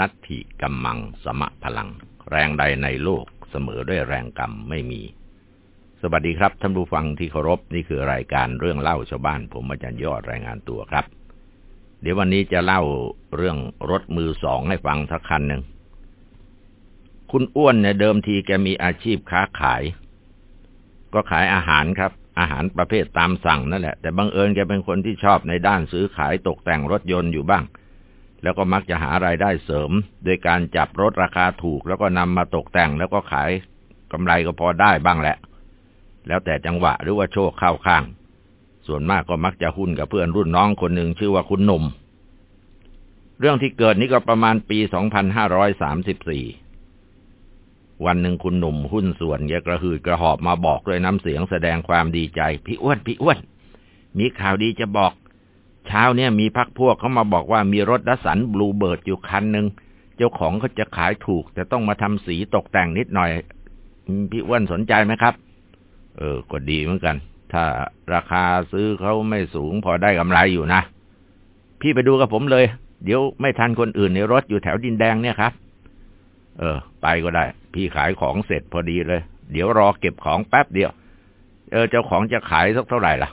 นัตถิกัมมังสมะพลัง แรงใดในโลกเสมอด้วยแรงกรรมไม่มี สวัสดีครับท่านผู้ฟังที่เคารพนี่คือรายการเรื่องเล่าชาวบ้าน ผมอาจารย์ยอดรายงานตัวครับ เดี๋ยววันนี้จะเล่าเรื่องรถมือสองให้ฟังสักคันหนึ่งคุณอ้วนเนี่ยเดิมทีแกมีอาชีพค้าขาย ก็ขายอาหารครับ อาหารประเภทตามสั่งนั่นแหละ แต่บังเอิญแกเป็นคนที่ชอบในด้านซื้อขายตกแต่งรถยนต์อยู่บ้าง แล้วก็มักจะหารายได้เสริม โดยการจับรถราคาถูก แล้วก็นำมาตกแต่งแล้วก็ขายกำไรก็พอได้บ้างแหละ แล้วแต่จังหวะหรือว่าโชคเข้าข้าง ส่วนมากก็มักจะหุ้นกับเพื่อนรุ่นน้องคนหนึ่งชื่อว่าคุณหนุ่ม เรื่องที่เกิดนี้ก็ประมาณปี 2534 วันหนึ่งคุณหนุ่มหุ้นส่วนแกกระหืดกระหอบมาบอกด้วยน้ำเสียงแสดงความดีใจ พี่อ้วนพี่อ้วน มีข่าวดีจะบอก เช้าเนี่ยมีพักพวกเขามาบอกว่ามีรถดัสสันบลูเบิร์ดอยู่คันหนึ่งเจ้าของเขาจะขายถูก แต่ต้องมาทำสีตกแต่งนิดหน่อย พี่อ้วนสนใจไหมครับ เออ ก็ดีเหมือนกัน ถ้าราคาซื้อเขาไม่สูงพอได้กำไรอยู่นะ พี่ไปดูกับผมเลย เดี๋ยวไม่ทันคนอื่นในรถอยู่แถวดินแดงเนี่ยครับ เออ ไปก็ได้ พี่ขายของเสร็จพอดีเลย เดี๋ยวรอเก็บของแป๊บเดียว เออ เจ้าของจะขายสักเท่าไหร่ล่ะ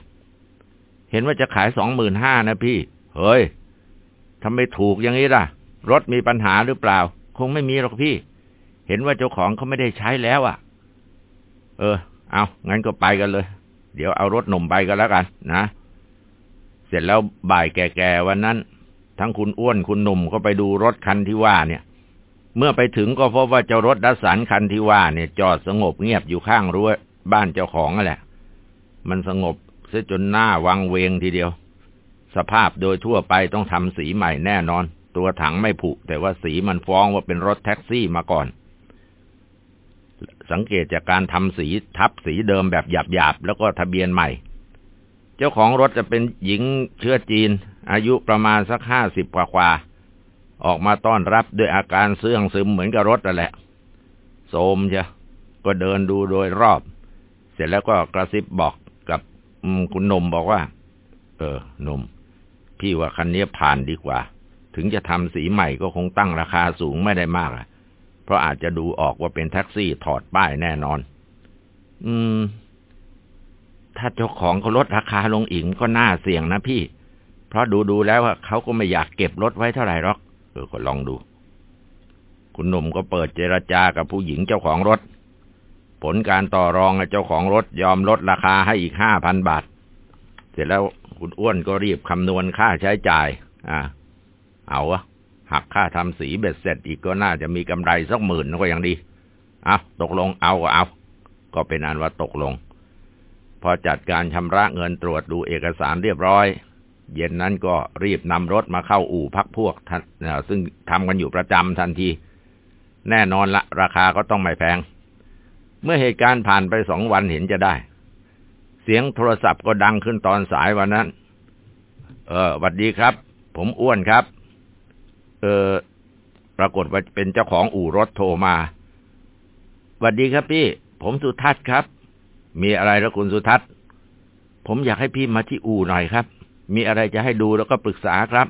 เห็นว่าจะขายสองหมื่นห้านะพี่ เฮ้ยทำไมถูกอย่างนี้ล่ะ รถมีปัญหาหรือเปล่า คงไม่มีหรอกพี่ เห็นว่าเจ้าของเขาไม่ได้ใช้แล้วอะ่ะ เออ เอางั้นก็ไปกันเลย เดี๋ยวเอารถหนุ่มไปกันแล้วกันนะ เสร็จแล้วบ่ายแก่ๆวันนั้น ทั้งคุณอ้วนคุณหนุ่มก็ไปดูรถคันที่ว่าเนี่ยเมื่อไปถึงก็พบว่าเจ้ารถดัสสันคันที่ว่าเนี่ยจอดสงบเงียบอยู่ข้างรั้วบ้านเจ้าของนั่นแหละ มันสงบ เสียจนหน้าวังเวงทีเดียว สภาพโดยทั่วไปต้องทำสีใหม่แน่นอน ตัวถังไม่ผุ แต่ว่าสีมันฟ้องว่าเป็นรถแท็กซี่มาก่อน สังเกตจากการทำสีทับสีเดิมแบบหยาบๆ แล้วก็ทะเบียนใหม่ เจ้าของรถจะเป็นหญิงเชื้อจีน อายุประมาณสักห้าสิบกว่าๆออกมาต้อนรับด้วยอาการเสื่องซึมเหมือนกับรถนั่นแหละโสมจ้ะก็เดินดูโดยรอบ เสร็จแล้วก็กระซิบบอก คุณนมบอกว่า เออนม พี่ว่าคันนี้ผ่านดีกว่า ถึงจะทำสีใหม่ก็คงตั้งราคาสูงไม่ได้มากอะเพราะอาจจะดูออกว่าเป็นแท็กซี่ถอดป้ายแน่นอน อืม ถ้าเจ้าของเขาลดราคาลงอีกก็น่าเสี่ยงนะพี่ เพราะดูดูแล้วว่าเขาก็ไม่อยากเก็บรถไว้เท่าไหร่หรอก เออ ก็ลองดู คุณหนุ่มก็เปิดเจรจากับผู้หญิงเจ้าของรถ ผลการต่อรองเจ้าของรถยอมลดราคาให้อีกห้าพันบาท เสร็จแล้วคุณอ้วนก็รีบคำนวณค่าใช้จ่าย อ่า เอาวะหักค่าทำสีเบ็ดเสร็จอีกก็น่าจะมีกำไรสักหมื่นก็ยังดีเอาตกลงเอาก็เอา ก็เป็นอันว่าตกลง พอจัดการชำระเงินตรวจดูเอกสารเรียบร้อย เย็นนั้นก็รีบนำรถมาเข้าอู่พักพวก ซึ่งทำกันอยู่ประจำทันที แน่นอนละราคาก็ต้องไม่แพง เมื่อเหตุการณ์ผ่านไปสองวันเห็นจะได้ เสียงโทรศัพท์ก็ดังขึ้นตอนสายวันนั้น เออวัสดีครับ ผมอ้วนครับ เออปรากฏว่าเป็นเจ้าของอู่รถโทรมาวัสดีครับพี่ ผมสุทัศน์ครับ มีอะไรแล้วคุณสุทัศน์ ผมอยากให้พี่มาที่อู่หน่อยครับ มีอะไรจะให้ดูแล้วก็ปรึกษาครับ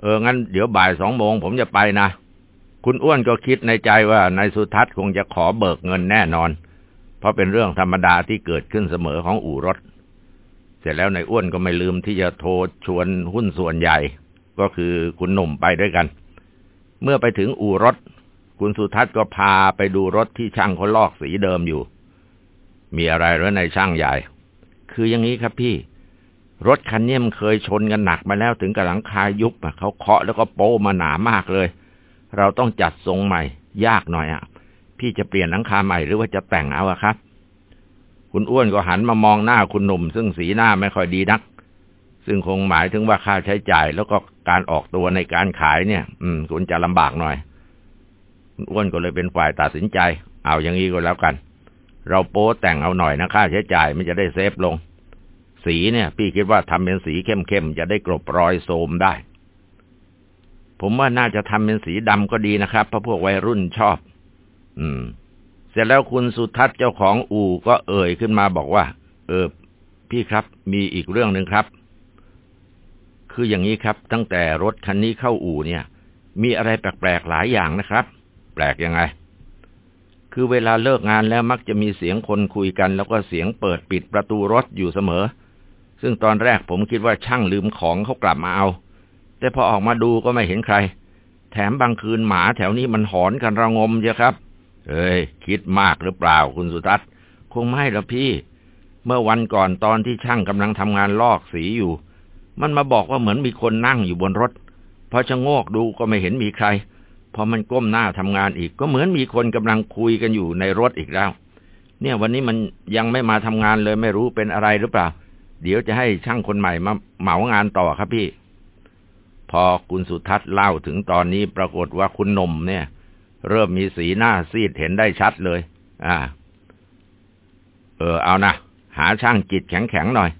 เอองั้นเดี๋ยวบ่ายสองโมงผมจะไปนะ คุณอ้วนก็คิดในใจว่านายสุทัศน์คงจะขอเบิกเงินแน่นอน เพราะเป็นเรื่องธรรมดาที่เกิดขึ้นเสมอของอู่รถ เสร็จแล้วนายอ้วนก็ไม่ลืมที่จะโทรชวนหุ้นส่วนใหญ่ ก็คือคุณหนุ่มไปด้วยกัน เมื่อไปถึงอู่รถ คุณสุทัศน์ก็พาไปดูรถที่ช่างเขาลอกสีเดิมอยู่ มีอะไรหรือในช่างใหญ่ คืออย่างนี้ครับพี่รถคันนี้มันเคยชนกันหนักมาแล้วถึงกับหลังคายุบเขาเคาะแล้วก็โป้มาหนามากเลย เราต้องจัดทรงใหม่ ยากหน่อยอะ พี่จะเปลี่ยนหลังคาใหม่หรือว่าจะแต่งเอาอะครับ คุณอ้วนก็หันมามองหน้าคุณหนุ่ม ซึ่งสีหน้าไม่ค่อยดีนัก ซึ่งคงหมายถึงว่าค่าใช้จ่าย แล้วก็การออกตัวในการขายเนี่ย อืม คุณจะลำบากหน่อย คุณอ้วนก็เลยเป็นฝ่ายตัดสินใจ เอาอย่างนี้ก็แล้วกัน เราโป้แต่งเอาหน่อยนะค่าใช้จ่ายมันจะได้เซฟลง สีเนี่ย พี่คิดว่าทำเป็นสีเข้มๆจะได้กลบรอยโสมได้ ผมว่าน่าจะทำเป็นสีดำก็ดีนะครับเพราะพวกวัยรุ่นชอบ อืม เสร็จแล้วคุณสุทัศน์เจ้าของอู่ก็เอ่ยขึ้นมาบอกว่า เออ พี่ครับ มีอีกเรื่องหนึ่งครับ คืออย่างนี้ครับ ตั้งแต่รถคันนี้เข้าอู่เนี่ย มีอะไรแปลกๆหลายอย่างนะครับ แปลกยังไง คือเวลาเลิกงานแล้วมักจะมีเสียงคนคุยกัน แล้วก็เสียงเปิดปิดประตูรถอยู่เสมอ ซึ่งตอนแรกผมคิดว่าช่างลืมของเขากลับมาเอา แต่พอออกมาดูก็ไม่เห็นใคร แถมบางคืนหมาแถวนี้มันหอนกันระงมเจ้ะครับ เอ้ย คิดมากหรือเปล่าคุณสุทัศน์ คงไม่หรอกพี่ เมื่อวันก่อนตอนที่ช่างกำลังทำงานลอกสีอยู่ มันมาบอกว่าเหมือนมีคนนั่งอยู่บนรถ พอชะโงกดูก็ไม่เห็นมีใคร พอมันก้มหน้าทำงานอีก ก็เหมือนมีคนกำลังคุยกันอยู่ในรถอีกแล้ว เนี่ยวันนี้มันยังไม่มาทำงานเลยไม่รู้เป็นอะไรหรือเปล่า เดี๋ยวจะให้ช่างคนใหม่มาเหมางานต่อครับพี่ พอคุณสุทัศน์เล่าถึงตอนนี้ปรากฏว่าคุณนมเนี่ย เริ่มมีสีหน้าซีดเห็นได้ชัดเลย อ่า เออเอานะหาช่างจิตแข็งๆหน่อย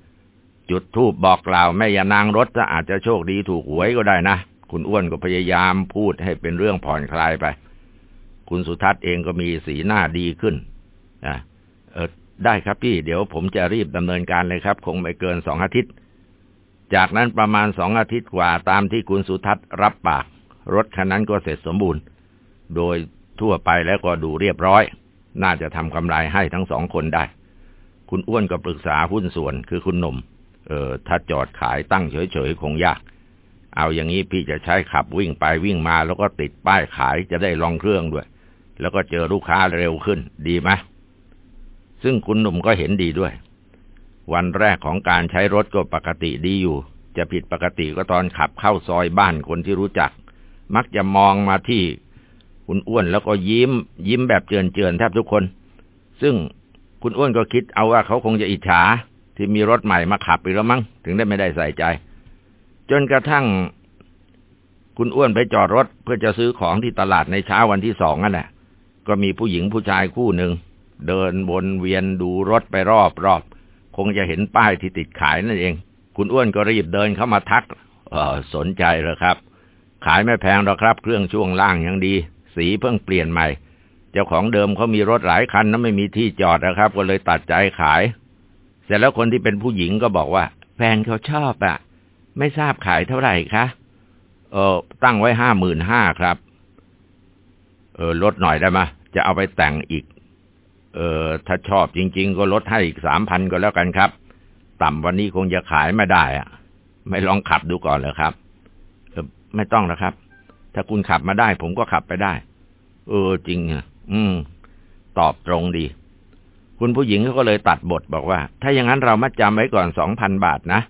จุดทูบบอกกล่าวแม่ยานางรถจะอาจจะโชคดีถูกหวยก็ได้นะ คุณอ้วนก็พยายามพูดให้เป็นเรื่องผ่อนคลายไป คุณสุทัศน์เองก็มีสีหน้าดีขึ้นอะเออได้ครับพี่ เดี๋ยวผมจะรีบดำเนินการเลยครับ คงไม่เกินสองอาทิตย์ จากนั้นประมาณสองอาทิตย์กว่าตามที่คุณสุทัศน์รับปาก รถคันนั้นก็เสร็จสมบูรณ์ โดยทั่วไปแล้วก็ดูเรียบร้อย น่าจะทำกำไรให้ทั้งสองคนได้ คุณอ้วนก็ปรึกษาหุ้นส่วนคือคุณหนุ่ม เออถ้าจอดขายตั้งเฉยๆคงยาก เอาอย่างนี้พี่จะใช้ขับวิ่งไปวิ่งมา แล้วก็ติดป้ายขายจะได้ลองเครื่องด้วย แล้วก็เจอลูกค้าเร็วขึ้น ดีไหมซึ่งคุณหนุ่มก็เห็นดีด้วย วันแรกของการใช้รถก็ปกติดีอยู่ จะผิดปกติก็ตอนขับเข้าซอยบ้านคนที่รู้จัก มักจะมองมาที่คุณอ้วนแล้วก็ยิ้ม ยิ้มแบบเจือนเจือนแทบทุกคน ซึ่งคุณอ้วนก็คิดเอาว่าเขาคงจะอิจฉา ที่มีรถใหม่มาขับอีกแล้วมั้งถึงได้ไม่ได้ใส่ใจ จนกระทั่ง คุณอ้วนไปจอดรถเพื่อจะซื้อของที่ตลาดในเช้าวันที่สองนั่นแหละก็มีผู้หญิงผู้ชายคู่หนึ่งเดินวนเวียนดูรถไปรอบรอบ คงจะเห็นป้ายที่ติดขายนั่นเอง คุณอ้วนก็รีบเดินเข้ามาทักออสนใจเหรอครับ ขายไม่แพงหรอกครับ เครื่องช่วงล่างยังดี สีเพิ่งเปลี่ยนใหม่ เจ้าของเดิมเขามีรถหลายคันนั้นไม่มีที่จอดนะครับ ก็เลยตัดใจขาย เสร็จแล้วคนที่เป็นผู้หญิงก็บอกว่าแฟนเขาชอบอะ่ะ ไม่ทราบขายเท่าไหร่คะเออตั้งไว้ห้าหมื่นห้าครับ เออลดหน่อยได้ไหมจะเอาไปแต่งอีก เออถ้าชอบจริง ๆ ก็ลดให้อีกสามพันก็แล้วกันครับ ต่ำวันนี้คงจะขายไม่ได้อะไม่ลองขับดูก่อนเลยครับเออไม่ต้องนะครับ ถ้าคุณขับมาได้ ผมก็ขับไปได้ เออ จริงอะอืม ตอบตรงดี คุณผู้หญิงก็เลยตัดบทบอกว่า ถ้าอย่างนั้นเรามัดจำไว้ก่อนสองพันบาทนะ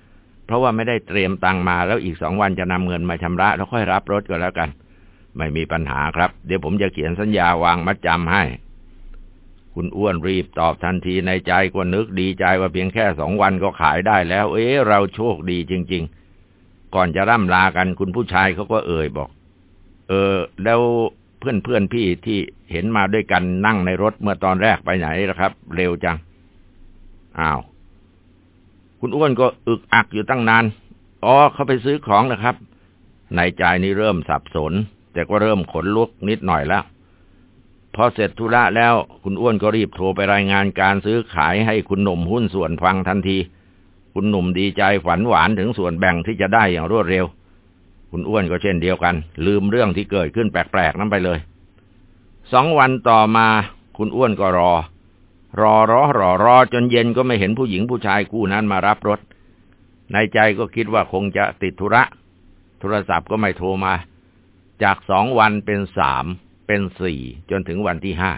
เพราะว่าไม่ได้เตรียมตังมาแล้วอีกสองวันจะนำเงินมาชำระแล้วค่อยรับรถก็แล้วกัน ไม่มีปัญหาครับ เดี๋ยวผมจะเขียนสัญญาวางมัดจำให้ คุณอ้วนรีบตอบทันทีในใจก็นึกดีใจว่าเพียงแค่สองวันก็ขายได้แล้ว เอ๊ะเราโชคดีจริง ๆ ก่อนจะร่ำลากันคุณผู้ชายเขาก็เอ่ยบอก เออ แล้วเพื่อนเพื่อนพี่ที่เห็นมาด้วยกันนั่งในรถเมื่อตอนแรกไปไหนล่ะครับ เร็วจัง อ้าว คุณอ้วนก็อึกอักอยู่ตั้งนาน อ๋อเขาไปซื้อของนะครับ ในใจนี่เริ่มสับสน แต่ก็เริ่มขนลุกนิดหน่อยแล้ว พอเสร็จธุระแล้วคุณอ้วนก็รีบโทรไปรายงานการซื้อขายให้คุณหนุ่มหุ้นส่วนฟังทันที คุณหนุ่มดีใจฝันหวานถึงส่วนแบ่งที่จะได้อย่างรวดเร็ว คุณอ้วนก็เช่นเดียวกัน ลืมเรื่องที่เกิดขึ้นแปลกๆนั้นไปเลยสองวันต่อมา คุณอ้วนก็รอ รอรอรอรอจนเย็นก็ไม่เห็นผู้หญิงผู้ชายคู่นั้นมารับรถ ในใจก็คิดว่าคงจะติดธุระ โทรศัพท์ก็ไม่โทรมา จากสองวันเป็นสาม เป็นสี่จนถึงวันที่ห้า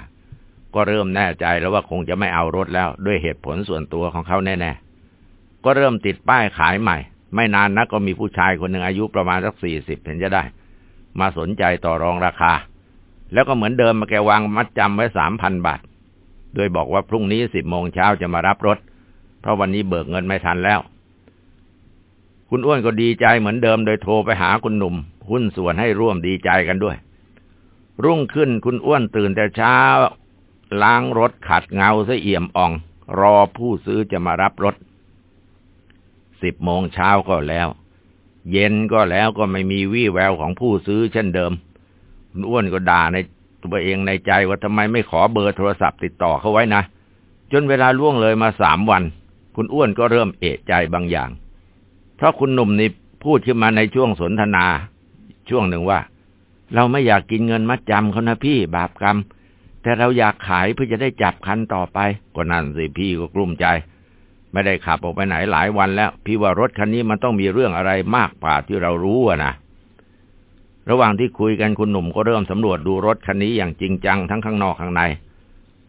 ก็เริ่มแน่ใจแล้วว่าคงจะไม่เอารถแล้ว ด้วยเหตุผลส่วนตัวของเขาแน่ๆ ก็เริ่มติดป้ายขายใหม่ ไม่นานนักก็มีผู้ชายคนหนึ่งอายุประมาณสักสี่สิบเห็นจะได้ มาสนใจต่อรองราคา แล้วก็เหมือนเดิมมาแกวางมัดจำไว้สามพันบาท โดยบอกว่าพรุ่งนี้สิบโมงเช้าจะมารับรถ เพราะวันนี้เบิกเงินไม่ทันแล้ว คุณอ้วนก็ดีใจเหมือนเดิมโดยโทรไปหาคุณหนุ่ม หุ้นส่วนให้ร่วมดีใจกันด้วย รุ่งขึ้นคุณอ้วนตื่นแต่เช้า ล้างรถขัดเงาซะเอี่ยมอ่อง รอผู้ซื้อจะมารับรถ สิบโมงเช้าก็แล้ว เย็นก็แล้วก็ไม่มีวี่แววของผู้ซื้อเช่นเดิม คุณอ้วนก็ด่าในตัวเองในใจว่าทำไมไม่ขอเบอร์โทรศัพท์ติดต่อเขาไว้นะ จนเวลาล่วงเลยมาสามวัน คุณอ้วนก็เริ่มเอะใจบางอย่าง เพราะคุณหนุ่มนี่พูดขึ้นมาในช่วงสนทนา ช่วงหนึ่งว่า เราไม่อยากกินเงินมัดจำเขานะพี่บาปกรรม แต่เราอยากขายเพื่อจะได้จับคันต่อไป ก็นั่นสิพี่ก็กลุ้มใจ ไม่ได้ขับออกไปไหนหลายวันแล้ว พี่ว่ารถคันนี้มันต้องมีเรื่องอะไรมากกว่าที่เรารู้อะนะระหว่างที่คุยกันคุณหนุ่มก็เริ่มสำรวจดูรถคันนี้อย่างจริงจังทั้งข้างนอกข้างใน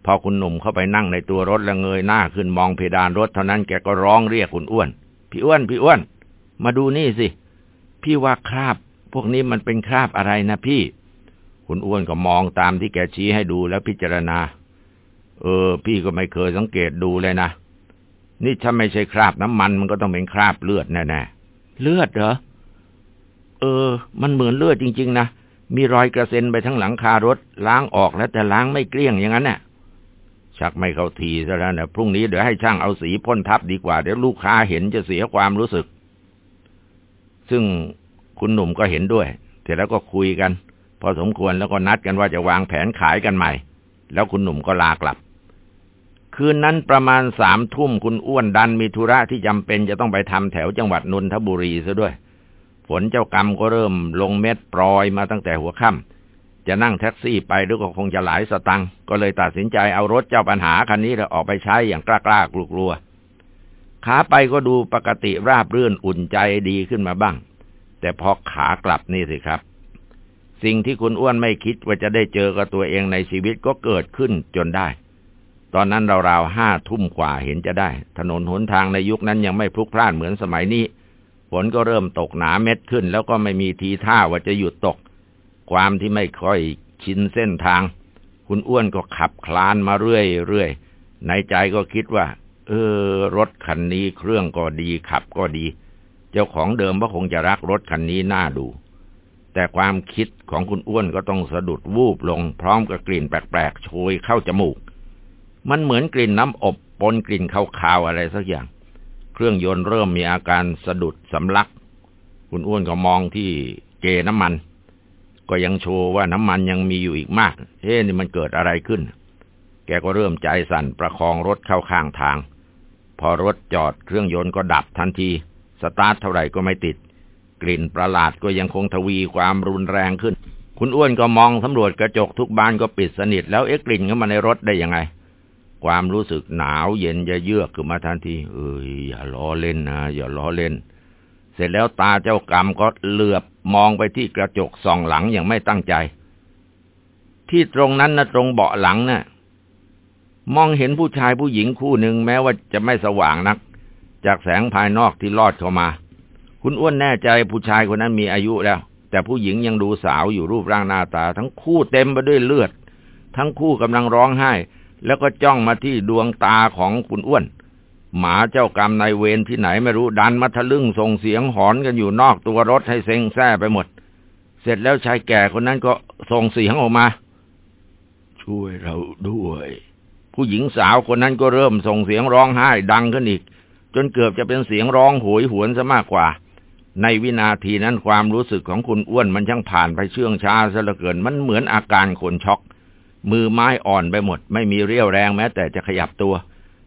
พอคุณหนุ่มเข้าไปนั่งในตัวรถแล้วเงยหน้าขึ้นมองเพดานรถเท่านั้นแกก็ร้องเรียกคุณอ้วน พี่อ้วนพี่อ้วน มาดูนี่สิ พี่ว่าคราบ พวกนี้มันเป็นคราบอะไรนะพี่ คุณอ้วนก็มองตามที่แกชี้ให้ดูแล้วพิจารณา เออ พี่ก็ไม่เคยสังเกตดูเลยนะ นี่ถ้าไม่ใช่คราบน้ำมัน มันก็ต้องเป็นคราบเลือดแน่ๆ เลือดเหรอ เออ มันเหมือนเลือดจริง ๆ นะ มีรอยกระเซ็นไปทั้งหลังคารถ ล้างออกแล้วแต่ล้างไม่เกลี้ยงอย่างนั้นน่ะชักไม่เข้าทีซะแล้วนะพรุ่งนี้เดี๋ยวให้ช่างเอาสีพ่นทับดีกว่า เดี๋ยวลูกค้าเห็นจะเสียความรู้สึก ซึ่ง คุณหนุ่มก็เห็นด้วย เสร็จแล้วก็คุยกัน พอสมควรแล้วก็นัดกันว่าจะวางแผนขายกันใหม่ แล้วคุณหนุ่มก็ลากลับ คืนนั้นประมาณสามทุ่มคุณอ้วนดันมีธุระที่จำเป็นจะต้องไปทำแถวจังหวัดนนทบุรีซะด้วย ฝนเจ้ากรรมก็เริ่มลงเม็ดปลอยมาตั้งแต่หัวค่ำจะนั่งแท็กซี่ไปหรือก็คงจะหลายสตังค์ก็เลยตัดสินใจเอารถเจ้าปัญหาคันนี้ออกไปใช้อย่างกล้าๆกลัวๆขาไปก็ดูปกติราบรื่นอุ่นใจดีขึ้นมาบ้าง แต่พอขากลับนี่สิครับ สิ่งที่คุณอ้วนไม่คิดว่าจะได้เจอกับตัวเองในชีวิตก็เกิดขึ้นจนได้ ตอนนั้นราวๆห้าทุ่มกว่าเห็นจะได้ ถนนหนทางในยุคนั้นยังไม่พลุกพล่านเหมือนสมัยนี้ฝนก็เริ่มตกหนาเม็ดขึ้น แล้วก็ไม่มีทีท่าว่าจะหยุดตก ความที่ไม่ค่อยชินเส้นทาง คุณอ้วนก็ขับคลานมาเรื่อยๆในใจก็คิดว่า เออ รถคันนี้เครื่องก็ดีขับก็ดี เจ้าของเดิมก็คงจะรักรถคันนี้น่าดู แต่ความคิดของคุณอ้วนก็ต้องสะดุดวูบลงพร้อมกับกลิ่นแปลกๆโชยเข้าจมูก มันเหมือนกลิ่นน้ำอบปนกลิ่นคาวๆอะไรสักอย่าง เครื่องยนต์เริ่มมีอาการสะดุดสำลัก คุณอ้วนก็มองที่เกน้ำมัน ก็ยังโชว์ว่าน้ำมันยังมีอยู่อีกมากเฮ้นี่มันเกิดอะไรขึ้น แกก็เริ่มใจสั่นประคองรถเข้าข้างทาง พอรถจอดเครื่องยนต์ก็ดับทันที สตาร์ทเท่าไหร่ก็ไม่ติด กลิ่นประหลาดก็ยังคงทวีความรุนแรงขึ้น คุณอ้วนก็มองสำรวจกระจกทุกบานก็ปิดสนิท แล้วเอ๊ะกลิ่นเข้ามาในรถได้ยังไง ความรู้สึกหนาวเย็นจะเยือกขึ้นมาทันทีเอ้ยอย่าล้อเล่นนะอย่าล้อเล่น เสร็จแล้วตาเจ้ากรรมก็เหลือบมองไปที่กระจกส่องหลังอย่างไม่ตั้งใจ ที่ตรงนั้นนะตรงเบาะหลังนะ่ะมองเห็นผู้ชายผู้หญิงคู่หนึ่งแม้ว่าจะไม่สว่างนัก จากแสงภายนอกที่ลอดเข้ามา คุณอ้วนแน่ใจผู้ชายคนนั้นมีอายุแล้ว แต่ผู้หญิงยังดูสาวอยู่รูปร่างหน้าตา ทั้งคู่เต็มไปด้วยเลือด ทั้งคู่กำลังร้องไห้ แล้วก็จ้องมาที่ดวงตาของคุณอ้วน หมาเจ้ากรรมนายเวรที่ไหนไม่รู้ดันมาทะลึ่งส่งเสียงหอนกันอยู่นอกตัวรถให้เซ็งแซ่ไปหมด เสร็จแล้วชายแก่คนนั้นก็ส่งเสียงออกมา ช่วยเราด้วยผู้หญิงสาวคนนั้นก็เริ่มส่งเสียงร้องไห้ดังขึ้นอีก จนเกือบจะเป็นเสียงร้องโหยหวนซะมากกว่า ในวินาทีนั้นความรู้สึกของคุณอ้วนมันช่างผ่านไปเชื่องช้าซะเหลือเกิน มันเหมือนอาการคนช็อก มือไม้อ่อนไปหมด ไม่มีเรี่ยวแรงแม้แต่จะขยับตัว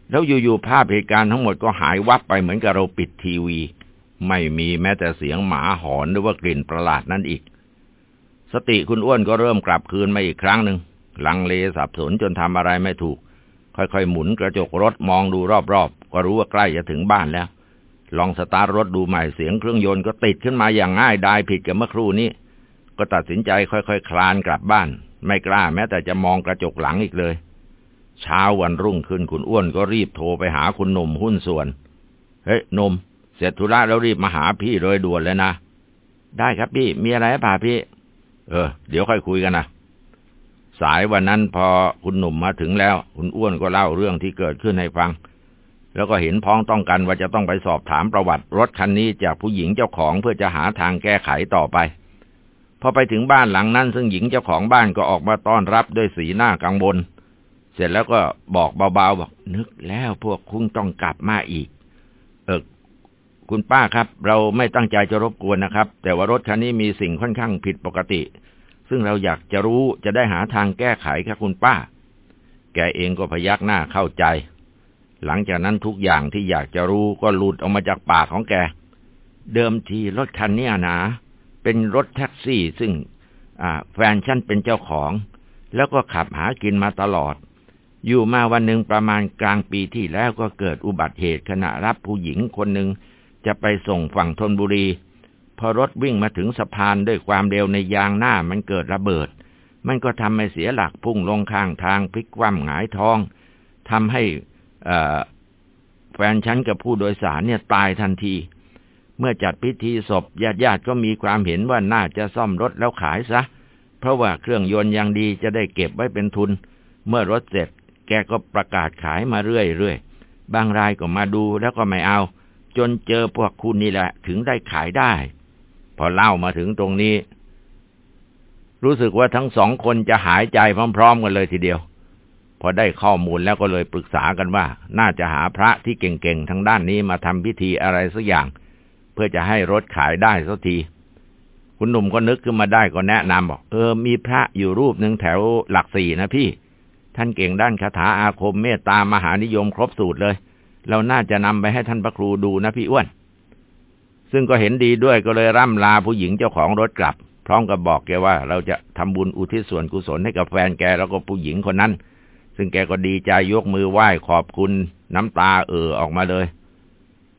แล้วอยู่ๆภาพเหตุการณ์ทั้งหมดก็หายวับไปเหมือนกับเราปิดทีวี ไม่มีแม้แต่เสียงหมาหอนหรือว่ากลิ่นประหลาดนั่นอีก สติคุณอ้วนก็เริ่มกลับคืนมาอีกครั้งหนึ่งลังเลสับสนจนทำอะไรไม่ถูก ค่อยๆหมุนกระจกรถมองดูรอบๆ ก็รู้ว่าใกล้จะถึงบ้านแล้ว ลองสตาร์ทรถดูใหม่เสียงเครื่องยนต์ก็ติดขึ้นมาอย่างง่ายดายผิดกับเมื่อครู่นี้ ก็ตัดสินใจค่อยๆ คลานกลับบ้าน ไม่กล้าแม้แต่จะมองกระจกหลังอีกเลย เช้าวันรุ่งขึ้นคุณอ้วนก็รีบโทรไปหาคุณหนุ่มหุ้นส่วน เฮ้ยนม เสร็จธุระแล้วรีบมาหาพี่โดยด่วนเลยนะ ได้ครับพี่ มีอะไรป่าพี่ เออ เดี๋ยวค่อยคุยกันนะ สายวันนั้นพอคุณหนุ่มมาถึงแล้ว คุณอ้วนก็เล่าเรื่องที่เกิดขึ้นให้ฟัง แล้วก็เห็นพ้องต้องกันว่าจะต้องไปสอบถามประวัติรถคันนี้จากผู้หญิงเจ้าของเพื่อจะหาทางแก้ไขต่อไป พอไปถึงบ้านหลังนั้นซึ่งหญิงเจ้าของบ้านก็ออกมาต้อนรับด้วยสีหน้ากังวลเสร็จแล้วก็บอกเบาๆบอกนึกแล้วพวกคุณต้องกลับมาอีก เออคุณป้าครับ เราไม่ตั้งใจจะรบกวนนะครับ แต่ว่ารถคันนี้มีสิ่งค่อนข้างผิดปกติ ซึ่งเราอยากจะรู้จะได้หาทางแก้ไขครับคุณป้า แกเองก็พยักหน้าเข้าใจ หลังจากนั้นทุกอย่างที่อยากจะรู้ก็หลุดออกมาจากปากของแก เดิมทีรถคันนี้นะ เป็นรถแท็กซี่ซึ่งแฟนฉันเป็นเจ้าของ แล้วก็ขับหากินมาตลอด อยู่มาวันหนึ่งประมาณกลางปีที่แล้วก็เกิดอุบัติเหตุขณะรับผู้หญิงคนหนึ่งจะไปส่งฝั่งธนบุรี พอรถวิ่งมาถึงสะพานด้วยความเร็วในยางหน้ามันเกิดระเบิด มันก็ทำให้เสียหลักพุ่งลงข้างทางพลิกคว่ำหงายท้องทำให้แฟนฉันกับผู้โดยสารเนี่ยตายทันที เมื่อจัดพิธีศพญาติญาติก็มีความเห็นว่าน่าจะซ่อมรถแล้วขายซะ เพราะว่าเครื่องยนต์ยังดีจะได้เก็บไว้เป็นทุน เมื่อรถเสร็จ แกก็ประกาศขายมาเรื่อยๆ บางรายก็มาดูแล้วก็ไม่เอา จนเจอพวกคุณนี่แหละ ถึงได้ขายได้ พอเล่ามาถึงตรงนี้ รู้สึกว่าทั้งสองคนจะหายใจพร้อม ๆ กันเลยทีเดียว พอได้ข้อมูลแล้วก็เลยปรึกษากันว่า น่าจะหาพระที่เก่งๆทางด้านนี้มาทำพิธีอะไรสักอย่าง เพื่อจะให้รถขายได้สักที คุณหนุ่มก็นึกขึ้นมาได้ก็แนะนำบอก เออ มีพระอยู่รูปหนึ่งแถวหลักสี่นะพี่ ท่านเก่งด้านคาถาอาคมเมตตามหานิยมครบสูตรเลย เราน่าจะนำไปให้ท่านพระครูดูนะพี่อ้วน ซึ่งก็เห็นดีด้วยก็เลยร่ำลาผู้หญิงเจ้าของรถกลับ พร้อมกับบอกแกว่า เราจะทำบุญอุทิศส่วนกุศลให้กับแฟนแกแล้วก็ผู้หญิงคนนั้น ซึ่งแกก็ดีใจยกมือไหว้ขอบคุณน้ำตาเอ่อออกมาเลย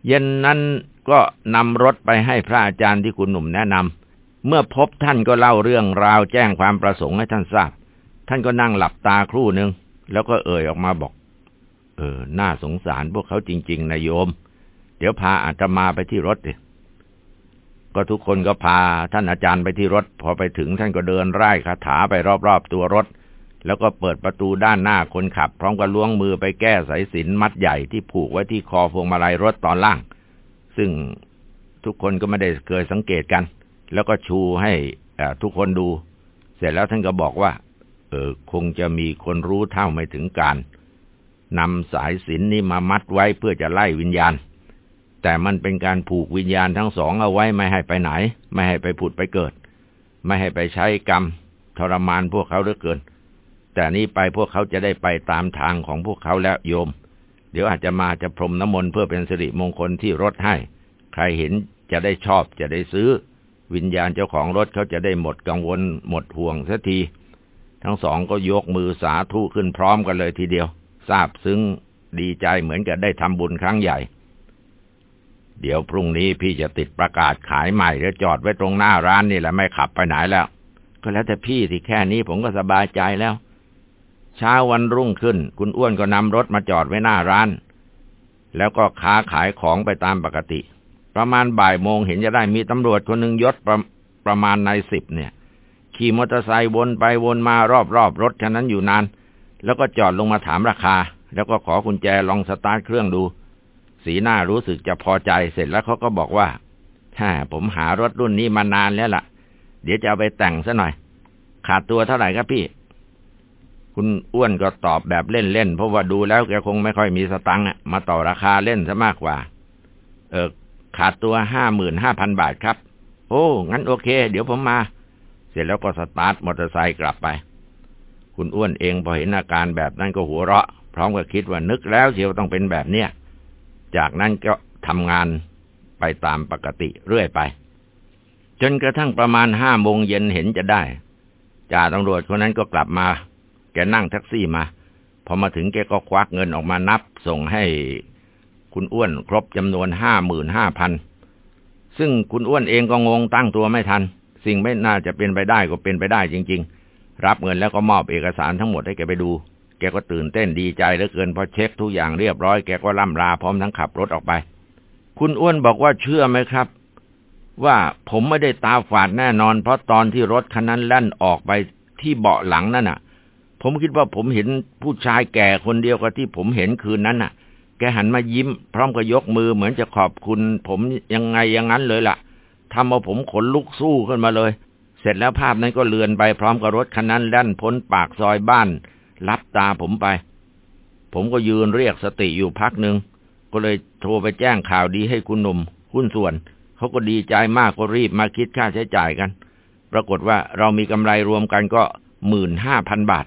เย็นนั้นก็นำรถไปให้พระอาจารย์ที่คุณหนุ่มแนะนำเมื่อพบท่านก็เล่าเรื่องราวแจ้งความประสงค์ให้ท่านทราบ ท่านก็นั่งหลับตาครู่หนึ่งแล้วก็เอ่ยออกมาบอก เออ น่าสงสารพวกเขาจริง ๆนะโยม เดี๋ยวพาอาตมาไปที่รถดิ ก็ทุกคนก็พาท่านอาจารย์ไปที่รถ พอไปถึงท่านก็เดินไร่คาถาไปรอบๆตัวรถ แล้วก็เปิดประตูด้านหน้าคนขับ พร้อมกับล้วงมือไปแก้สายสินมัดใหญ่ที่ผูกไว้ที่คอพวงมาลัยรถตอนล่าง ซึ่งทุกคนก็ไม่ได้เคยสังเกตกัน แล้วก็ชูให้ทุกคนดู เสร็จแล้วท่านก็บอกว่า เออคงจะมีคนรู้เท่าไม่ถึงการนำสายสินนี้มามัดไว้เพื่อจะไล่วิญญาณ แต่มันเป็นการผูกวิญญาณทั้งสองเอาไว้ไม่ให้ไปไหน ไม่ให้ไปผุดไปเกิด ไม่ให้ไปใช้กรรม ทรมานพวกเขาเหลือเกิน แต่นี้ไปพวกเขาจะได้ไปตามทางของพวกเขาแล้วโยม เดี๋ยวอาจจะมาจะพรมน้ำมนต์เพื่อเป็นสิริมงคลที่รถให้ ใครเห็นจะได้ชอบจะได้ซื้อ วิญญาณเจ้าของรถเขาจะได้หมดกังวล หมดห่วงสักที ทั้งสองก็ยกมือสาธุขึ้นพร้อมกันเลยทีเดียวทราบซึ้งดีใจเหมือนกับได้ทำบุญครั้งใหญ่ เดี๋ยวพรุ่งนี้พี่จะติดประกาศขายใหม่แล้วจอดไว้ตรงหน้าร้านนี่แหละไม่ขับไปไหนแล้ว ก็แล้วแต่พี่ที่แค่นี้ผมก็สบายใจแล้ว เช้าวันรุ่งขึ้น คุณอ้วนก็นำรถมาจอดไว้หน้าร้าน แล้วก็ค้าขายของไปตามปกติ ประมาณบ่ายโมงเห็นจะได้มีตำรวจคนหนึ่งยศประประมาณในสิบเนี่ย ขี่มอเตอร์ไซค์วนไปวนมารอบๆรรถฉะนั้นอยู่นาน แล้วก็จอดลงมาถามราคา แล้วก็ขอกุญแจลองสตาร์ทเครื่องดู สีหน้ารู้สึกจะพอใจเสร็จแล้วเขาก็บอกว่าถ้าผมหารถรุ่นนี้มานานแล้วล่ะ เดี๋ยวจะเอาไปแต่งซะหน่อย ขาดตัวเท่าไหร่ครับพี่ คุณอ้วนก็ตอบแบบเล่นๆ เพราะว่าดูแล้วแกคงไม่ค่อยมีสตังค์มาต่อราคาเล่นซะมากกว่า เออขาดตัวห้าหมื่นห้าพันบาทครับ โอ้ งั้นโอเค เดี๋ยวผมมา เสร็จแล้วก็สตาร์ทมอเตอร์ไซค์กลับไป คุณอ้วนเองพอเห็นอาการแบบนั้นก็หัวเราะ พร้อมกับคิดว่านึกแล้วเชียวต้องเป็นแบบเนี้ย จากนั้นก็ทำงานไปตามปกติเรื่อยไป จนกระทั่งประมาณห้าโมงเย็นเห็นจะได้จ่าตำรวจคนนั้นก็กลับมา แกนั่งแท็กซี่มา พอมาถึงแกก็ควักเงินออกมานับ ส่งให้คุณอ้วนครบจำนวนห้าหมื่นห้าพันซึ่งคุณอ้วนเองก็งงตั้งตัวไม่ทัน สิ่งไม่น่าจะเป็นไปได้ก็เป็นไปได้จริง ๆ รับเงินแล้วก็มอบเอกสารทั้งหมดให้แกไปดู แกก็ตื่นเต้นดีใจเหลือเกินพอเช็คทุกอย่างเรียบร้อยแกก็ล่ำลาพร้อมทั้งขับรถออกไป คุณอ้วนบอกว่าเชื่อไหมครับ ว่าผมไม่ได้ตาฝาดแน่นอน เพราะตอนที่รถคันนั้นแล่นออกไปที่เบาะหลังนั่นน่ะ ผมคิดว่าผมเห็นผู้ชายแก่คนเดียวกับที่ผมเห็นคืนนั้นน่ะ แกหันมายิ้ม พร้อมกับยกมือเหมือนจะขอบคุณ ผมยังไงอย่างนั้นเลยล่ะทำเอาผมขนลุกสู้ขึ้นมาเลย เสร็จแล้วภาพนั้นก็เลือนไปพร้อมกับรถคันนั้นแล่นพ้นปากซอยบ้าน รับตาผมไป ผมก็ยืนเรียกสติอยู่พักหนึ่งก็เลยโทรไปแจ้งข่าวดีให้คุณหนุ่มหุ้นส่วน เขาก็ดีใจมากก็รีบมาคิดค่าใช้จ่ายกัน ปรากฏว่าเรามีกำไรรวมกันก็หมื่นห้าพันบาท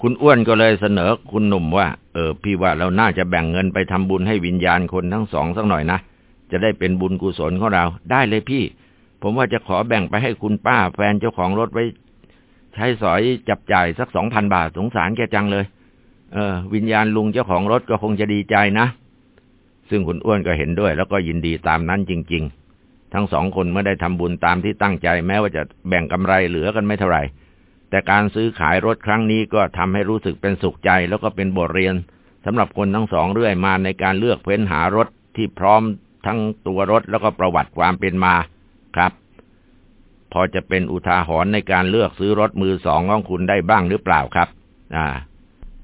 คุณอ้วนก็เลยเสนอคุณหนุ่มว่า เออ พี่ว่าเราน่าจะแบ่งเงินไปทำบุญให้วิญญาณคนทั้งสองสักหน่อยนะ จะได้เป็นบุญกุศลของเรา ได้เลยพี่ ผมว่าจะขอแบ่งไปให้คุณป้าแฟนเจ้าของรถไว้ ใช้สอยจับจ่ายสักสองพันบาทสงสารแกจังเลย เออ วิญญาณลุงเจ้าของรถก็คงจะดีใจนะ ซึ่งคุณอ้วนก็เห็นด้วย แล้วก็ยินดีตามนั้นจริง ๆ ทั้งสองคนเมื่อได้ทำบุญตามที่ตั้งใจ แม้ว่าจะแบ่งกำไรเหลือกันไม่เท่าไหร่แต่การซื้อขายรถครั้งนี้ก็ทำให้รู้สึกเป็นสุขใจ แล้วก็เป็นบทเรียนสำหรับคนทั้งสองเรื่อยมาในการเลือกเพ้นหารถที่พร้อมทั้งตัวรถแล้วก็ประวัติความเป็นมาครับ พอจะเป็นอุทาหรณ์ในการเลือกซื้อรถมือสองของคุณได้บ้างหรือเปล่าครับ อ่า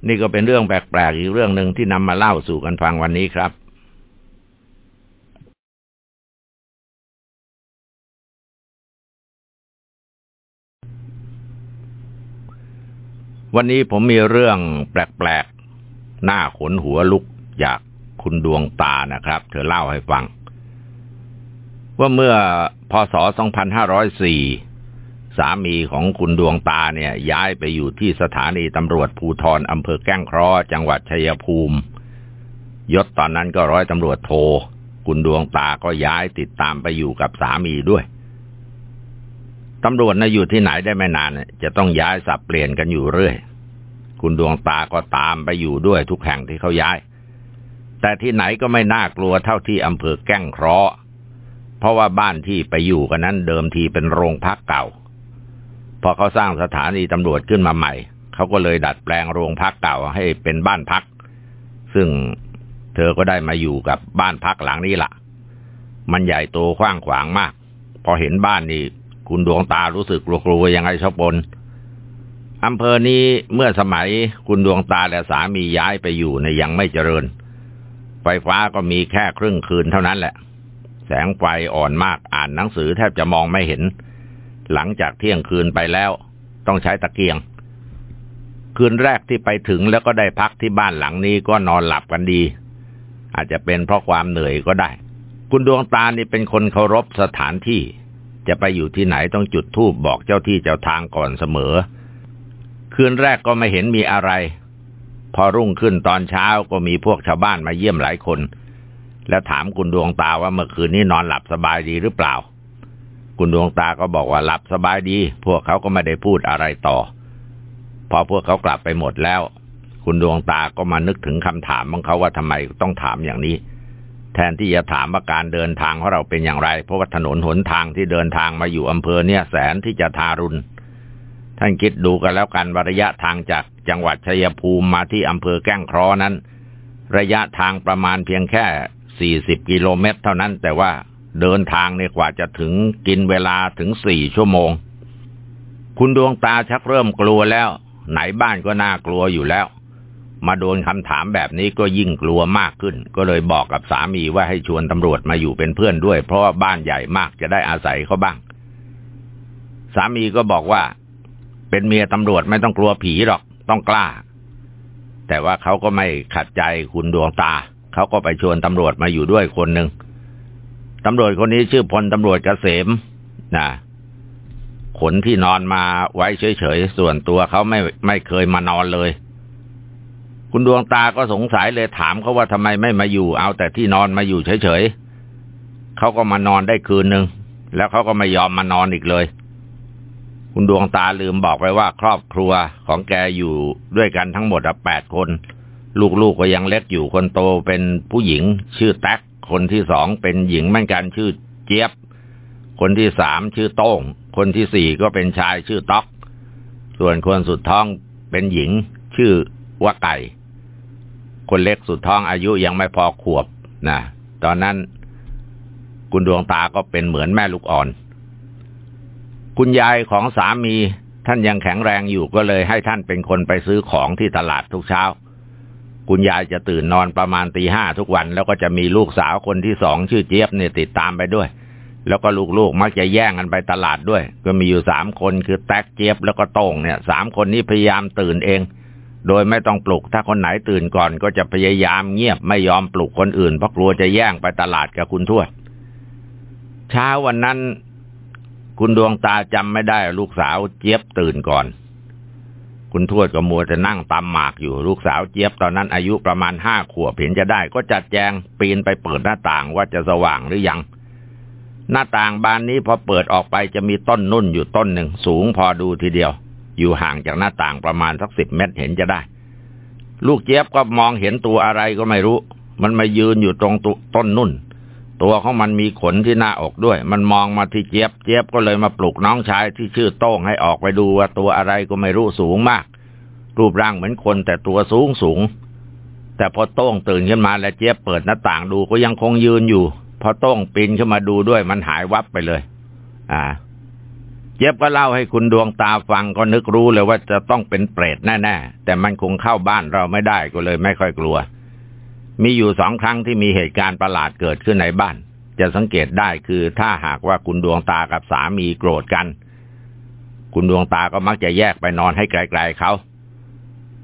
นี่ก็เป็นเรื่องแปลกๆอีกเรื่องหนึ่งที่นำมาเล่าสู่กันฟังวันนี้ครับวันนี้ผมมีเรื่องแปลกๆ หน้าขนหัวลุกจากคุณดวงตานะครับ เธอเล่าให้ฟัง ว่าเมื่อ พศ 2504 สามีของคุณดวงตาเนี่ย ย้ายไปอยู่ที่สถานีตำรวจภูทรอำเภอแก้งเคราะห์จังหวัดชัยภูมิ ยศตอนนั้นก็ร้อยตำรวจโท คุณดวงตาก็ย้ายติดตามไปอยู่กับสามีด้วยตำรวจนะอยู่ที่ไหนได้ไม่นาน จะต้องย้ายสับเปลี่ยนกันอยู่เรื่อย คุณดวงตาก็ตามไปอยู่ด้วยทุกแห่งที่เขาย้าย แต่ที่ไหนก็ไม่น่ากลัวเท่าที่อำเภอแก้งเคราะห์ เพราะว่าบ้านที่ไปอยู่กันนั้นเดิมทีเป็นโรงพักเก่า พอเขาสร้างสถานีตำรวจขึ้นมาใหม่เขาก็เลยดัดแปลงโรงพักเก่าให้เป็นบ้านพัก ซึ่งเธอก็ได้มาอยู่กับบ้านพักหลังนี้ละ่ะ มันใหญ่โตกว้างขวางมาก พอเห็นบ้านนี่คุณดวงตารู้สึกกลัวๆยังไงชอบปนอำเภอนี้เมื่อสมัยคุณดวงตาและสามีย้ายไปอยู่ในยังไม่เจริญ ไฟฟ้าก็มีแค่ครึ่งคืนเท่านั้นแหละ แสงไฟอ่อนมากอ่านหนังสือแทบจะมองไม่เห็น หลังจากเที่ยงคืนไปแล้ว ต้องใช้ตะเกียง คืนแรกที่ไปถึงแล้วก็ได้พักที่บ้านหลังนี้ก็นอนหลับกันดี อาจจะเป็นเพราะความเหนื่อยก็ได้ คุณดวงตานี่เป็นคนเคารพสถานที่ จะไปอยู่ที่ไหนต้องจุดธูปบอกเจ้าที่เจ้าทางก่อนเสมอ คืนแรกก็ไม่เห็นมีอะไร พอรุ่งขึ้นตอนเช้าก็มีพวกชาวบ้านมาเยี่ยมหลายคน แล้วถามคุณดวงตาว่าเมื่อคืนนี้นอนหลับสบายดีหรือเปล่า คุณดวงตาก็บอกว่าหลับสบายดี พวกเขาก็ไม่ได้พูดอะไรต่อ พอพวกเขากลับไปหมดแล้ว คุณดวงตาก็มานึกถึงคำถามของเขาว่าทำไมต้องถามอย่างนี้ แทนที่จะถามว่าการเดินทางของเราเป็นอย่างไร เพราะว่าถนนหนทางที่เดินทางมาอยู่อำเภอเนี่ยแสนที่จะทารุณท่านคิดดูกันแล้วกันระยะทางจากจังหวัดชัยภูมิมาที่อำเภอแก้งคราะห์นั้น ระยะทางประมาณเพียงแค่ สี่สิบกิโลเมตรเท่านั้น แต่ว่าเดินทางเนี่ยกว่าจะถึงกินเวลาถึงสี่ชั่วโมง คุณดวงตาชักเริ่มกลัวแล้ว ไหนบ้านก็น่ากลัวอยู่แล้ว มาโดนคำถามแบบนี้ก็ยิ่งกลัวมากขึ้น ก็เลยบอกกับสามีว่าให้ชวนตำรวจมาอยู่เป็นเพื่อนด้วย เพราะว่าบ้านใหญ่มากจะได้อาศัยเขาบ้าง สามีก็บอกว่า เป็นเมียตำรวจไม่ต้องกลัวผีหรอกต้องกล้า แต่ว่าเขาก็ไม่ขัดใจคุณดวงตา เขาก็ไปชวนตำรวจมาอยู่ด้วยคนหนึ่งตำรวจคนนี้ชื่อพลตำรวจเกษมนะขนที่นอนมาไว้เฉยๆ ส่วนตัวเขาไม่ไม่เคยมานอนเลย คุณดวงตาก็สงสัยเลยถามเขาว่าทำไมไม่มาอยู่ เอาแต่ที่นอนมาอยู่เฉยๆเขาก็มานอนได้คืนหนึ่งแล้วเขาก็ไม่ยอมมานอนอีกเลย คุณดวงตาลืมบอกไปว่าครอบครัวของแกอยู่ด้วยกันทั้งหมดแปดคน ลูกๆกก็ยังเล็กอยู่คนโตเป็นผู้หญิง ชื่อแท็ก คนที่สองเป็นหญิงเหมือนกันชื่อเจี๊ยบ คนที่สามชื่อโต้ง คนที่สี่ก็เป็นชายชื่อต๊อก ส่วนคนสุดท้องเป็นหญิง ชื่อว่าไก่ คนเล็กสุดท้องอายุยังไม่พอขวบนะตอนนั้นคุณดวงตาก็เป็นเหมือนแม่ลูกอ่อน คุณยายของสามีท่านยังแข็งแรงอยู่ก็เลยให้ท่านเป็นคนไปซื้อของที่ตลาดทุกเช้า คุณยายจะตื่นนอนประมาณตีห้าทุกวัน แล้วก็จะมีลูกสาวคนที่สองชื่อเจี๊ยบเนี่ยติดตามไปด้วย แล้วก็ลูกๆมักจะแย่งกันไปตลาดด้วย ก็มีอยู่สามคนคือแท็กเจี๊ยบแล้วก็โต้งเนี่ยสามคนนี้พยายามตื่นเอง โดยไม่ต้องปลุก ถ้าคนไหนตื่นก่อนก็จะพยายามเงียบไม่ยอมปลุกคนอื่นเพราะกลัวจะแย่งไปตลาดกับคุณทวดเช้าวันนั้น คุณดวงตาจำไม่ได้ลูกสาวเจี๊ยบตื่นก่อน คุณทวดก็มัวจะนั่งตำหมากอยู่ลูกสาวเจี๊ยบตอนนั้นอายุประมาณห้าขวบเห็นจะได้ ก็จัดแจงปีนไปเปิดหน้าต่างว่าจะสว่างหรือยัง หน้าต่างบานนี้พอเปิดออกไปจะมีต้นนุ่นอยู่ต้นหนึ่งสูงพอดูทีเดียว อยู่ห่างจากหน้าต่างประมาณสักสิบเมตรเห็นจะได้ ลูกเจี๊ยบก็มองเห็นตัวอะไรก็ไม่รู้ มันมายืนอยู่ตรงต้นนุ่น ตัวของมันมีขนที่หน้าอกด้วย มันมองมาที่เจี๊ยบ เจี๊ยบก็เลยมาปลุกน้องชายที่ชื่อโต้งให้ออกไปดูว่าตัวอะไรก็ไม่รู้สูงมาก รูปร่างเหมือนคนแต่ตัวสูงสูง แต่พอโต้งตื่นขึ้นมาและเจี๊ยบเปิดหน้าต่างดูก็ยังคงยืนอยู่ พอโต้งปีนขึ้นมาดูด้วยมันหายวับไปเลย อ่า เจี๊ยบก็เล่าให้คุณดวงตาฟังก็นึกรู้เลยว่าจะต้องเป็นเปรตแน่ๆแต่มันคงเข้าบ้านเราไม่ได้ก็เลยไม่ค่อยกลัว มีอยู่สองครั้งที่มีเหตุการณ์ประหลาดเกิดขึ้นในบ้าน จะสังเกตได้คือถ้าหากว่าคุณดวงตากับสามีโกรธกัน คุณดวงตาก็มักจะแยกไปนอนให้ไกลๆเขา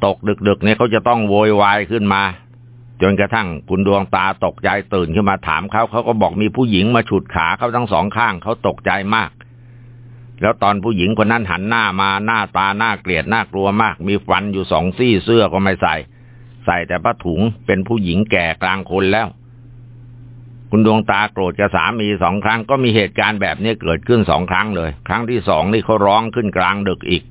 ตกดึกๆเนี่ยเขาจะต้องโวยวายขึ้นมา จนกระทั่งคุณดวงตาตกใจตื่นขึ้นมาถามเขาเขาก็บอกมีผู้หญิงมาฉุดขาเขาทั้งสองข้างเขาตกใจมาก แล้วตอนผู้หญิงคนนั้นหันหน้ามาหน้าตาหน้าเกลียดน่ากลัวมาก มีฟันอยู่สองซี่เสื้อก็ไม่ใส่ ใส่แต่ผ้าถุงเป็นผู้หญิงแก่กลางคนแล้ว คุณดวงตาโกรธกับสามีสองครั้งก็มีเหตุการณ์แบบนี้เกิดขึ้นสองครั้งเลย ครั้งที่สองนี่เขาร้องขึ้นกลางดึกอีก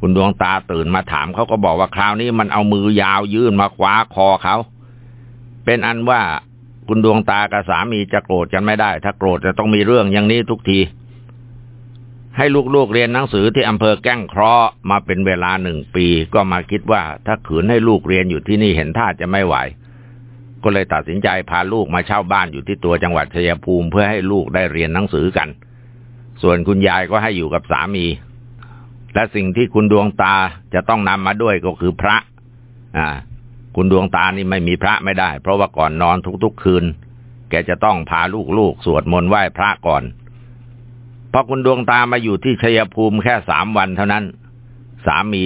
คุณดวงตาตื่นมาถามเขาก็บอกว่าคราวนี้มันเอามือยาวยื่นมาคว้าคอเขา เป็นอันว่าคุณดวงตากับสามีจะโกรธกันไม่ได้ ถ้าโกรธจะต้องมีเรื่องอย่างนี้ทุกที ให้ลูกๆเรียนหนังสือที่อำเภอแก้งเคราะห์มาเป็นเวลาหนึ่งปี ก็มาคิดว่าถ้าขืนให้ลูกเรียนอยู่ที่นี่เห็นท่าจะไม่ไหว ก็เลยตัดสินใจพาลูกมาเช่าบ้านอยู่ที่ตัวจังหวัดชัยภูมิเพื่อให้ลูกได้เรียนหนังสือกัน ส่วนคุณยายก็ให้อยู่กับสามี และสิ่งที่คุณดวงตาจะต้องนำมาด้วยก็คือพระ อ่า คุณดวงตานี่ไม่มีพระไม่ได้ เพราะว่าก่อนนอนทุกๆคืน แกจะต้องพาลูกๆสวดมนต์ไหว้พระก่อน อคุณดวงตามาอยู่ที่ชัยภูมิแค่สามวันเท่านั้น สามี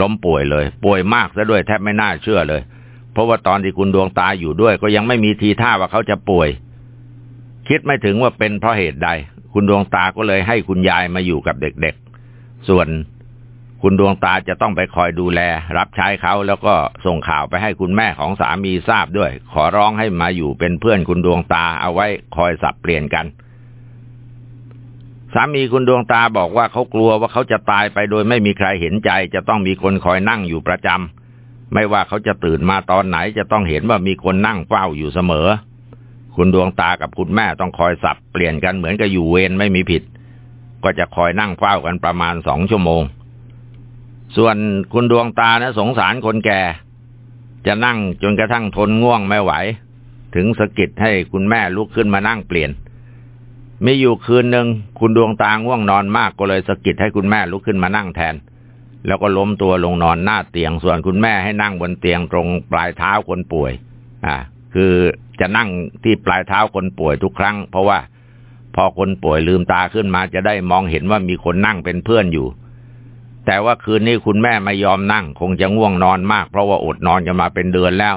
ล้มป่วยเลย ป่วยมากซะด้วยแทบไม่น่าเชื่อเลย เพราะว่าตอนที่คุณดวงตาอยู่ด้วย ก็ยังไม่มีทีท่าว่าเขาจะป่วย คิดไม่ถึงว่าเป็นเพราะเหตุใด คุณดวงตาก็เลยให้คุณยายมาอยู่กับเด็กๆ ส่วนคุณดวงตาจะต้องไปคอยดูแล รับใช้เขาแล้วก็ส่งข่าวไปให้คุณแม่ของสามีทราบด้วย ขอร้องให้มาอยู่เป็นเพื่อนคุณดวงตาเอาไว้คอยสับเปลี่ยนกัน สามีคุณดวงตาบอกว่าเขากลัวว่าเขาจะตายไปโดยไม่มีใครเห็นใจ จะต้องมีคนคอยนั่งอยู่ประจำไม่ว่าเขาจะตื่นมาตอนไหนจะต้องเห็นว่ามีคนนั่งเฝ้าอยู่เสมอ คุณดวงตากับคุณแม่ต้องคอยสับเปลี่ยนกันเหมือนกับอยู่เวรไม่มีผิด ก็จะคอยนั่งเฝ้ากันประมาณสองชั่วโมง ส่วนคุณดวงตานะสงสารคนแก่ จะนั่งจนกระทั่งทนง่วงไม่ไหว ถึงสะกิดให้คุณแม่ลุกขึ้นมานั่งเปลี่ยน มีอยู่คืนหนึ่งคุณดวงตาง่วงนอนมากก็เลยสะกิดให้คุณแม่ลุกขึ้นมานั่งแทน แล้วก็ล้มตัวลงนอนหน้าเตียงส่วนคุณแม่ให้นั่งบนเตียงตรงปลายเท้าคนป่วย อ่า คือจะนั่งที่ปลายเท้าคนป่วยทุกครั้ง เพราะว่า พอคนป่วยลืมตาขึ้นมาจะได้มองเห็นว่ามีคนนั่งเป็นเพื่อนอยู่ แต่ว่าคืนนี้คุณแม่ไม่ยอมนั่ง คงจะง่วงนอนมากเพราะว่าอดนอนจะมาเป็นเดือนแล้ว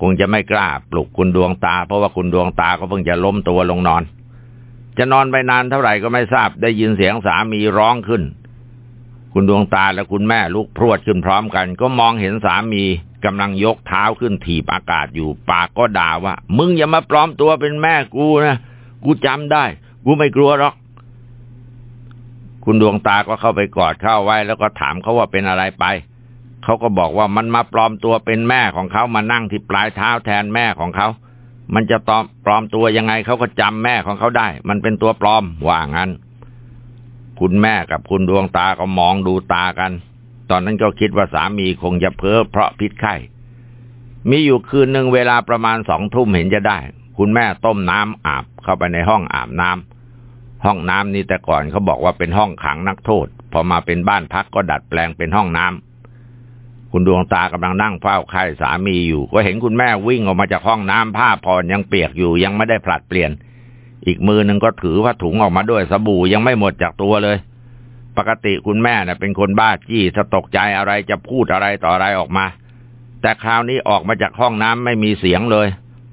คงจะไม่กล้าปลุกคุณดวงตา เพราะว่าคุณดวงตาก็เพิ่งจะล้มตัวลงนอน จะนอนไปนานเท่าไหร่ก็ไม่ทราบ ได้ยินเสียงสามีร้องขึ้น คุณดวงตาและคุณแม่ลุกพรวดขึ้นพร้อมกัน ก็มองเห็นสามีกำลังยกเท้าขึ้นถีบอากาศอยู่ ปากก็ด่าว่า มึงอย่ามาปลอมตัวเป็นแม่กูนะกูจำได้ กูไม่กลัวหรอก คุณดวงตาก็เข้าไปกอดเข้าไว้ แล้วก็ถามเขาว่าเป็นอะไรไปเขาก็บอกว่ามันมาปลอมตัวเป็นแม่ของเขามานั่งที่ปลายเท้าแทนแม่ของเขา มันจะตอมปลอมตัวยังไงเขาก็จำแม่ของเขาได้ มันเป็นตัวปลอมว่างั้น คุณแม่กับคุณดวงตาก็มองดูตากัน ตอนนั้นก็คิดว่าสามีคงจะเพ้อเพราะพิษไข้มีอยู่คืนหนึ่งเวลาประมาณสองทุ่มเห็นจะได้ คุณแม่ต้มน้ำอาบเข้าไปในห้องอาบน้ำห้องน้ำนี่แต่ก่อนเขาบอกว่าเป็นห้องขังนักโทษ พอมาเป็นบ้านพักก็ดัดแปลงเป็นห้องน้ำ คุณดวงตากำลังนั่งเฝ้าไข่สามีอยู่ ก็เห็นคุณแม่วิ่งออกมาจากห้องน้ำผ้าผ่อนยังเปียกอยู่ยังไม่ได้ผลัดเปลี่ยน อีกมือหนึ่งก็ถือผ้าถุงออกมาด้วยสบู่ยังไม่หมดจากตัวเลย ปกติคุณแม่เน่ะ เป็นคนบ้าจี้ถ้าตกใจอะไรจะพูดอะไรต่ออะไรออกมา แต่คราวนี้ออกมาจากห้องน้ำไม่มีเสียงเลย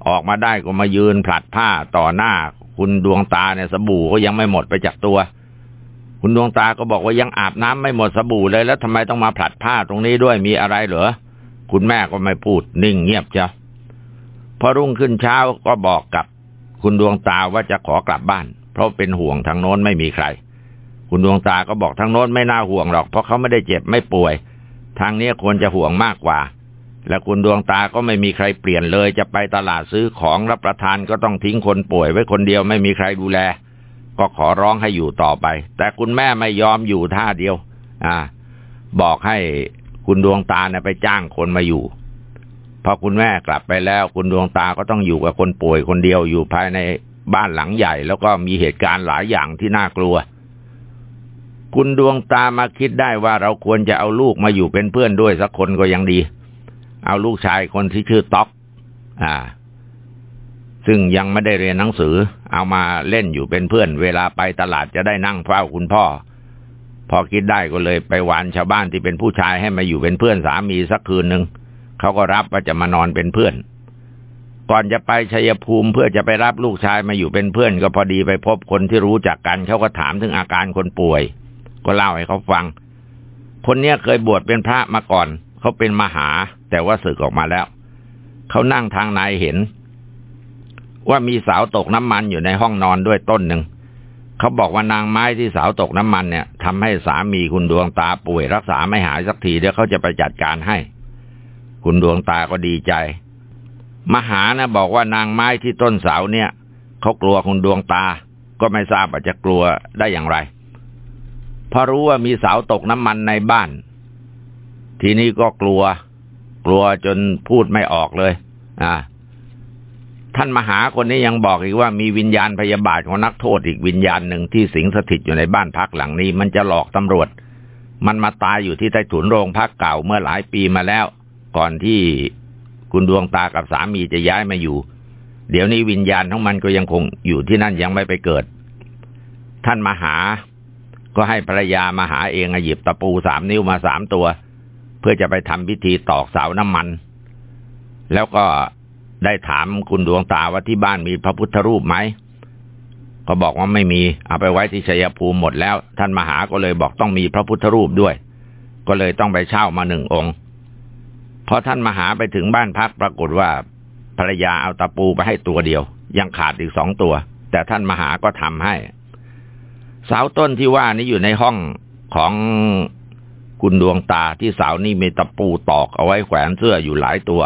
ออกมาได้ก็มายืนผลัดผ้าต่อหน้า คุณดวงตาเนี่ยสบู่ก็ยังไม่หมดไปจากตัว คุณดวงตาก็บอกว่ายังอาบน้ำไม่หมดสบู่เลยแล้วทำไมต้องมาผลัดผ้าตรงนี้ด้วยมีอะไรเหรอคุณแม่ก็ไม่พูดนิ่งเงียบจ้ะพอรุ่งขึ้นเช้าก็บอกกับ คุณดวงตาว่าจะขอกลับบ้าน เพราะเป็นห่วงทางโน้นไม่มีใคร คุณดวงตาก็บอกทางโน้นไม่น่าห่วงหรอก เพราะเขาไม่ได้เจ็บไม่ป่วย ทางนี้ควรจะห่วงมากกว่า และคุณดวงตาก็ไม่มีใครเปลี่ยนเลย จะไปตลาดซื้อของรับประทานก็ต้องทิ้งคนป่วยไว้คนเดียวไม่มีใครดูแล ก็ขอร้องให้อยู่ต่อไป แต่คุณแม่ไม่ยอมอยู่ท่าเดียว อ่า บอกให้คุณดวงตาเนี่ยไปจ้างคนมาอยู่พอคุณแม่กลับไปแล้ว คุณดวงตาก็ต้องอยู่กับคนป่วยคนเดียวอยู่ภายในบ้านหลังใหญ่ แล้วก็มีเหตุการณ์หลายอย่างที่น่ากลัว คุณดวงตามาคิดได้ว่าเราควรจะเอาลูกมาอยู่เป็นเพื่อนด้วยสักคนก็ยังดี เอาลูกชายคนที่ชื่อต๊อก อ่า ซึ่งยังไม่ได้เรียนหนังสือ เอามาเล่นอยู่เป็นเพื่อน เวลาไปตลาดจะได้นั่งเฝ้าคุณพ่อ พอคิดได้ก็เลยไปหวานชาวบ้านที่เป็นผู้ชายให้มาอยู่เป็นเพื่อนสามีสักคืนหนึ่งเขาก็รับว่าจะมานอนเป็นเพื่อน ก่อนจะไปชัยภูมิเพื่อจะไปรับลูกชายมาอยู่เป็นเพื่อน ก็พอดีไปพบคนที่รู้จักกันเขาก็ถามถึงอาการคนป่วย ก็เล่าให้เขาฟัง คนเนี้ยเคยบวชเป็นพระมาก่อน เขาเป็นมหา แต่ว่าสึกออกมาแล้ว เขานั่งทางในเห็น ว่ามีเสาตกน้ำมันอยู่ในห้องนอนด้วยต้นหนึ่ง เขาบอกว่านางไม้ที่เสาตกน้ำมันเนี่ยทำให้สามีคุณดวงตาป่วยรักษาไม่หายสักทีเดี๋ยวเขาจะไปจัดการให้ คุณดวงตาก็ดีใจ มหานะบอกว่านางไม้ที่ต้นเสาเนี่ยเขากลัวคุณดวงตา ก็ไม่ทราบว่าจะกลัวได้อย่างไรพอรู้ว่ามีเสาตกน้ำมันในบ้าน ทีนี้ก็กลัว กลัวจนพูดไม่ออกเลย อ่า ท่านมหาคนนี้ยังบอกอีกว่ามีวิญญาณพยาบาทของนักโทษอีกวิญญาณหนึ่งที่สิงสถิตอยู่ในบ้านพักหลังนี้ มันจะหลอกตำรวจ มันมาตายอยู่ที่ใต้ถุนโรงพักเก่าเมื่อหลายปีมาแล้ว ก่อนที่คุณดวงตากับสามีจะย้ายมาอยู่ เดี๋ยวนี้วิญญาณของมันก็ยังคงอยู่ที่นั่นยังไม่ไปเกิด ท่านมาหา ก็ให้ภรรยามาหาเองหยิบตะปูสามนิ้วมาสามตัว เพื่อจะไปทำพิธีตอกเสาน้ำมัน แล้วก็ ได้ถามคุณดวงตาว่าที่บ้านมีพระพุทธรูปไหมก็บอกว่าไม่มี เอาไปไว้ที่ชัยภูมิหมดแล้ว ท่านมหาก็เลยบอกต้องมีพระพุทธรูปด้วย ก็เลยต้องไปเช่ามาหนึ่งองค์พอท่านมหาไปถึงบ้านพักปรากฏว่า ภรรยาเอาตะปูไปให้ตัวเดียว ยังขาดอีกสองตัว แต่ท่านมหาก็ทำให้เสาต้นที่ว่านี้อยู่ในห้องของคุณดวงตาที่เสานี่มีตะปูตอกเอาไว้แขวนเสื้ออยู่หลายตัว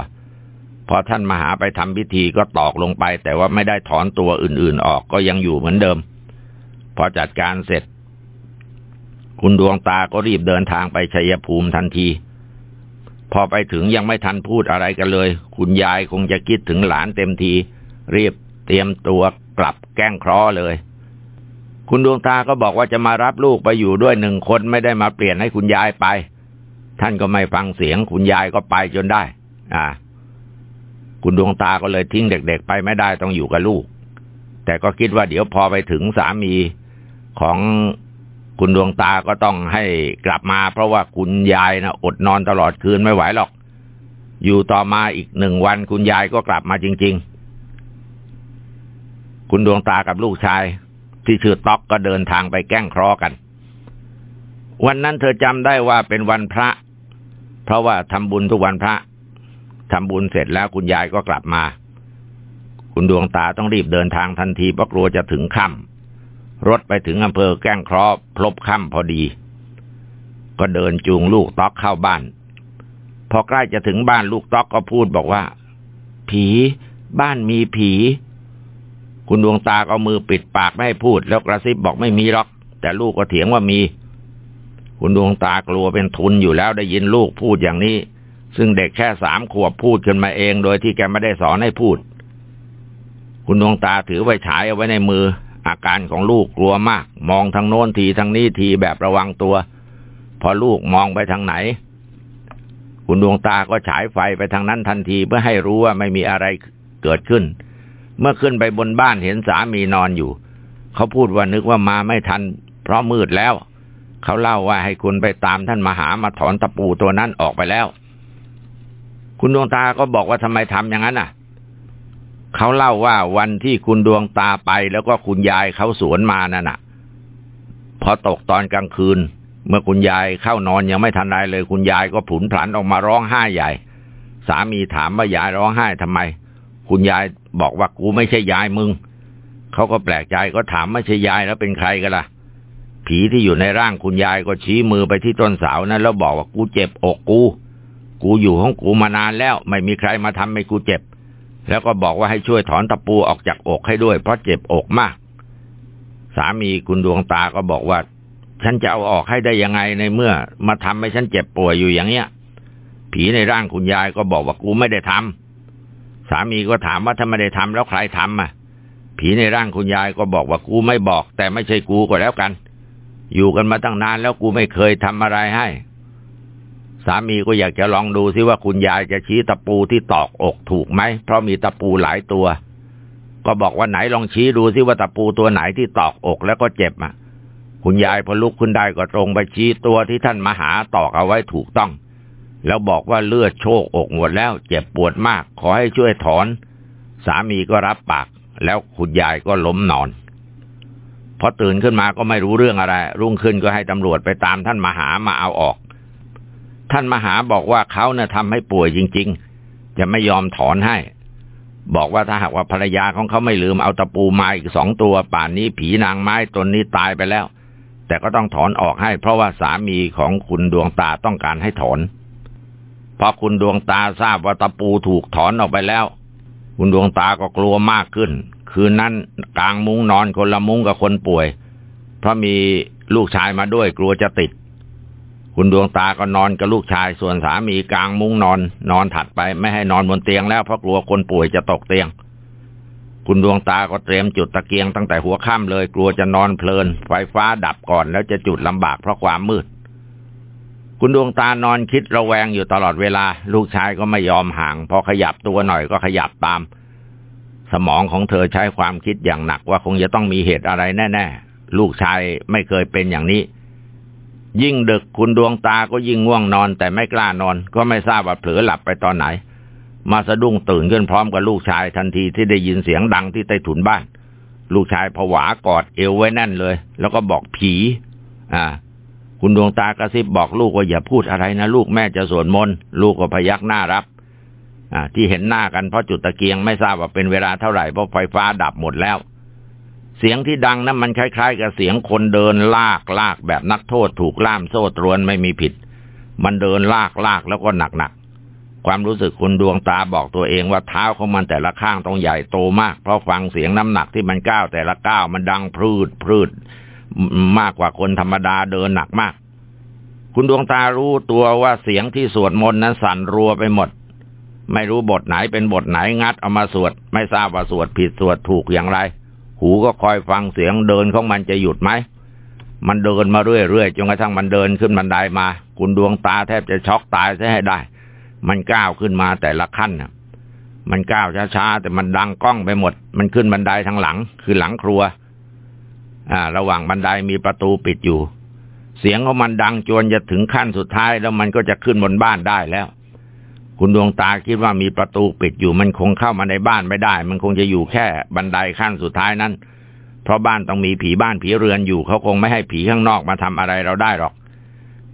พอท่านมาหาไปทำพิธีก็ตอกลงไป แต่ว่าไม่ได้ถอนตัวอื่นๆออกก็ยังอยู่เหมือนเดิม พอจัดการเสร็จ คุณดวงตาก็รีบเดินทางไปชัยภูมิทันที พอไปถึงยังไม่ทันพูดอะไรกันเลย คุณยายคงจะคิดถึงหลานเต็มที รีบเตรียมตัวกลับแก้งครอเลย คุณดวงตาก็บอกว่าจะมารับลูกไปอยู่ด้วยหนึ่งคนไม่ได้มาเปลี่ยนให้คุณยายไป ท่านก็ไม่ฟังเสียง คุณยายก็ไปจนได้ อ่า คุณดวงตาก็เลยทิ้งเด็กๆ ไปไม่ได้ต้องอยู่กับลูก แต่ก็คิดว่าเดี๋ยวพอไปถึงสามีของคุณดวงตาก็ต้องให้กลับมา เพราะว่าคุณยายนะอดนอนตลอดคืนไม่ไหวหรอก อยู่ต่อมาอีกหนึ่งวัน คุณยายก็กลับมาจริง ๆ คุณดวงตากับลูกชาย ที่ชื่อต๊อกก็เดินทางไปแก้งครอกัน วันนั้นเธอจำได้ว่าเป็นวันพระ เพราะว่าทำบุญทุกวันพระ ทำบุญเสร็จแล้วคุณยายก็กลับมา คุณดวงตาต้องรีบเดินทางทันทีเพราะกลัวจะถึงค่ำรถไปถึงอำเภอแก้งคราะห์พลบค่ำพอดี ก็เดินจูงลูกต๊อกเข้าบ้าน พอใกล้จะถึงบ้านลูกต๊อกก็พูดบอกว่า ผีบ้านมีผี คุณดวงตาเอามือปิดปากไม่ให้พูด แล้วกระซิบบอกไม่มีหรอก แต่ลูกก็เถียงว่ามี คุณดวงตากลัวเป็นทุนอยู่แล้วได้ยินลูกพูดอย่างนี้ ซึ่งเด็กแค่สามขวบพูดขึ้นมาเอง โดยที่แกไม่ได้สอนให้พูด คุณดวงตาถือไฟฉายเอาไว้ในมือ อาการของลูกกลัวมาก มองทางโน้นทีทางนี้ทีแบบระวังตัว พอลูกมองไปทางไหน คุณดวงตาก็ฉายไฟไปทางนั้นทันทีเพื่อให้รู้ว่าไม่มีอะไรเกิดขึ้น เมื่อขึ้นไปบนบ้านเห็นสามีนอนอยู่ เขาพูดว่านึกว่ามาไม่ทัน เพราะมืดแล้ว เขาเล่าว่าให้คุณไปตามท่านมาหามาถอนตะปูตัวนั้นออกไปแล้ว คุณดวงตาก็บอกว่าทำไมทำอย่างนั้นอะ เขาเล่าว่าวันที่คุณดวงตาไปแล้วก็คุณยายเขาสวนมานั่นน่ะ พอตกตอนกลางคืน เมื่อคุณยายเข้านอนยังไม่ทันไรเลย คุณยายก็ผุนผันออกมาร้องไห้ใหญ่ สามีถามว่ายายร้องไห้ทำไม คุณยายบอกว่ากูไม่ใช่ยายมึง เขาก็แปลกใจก็ถามไม่ใช่ยายแล้วเป็นใครกันล่ะผีที่อยู่ในร่างคุณยายก็ชี้มือไปที่ต้นเสานั้นแล้วบอกว่ากูเจ็บอกกู กูอยู่ของกูมานานแล้ว ไม่มีใครมาทำให้กูเจ็บ แล้วก็บอกว่าให้ช่วยถอนตะปูออกจากอกให้ด้วย เพราะเจ็บอกมาก สามีคุณดวงตาก็บอกว่า ฉันจะเอาออกให้ได้ยังไงในเมื่อ มาทำให้ฉันเจ็บป่วยอยู่อย่างเนี้ย ผีในร่างคุณยายก็บอกว่ากูไม่ได้ทำสามีก็ถามว่าถ้าไม่ได้ทำแล้วใครทำอะ ผีในร่างคุณยายก็บอกว่ากูไม่บอก แต่ไม่ใช่กูก็แล้วกัน อยู่กันมาตั้งนานแล้วกูไม่เคยทำอะไรให้ สามีก็อยากจะลองดูซิว่าคุณยายจะชี้ตะปูที่ตอกอกถูกไหม เพราะมีตะปูหลายตัว ก็บอกว่าไหนลองชี้ดูซิว่าตะปูตัวไหนที่ตอกอกแล้วก็เจ็บอะ คุณยายพอลุกขึ้นได้ก็ตรงไปชี้ตัวที่ท่านมหาตอกเอาไว้ถูกต้อง แล้วบอกว่าเลือดโชกอกหมดแล้ว เจ็บปวดมาก ขอให้ช่วยถอน สามีก็รับปาก แล้วคุณยายก็ล้มนอนพอตื่นขึ้นมาก็ไม่รู้เรื่องอะไร รุ่งขึ้นก็ให้ตำรวจไปตามท่านมหามาเอาออก ท่านมหาบอกว่าเขาเนี่ยทำให้ป่วยจริง ๆ จะไม่ยอมถอนให้ บอกว่าถ้าหากว่าภรรยาของเขาไม่ลืมเอาตะปูมาอีกสองตัว ป่านนี้ผีนางไม้ตนนี้ตายไปแล้ว แต่ก็ต้องถอนออกให้ เพราะว่าสามีของคุณดวงตาต้องการให้ถอนพอคุณดวงตาทราบว่าตะปูถูกถอนออกไปแล้ว คุณดวงตาก็กลัวมากขึ้น คืนนั้นกลางมุ้งนอนคนละมุ้งกับคนป่วย เพราะมีลูกชายมาด้วยกลัวจะติด คุณดวงตาก็นอนกับลูกชายส่วนสามีกลางมุ้งนอน นอนถัดไปไม่ให้นอนบนเตียงแล้วเพราะกลัวคนป่วยจะตกเตียง คุณดวงตาก็เตรียมจุดตะเกียงตั้งแต่หัวค่ำเลยกลัวจะนอนเพลิน ไฟฟ้าดับก่อนแล้วจะจุดลำบากเพราะความมืด คุณดวงตานอนคิดระแวงอยู่ตลอดเวลา ลูกชายก็ไม่ยอมห่าง พอขยับตัวหน่อยก็ขยับตาม สมองของเธอใช้ความคิดอย่างหนักว่าคงจะต้องมีเหตุอะไรแน่ ๆ ลูกชายไม่เคยเป็นอย่างนี้ ยิ่งดึกคุณดวงตาก็ยิ่งง่วงนอน แต่ไม่กล้านอน ก็ไม่ทราบว่าเผลอหลับไปตอนไหน มาสะดุ้งตื่นขึ้นพร้อมกับลูกชายทันทีที่ได้ยินเสียงดังที่ใต้ถุนบ้าน ลูกชายผวากอดเอวไว้แน่นเลย แล้วก็บอกผี อ่า คุณดวงตากระซิบบอกลูกว่าอย่าพูดอะไรนะลูกแม่จะสวดมนต์ลูกก็พยักหน้ารับ อ่า ที่เห็นหน้ากันเพราะจุดตะเกียงไม่ทราบว่าเป็นเวลาเท่าไหร่เพราะไฟฟ้าดับหมดแล้ว เสียงที่ดังนั้นมันคล้าย ๆ กับเสียงคนเดินลากลากแบบนักโทษถูกล่ามโซ่ตรวนไม่มีผิด มันเดินลากลากแล้วก็หนักๆ ความรู้สึกคุณดวงตาบอกตัวเองว่าเท้าของมันแต่ละข้างต้องใหญ่โตมาก เพราะฟังเสียงน้ำหนักที่มันก้าวแต่ละก้าวมันดังพืดพืดมากกว่าคนธรรมดาเดินหนักมาก คุณดวงตารู้ตัวว่าเสียงที่สวดมนต์นั้นสั่นรัวไปหมด ไม่รู้บทไหนเป็นบทไหนงัดเอามาสวด ไม่ทราบว่าสวดผิดสวดถูกอย่างไร หูก็คอยฟังเสียงเดินของมันจะหยุดไหม มันเดินมาเรื่อยๆจนกระทั่งมันเดินขึ้นบันไดามา คุณดวงตาแทบจะช็อกตายซะให้ได้ มันก้าวขึ้นมาแต่ละขั้นน่ะมันก้าวช้าๆแต่มันดังก้องไปหมด มันขึ้นบันไดทางหลัง คือหลังครัว อ่า ระหว่างบันไดมีประตูปิดอยู่ เสียงของมันดังจนจะถึงขั้นสุดท้ายแล้วมันก็จะขึ้นบนบ้านได้แล้ว คุณดวงตาคิดว่ามีประตูปิดอยู่มันคงเข้ามาในบ้านไม่ได้ มันคงจะอยู่แค่บันไดขั้นสุดท้ายนั้น เพราะบ้านต้องมีผีบ้านผีเรือนอยู่เขาคงไม่ให้ผีข้างนอกมาทำอะไรเราได้หรอก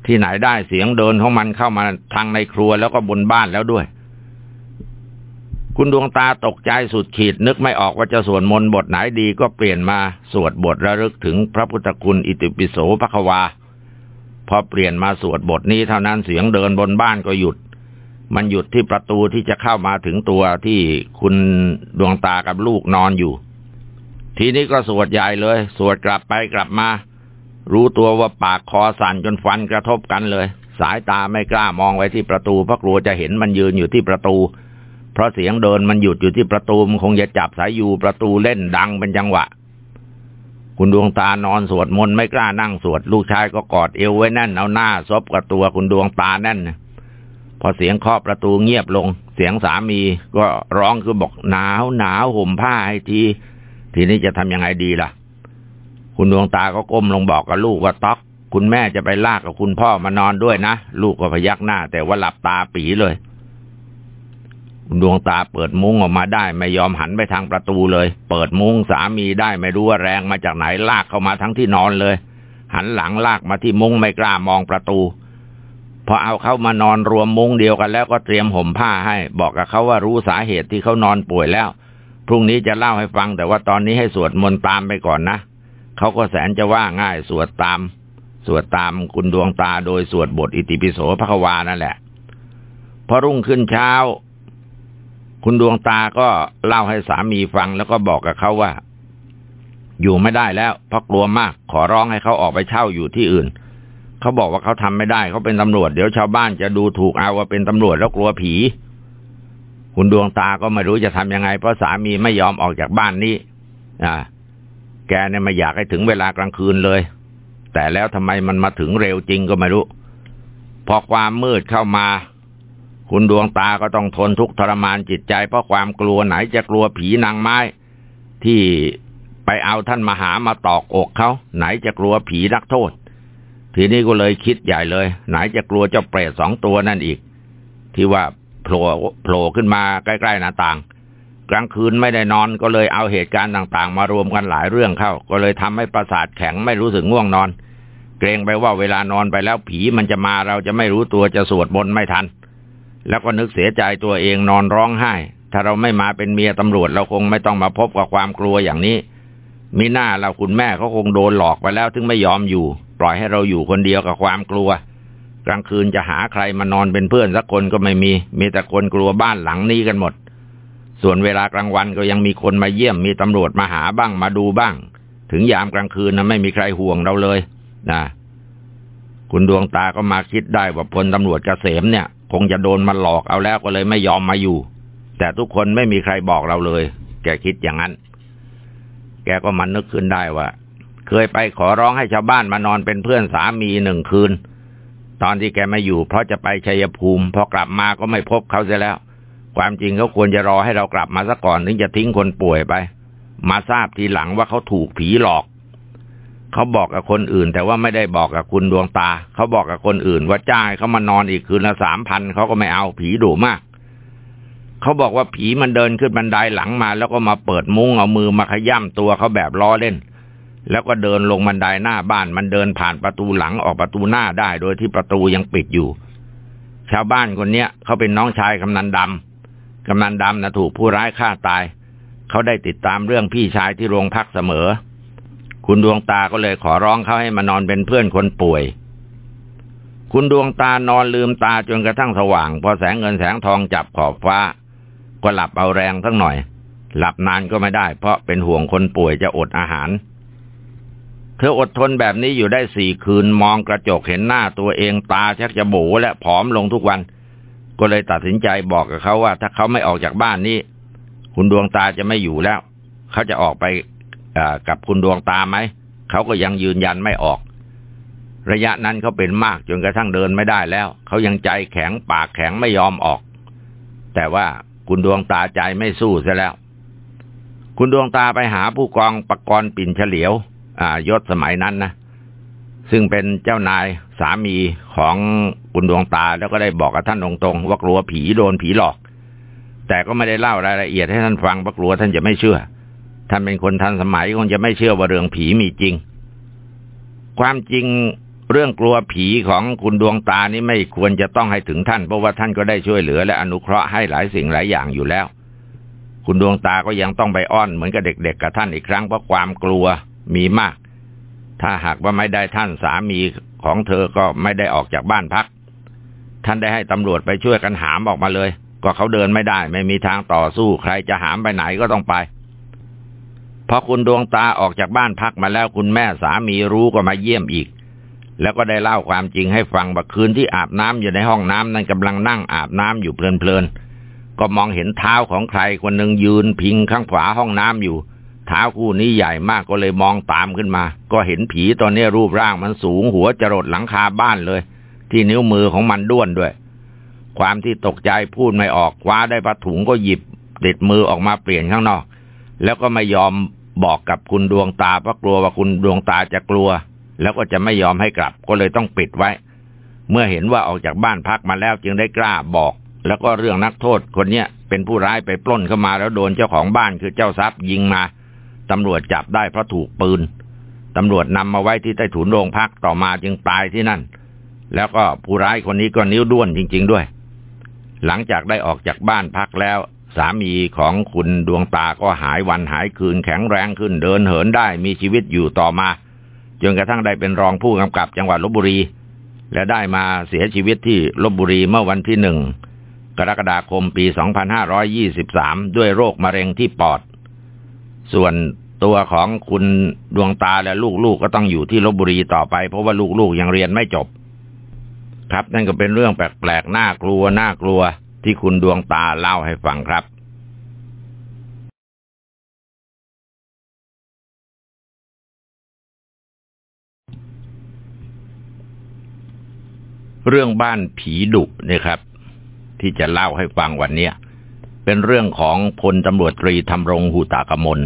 ที่ไหนได้เสียงเดินของมันเข้ามาทางในครัวแล้วก็บนบ้านแล้วด้วย คุณดวงตาตกใจสุดขีดนึกไม่ออกว่าจะสวดมนต์บทไหนดีก็เปลี่ยนมาสวดบทระลึกถึงพระพุทธคุณอิติปิโสภควาพอเปลี่ยนมาสวดบทนี้เท่านั้นเสียงเดินบนบ้านก็หยุด มันหยุดที่ประตูที่จะเข้ามาถึงตัวที่คุณดวงตากับลูกนอนอยู่ ทีนี้ก็สวดใหญ่เลย สวดกลับไปกลับมา รู้ตัวว่าปากคอสั่นจนฟันกระทบกันเลย สายตาไม่กล้ามองไว้ที่ประตูเพราะกลัวจะเห็นมันยืนอยู่ที่ประตู เพราะเสียงเดินมันหยุดอยู่ที่ประตูมันคงจะจับสายอยู่ประตูเล่นดังเป็นจังหวะ คุณดวงตานอนสวดมนต์ไม่กล้านั่งสวด ลูกชายก็กอดเอวไว้แน่นเอาหน้าซบกับตัวคุณดวงตาแน่น พอเสียงเคาะประตูเงียบลง เสียงสามีก็ร้องคือบอกหนาวหนาวห่มผ้าให้ที ทีนี้จะทำยังไงดีล่ะ คุณดวงตาก็ก้มลงบอกกับลูกว่าต๊อก คุณแม่จะไปลากกับคุณพ่อมานอนด้วยนะ ลูกก็พยักหน้า แต่ว่าหลับตาปีเลย คุณดวงตาเปิดมุ้งออกมาได้ ไม่ยอมหันไปทางประตูเลย เปิดมุ้งสามีได้ไม่รู้ว่าแรงมาจากไหนลากเข้ามาทั้งที่นอนเลย หันหลังลากมาที่มุ้งไม่กล้ามองประตู พอเอาเขามานอนรวมมุ้งเดียวกันแล้วก็เตรียมห่มผ้าให้ บอกกับเขาว่ารู้สาเหตุที่เขานอนป่วยแล้ว พรุ่งนี้จะเล่าให้ฟัง แต่ว่าตอนนี้ให้สวดมนต์ตามไปก่อนนะเขาก็แสนจะว่าง่ายสวดตาม สวดตามคุณดวงตาโดยสวดบทอิติปิโสพระควานั่นแหละ พอรุ่งขึ้นเช้า คุณดวงตาก็เล่าให้สามีฟังแล้วก็บอกกับเขาว่า อยู่ไม่ได้แล้วเพราะกลัวมาก ขอร้องให้เขาออกไปเช่าอยู่ที่อื่น เขาบอกว่าเขาทำไม่ได้ เขาเป็นตำรวจเดี๋ยวชาวบ้านจะดูถูกเอาว่าเป็นตำรวจแล้วกลัวผี คุณดวงตาก็ไม่รู้จะทำยังไง เพราะสามีไม่ยอมออกจากบ้านนี้ อ่า แกเนี่ยไม่อยากให้ถึงเวลากลางคืนเลย แต่แล้วทำไมมันมาถึงเร็วจริงก็ไม่รู้ พอความมืดเข้ามา คุณดวงตาก็ต้องทนทุกข์ทรมานจิตใจ เพราะความกลัวไหนจะกลัวผีนางไม้ที่ไปเอาท่านมหามาตอกอกเขาไหนจะกลัวผีนักโทษ ทีนี้ก็เลยคิดใหญ่เลย ไหนจะกลัวเจ้าเปรตสองตัวนั่นอีก ที่ว่าโผล่โผล่ขึ้นมาใกล้ๆหน้าต่าง กลางคืนไม่ได้นอนก็เลยเอาเหตุการณ์ต่างๆ มารวมกันหลายเรื่องเข้า ก็เลยทำให้ประสาทแข็งไม่รู้สึกง่วงนอน เกรงไปว่าเวลานอนไปแล้วผีมันจะมาเราจะไม่รู้ตัวจะสวดบนไม่ทัน แล้วก็นึกเสียใจตัวเองนอนร้องไห้ ถ้าเราไม่มาเป็นเมียตำรวจเราคงไม่ต้องมาพบกับความกลัวอย่างนี้มีหน้าเราคุณแม่เขาคงโดนหลอกไปแล้วถึงไม่ยอมอยู่ ล่อยให้เราอยู่คนเดียวกับความกลัว กลางคืนจะหาใครมานอนเป็นเพื่อนสักคนก็ไม่มี มีแต่คนกลัวบ้านหลังนี้กันหมด ส่วนเวลากลางวันก็ยังมีคนมาเยี่ยม มีตำรวจมาหาบ้างมาดูบ้าง ถึงยามกลางคืนนะไม่มีใครห่วงเราเลย นะ คุณดวงตาก็มาคิดได้ว่าพลตำรวจเกษมเนี่ย คงจะโดนมาหลอกเอาแล้วก็เลยไม่ยอมมาอยู่ แต่ทุกคนไม่มีใครบอกเราเลย แกคิดอย่างนั้น แกก็มันนึกขึ้นได้ว่า เคยไปขอร้องให้ชาวบ้านมานอนเป็นเพื่อนสามีหนึ่งคืน ตอนที่แกไม่อยู่เพราะจะไปชัยภูมิพอกลับมาก็ไม่พบเขาเสียแล้ว ความจริงเขาควรจะรอให้เรากลับมาซะก่อนถึงจะทิ้งคนป่วยไป มาทราบทีหลังว่าเขาถูกผีหลอกเขาบอกกับคนอื่น แต่ว่าไม่ได้บอกกับคุณดวงตา เขาบอกกับคนอื่น ว่าจ้างเขามานอนอีกคืนละสามพันเขาก็ไม่เอาผีดุมาก เขาบอกว่าผีมันเดินขึ้นบันไดหลังมา แล้วก็มาเปิดมุ้งเอามือมาขย่ำตัวเขาแบบล้อเล่น แล้วก็เดินลงบันไดหน้าบ้านมันเดินผ่านประตูหลังออกประตูหน้าได้ โดยที่ประตูยังปิดอยู่ ชาวบ้านคนเนี้ยเขาเป็นน้องชายกำนันดำกำนันดำนะถูกผู้ร้ายฆ่าตาย เขาได้ติดตามเรื่องพี่ชายที่โรงพักเสมอ คุณดวงตาก็เลยขอร้องเขาให้มานอนเป็นเพื่อนคนป่วย คุณดวงตานอนลืมตาจนกระทั่งสว่าง พอแสงเงินแสงทองจับขอบฟ้า ก็หลับเอาแรงสักหน่อย หลับนานก็ไม่ได้ เพราะเป็นห่วงคนป่วยจะอดอาหาร เธออดทนแบบนี้อยู่ได้สี่คืนมองกระจกเห็นหน้าตัวเองตาชักจะโบและผอมลงทุกวัน ก็เลยตัดสินใจบอกกับเขาว่า ถ้าเขาไม่ออกจากบ้านนี้ คุณดวงตาจะไม่อยู่แล้ว เขาจะออกไปกับคุณดวงตาไหม เขาก็ยังยืนยันไม่ออก ระยะนั้นเขาเป็นมากจนกระทั่งเดินไม่ได้แล้ว เขายังใจแข็งปากแข็งไม่ยอมออก แต่ว่าคุณดวงตาใจไม่สู้ซะแล้ว คุณดวงตาไปหาผู้กองปกรณ์ปิ่นเฉลียว ยศสมัยนั้นนะซึ่งเป็นเจ้านายสามีของคุณดวงตาแล้วก็ได้บอกกับท่านตรงๆว่ากลัวผีโดนผีหลอก แต่ก็ไม่ได้เล่ารายละเอียดให้ท่านฟังเพราะกลัวท่านจะไม่เชื่อ ท่านเป็นคนทันสมัยคงจะไม่เชื่อว่าเรื่องผีมีจริง ความจริงเรื่องกลัวผีของคุณดวงตานี่ไม่ควรจะต้องให้ถึงท่าน เพราะว่าท่านก็ได้ช่วยเหลือ และอนุเคราะห์ให้หลายสิ่งหลายอย่างอยู่แล้ว คุณดวงตาก็ยังต้องไปอ้อนเหมือนกับเด็ก ๆ กับท่านอีกครั้งเพราะความกลัว มีมาก ถ้าหากว่าไม่ได้ท่านสามีของเธอก็ไม่ได้ออกจากบ้านพัก ท่านได้ให้ตำรวจไปช่วยกันหามออกมาเลย ก็เขาเดินไม่ได้ ไม่มีทางต่อสู้ใครจะหามไปไหนก็ต้องไป พอคุณดวงตาออกจากบ้านพักมาแล้วคุณแม่สามีรู้ก็มาเยี่ยมอีก แล้วก็ได้เล่าความจริงให้ฟังว่าคืนที่อาบน้ำอยู่ในห้องน้ำนั้นกำลังนั่งอาบน้ำอยู่เพลินๆก็มองเห็นเท้าของใครคนหนึ่งยืนพิงข้างขวาห้องน้ำอยู่ เท้าคู่นี้ใหญ่มากก็เลยมองตามขึ้นมา ก็เห็นผีตอนนี้รูปร่างมันสูงหัวจรดหลังคาบ้านเลย ที่นิ้วมือของมันด้วนด้วย ความที่ตกใจพูดไม่ออกคว้าได้ผ้าถุงก็หยิบติดมือออกมาเปลี่ยนข้างนอก แล้วก็ไม่ยอมบอกกับคุณดวงตาเพราะกลัวว่าคุณดวงตาจะกลัว แล้วก็จะไม่ยอมให้กลับก็เลยต้องปิดไว้ เมื่อเห็นว่าออกจากบ้านพักมาแล้วจึงได้กล้าบอก แล้วก็เรื่องนักโทษคนเนี้ยเป็นผู้ร้ายไปปล้นเข้ามาแล้วโดนเจ้าของบ้านคือเจ้าทรัพย์ยิงมา ตำรวจจับได้เพราะถูกปืน ตำรวจนำมาไว้ที่ใต้ถุนโรงพักต่อมาจึงตายที่นั่น แล้วก็ผู้ร้ายคนนี้ก็นิ้วด้วนจริง ๆด้วย หลังจากได้ออกจากบ้านพักแล้ว สามีของคุณดวงตาก็หายวันหายคืนแข็งแรงขึ้นเดินเหินได้มีชีวิตอยู่ต่อมาจนกระทั่งได้เป็นรองผู้กำกับจังหวัดลบบุรี และได้มาเสียชีวิตที่ลบบุรีเมื่อวันที่หนึ่งกรกฎาคมปี 2523 ด้วยโรคมะเร็งที่ปอด ส่วน ตัวของคุณดวงตาและลูกๆกก็ต้องอยู่ที่ลบบุรีต่อไป เพราะว่าลูกๆยังเรียนไม่จบ ครับนั่นก็เป็นเรื่องแปลกๆน่ากลัวน่ากลัว ที่คุณดวงตาเล่าให้ฟังครับเรื่องบ้านผีดุเนี่ยครับ ที่จะเล่าให้ฟังวันนี้เป็นเรื่องของพลตำรวจตรีธรรมรงหูตากมล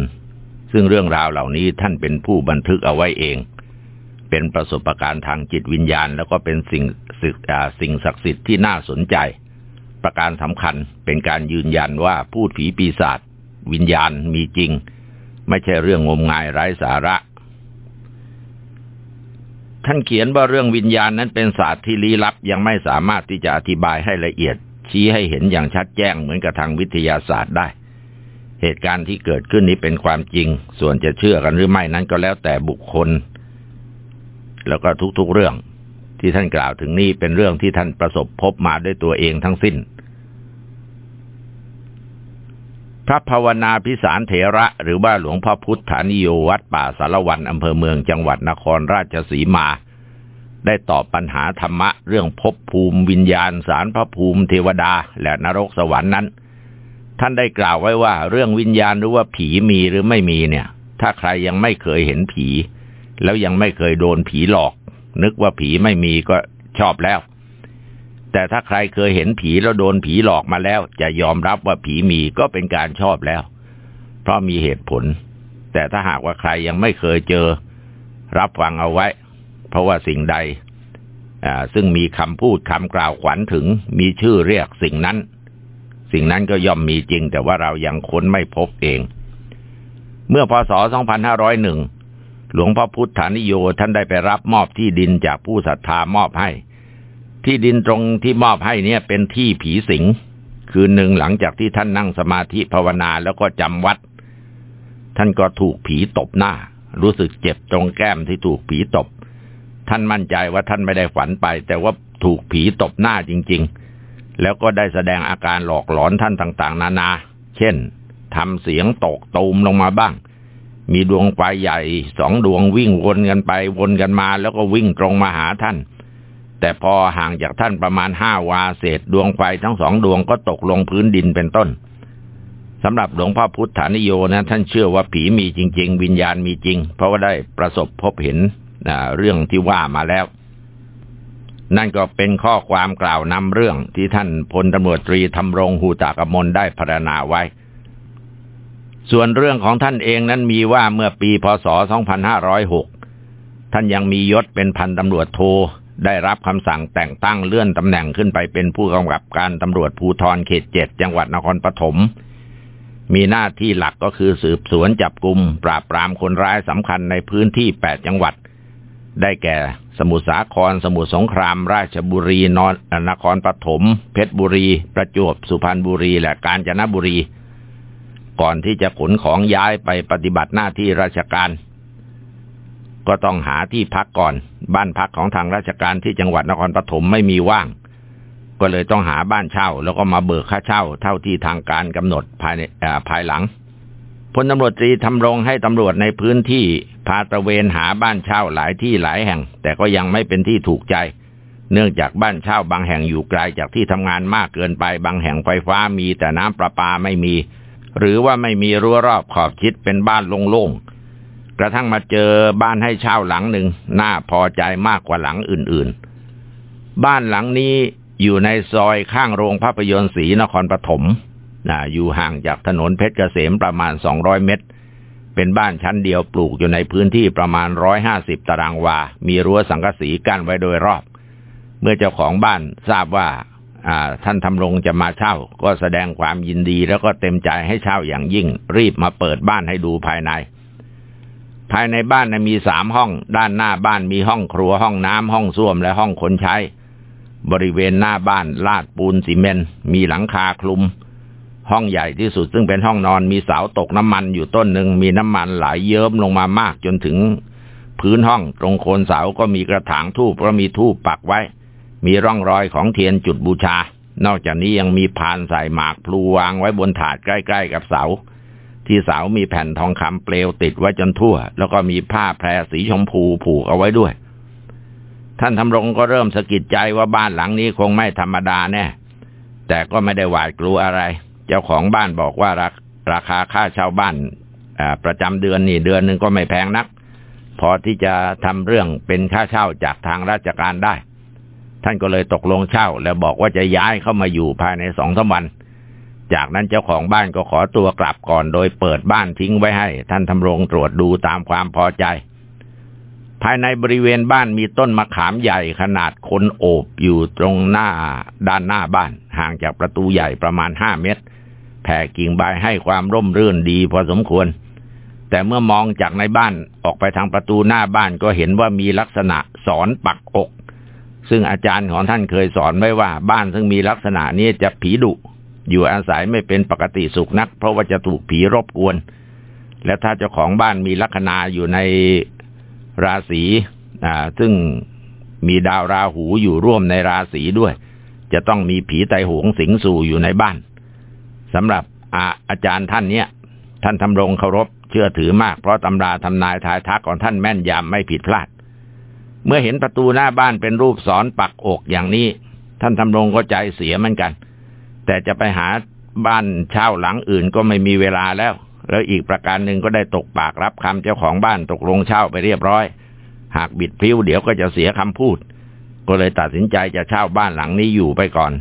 ซึ่งเรื่องราวเหล่านี้ท่านเป็นผู้บันทึกเอาไว้เอง เป็นประสบการณ์ทางจิตวิญญาณ แล้วก็เป็นสิ่งสิ่งศักดิ์สิทธิ์ที่น่าสนใจ ประการสำคัญเป็นการยืนยันว่าพูดผีปีศาจวิญญาณมีจริง ไม่ใช่เรื่องงมงายไร้สาระ ท่านเขียนว่าเรื่องวิญญาณนั้นเป็นศาสตร์ที่ลี้ลับยังไม่สามารถที่จะอธิบายให้ละเอียด ชี้ให้เห็นอย่างชัดแจ้งเหมือนกับทางวิทยาศาสตร์ได้ เหตุการณ์ที่เกิดขึ้นนี้เป็นความจริง ส่วนจะเชื่อกันหรือไม่นั้นก็แล้วแต่บุคคล แล้วก็ทุกๆเรื่อง ที่ท่านกล่าวถึงนี้เป็นเรื่องที่ท่านประสบพบมาด้วยตัวเองทั้งสิ้น พระภาวนาพิสารเถระ หรือว่าหลวงพ่อพุทธานิโยวัดป่าสารวันอำเภอเมืองจังหวัดนครราชสีมา ได้ตอบปัญหาธรรมะ เรื่องภพภูมิวิญญาณสารพระภูมิเทวดา และนรกสวรรค์นั้น ท่านได้กล่าวไว้ว่า เรื่องวิญญาณหรือว่าผีมีหรือไม่มีเนี่ย ถ้าใครยังไม่เคยเห็นผี แล้วยังไม่เคยโดนผีหลอก นึกว่าผีไม่มีก็ชอบแล้ว แต่ถ้าใครเคยเห็นผีแล้วโดนผีหลอกมาแล้ว จะยอมรับว่าผีมีก็เป็นการชอบแล้ว เพราะมีเหตุผล แต่ถ้าหากว่าใครยังไม่เคยเจอ รับฟังเอาไว้ เพราะว่าสิ่งใดซึ่งมีคำพูดคำกล่าวขวัญถึงมีชื่อเรียกสิ่งนั้น สิ่งนั้นก็ย่อมมีจริง แต่ว่าเรายังค้นไม่พบเอง เมื่อพศ 2501 หลวงพ่อพุทธานิโยท่านได้ไปรับมอบที่ดินจากผู้ศรัทธามอบให้ ที่ดินตรงที่มอบให้เนี่ยเป็นที่ผีสิง คืนหนึ่งหลังจากที่ท่านนั่งสมาธิภาวนาแล้วก็จำวัด ท่านก็ถูกผีตบหน้า รู้สึกเจ็บตรงแก้มที่ถูกผีตบ ท่านมั่นใจว่าท่านไม่ได้ฝันไป แต่ว่าถูกผีตบหน้าจริง ๆ แล้วก็ได้แสดงอาการหลอกหลอนท่านต่าง ๆ นานา เช่นทำเสียงตกตูมลงมาบ้าง มีดวงไฟใหญ่สองดวงวิ่งวนกันไปวนกันมา แล้วก็วิ่งตรงมาหาท่าน แต่พอห่างจากท่านประมาณห้าวาเศษดวงไฟทั้งสองดวงก็ตกลงพื้นดินเป็นต้นสำหรับหลวงพ่อพุทธานิโยนะ ท่านเชื่อว่าผีมีจริง ๆ วิญญาณมีจริง เพราะว่าได้ประสบพบเห็นเรื่องที่ว่ามาแล้ว นั่นก็เป็นข้อความกล่าวนำเรื่องที่ท่านพลตำรวจตรีธรรมรงหูตากมลได้พรรณนาไว้ ส่วนเรื่องของท่านเองนั้นมีว่าเมื่อปีพศ 2506 ท่านยังมียศเป็นพันตำรวจโท ได้รับคำสั่งแต่งตั้งเลื่อนตำแหน่งขึ้นไปเป็นผู้กำกับการตำรวจภูธรเขตเจ็ดจังหวัดนครปฐมมีหน้าที่หลักก็คือสืบสวนจับกลุ่มปราบปรามคนร้ายสำคัญในพื้นที่แปดจังหวัด ได้แก่สมุทรสาคร สมุทรสงคราม ราชบุรีนอนนครปฐมเพชรบุรี ประจวบสุพรรณบุรี และกาญจนบุรี ก่อนที่จะขนของย้ายไปปฏิบัติหน้าที่ราชการ ก็ต้องหาที่พักก่อน บ้านพักของทางราชการที่จังหวัดนครปฐมไม่มีว่าง ก็เลยต้องหาบ้านเช่า แล้วก็มาเบิกค่าเช่า เท่าที่ทางการกำหนดภายในภายหลัง พลตำรวจตรีทำรงให้ตำรวจในพื้นที่พาตะเวนหาบ้านเช่าหลายที่หลายแห่ง แต่ก็ยังไม่เป็นที่ถูกใจ เนื่องจากบ้านเช่าบางแห่งอยู่ไกลจากที่ทำงานมากเกินไป บางแห่งไฟฟ้ามีแต่น้ำประปาไม่มี หรือว่าไม่มีรั้วรอบขอบชิดเป็นบ้านโล่งๆ กระทั่งมาเจอบ้านให้เช่าหลังหนึ่งน่าพอใจมากกว่าหลังอื่นๆ บ้านหลังนี้อยู่ในซอยข้างโรงภาพยนตร์ศรีนครปฐม นะอยู่ห่างจากถนนเพชรเกษมประมาณ 200 เมตร เป็นบ้านชั้นเดียวปลูกอยู่ในพื้นที่ประมาณ 150 ตารางวา มีรั้วสังกะสีกั้นไว้โดยรอบ เมื่อเจ้าของบ้านทราบว่าท่านทำรงจะมาเช่า ก็แสดงความยินดีแล้วก็เต็มใจให้เช่าอย่างยิ่ง รีบมาเปิดบ้านให้ดูภายใน ภายในบ้านมีสามห้อง ด้านหน้าบ้านมีห้องครัวห้องน้ำห้องส้วมและห้องคนใช้ บริเวณหน้าบ้านลาดปูนซีเมนต์มีหลังคาคลุม ห้องใหญ่ที่สุดซึ่งเป็นห้องนอนมีเสาตกน้ำมันอยู่ต้นหนึ่งมีน้ำมันไหลยเยิ้มลงมามากจนถึง พื้นห้องตรงโคนเสาก็มีกระถางทูบเพราะมีทูบปักไว้ มีร่องรอยของเทียนจุดบูชา นอกจากนี้ยังมีพานใส่หมากพลูวางไว้บนถาดใกล้ ๆ กับเสา ที่เสามีแผ่นทองคำเปลวติดไว้จนทั่ว แล้วก็มีผ้าแพรสีชมพูผูกเอาไว้ด้วย ท่านทำรงก็เริ่มสะกิดใจว่าบ้านหลังนี้คงไม่ธรรมดาแน่แต่ก็ไม่ได้หวาดกลัวอะไร เจ้าของบ้านบอกว่าราราคาค่าเช่าบ้านประจำเดือนนี่เดือนหนึ่งก็ไม่แพงนัก พอที่จะทำเรื่องเป็นค่าเช่าจากทางราชการได้ ท่านก็เลยตกลงเช่า แล้วบอกว่าจะย้ายเข้ามาอยู่ภายในสองสามวัน จากนั้นเจ้าของบ้านก็ขอตัวกลับก่อน โดยเปิดบ้านทิ้งไว้ให้ ท่านทำรงตรวจดูตามความพอใจ ภายในบริเวณบ้านมีต้นมะขามใหญ่ขนาดคนโอบอยู่ตรงหน้าด้านหน้าบ้าน ห่างจากประตูใหญ่ประมาณห้าเมตร แผ่กิ่งใบให้ความร่มรื่นดีพอสมควร แต่เมื่อมองจากในบ้านออกไปทางประตูหน้าบ้านก็เห็นว่ามีลักษณะสอนปักอก ซึ่งอาจารย์ของท่านเคยสอนไว้ว่าบ้านซึ่งมีลักษณะนี้จะผีดุ อยู่อาศัยไม่เป็นปกติสุขนัก เพราะว่าจะถูกผีรบกวน และถ้าเจ้าของบ้านมีลัคนาอยู่ในราศีอ่าซึ่งมีดาวราหูอยู่ร่วมในราศีด้วย จะต้องมีผีไตหงสิงสู่อยู่ในบ้าน สำหรับอาอาจารย์ท่านเนี้ยท่านทำรงเคารพเชื่อถือมากเพราะตำราทำนายทายทักของท่านแม่นยำไม่ผิดพลาด เมื่อเห็นประตูหน้าบ้านเป็นรูปสอนปักอกอย่างนี้ ท่านทำรงก็ใจเสียเหมือนกัน แต่จะไปหาบ้านเช่าหลังอื่นก็ไม่มีเวลาแล้ว แล้วอีกประการหนึ่งก็ได้ตกปากรับคำเจ้าของบ้านตกลงเช่าไปเรียบร้อย หากบิดพิ้วเดี๋ยวก็จะเสียคำพูด ก็เลยตัดสินใจจะเช่าบ้านหลังนี้อยู่ไปก่อน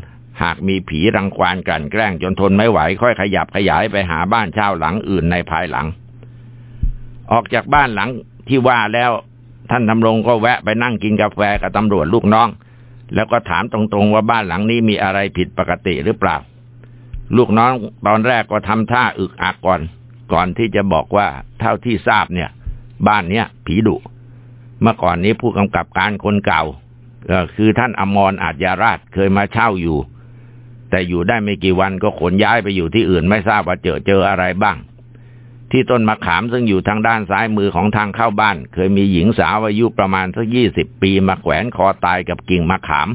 หากมีผีรังควานกันแกล้งจนทนไม่ไหว ค่อยขยับขยายไปหาบ้านเช่าหลังอื่นในภายหลัง ออกจากบ้านหลังที่ว่าแล้วท่านทำรงก็แวะไปนั่งกินกาแฟกับตำรวจลูกน้อง แล้วก็ถามตรงๆว่าบ้านหลังนี้มีอะไรผิดปกติหรือเปล่า ลูกน้องตอนแรกก็ทำท่าอึกอักก่อน ก่อนที่จะบอกว่าเท่าที่ทราบเนี่ย บ้านเนี้ยผีดุ เมื่อก่อนนี้ผู้กำกับการคนเก่าคือท่านอมรอาจยาราชเคยมาเช่าอยู่ แต่อยู่ได้ไม่กี่วันก็ขนย้ายไปอยู่ที่อื่นไม่ทราบว่าเจอเจออะไรบ้าง ที่ต้นมะขามซึ่งอยู่ทางด้านซ้ายมือของทางเข้าบ้าน เคยมีหญิงสาวอายุประมาณสักยี่สิบปีมาแขวนคอตายกับกิ่งมะขาม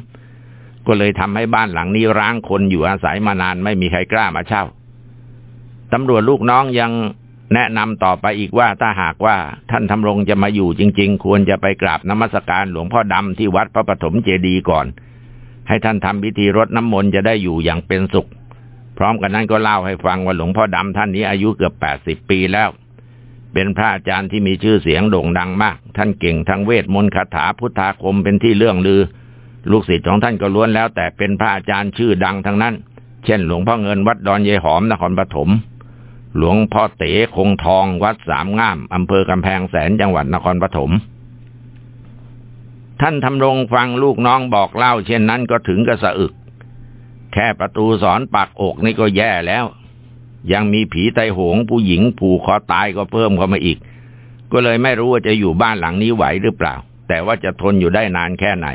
ก็เลยทำให้บ้านหลังนี้ร้างคนอยู่อาศัยมานานไม่มีใครกล้ามาเช่าตำรวจลูกน้องยังแนะนำต่อไปอีกว่าถ้าหากว่าท่านทำรงจะมาอยู่จริง ๆ ควรจะไปกราบนมัสการหลวงพ่อดำที่วัดพระปฐมเจดีย์ก่อน ให้ท่านทำพิธีรดน้ำมนต์จะได้อยู่อย่างเป็นสุข พร้อมกันนั้นก็เล่าให้ฟังว่าหลวงพ่อดำท่านนี้อายุเกือบแปดสิบปีแล้ว เป็นพระอาจารย์ที่มีชื่อเสียงโด่งดังมาก ท่านเก่งทั้งเวทมนต์คาถาพุทธาคมเป็นที่เรื่องลือ ลูกศิษย์ของท่านก็ล้วนแล้ว แต่เป็นพระอาจารย์ชื่อดังทั้งนั้น เช่น หลวงพ่อเงินวัดดอนเยหอมนครปฐมหลวงพ่อเต๋คงทองวัดสามง่ามอำเภอกำแพงแสนจังหวัดนครปฐม ท่านทำรงฟังลูกน้องบอกเล่า เช่นนั้นก็ถึงกระสะอึก แค่ประตูสอนปากอกนี่ก็แย่แล้ว ยังมีผีไตโหงผู้หญิงผูกคอตายก็เพิ่มเข้ามาอีก ก็เลยไม่รู้ว่าจะอยู่บ้านหลังนี้ไหวหรือเปล่า แต่ว่าจะทนอยู่ได้นานแค่ไหน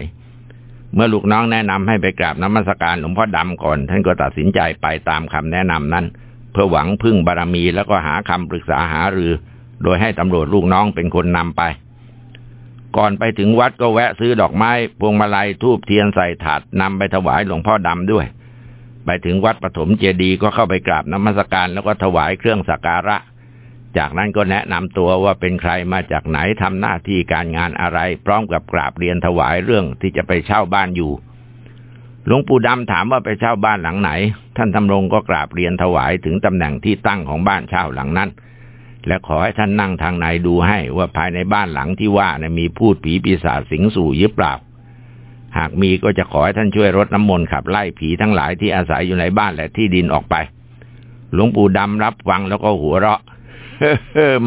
เมื่อลูกน้องแนะนำให้ไปกราบน้ำมศการหลวงพ่อดำก่อน ท่านก็ตัดสินใจไปตามคำแนะนำนั้น เพื่อหวังพึ่งบารมีแล้วก็หาคำปรึกษาหารือ โดยให้ตำรวจลูกน้องเป็นคนนำไป ก่อนไปถึงวัดก็แวะซื้อดอกไม้พวงมาลัยทูบเทียนใส่ถาดนำไปถวายหลวงพ่อดำด้วย ไปถึงวัดปฐมเจดีย์ก็เข้าไปกราบนมัสการแล้วก็ถวายเครื่องสักการะ จากนั้นก็แนะนำตัวว่าเป็นใครมาจากไหนทำหน้าที่การงานอะไร พร้อมกับกราบเรียนถวายเรื่องที่จะไปเช่าบ้านอยู่หลวงปู่ดำถามว่าไปเช่าบ้านหลังไหน ท่านทำรงก็กราบเรียนถวายถึงตำแหน่งที่ตั้งของบ้านเช่าหลังนั้น และขอให้ท่านนั่งทางในดูให้ว่าภายในบ้านหลังที่ว่านะมีพูดผีปีศาจสิงสู่หรือเปล่า หากมีก็จะขอให้ท่านช่วยรดน้ำมนต์ขับไล่ผีทั้งหลายที่อาศัยอยู่ในบ้านและที่ดินออกไป หลวงปู่ดำรับฟังแล้วก็หัวเราะ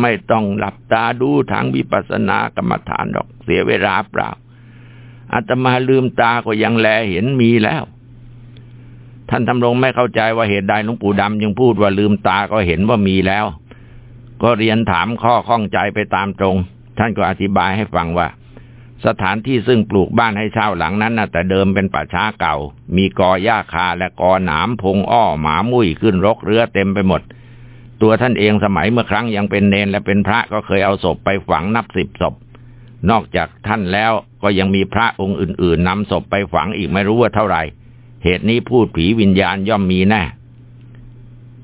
ไม่ต้องหลับตาดูทางวิปัสสนากรรมฐานดอกเสียเวลาเปล่าอาตมาลืมตาก็ยังแลเห็นมีแล้ว ท่านทำรงไม่เข้าใจว่าเหตุใดหลวงปู่ดำยังพูดว่าลืมตาก็เห็นว่ามีแล้ว ก็เรียนถามข้อข้องใจไปตามตรง ท่านก็อธิบายให้ฟังว่า สถานที่ซึ่งปลูกบ้านให้เช่าหลังนั้นนะแต่เดิมเป็นป่าช้าเก่า มีกอหญ้าคาและกอหนามพงอ้อหมามุ้ยขึ้นรกเรือเต็มไปหมด ตัวท่านเองสมัยเมื่อครั้งยังเป็นเนนและเป็นพระก็เคยเอาศพไปฝังนับสิบศพ นอกจากท่านแล้วก็ยังมีพระองค์อื่น ๆนำศพไปฝังอีกไม่รู้ว่าเท่าไหร่ เหตุนี้พูดผีวิญญาณย่อมมีแน่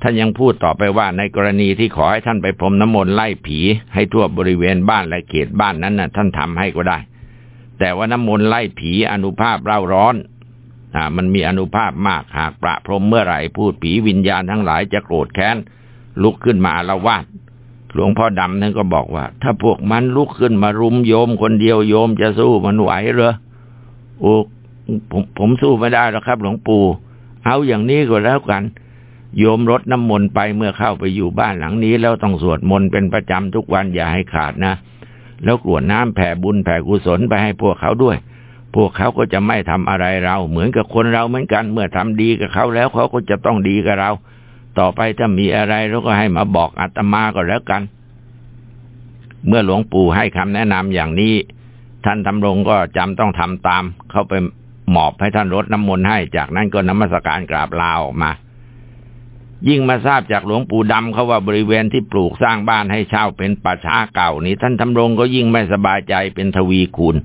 ท่านยังพูดต่อไปว่าในกรณีที่ขอให้ท่านไปพรมน้ำมนต์ไล่ผีให้ทั่วบริเวณบ้านและเขตบ้านนั้นนะ่ะ ท่านทำให้ก็ได้ แต่ว่าน้ำมนต์ไล่ผีอนุภาพเร่าร้อนอ่ามันมีอนุภาพมากหากประพรมเมื่อไหร่พูดผีวิญญาณทั้งหลายจะโกรธแค้นลุกขึ้นมาอาละวาดหลวงพ่อดำท่านก็บอกว่า ถ้าพวกมันลุกขึ้นมารุมโยมคนเดียวโยมจะสู้มันไหวเหรอโอ้ผมผมสู้ไม่ได้หรอกครับ หลวงปู่ เอาอย่างนี้ก็แล้วกัน โยมรดน้ำมนต์ไปเมื่อเข้าไปอยู่บ้านหลังนี้ แล้วต้องสวดมนต์เป็นประจำทุกวันอย่าให้ขาดนะ แล้วกรวดน้ำแผ่บุญแผ่กุศลไปให้พวกเขาด้วย พวกเขาก็จะไม่ทำอะไรเรา เหมือนกับคนเราเหมือนกัน เมื่อทำดีกับเขาแล้วเขาก็จะต้องดีกับเรา ต่อไปถ้ามีอะไรเราก็ให้มาบอกอาตมาก็แล้วกัน เมื่อหลวงปู่ให้คำแนะนำอย่างนี้ ท่านทำรงก็จำต้องทำตาม เข้าไปหมอบให้ท่านรดน้ำมนต์ให้ จากนั้นก็นมัสการกราบลาออกมา ยิ่งมาทราบจากหลวงปู่ดำเขาว่าบริเวณที่ปลูกสร้างบ้านให้เช่าเป็นป่าช้าเก่านี้ท่านทำรงก็ยิ่งไม่สบายใจเป็นทวีคูณ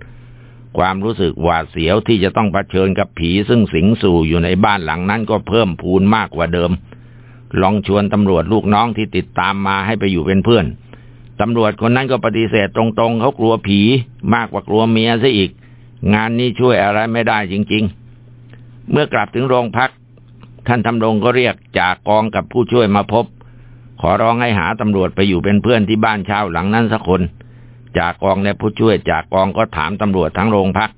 ความรู้สึกหวาดเสียวที่จะต้องเผชิญกับผีซึ่งสิงสู่อยู่ในบ้านหลังนั้นก็เพิ่มพูนมากกว่าเดิม ลองชวนตำรวจลูกน้องที่ติดตามมาให้ไปอยู่เป็นเพื่อนตำรวจคนนั้นก็ปฏิเสธตรงๆเขากลัวผีมากกว่ากลัวเมียซะอีก งานนี้ช่วยอะไรไม่ได้จริง ๆ เมื่อกลับถึงโรงพัก ท่านทำรงก็เรียกจากกองกับผู้ช่วยมาพบ ขอร้องให้หาตำรวจไปอยู่เป็นเพื่อนที่บ้านเช่าหลังนั้นสักคน จากกองและผู้ช่วยจากกองก็ถามตำรวจทั้งโรงพัก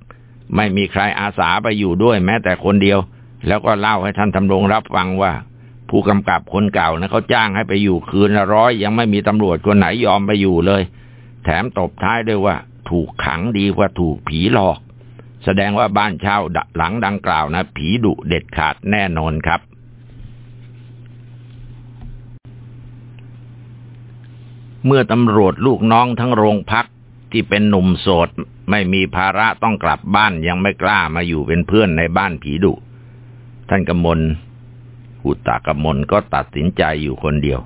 ไม่มีใครอาสาไปอยู่ด้วยแม้แต่คนเดียว แล้วก็เล่าให้ท่านทำรงรับฟังว่า ผู้กำกับคนเก่านะเขาจ้างให้ไปอยู่คืนละร้อยยังไม่มีตำรวจคนไหนยอมไปอยู่เลย แถมตบท้ายด้วยว่า ถูกขังดีกว่าถูกผีหลอก แสดงว่าบ้านเช่าหลังดังกล่าวนะ ผีดุเด็ดขาดแน่นอนครับ เมื่อตำรวจลูกน้องทั้งโรงพักที่เป็นหนุ่มโสด ไม่มีภาระต้องกลับบ้านยังไม่กล้ามาอยู่เป็นเพื่อนในบ้านผีดุ ท่านกำมลหุตากำมลก็ตัดสินใจอยู่คนเดียว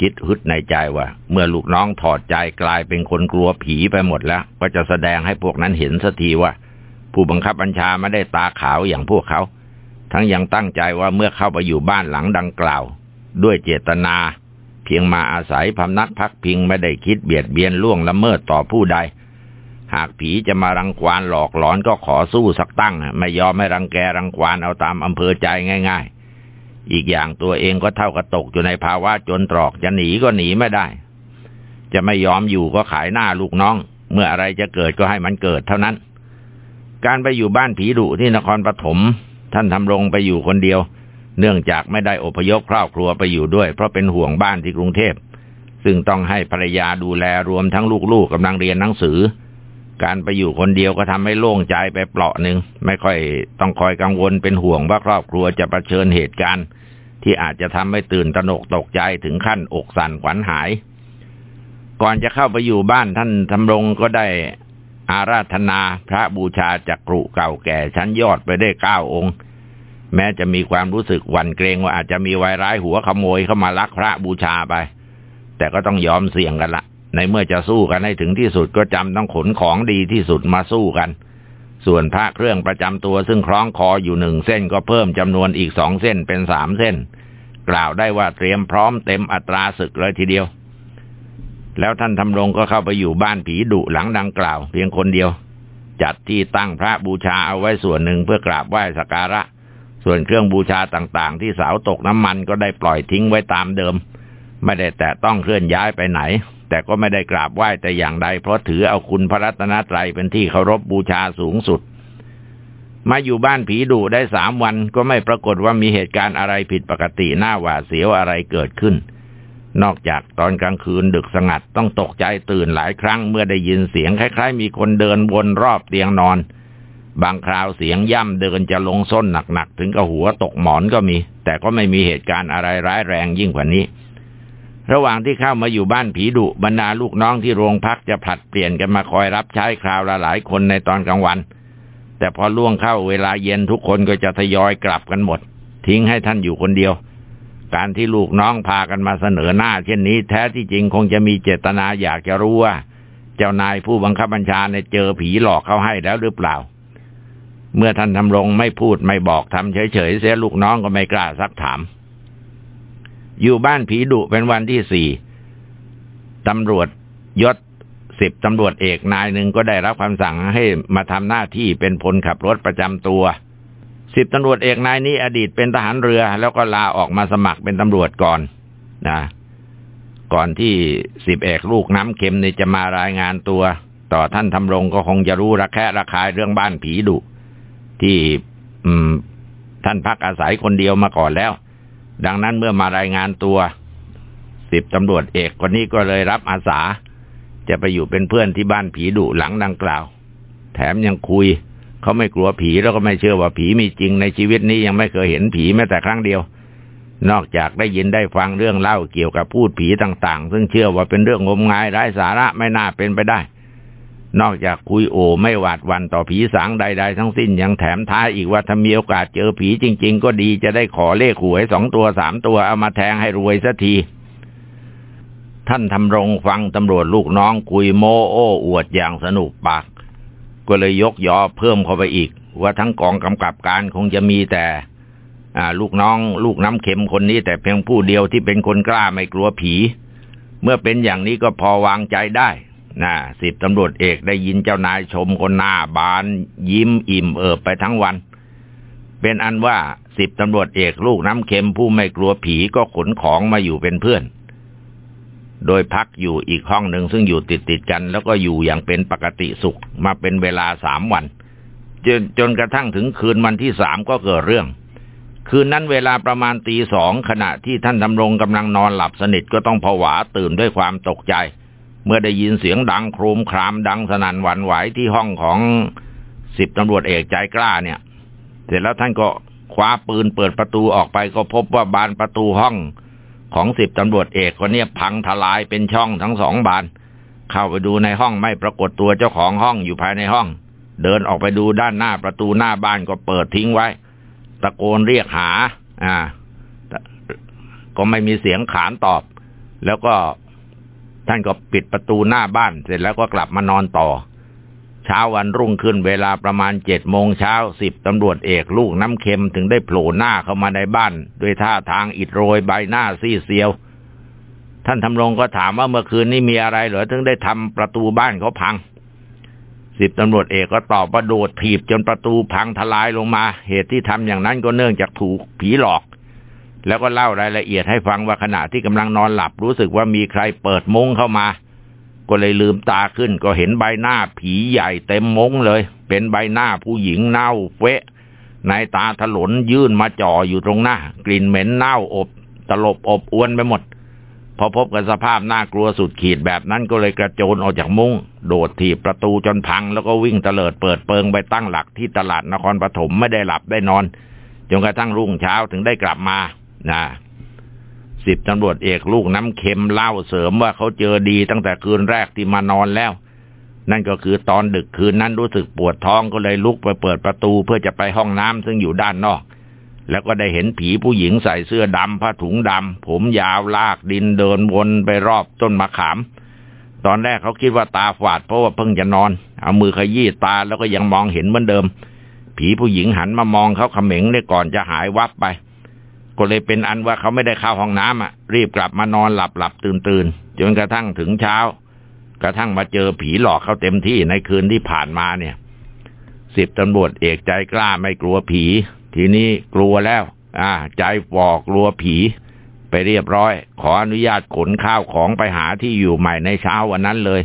คิดฮึดในใจว่า เมื่อลูกน้องถอดใจกลายเป็นคนกลัวผีไปหมดแล้ว ก็จะแสดงให้พวกนั้นเห็นสักทีว่า ผู้บังคับบัญชาไม่ได้ตาขาวอย่างพวกเขา ทั้งยังตั้งใจว่าเมื่อเข้าไปอยู่บ้านหลังดังกล่าว ด้วยเจตนา เพียงมาอาศัยพำนักพักพิงไม่ได้คิดเบียดเบียนล่วงละเมิดต่อผู้ใด หากผีจะมารังควานหลอกหลอนก็ขอสู้สักตั้งไม่ยอมให้รังแกรังควานเอาตามอำเภอใจง่าย ๆ อีกอย่างตัวเองก็เท่ากับตกอยู่ในภาวะจนตรอกจะหนีก็หนีไม่ได้ จะไม่ยอมอยู่ก็ขายหน้าลูกน้อง เมื่ออะไรจะเกิดก็ให้มันเกิดเท่านั้น การไปอยู่บ้านผีดุที่นครปฐมท่านทำรงไปอยู่คนเดียว เนื่องจากไม่ได้อพยพครอบครัวไปอยู่ด้วย เพราะเป็นห่วงบ้านที่กรุงเทพซึ่งต้องให้ภรรยาดูแลรวมทั้งลูกๆกำลังเรียนหนังสือ การไปอยู่คนเดียวก็ทำให้โล่งใจไปเปราะหนึ่งไม่ค่อยต้องคอยกังวลเป็นห่วงว่าครอบครัวจะะเผชิญเหตุการณ์ ที่อาจจะทำให้ตื่นตระหนกตกใจถึงขั้นอกสั่นขวัญหาย ก่อนจะเข้าไปอยู่บ้านท่านทำรงก็ได้อาราธนาพระบูชาจักรุเก่าแก่ชั้นยอดไปได้เก้าองค์ แม้จะมีความรู้สึกหวั่นเกรงว่าอาจจะมีวายร้ายหัวขโมยเข้ามาลักพระบูชาไป แต่ก็ต้องยอมเสี่ยงกันละ ในเมื่อจะสู้กันให้ถึงที่สุดก็จำต้องขนของดีที่สุดมาสู้กัน ส่วนพระเครื่องประจำตัวซึ่งคล้องคออยู่หนึ่งเส้นก็เพิ่มจำนวนอีกสองเส้นเป็นสามเส้น กล่าวได้ว่าเตรียมพร้อมเต็มอัตราศึกเลยทีเดียว แล้วท่านทำรงก็เข้าไปอยู่บ้านผีดุหลังดังกล่าว เพียงคนเดียว จัดที่ตั้งพระบูชาเอาไว้ส่วนหนึ่งเพื่อกราบไหว้สักการะ ส่วนเครื่องบูชาต่างๆ ที่สาวตกน้ำมันก็ได้ปล่อยทิ้งไว้ตามเดิม ไม่ได้แต่ต้องเคลื่อนย้ายไปไหน แต่ก็ไม่ได้กราบไหว้แต่อย่างใด เพราะถือเอาคุณพระรัตนตรัยเป็นที่เคารพบบูชาสูงสุด มาอยู่บ้านผีดุได้สามวันก็ไม่ปรากฏว่ามีเหตุการณ์อะไรผิดปกติหน้าหวาดเสียวอะไรเกิดขึ้น นอกจากตอนกลางคืนดึกสงัดต้องตกใจตื่นหลายครั้งเมื่อได้ยินเสียงคล้ายๆ มีคนเดินวนรอบเตียงนอน บางคราวเสียงย่ำเดินจะลงส้นหนักๆถึงกับหัวตกหมอนก็มี แต่ก็ไม่มีเหตุการณ์อะไรร้ายแรงยิ่งกว่านี้ ระหว่างที่เข้ามาอยู่บ้านผีดุบรรดาลูกน้องที่โรงพักจะผลัดเปลี่ยนกันมาคอยรับใช้คราวละหลายคนในตอนกลางวัน แต่พอล่วงเข้าเวลาเย็นทุกคนก็จะทยอยกลับกันหมด ทิ้งให้ท่านอยู่คนเดียว การที่ลูกน้องพากันมาเสนอหน้า เช่นนี้แท้ที่จริงคงจะมีเจตนาอยากจะรู้ว่า เจ้านายผู้บังคับบัญชาเนี่ยเจอผีหลอกเขาให้แล้วหรือเปล่า เมื่อท่านทำรงไม่พูดไม่บอกทำเฉยๆเสียลูกน้องก็ไม่กล้าซักถาม อยู่บ้านผีดุเป็นวันที่สี่ตำรวจยศสิบตำรวจเอกนายหนึ่งก็ได้รับคำสั่งให้มาทำหน้าที่เป็นพลขับรถประจำตัวสิบตำรวจเอกนายนี้อดีตเป็นทหารเรือ แล้วก็ลาออกมาสมัครเป็นตำรวจก่อนนะก่อนที่สิบเอกลูกน้ำเข็มนี่จะมารายงานตัว ต่อท่านทำรงก็คงจะรู้ระแคะระคายเรื่องบ้านผีดุที่ท่านพักอาศัยคนเดียวมาก่อนแล้ว ดังนั้นเมื่อมารายงานตัวสิบตำรวจเอกคนนี้ก็เลยรับอาสา จะไปอยู่เป็นเพื่อนที่บ้านผีดุหลังดังกล่าว แถมยังคุย เขาไม่กลัวผีแล้วก็ไม่เชื่อว่าผีมีจริงในชีวิตนี้ยังไม่เคยเห็นผีแม้แต่ครั้งเดียว นอกจากได้ยินได้ฟังเรื่องเล่าเกี่ยวกับพูดผีต่าง ๆ ซึ่งเชื่อว่าเป็นเรื่องงมงายไร้สาระไม่น่าเป็นไปได้ นอกจากคุยโอไม่หวาดวันต่อผีสางใด ๆ ทั้งสิ้นยังแถมท้ายอีกว่าถ้ามีโอกาสเจอผีจริง ๆ ก็ดีจะได้ขอเลขหวยสองตัวสามตัวเอามาแทงให้รวยสักที ท่านทำรงฟังตำรวจลูกน้องคุยโมโอ้อวดอย่างสนุกปาก ก็เลยยกยอเพิ่มเข้าไปอีก ว่าทั้งกองกำกับการคงจะมีแต่ลูกน้อง ลูกน้ำเข็มคนนี้แต่เพียงผู้เดียวที่เป็นคนกล้าไม่กลัวผี เมื่อเป็นอย่างนี้ก็พอวางใจได้ นะสิบตำรวจเอกได้ยินเจ้านายชมคนหน้าบาน ยิ้มอิ่มเอิบไปทั้งวัน เป็นอันว่าสิบตำรวจเอกลูกน้ำเข็มผู้ไม่กลัวผีก็ขนของมาอยู่เป็นเพื่อน โดยพักอยู่อีกห้องหนึ่งซึ่งอยู่ติดติดกัน แล้วก็อยู่อย่างเป็นปกติสุขมาเป็นเวลาสามวัน จนจนกระทั่งถึงคืนวันที่สามก็เกิดเรื่อง คืนนั้นเวลาประมาณตีสองขณะที่ท่านดำรงกำลังนอนหลับสนิทก็ต้องผวาตื่นด้วยความตกใจ เมื่อได้ยินเสียงดังโครมครามดังสนั่นหวั่นไหวที่ห้องของสิบตำรวจเอกใจกล้าเนี่ย เสร็จแล้วท่านก็คว้าปืนเปิดประตูออกไปก็พบว่าบานประตูห้องของสิบตำรวจเอกคนนี้พังทลายเป็นช่องทั้งสองบาน เข้าไปดูในห้องไม่ปรากฏตัวเจ้าของห้องอยู่ภายในห้อง เดินออกไปดูด้านหน้าประตูหน้าบ้านก็เปิดทิ้งไว้ ตะโกนเรียกหา อ่า ก็ไม่มีเสียงขานตอบ แล้วก็ ท่านก็ปิดประตูหน้าบ้านเสร็จแล้วก็กลับมานอนต่อ เช้าวันรุ่งขึ้นเวลาประมาณเจ็ดโมงเช้าสิบตำรวจเอกลูกน้ำเค็มถึงได้โผล่หน้าเข้ามาในบ้าน ด้วยท่าทางอิดโรยใบหน้าซีเซียว ท่านทำรงก็ถามว่าเมื่อคืนนี้มีอะไรเหรอถึงได้ทำประตูบ้านเขาพังสิบตำรวจเอกก็ตอบว่าโดดถีบจนประตูพังทลายลงมา เหตุที่ทำอย่างนั้นก็เนื่องจากถูกผีหลอก แล้วก็เล่ารายละเอียดให้ฟังว่าขณะที่กำลังนอนหลับรู้สึกว่ามีใครเปิดมุ้งเข้ามา ก็เลยลืมตาขึ้นก็เห็นใบหน้าผีใหญ่เต็มมงเลย เป็นใบหน้าผู้หญิงเน่าเฟะในตาถลนยื่นมาจ่ออยู่ตรงหน้า กลิ่นเหม็นเน่าอบตลบอบอวนไปหมด พอพบกับสภาพน่ากลัวสุดขีดแบบนั้นก็เลยกระโจนออกจากมุง้ง โดดถีบประตูจนพัง แล้วก็วิ่งเตลิดเปิดเปิงไปตั้งหลักที่ตลาดนครปฐมไม่ได้หลับได้นอนจนกระทั่งรุ่งเช้าถึงได้กลับมา นะสิบตำรวจเอกลูกน้ำเค็มเล่าเสริมว่าเขาเจอดีตั้งแต่คืนแรกที่มานอนแล้ว นั่นก็คือตอนดึกคืนนั้นรู้สึกปวดท้องก็เลยลุกไปเปิดประตูเพื่อจะไปห้องน้ำซึ่งอยู่ด้านนอก แล้วก็ได้เห็นผีผู้หญิงใส่เสื้อดำผ้าถุงดำผมยาวลากดินเดินวนไปรอบต้นมะขาม ตอนแรกเขาคิดว่าตาฝาดเพราะว่าเพิ่งจะนอน เอามือขยี้ตาแล้วก็ยังมองเห็นเหมือนเดิม ผีผู้หญิงหันมามองเขาเขม็งได้ก่อนจะหายวับไป ก็เลยเป็นอันว่าเขาไม่ได้เข้าห้องน้ำอะ รีบกลับมานอนหลับหลับตื่นตื่นจนกระทั่งถึงเช้า กระทั่งมาเจอผีหลอกเขาเต็มที่ในคืนที่ผ่านมาเนี่ยสิบตำรวจเอกใจกล้าไม่กลัวผี ทีนี้กลัวแล้ว อ่า ใจฟอกกลัวผี ไปเรียบร้อย ขออนุญาตขนข้าวของไปหาที่อยู่ใหม่ในเช้าวันนั้นเลย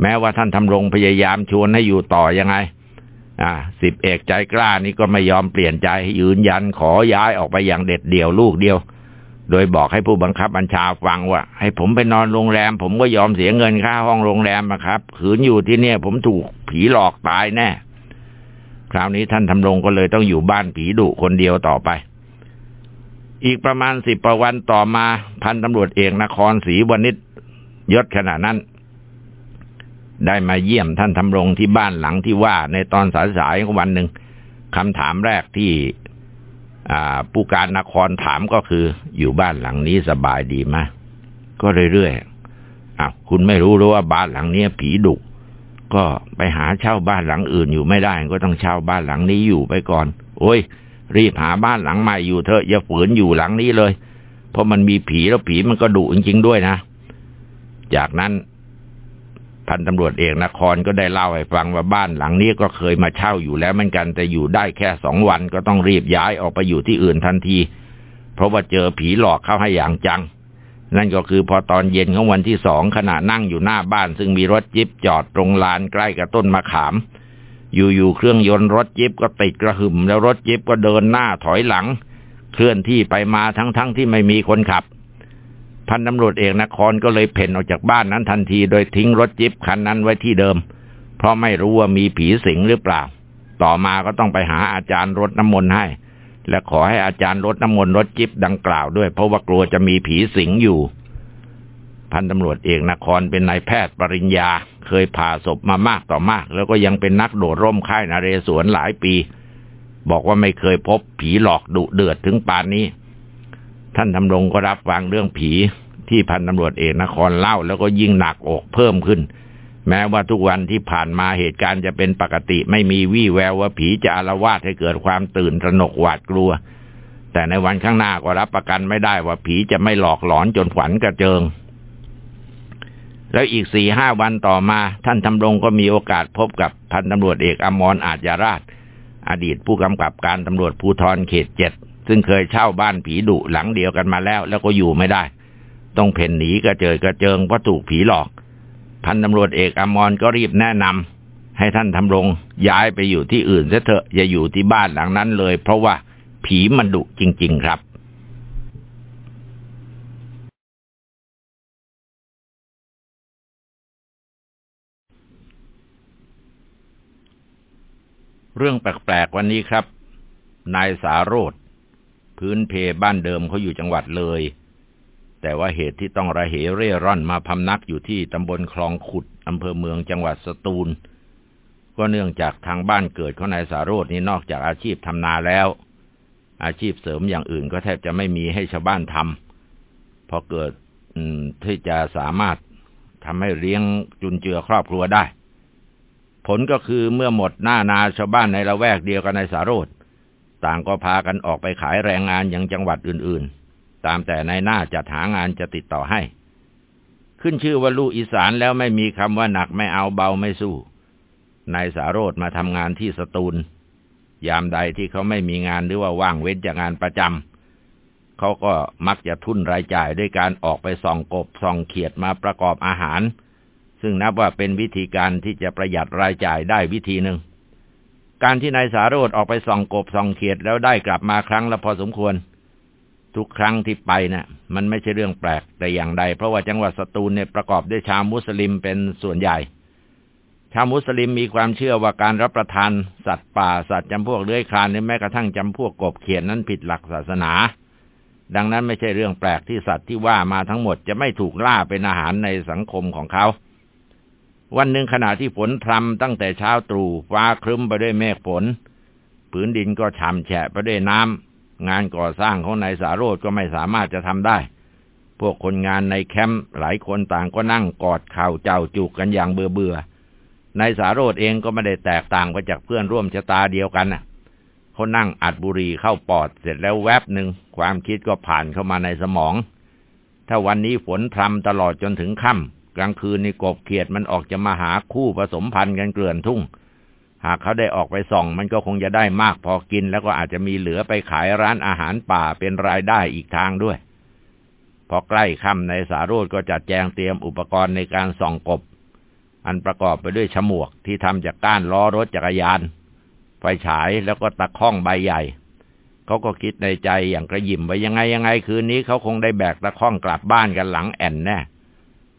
แม้ว่าท่านทำรงพยายามชวนให้อยู่ต่อยังไง อ่าสิบเอกใจกล้านี่ก็ไม่ยอมเปลี่ยนใจยืนยันขอย้ายออกไปอย่างเด็ดเดี่ยวลูกเดียว โดยบอกให้ผู้บังคับบัญชาฟังว่า ให้ผมไปนอนโรงแรม ผมก็ยอมเสียเงินค่าห้องโรงแรมนะครับขืนอยู่ที่เนี่ย ผมถูกผีหลอกตายแน่คราวนี้ท่านทำรงก็เลยต้องอยู่บ้านผีดุคนเดียวต่อไป อีกประมาณสิบประวันต่อมา พันตำรวจเอกนครศรีวณิชยศขณะนั้น ได้มาเยี่ยมท่านทำรงที่บ้านหลังที่ว่าในตอนสายๆวันหนึ่งคำถามแรกที่ผู้การนครถามก็คือ อยู่บ้านหลังนี้สบายดีไหมก็เรื่อยๆอ้าวคุณไม่รู้หรือว่าบ้านหลังนี้ผีดุก็ไปหาเช่าบ้านหลังอื่นอยู่ไม่ได้ ก็ต้องเช่าบ้านหลังนี้อยู่ไปก่อน โอ้ย รีบหาบ้านหลังใหม่อยู่เถอะอย่าฝืนอยู่หลังนี้เลย เพราะมันมีผีแล้วผีมันก็ดุจริงๆด้วยนะ จากนั้น พันตำรวจเอกนครก็ได้เล่าให้ฟังว่าบ้านหลังนี้ก็เคยมาเช่าอยู่แล้วเหมือนกันแต่อยู่ได้แค่สองวันก็ต้องรีบย้ายออกไปอยู่ที่อื่นทันที เพราะว่าเจอผีหลอกเข้าให้อย่างจัง นั่นก็คือพอตอนเย็นของวันที่สองขณะนั่งอยู่หน้าบ้าน ซึ่งมีรถจิ๊บจอดตรงลานใกล้กับต้นมะขาม อยู่ๆเครื่องยนต์รถจิ๊บก็ติดกระหึ่มแล้วรถจิ๊บก็เดินหน้าถอยหลัง เคลื่อนที่ไปมาทั้งๆทที่ไม่มีคนขับ พันตำรวจเอกนครก็เลยเพ่นออกจากบ้านนั้นทันทีโดยทิ้งรถจิ๊บคันนั้นไว้ที่เดิม เพราะไม่รู้ว่ามีผีสิงหรือเปล่า ต่อมาก็ต้องไปหาอาจารย์รถน้ำมนต์ให้ และขอให้อาจารย์รดน้ำมนต์รดจิบดังกล่าวด้วย เพราะว่ากลัวจะมีผีสิงอยู่ พันตำรวจเอกนครเป็นนายแพทย์ปริญญา เคยผ่าศพมามากต่อมาก แล้วก็ยังเป็นนักโดดร่มค่ายนาเรศวรหลายปี บอกว่าไม่เคยพบผีหลอกดุเดือดถึงป่านนี้ ท่านทำรงก็รับฟังเรื่องผีที่พันตำรวจเอกนครเล่า แล้วก็ยิ่งหนักอกเพิ่มขึ้น แม้ว่าทุกวันที่ผ่านมาเหตุการณ์จะเป็นปกติไม่มีวี่แววว่าผีจะอารวาสให้เกิดความตื่นตระหนกหวาดกลัว แต่ในวันข้างหน้าก็รับประกันไม่ได้ว่าผีจะไม่หลอกหลอนจนขวัญกระเจิง แล้วอีกสี่ห้าวันต่อมา ท่านทำรงก็มีโอกาสพบกับพันตำรวจเอกอมรอาจยาราช อดีตผู้กำกับการตำรวจภูธรเขตเจ็ด ซึ่งเคยเช่าบ้านผีดุหลังเดียวกันมาแล้ว แล้วก็อยู่ไม่ได้ ต้องเพ่นหนีกระเจิดกระเจิงเพราะถูกผีหลอก พันตำรวจเอกอมรก็รีบแนะนำให้ท่านทำรงย้ายไปอยู่ที่อื่นเถอะอย่าอยู่ที่บ้านหลังนั้นเลย เพราะว่าผีมันดุจริง ๆ ครับเรื่องแปลกๆวันนี้ครับ นายสาโรธ พื้นเพบ้านเดิมเขาอยู่จังหวัดเลย แต่ว่าเหตุที่ต้องระเหเร่ร่อนมาพำนักอยู่ที่ตำบลคลองขุดอำเภอเมืองจังหวัดสตูล ก็เนื่องจากทางบ้านเกิดของนายสาโรจนี้นอกจากอาชีพทำนาแล้ว อาชีพเสริมอย่างอื่นก็แทบจะไม่มีให้ชาวบ้านทำพอเกิดที่จะสามารถทำให้เลี้ยงจุนเจือครอบครัวได้ ผลก็คือเมื่อหมดหน้านาชาวบ้านในละแวกเดียวกันในสาโรธ ต่างก็พากันออกไปขายแรงงานย่างจังหวัดอื่นๆ ตามแต่ในหน้าจัดหางานจะติดต่อให้ ขึ้นชื่อว่าลูกอีสานแล้วไม่มีคำว่าหนักไม่เอาเบาไม่สู้ นายสาโรธมาทำงานที่สตูล ยามใดที่เขาไม่มีงานหรือว่าว่างเว้นจากงานประจำ เขาก็มักจะทุนรายจ่ายด้วยการออกไปส่องกบส่องเขียดมาประกอบอาหาร ซึ่งนับว่าเป็นวิธีการที่จะประหยัดรายจ่ายได้วิธีหนึ่ง การที่นายสาโรธออกไปส่องกบส่องเขียดแล้วได้กลับมาครั้งละพอสมควร ทุกครั้งที่ไปนะ่ะ มันไม่ใช่เรื่องแปลกแต่อย่างใด เพราะว่าจังหวัดสตูลเนี่ยประกอบด้วยชาวมุสลิมเป็นส่วนใหญ่ ชาวมุสลิมมีความเชื่อว่าการรับประทานสัตว์ป่าสัตว์จำพวกเลื้อยคลานหรือแม้กระทั่งจำพวกกบเขียนนั้นผิดหลักศาสนา ดังนั้นไม่ใช่เรื่องแปลกที่สัตว์ที่ว่ามาทั้งหมดจะไม่ถูกล่าเป็นอาหารในสังคมของเขา วันหนึ่งขณะที่ฝนพรำตั้งแต่เช้าตรู่ฟ้าครึ้มไปด้วยเมฆฝนผืนดินก็ฉ่ำแฉะไปด้วยน้ำงานก่อสร้างของนายสาโรธก็ไม่สามารถจะทำได้ พวกคนงานในแคมป์หลายคนต่างก็นั่งกอดเข่าเจ้าจุกกันอย่างเบื่อเบื่อนายสาโรธเองก็ไม่ได้แตกต่างไปจากเพื่อนร่วมชะตาเดียวกันน่ะเขานั่งอัดบุหรี่เข้าปอดเสร็จแล้วแวบหนึ่งความคิดก็ผ่านเข้ามาในสมอง ถ้าวันนี้ฝนพรำตลอดจนถึงค่ำ กลางคืนนี่กบเขียดมันออกจะมาหาคู่ผสมพันธุ์กันเกลื่อนทุ่ง หากเขาได้ออกไปส่อง มันก็คงจะได้มากพอกิน แล้วก็อาจจะมีเหลือไปขายร้านอาหารป่าเป็นรายได้อีกทางด้วย พอใกล้ค่ำในสาโรดก็จัดแจงเตรียมอุปกรณ์ในการส่องกบ อันประกอบไปด้วยฉมวกที่ทำจากก้านล้อรถจักรยาน ไฟฉายแล้วก็ตะข้องใบใหญ่เขาก็คิดในใจอย่างกระยิมว่ายังไงยังไงคืนนี้เขาคงได้แบกตะข้องกลับบ้านกันหลังแอนแน่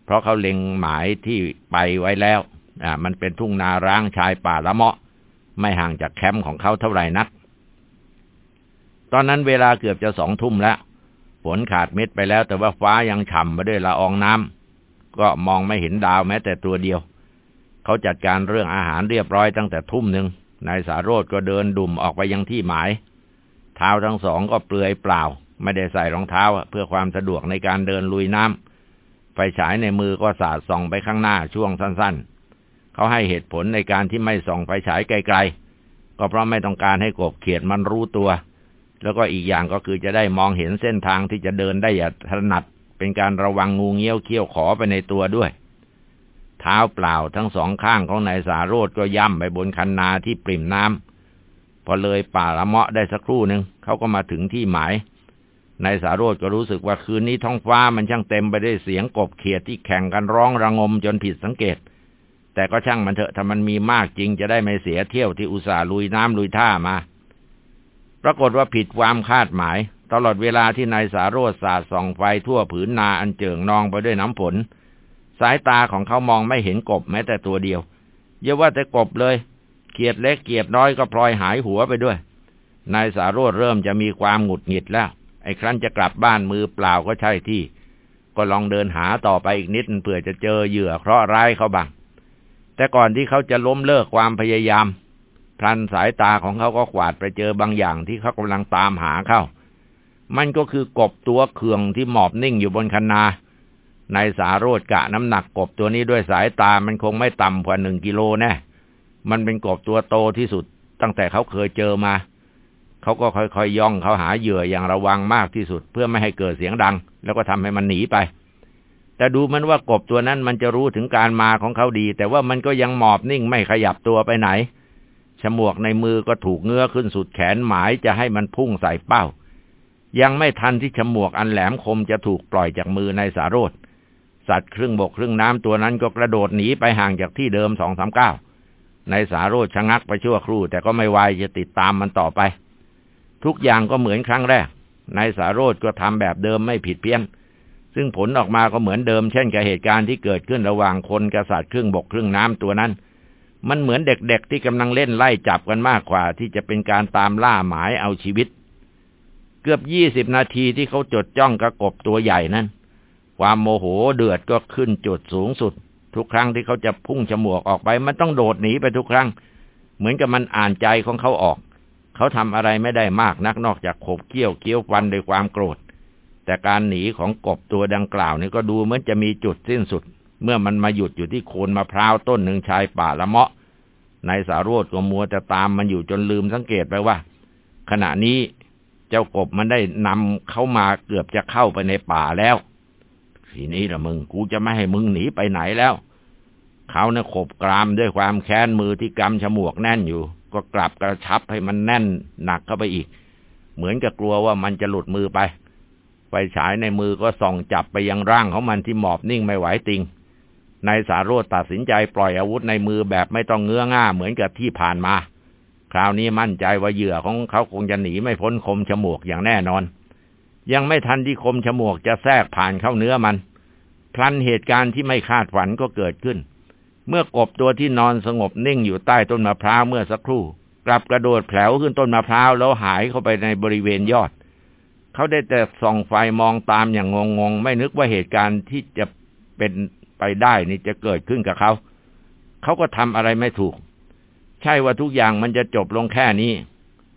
เพราะเขาเล็งหมายที่ไปไว้แล้ว อ่า มันเป็นทุ่งนาร้างชายป่าละเมาะ ไม่ห่างจากแคมป์ของเขาเท่าไหร่นัก ตอนนั้นเวลาเกือบจะสองทุ่มแล้ว ฝนขาดเม็ดไปแล้ว แต่ว่าฟ้ายังฉ่ำมาด้วยละอองน้ำก็มองไม่เห็นดาวแม้แต่ตัวเดียว เขาจัดการเรื่องอาหารเรียบร้อยตั้งแต่ทุ่มหนึ่งนายสาโรธก็เดินดุ่มออกไปยังที่หมาย เท้าทั้งสองก็เปลือยเปล่า ไม่ได้ใส่รองเท้าเพื่อความสะดวกในการเดินลุยน้ำ ไฟฉายในมือก็สาดส่องไปข้างหน้าช่วงสั้นๆ เขาให้เหตุผลในการที่ไม่ส่องไฟฉายไกลๆ ก็เพราะไม่ต้องการให้กบเขียดมันรู้ตัว แล้วก็อีกอย่างก็คือจะได้มองเห็นเส้นทางที่จะเดินได้อย่างถนัด เป็นการระวังงูเงี้ยวเขี้ยวขอไปในตัวด้วย เท้าเปล่าทั้งสองข้างของนายสาโรธก็ย่ำไปบนคันนาที่ปริ่มน้ำพอเลยป่าละเมาะได้สักครู่หนึ่งเขาก็มาถึงที่หมาย นายสาโรธก็รู้สึกว่าคืนนี้ท้องฟ้ามันช่างเต็มไปด้วยเสียงกบเขียดที่แข่งกันร้องระงมจนผิดสังเกต แต่ก็ช่างมันเถอะถ้ามันมีมากจริงจะได้ไม่เสียเที่ยวที่อุตส่าห์ลุยน้ำลุยท่ามา ปรากฏว่าผิดความคาดหมาย ตลอดเวลาที่นายสาโรธสาดส่องไฟทั่วผืนนาอันเจิ่งนองไปด้วยน้ำฝนสายตาของเขามองไม่เห็นกบแม้แต่ตัวเดียวอย่าว่าแต่กบเลย เกียดเล็กเกียดน้อยก็พลอยหายหัวไปด้วย นายสาโรธเริ่มจะมีความหงุดหงิดแล้ว ไอ้ครั้นจะกลับบ้านมือเปล่าก็ใช่ที่ ก็ลองเดินหาต่อไปอีกนิดเผื่อจะเจอเหยื่อเคราะห์ร้ายเขาบ้าง แต่ก่อนที่เขาจะล้มเลิกความพยายาม พลันสายตาของเขาก็ขวาดไปเจอบางอย่างที่เขากำลังตามหาเข้า มันก็คือกบตัวเคืองที่หมอบนิ่งอยู่บนคันนานายสาโรธกะน้ำหนักกบตัวนี้ด้วยสายตามันคงไม่ต่ำกว่าหนึ่งกิโลแน่มันเป็นกบตัวโตที่สุดตั้งแต่เขาเคยเจอมา เขาก็ค่อยๆย่องเขาหาเหยื่ออย่างระวังมากที่สุด เพื่อไม่ให้เกิดเสียงดัง แล้วก็ทำให้มันหนีไป แต่ดูมันว่ากบตัวนั้นมันจะรู้ถึงการมาของเขาดี แต่ว่ามันก็ยังหมอบนิ่งไม่ขยับตัวไปไหนฉมวกในมือก็ถูกเงื้อขึ้นสุดแขนหมายจะให้มันพุ่งใส่เป้า ยังไม่ทันที่ฉมวกอันแหลมคมจะถูกปล่อยจากมือนายสาโรธสัตว์ครึ่งบกครึ่งน้ำตัวนั้นก็กระโดดหนีไปห่างจากที่เดิมสองสามเก้าในสาโรธชะงักไปชั่วครู่ แต่ก็ไม่ไวจะติดตามมันต่อไป ทุกอย่างก็เหมือนครั้งแรก นายสาโรธก็ทำแบบเดิมไม่ผิดเพี้ยน ซึ่งผลออกมาก็เหมือนเดิม เช่นกับเหตุการณ์ที่เกิดขึ้นระหว่างคนกับสัตว์ครึ่งบกครึ่งน้ำตัวนั้น มันเหมือนเด็กๆที่กำลังเล่นไล่จับกันมากกว่า ที่จะเป็นการตามล่าหมายเอาชีวิต เกือบยี่สิบนาทีที่เขาจดจ้องกระกบตัวใหญ่นั้น ความโมโหเดือดก็ขึ้นจุดสูงสุด ทุกครั้งที่เขาจะพุ่งจมวกออกไป มันต้องโดดหนีไปทุกครั้ง เหมือนกับมันอ่านใจของเขาออก เขาทำอะไรไม่ได้มากนักนอกจากขบเกี้ยวเกี้ยวฟันด้วยความโกรธ แต่การหนีของกบตัวดังกล่าวนี่ก็ดูเหมือนจะมีจุดสิ้นสุด เมื่อมันมาหยุดอยู่ที่โคนมะพร้าวต้นหนึ่งชายป่าละเมาะนายสาโรธก็มัวจะตามมันอยู่จนลืมสังเกตไปว่า ขณะนี้เจ้ากบมันได้นำเข้ามาเกือบจะเข้าไปในป่าแล้ว ทีนี้ละมึงกูจะไม่ให้มึงหนีไปไหนแล้ว เขาเนี่ยขบกรามด้วยความแค้นมือที่กำฉมวกแน่นอยู่ ก็กลับกระชับให้มันแน่นหนักเข้าไปอีก เหมือนกับกลัวว่ามันจะหลุดมือไป ไฟฉายในมือก็ส่องจับไปยังร่างของมันที่หมอบนิ่งไม่ไหวติงนายสาโรธตัดสินใจปล่อยอาวุธในมือแบบไม่ต้องเงื้อง่าเหมือนกับที่ผ่านมา คราวนี้มั่นใจว่าเหยื่อของเขาคงจะหนีไม่พ้นคมฉมวกอย่างแน่นอน ยังไม่ทันที่คมฉมวกจะแทรกผ่านเข้าเนื้อมันพลันเหตุการณ์ที่ไม่คาดฝันก็เกิดขึ้น เมื่อกบตัวที่นอนสงบนิ่งอยู่ใต้ต้นมะพร้าวเมื่อสักครู่ กลับกระโดดแผลวขึ้นต้นมะพร้าวแล้วหายเข้าไปในบริเวณยอด เขาได้แต่ส่องไฟมองตามอย่างงงๆ ไม่นึกว่าเหตุการณ์ที่จะเป็นไปได้นี่จะเกิดขึ้นกับเขา เขาก็ทำอะไรไม่ถูก ใช่ว่าทุกอย่างมันจะจบลงแค่นี้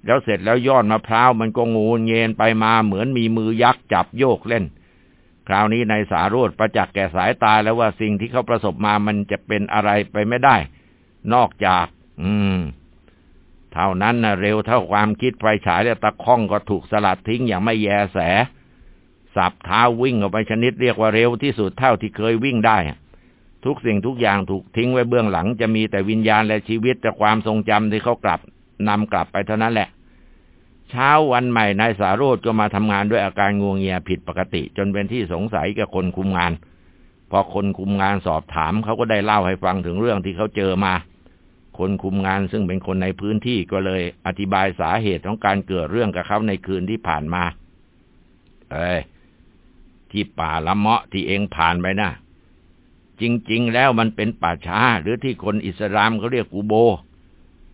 แล้วเสร็จแล้วยอดมะพร้าวมันก็งูเงียนไปมาเหมือนมีมือยักษ์จับโยกเล่น คราวนี้นายสาโรธประจักษ์แก่สายตาแล้วว่าสิ่งที่เขาประสบมามันจะเป็นอะไรไปไม่ได้ นอกจาก อืม เท่านั้นนะเร็วเท่าความคิดไฟฉายและตะข้องก็ถูกสลัดทิ้งอย่างไม่แยแส สับเท้าวิ่งออกไปชนิดเรียกว่าเร็วที่สุดเท่าที่เคยวิ่งได้ ทุกสิ่งทุกอย่างถูกทิ้งไว้เบื้องหลัง จะมีแต่วิญญาณและชีวิตแต่ความทรงจำที่เขากลับนำกลับไปเท่านั้นแหละ เช้าวันใหม่นายสาโรธก็มาทำงานด้วยอาการงวงเงียผิดปกติ จนเป็นที่สงสัยกับคนคุมงาน พอคนคุมงานสอบถามเขาก็ได้เล่าให้ฟังถึงเรื่องที่เขาเจอมา คนคุมงานซึ่งเป็นคนในพื้นที่ก็เลยอธิบายสาเหตุของการเกิดเรื่องกับเขาในคืนที่ผ่านมา เอ้ยที่ป่าละเมาะที่เองผ่านไปนะจริง ๆ แล้วมันเป็นป่าช้าหรือที่คนอิสลามเขาเรียกกูโบ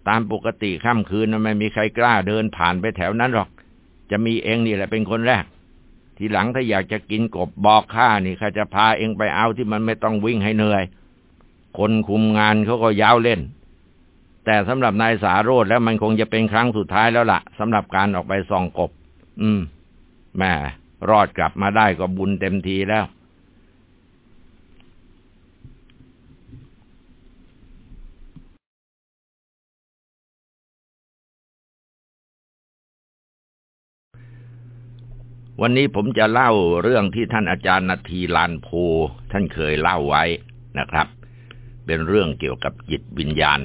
ตามปกติค่ำคืนไม่มีใครกล้าเดินผ่านไปแถวนั้นหรอก จะมีเองนี่แหละเป็นคนแรก ทีหลังถ้าอยากจะกินกบบอกข้านี่ข้าจะพาเองไปเอาที่มันไม่ต้องวิ่งให้เหนื่อย คนคุมงานเขาก็ยาวเล่น แต่สำหรับนายสาโรธแล้วมันคงจะเป็นครั้งสุดท้ายแล้วละ่ะสำหรับการออกไปส่องกบ อืมแม่รอดกลับมาได้ก็บุญเต็มทีแล้ว วันนี้ผมจะเล่าเรื่องที่ท่านอาจารย์นาทีลานโพท่านเคยเล่าไว้นะครับ เป็นเรื่องเกี่ยวกับจิตวิญญาณ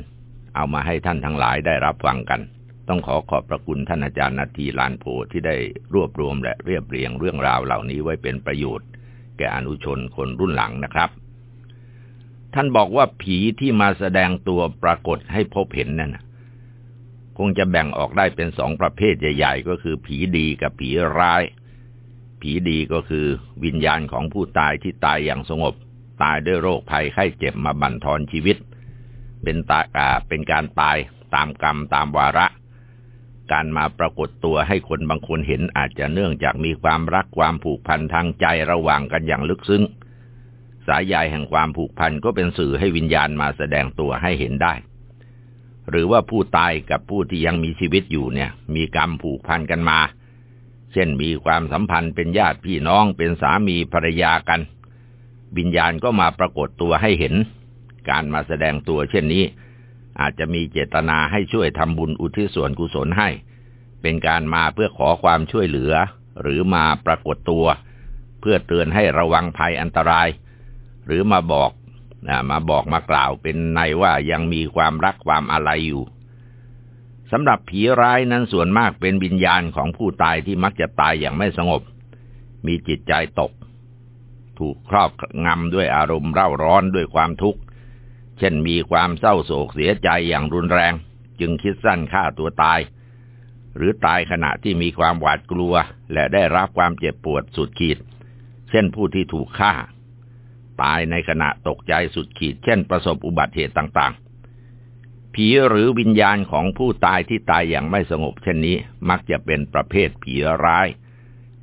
เอามาให้ท่านทั้งหลายได้รับฟังกัน ต้องขอขอบพระคุณท่านอาจารย์นาทีลานโพที่ได้รวบรวมและเรียบเรียงเรื่องราวเหล่านี้ไว้เป็นประโยชน์ แก่อนุชนคนรุ่นหลังนะครับ ท่านบอกว่าผีที่มาแสดงตัวปรากฏให้พบเห็นนั่นคงจะแบ่งออกได้เป็นสองประเภทใหญ่ ๆ ก็คือผีดีกับผีร้าย ผีดีก็คือวิญญาณของผู้ตายที่ตายอย่างสงบ ตายด้วยโรคภัยไข้เจ็บมาบั่นทอนชีวิต เป็นตากาเป็นการตายตามกรรมตามวาระ การมาปรากฏตัวให้คนบางคนเห็นอาจจะเนื่องจากมีความรักความผูกพันทางใจระหว่างกันอย่างลึกซึ้ง สายใยแห่งความผูกพันก็เป็นสื่อให้วิญญาณมาแสดงตัวให้เห็นได้ หรือว่าผู้ตายกับผู้ที่ยังมีชีวิตอยู่เนี่ย มีกรรมผูกพันกันมา เช่นมีความสัมพันธ์เป็นญาติพี่น้องเป็นสามีภรรยากัน วิญญาณก็มาปรากฏตัวให้เห็น การมาแสดงตัวเช่นนี้ อาจจะมีเจตนาให้ช่วยทำบุญอุทิศส่วนกุศลให้ เป็นการมาเพื่อขอความช่วยเหลือ หรือมาปรากฏตัว เพื่อเตือนให้ระวังภัยอันตราย หรือมาบอกมาบอกมากล่าวเป็นในว่ายังมีความรักความอะไรอยู่ สำหรับผีร้ายนั้นส่วนมากเป็นวิญญาณของผู้ตายที่มักจะตายอย่างไม่สงบ มีจิตใจตก ถูกครอบงำด้วยอารมณ์เร่าร้อนด้วยความทุกข์ เช่นมีความเศร้าโศกเสียใจอย่างรุนแรง จึงคิดสั้นฆ่าตัวตาย หรือตายขณะที่มีความหวาดกลัว และได้รับความเจ็บปวดสุดขีด เช่นผู้ที่ถูกฆ่า ตายในขณะตกใจสุดขีด เช่นประสบอุบัติเหตุต่าง ผีหรือวิญญาณของผู้ตายที่ตายอย่างไม่สงบเช่นนี้ มักจะเป็นประเภทผีร้าย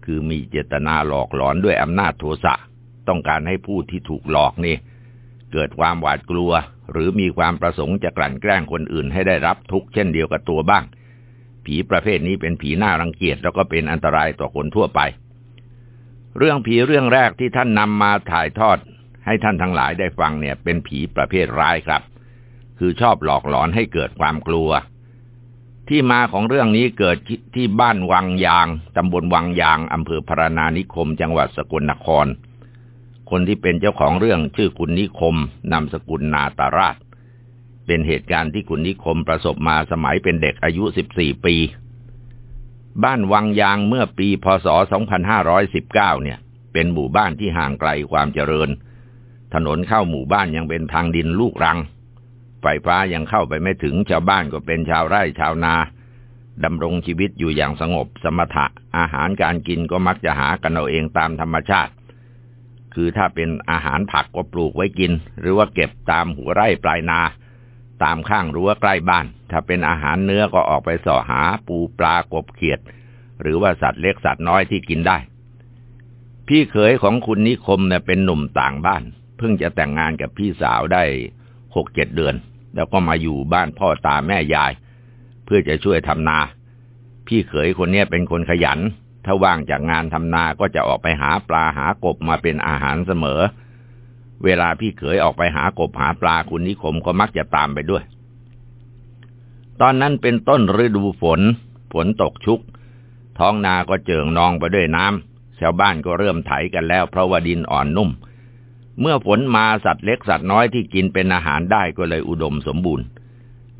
คือมีเจตนาหลอกหลอนด้วยอำนาจโทสะ ต้องการให้ผู้ที่ถูกหลอกนี่ เกิดความหวาดกลัว หรือมีความประสงค์จะกลั่นแกล้งคนอื่นให้ได้รับทุกข์เช่นเดียวกับตัวบ้าง ผีประเภทนี้เป็นผีน่ารังเกียจแล้วก็เป็นอันตรายต่อคนทั่วไป เรื่องผีเรื่องแรกที่ท่านนำมาถ่ายทอด ให้ท่านทั้งหลายได้ฟังเนี่ย เป็นผีประเภทร้ายครับ คือชอบหลอกหลอนให้เกิดความกลัว ที่มาของเรื่องนี้เกิดที่บ้านวังยางตำบลวังยางอำเภอพรานานิคม จังหวัดสกลนคร คนที่เป็นเจ้าของเรื่องชื่อคุณนิคมนามสกุลนาตาราช เป็นเหตุการณ์ที่คุณนิคมประสบมาสมัยเป็นเด็กอายุ 14 ปี บ้านวังยางเมื่อปี พศ 2519 เนี่ย เป็นหมู่บ้านที่ห่างไกลความเจริญ ถนนเข้าหมู่บ้านยังเป็นทางดินลูกรัง ไฟฟ้ายังเข้าไปไม่ถึงชาวบ้านก็เป็นชาวไร่ชาวนาดำรงชีวิตอยู่อย่างสงบสมถะ อาหารการกินก็มักจะหากันเอาเองตามธรรมชาติ คือถ้าเป็นอาหารผักก็ปลูกไว้กิน หรือว่าเก็บตามหัวไร่ปลายนา ตามข้างรั้วใกล้บ้าน ถ้าเป็นอาหารเนื้อก็ออกไปส่อหาปูปลากบเขียด หรือว่าสัตว์เล็กสัตว์น้อยที่กินได้ พี่เขยของคุณนิคมเนี่ยเป็นหนุ่มต่างบ้าน เพิ่งจะแต่งงานกับพี่สาวได้หกเจ็ดเดือน แล้วก็มาอยู่บ้านพ่อตาแม่ยาย เพื่อจะช่วยทำนา พี่เขยคนนี้เป็นคนขยัน ถ้าว่างจากงานทำนาก็จะออกไปหาปลาหากบมาเป็นอาหารเสมอ เวลาพี่เขยออกไปหากบหาปลาคุณนิคมก็มักจะตามไปด้วย ตอนนั้นเป็นต้นฤดูฝน ฝนตกชุก ท้องนาก็เจิ่งนองไปด้วยน้ำชาวบ้านก็เริ่มไถกันแล้วเพราะว่าดินอ่อนนุ่ม เมื่อฝนมาสัตว์เล็กสัตว์น้อยที่กินเป็นอาหารได้ก็เลยอุดมสมบูรณ์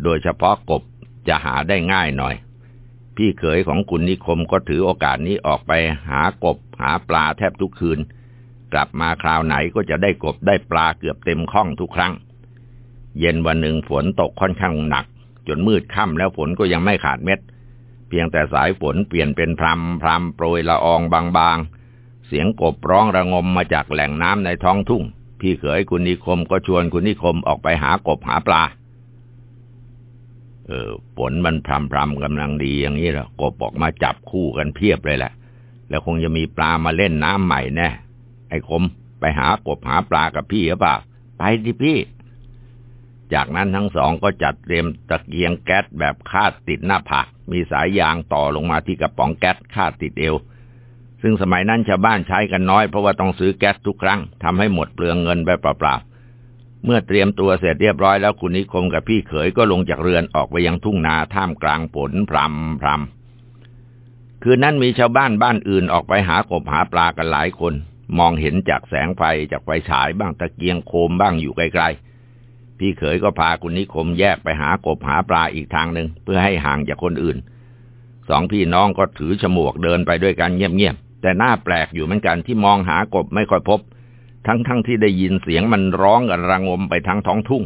โดยเฉพาะกบจะหาได้ง่ายหน่อย พี่เขยของคุณนิคมก็ถือโอกาสนี้ออกไปหากบ หาปลาแทบทุกคืน กลับมาคราวไหนก็จะได้กบได้ปลาเกือบเต็มข้องทุกครั้ง เย็นวันหนึ่งฝนตกค่อนข้างหนัก จนมืดค่ำแล้วฝนก็ยังไม่ขาดเม็ด เพียงแต่สายฝนเปลี่ยนเป็นพรำพรำโปรยละอองบางๆ เสียงกบร้องระงมมาจากแหล่งน้ำในท้องทุ่ง พี่เขยคุณนิคมก็ชวนคุณนิคมออกไปหากบหาปลา เออฝนมันพรำพรำกำลังดีอย่างนี้แหละกบออกมาจับคู่กันเพียบเลยแหละ แล้วคงจะมีปลามาเล่นน้ำใหม่แน่ไอ้คมไปหากบหาปลากับพี่หรือเปล่าไปดิพี่ จากนั้นทั้งสองก็จัดเตรียมตะเกียงแก๊สแบบคาดติดหน้าผากมีสายยางต่อลงมาที่กระป๋องแก๊สคาดติดเอว ซึ่งสมัยนั้นชาวบ้านใช้กันน้อยเพราะว่าต้องซื้อแก๊สทุกครั้งทำให้หมดเปลืองเงินไปเปล่าๆ เมื่อเตรียมตัวเสร็จเรียบร้อยแล้วคุณนิคมกับพี่เขยก็ลงจากเรือนออกไปยังทุ่งนาท่ามกลางฝนพรำพรำคืนนั้นมีชาวบ้านบ้านอื่นออกไปหากบหาปลากันหลายคน มองเห็นจากแสงไฟจากไฟฉายบ้างตะเกียงโคมบ้างอยู่ไกลๆ พี่เขยก็พาคุณนิคมแยกไปหากบหาปลาอีกทางหนึ่งเพื่อให้ห่างจากคนอื่น สองพี่น้องก็ถือฉมวกเดินไปด้วยกันเงียบๆ แต่หน้าแปลกอยู่เหมือนกันที่มองหากบไม่ค่อยพบ ทั้งๆทที่ได้ยินเสียงมันร้องกันระงมไปทั้งท้องทุ่ง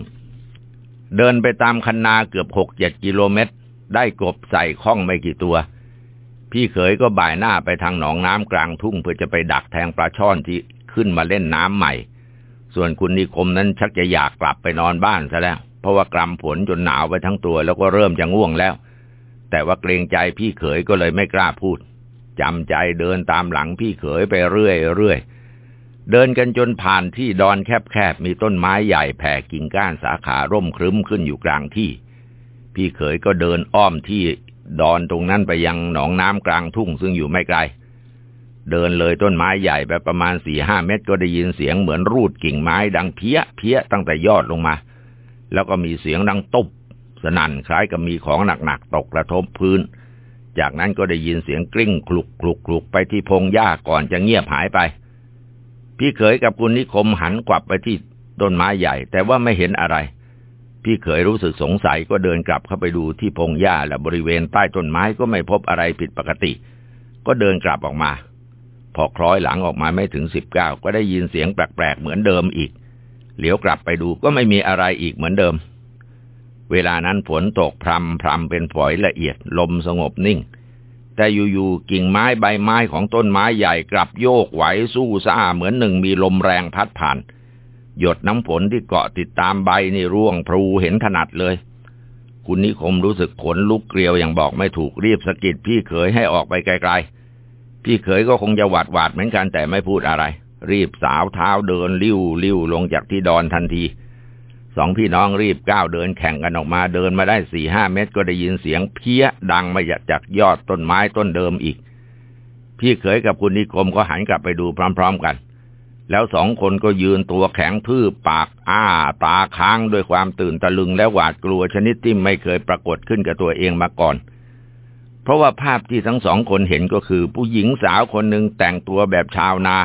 เดินไปตามคันนาเกือบหกเจ็ดกิโลเมตร ได้กบใส่ข้องไม่กี่ตัว พี่เขยก็บ่ายหน้าไปทางหนองน้ำกลางทุ่งเพื่อจะไปดักแทงปลาช่อนที่ขึ้นมาเล่นน้ำใหม่ ส่วนคุณนิคมนั้นชักจะอยากกลับไปนอนบ้านซะแล้ว เพราะว่ากรำฝนจนหนาวไปทั้งตัวแล้วก็เริ่มจะง่วงแล้ว แต่ว่าเกรงใจพี่เขยก็เลยไม่กล้าพูด จำใจเดินตามหลังพี่เขยไปเรื่อยเรื่อยเดินกันจนผ่านที่ดอนแคบๆมีต้นไม้ใหญ่แผ่กิ่งก้านสาขาร่มครึ้มขึ้นอยู่กลางที่ พี่เขยก็เดินอ้อมที่ดอนตรงนั้นไปยังหนองน้ำกลางทุ่งซึ่งอยู่ไม่ไกล เดินเลยต้นไม้ใหญ่ไปประมาณสี่ห้าเมตรก็ได้ยินเสียงเหมือนรูดกิ่งไม้ดังเพี้ยเพี้ยตั้งแต่ยอดลงมา แล้วก็มีเสียงดังตุบสนั่นคล้ายกับมีของหนักๆตกกระทบพื้น จากนั้นก็ได้ยินเสียงกลิ้งคลุกคลุกคลุกไปที่พงหญ้าก่อนจะเงียบหายไป พี่เขยกับคุณนิคมหันกลับไปที่ต้นไม้ใหญ่ แต่ว่าไม่เห็นอะไร พี่เขยรู้สึกสงสัยก็เดินกลับเข้าไปดูที่พงหญ้าและบริเวณใต้ต้นไม้ก็ไม่พบอะไรผิดปกติ ก็เดินกลับออกมา พอคล้อยหลังออกมาไม่ถึงสิบเก้าก็ได้ยินเสียงแปลกๆเหมือนเดิมอีกเหลียวกลับไปดูก็ไม่มีอะไรอีกเหมือนเดิม เวลานั้นฝนตกพรำพรำเป็นฝอยละเอียดลมสงบนิ่ง แต่อยู่ๆกิ่งไม้ใบไม้ของต้นไม้ใหญ่กลับโยกไหวสู้ซ่าเหมือนหนึ่งมีลมแรงพัดผ่าน หยดน้ำฝนที่เกาะติดตามใบนี่ร่วงพลูเห็นถนัดเลย คุณนิคมรู้สึกขนลุกเกลียวอย่างบอกไม่ถูกรีบสะกิดพี่เขยให้ออกไปไกลๆ พี่เขยก็คงจะหวาดหวาดเหมือนกันแต่ไม่พูดอะไร รีบสาวเท้าเดินลิ้วลิ้วลงจากที่ดอนทันที สองพี่น้องรีบก้าวเดินแข่งกันออกมาเดินมาได้สี่ห้าเมตรก็ได้ยินเสียงเพี้ยดังมาจากยอดต้นไม้ต้นเดิมอีก พี่เขยกับคุณนิคมก็หันกลับไปดูพร้อม ๆกัน แล้วสองคนก็ยืนตัวแข็งทื่อปากอ้า ตาค้างด้วยความตื่นตะลึงและหวาดกลัวชนิดที่ไม่เคยปรากฏขึ้นกับตัวเองมาก่อน เพราะว่าภาพที่ทั้งสองคนเห็นก็คือ ผู้หญิงสาวคนหนึ่งแต่งตัวแบบชาวนา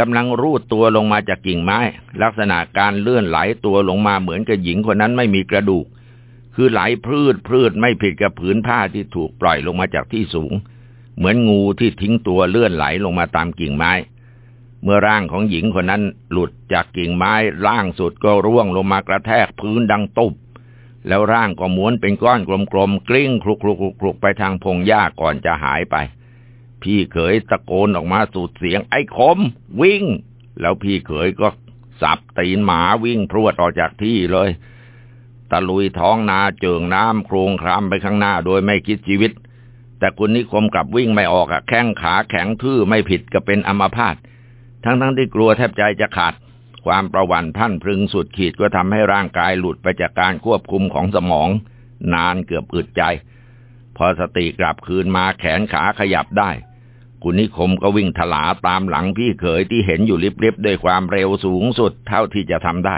กำลังรูดตัวลงมาจากกิ่งไม้ ลักษณะการเลื่อนไหลตัวลงมาเหมือนกับหญิงคนนั้นไม่มีกระดูก คือไหลพืดพืดไม่ผิดกับผืนผ้าที่ถูกปล่อยลงมาจากที่สูง เหมือนงูที่ทิ้งตัวเลื่อนไหลลงมาตามกิ่งไม้ เมื่อร่างของหญิงคนนั้นหลุดจากกิ่งไม้ร่างสุดก็ร่วงลงมากระแทกพื้นดังตุบแล้วร่างก็ม้วนเป็นก้อนกลมๆกลิ้งคลุกๆไปทางพงหญ้าก่อนจะหายไป พี่เขยตะโกนออกมาสุดเสียงไอ้คม วิ่ง แล้วพี่เขยก็สับตีนหมาวิ่งพรวดออกจากที่เลย ตะลุยท้องนาเจิงน้ำโครงครามไปข้างหน้าโดยไม่คิดชีวิต แต่คุณนิคมกลับวิ่งไม่ออกอะแข้งขาแข็งทื่อไม่ผิดก็เป็นอัมพาตทั้งทั้งที่กลัวแทบใจจะขาด ความประวันท่านพึงสุดขีดก็ทำให้ร่างกายหลุดไปจากการควบคุมของสมอง นานเกือบอึดใจ พอสติกลับคืนมาแขนขาขยับได้ คุณนิคมก็วิ่งถลาตามหลังพี่เขยที่เห็นอยู่ลิบๆด้วยความเร็วสูงสุดเท่าที่จะทำได้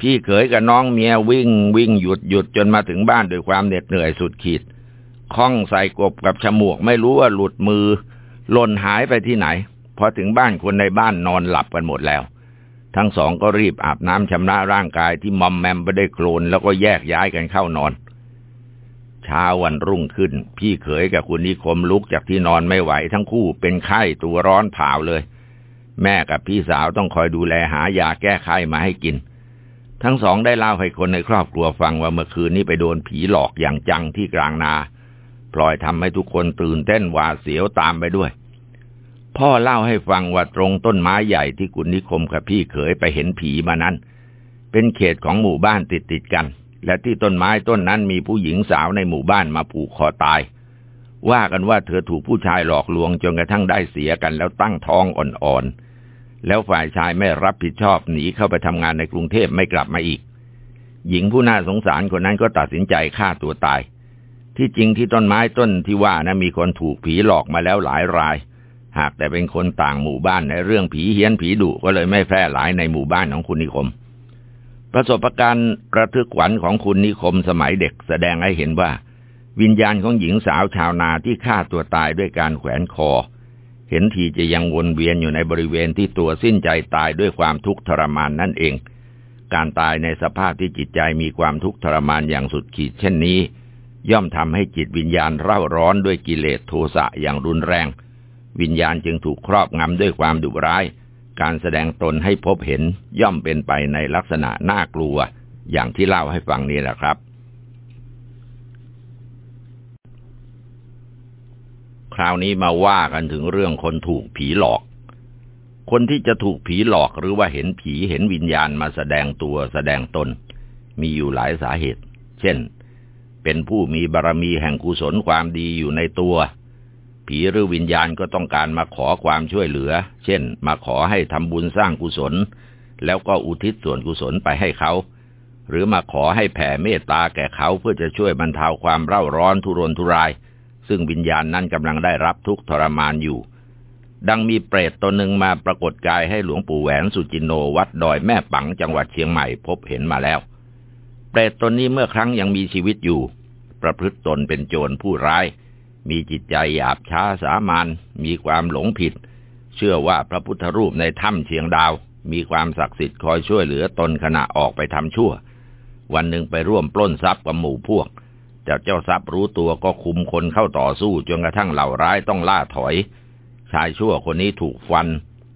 พี่เขยกับน้องเมียวิ่งวิ่งหยุดหยุดจนมาถึงบ้านด้วยความเหน็ดเหนื่อยสุดขีดคล้องใส่กบกับฉมวกไม่รู้ว่าหลุดมือหล่นหายไปที่ไหน พอถึงบ้านคนในบ้านนอนหลับกันหมดแล้ว ทั้งสองก็รีบอาบน้ำชำระร่างกายที่มอมแมมไปได้โคลนแล้วก็แยกย้ายกันเข้านอน เช้าวันรุ่งขึ้น พี่เขยกับคุณนิคมลุกจากที่นอนไม่ไหวทั้งคู่เป็นไข้ตัวร้อนเผาเลย แม่กับพี่สาวต้องคอยดูแลหายาแก้ไขมาให้กิน ทั้งสองได้เล่าให้คนในครอบครัวฟังว่าเมื่อคืนนี้ไปโดนผีหลอกอย่างจังที่กลางนาพลอยทำให้ทุกคนตื่นเต้นหวาดเสียวตามไปด้วย พ่อเล่าให้ฟังว่าตรงต้นไม้ใหญ่ที่คุณนิคมกับพี่เขยไปเห็นผีมานั้น เป็นเขตของหมู่บ้านติดติดกัน และที่ต้นไม้ต้นนั้นมีผู้หญิงสาวในหมู่บ้านมาผูกคอตาย ว่ากันว่าเธอถูกผู้ชายหลอกลวงจนกระทั่งได้เสียกันแล้วตั้งท้องอ่อนๆ แล้วฝ่ายชายไม่รับผิดชอบหนีเข้าไปทำงานในกรุงเทพไม่กลับมาอีก หญิงผู้น่าสงสารคนนั้นก็ตัดสินใจฆ่าตัวตาย ที่จริงที่ต้นไม้ต้นที่ว่านะมีคนถูกผีหลอกมาแล้วหลายราย หากแต่เป็นคนต่างหมู่บ้านในเรื่องผีเฮี้ยนผีดุก็เลยไม่แพร่หลายในหมู่บ้านของคุณนิคม ประสบการณ์ระทึกขวัญของคุณนิคมสมัยเด็กแสดงให้เห็นว่า วิญญาณของหญิงสาวชาวนาที่ฆ่าตัวตายด้วยการแขวนคอ เห็นทีจะยังวนเวียนอยู่ในบริเวณที่ตัวสิ้นใจตายด้วยความทุกข์ทรมานนั่นเอง การตายในสภาพที่จิตใจมีความทุกข์ทรมานอย่างสุดขีดเช่นนี้ ย่อมทำให้จิตวิญญาณเร่าร้อนด้วยกิเลสโทสะอย่างรุนแรง วิญญาณจึงถูกครอบงำด้วยความดุร้าย การแสดงตนให้พบเห็นย่อมเป็นไปในลักษณะน่ากลัว อย่างที่เล่าให้ฟังนี่แหละครับ คราวนี้มาว่ากันถึงเรื่องคนถูกผีหลอก คนที่จะถูกผีหลอกหรือว่าเห็นผีเห็นวิญญาณมาแสดงตัวแสดงตน มีอยู่หลายสาเหตุ เช่น เป็นผู้มีบารรมีแห่งกุศลความดีอยู่ในตัว ผีหรือวิญญาณก็ต้องการมาขอความช่วยเหลือ เช่น มาขอให้ทำบุญสร้างกุศล แล้วก็อุทิศส่วนกุศลไปให้เขา หรือมาขอให้แผ่เมตตาแก่เขาเพื่อจะช่วยบรรเทาความเร่าร้อนทุรนทุราย ซึ่งวิญญาณนั้นกำลังได้รับทุกทรมานอยู่ ดังมีเปรตตนหนึ่งมาปรากฏกายให้หลวงปู่แหวนสุจินโนวัดดอยแม่ปังจังหวัดเชียงใหม่พบเห็นมาแล้ว เปรตตนนี้เมื่อครั้งยังมีชีวิตอยู่ ประพฤติตนเป็นโจรผู้ร้าย มีจิตใจหยาบช้าสามานมีความหลงผิด เชื่อว่าพระพุทธรูปในถ้ำเชียงดาว มีความศักดิ์สิทธิ์คอยช่วยเหลือตนขณะออกไปทำชั่ว วันหนึ่งไปร่วมปล้นทรัพย์กับหมู่พวกแต่เจ้าทรัพย์รู้ตัวก็คุมคนเข้าต่อสู้จนกระทั่งเหล่าร้ายต้องล่าถอย ชายชั่วคนนี้ถูกฟัน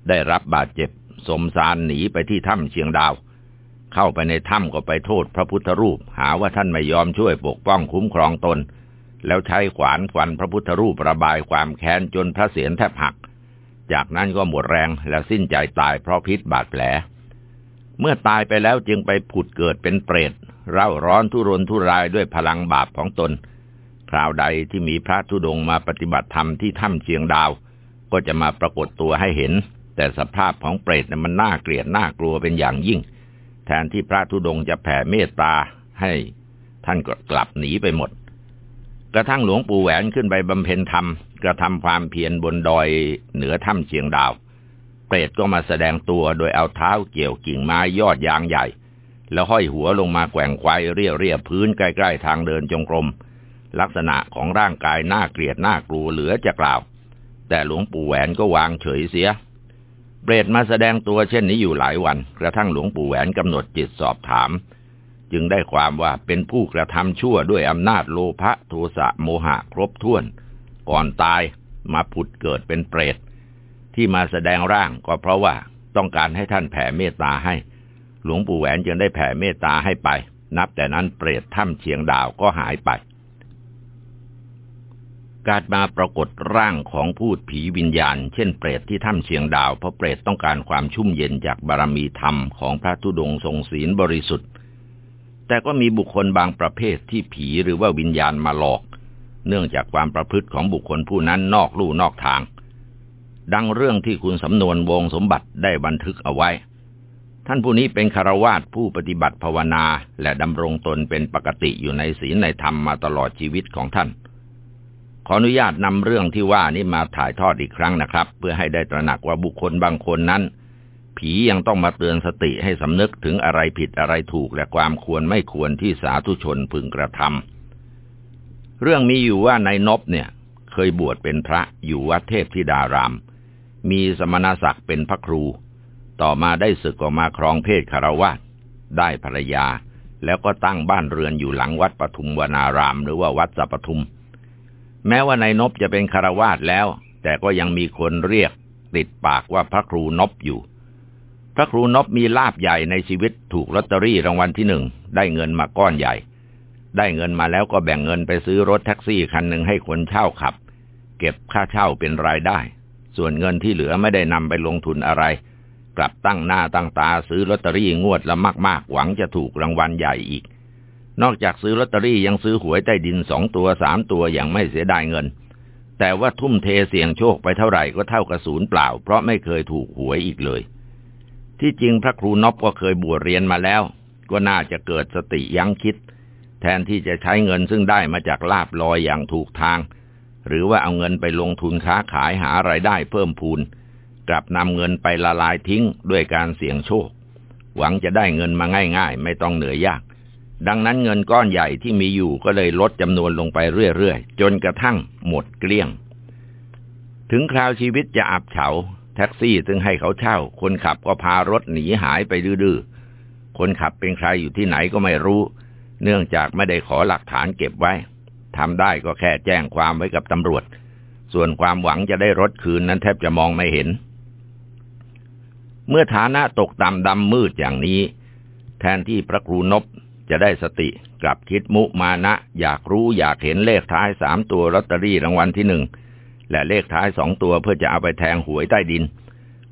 ได้รับบาดเจ็บ สมสารหนีไปที่ถ้ำเชียงดาว เข้าไปในถ้ำก็ไปโทษพระพุทธรูป หาว่าท่านไม่ยอมช่วยปกป้องคุ้มครองตน แล้วใช้ขวานฟันพระพุทธรูประบายความแค้นจนพระเศียรแทบหัก จากนั้นก็หมดแรงและสิ้นใจตายเพราะพิษบาดแผล เมื่อตายไปแล้วจึงไปผุดเกิดเป็นเปรตเร่าร้อนทุรนทุรายด้วยพลังบาปของตน คราวใดที่มีพระธุดงมาปฏิบัติธรรมที่ถ้ำเชียงดาว ก็จะมาปรากฏตัวให้เห็น แต่สภาพของเปรตมันน่าเกลียดน่ากลัวเป็นอย่างยิ่ง แทนที่พระธุดงจะแผ่เมตตาให้ ท่านก็กลับหนีไปหมด กระทั่งหลวงปู่แหวนขึ้นไปบำเพ็ญธรรม กระทำความเพียรบนดอยเหนือถ้ำเชียงดาวเปรตก็มาแสดงตัวโดยเอาเท้าเกี่ยวกิ่งไม้ยอดยางใหญ่ แล้วห้อยหัวลงมาแกว่งไกวเรียเรียพื้นใกล้ๆทางเดินจงกรม ลักษณะของร่างกายน่าเกลียดน่ากลัวเหลือจะกล่าว แต่หลวงปู่แหวนก็วางเฉยเสียเบรดมาแสดงตัวเช่นนี้อยู่หลายวัน กระทั่งหลวงปู่แหวนกำหนดจิตสอบถาม จึงได้ความว่าเป็นผู้กระทำชั่วด้วยอำนาจโลภะโทสะโมหะครบถ้วน ก่อนตายมาผุดเกิดเป็นเปรต ที่มาแสดงร่างก็เพราะว่าต้องการให้ท่านแผ่เมตตาให้ หลวงปู่แหวนจึงได้แผ่เมตตาให้ไป นับแต่นั้นเปรตถ้ำเชียงดาวก็หายไป การมาปรากฏร่างของพูดผีวิญญาณ เช่นเปรตที่ถ้ำเชียงดาวเพราะเปรตต้องการความชุ่มเย็นจากบารมีธรรมของพระธุดงทรงศีลบริสุทธิ์ แต่ก็มีบุคคลบางประเภทที่ผีหรือว่าวิญญาณมาหลอก เนื่องจากความประพฤติของบุคคลผู้นั้นนอกลู่นอกทาง ดังเรื่องที่คุณสำนวนวงสมบัติได้บันทึกเอาไว้ ท่านผู้นี้เป็นคารวาสผู้ปฏิบัติภาวนาและดำรงตนเป็นปกติอยู่ในศีลในธรรมมาตลอดชีวิตของท่าน ขออนุญาตนำเรื่องที่ว่านี้มาถ่ายทอดอีกครั้งนะครับ เพื่อให้ได้ตระหนักว่าบุคคลบางคนนั้น ผียังต้องมาเตือนสติให้สำนึกถึงอะไรผิดอะไรถูกและความควรไม่ควรที่สาธุชนพึงกระทำเรื่องมีอยู่ว่านายนบเนี่ย เคยบวชเป็นพระอยู่วัดเทพธิดาราม มีสมณศักดิ์เป็นพระครู ต่อมาได้ศึกออกมาครองเพศคารวะได้ภรรยา แล้วก็ตั้งบ้านเรือนอยู่หลังวัดปทุมวนาราม หรือว่าวัดสัปทุม แม้ว่านายนบจะเป็นคารวาสแล้ว แต่ก็ยังมีคนเรียกติดปากว่าพระครูนบอยู่ พระครูนบมีลาบใหญ่ในชีวิตถูกลอตเตอรี่รางวัลที่หนึ่งได้เงินมาก้อนใหญ่ ได้เงินมาแล้วก็แบ่งเงินไปซื้อรถแท็กซี่คันหนึ่งให้คนเช่าขับ เก็บค่าเช่าเป็นรายได้ ส่วนเงินที่เหลือไม่ได้นำไปลงทุนอะไร กลับตั้งหน้าตั้งตาซื้อลอตเตอรี่งวดละมากๆ หวังจะถูกรางวัลใหญ่อีก นอกจากซื้อลอตเตอรี่ยังซื้อหวยใต้ดินสองตัวสามตัวอย่างไม่เสียดายเงิน แต่ว่าทุ่มเทเสี่ยงโชคไปเท่าไหร่ก็เท่ากับศูนย์เปล่า เพราะไม่เคยถูกหวยอีกเลย ที่จริงพระครูนบก็เคยบวชเรียนมาแล้ว ก็น่าจะเกิดสติยั้งคิด แทนที่จะใช้เงินซึ่งได้มาจากลาบลอยอย่างถูกทาง หรือว่าเอาเงินไปลงทุนค้าขายหาไรายได้เพิ่มพูน กลับนำเงินไปละลายทิ้งด้วยการเสี่ยงโชค หวังจะได้เงินมาง่ายๆ ไม่ต้องเหนื่อยยาก ดังนั้นเงินก้อนใหญ่ที่มีอยู่ก็เลยลดจำนวนลงไปเรื่อยๆจนกระทั่งหมดเกลี้ยง ถึงคราวชีวิตจะอับเฉา แท็กซี่ซึ่งให้เขาเช่า คนขับก็พารถหนีหายไปดื้อๆ คนขับเป็นใครอยู่ที่ไหนก็ไม่รู้ เนื่องจากไม่ได้ขอหลักฐานเก็บไว้ทำได้ก็แค่แจ้งความไว้กับตำรวจ ส่วนความหวังจะได้รถคืนนั้นแทบจะมองไม่เห็น เมื่อฐานะตกต่ำดำมืดอย่างนี้ แทนที่พระครูนบจะได้สติกลับคิดมุมานะ อยากรู้อยากเห็นเลขท้ายสามตัวลอตเตอรี่รางวัลที่หนึ่ง และเลขท้ายสองตัวเพื่อจะเอาไปแทงหวยใต้ดิน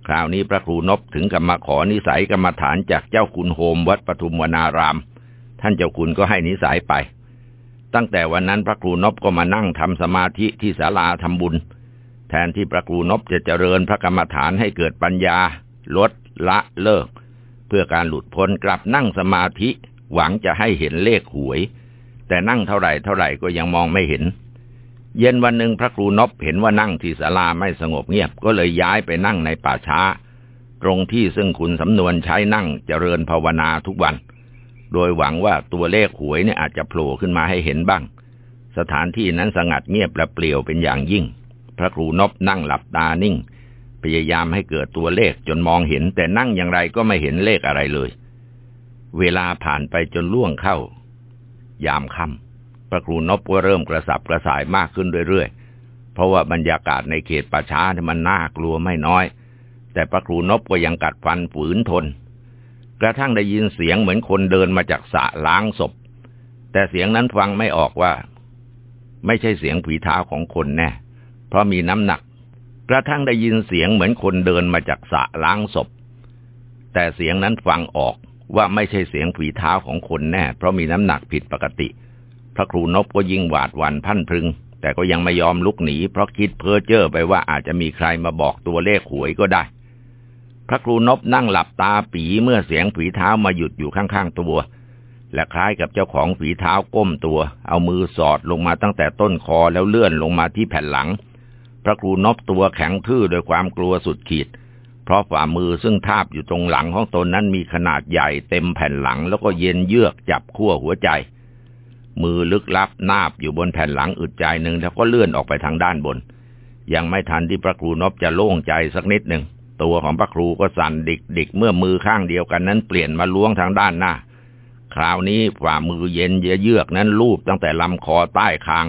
คราวนี้พระครูนบถึงกับมาขอนิสัยกรรมฐานจากเจ้าคุณโฮมวัดปทุมวนาราม ท่านเจ้าคุณก็ให้นิสัยไป ตั้งแต่วันนั้นพระครูนบก็มานั่งทำสมาธิที่ศาลาทำบุญ แทนที่พระครูนบจะเจริญพระกรรมฐานให้เกิดปัญญา ลดละเลิก เพื่อการหลุดพ้นกลับนั่งสมาธิหวังจะให้เห็นเลขหวย แต่นั่งเท่าไหร่เท่าไหร่ก็ยังมองไม่เห็น เย็นวันหนึ่งพระครูนบเห็นว่านั่งที่ศาลาไม่สงบเงียบก็เลยย้ายไปนั่งในป่าช้า ตรงที่ซึ่งคุณสำนวนใช้นั่งเจริญภาวนาทุกวัน โดยหวังว่าตัวเลขหวยเนี่ยอาจจะโผล่ขึ้นมาให้เห็นบ้าง สถานที่นั้นสงัดเงียบและเปลี่ยวเป็นอย่างยิ่ง พระครูนบนั่งหลับตานิ่ง พยายามให้เกิดตัวเลขจนมองเห็น แต่นั่งอย่างไรก็ไม่เห็นเลขอะไรเลย เวลาผ่านไปจนล่วงเข้า ยามค่ำ พระครูนบก็เริ่มกระสับกระส่ายมากขึ้นเรื่อยๆ เพราะว่าบรรยากาศในเขตป่าช้ามันน่ากลัวไม่น้อย แต่พระครูนบก็ยังกัดฟันฝืนทน กระทั่งได้ยินเสียงเหมือนคนเดินมาจากสระล้างศพ แต่เสียงนั้นฟังไม่ออกว่า ไม่ใช่เสียงผีเท้าของคนแน่ เพราะมีน้ำหนัก กระทั่งได้ยินเสียงเหมือนคนเดินมาจากสระล้างศพ แต่เสียงนั้นฟังออกว่าไม่ใช่เสียงฝีเท้าของคนแน่ เพราะมีน้ำหนักผิดปกติ พระครูนบก็ยิ่งหวาดหวั่นพันพึง แต่ก็ยังไม่ยอมลุกหนีเพราะคิดเพ้อเจ้อไปว่าอาจจะมีใครมาบอกตัวเลขหวยก็ได้ พระครูนบนั่งหลับตาปีเมื่อเสียงฝีเท้ามาหยุดอยู่ข้างๆตัว และคล้ายกับเจ้าของฝีเท้าก้มตัว เอามือสอดลงมาตั้งแต่ต้นคอแล้วเลื่อนลงมาที่แผ่นหลัง พระครูนบตัวแข็งทื่อโดยความกลัวสุดขีดเพราะฝ่ามือซึ่งทาบอยู่ตรงหลังของตนนั้นมีขนาดใหญ่เต็มแผ่นหลังแล้วก็เย็นเยือกจับขั้วหัวใจ มือลึกลับนาบอยู่บนแผ่นหลังอึดใจหนึ่งแล้วก็เลื่อนออกไปทางด้านบน ยังไม่ทันที่พระครูนบจะโล่งใจสักนิดหนึ่งตัวของพระครูก็สั่นดิกดิกเมื่อมือข้างเดียวกันนั้นเปลี่ยนมาล้วงทางด้านหน้า คราวนี้ฝ่ามือเย็นเยือกนั้นลูบตั้งแต่ลำคอใต้คาง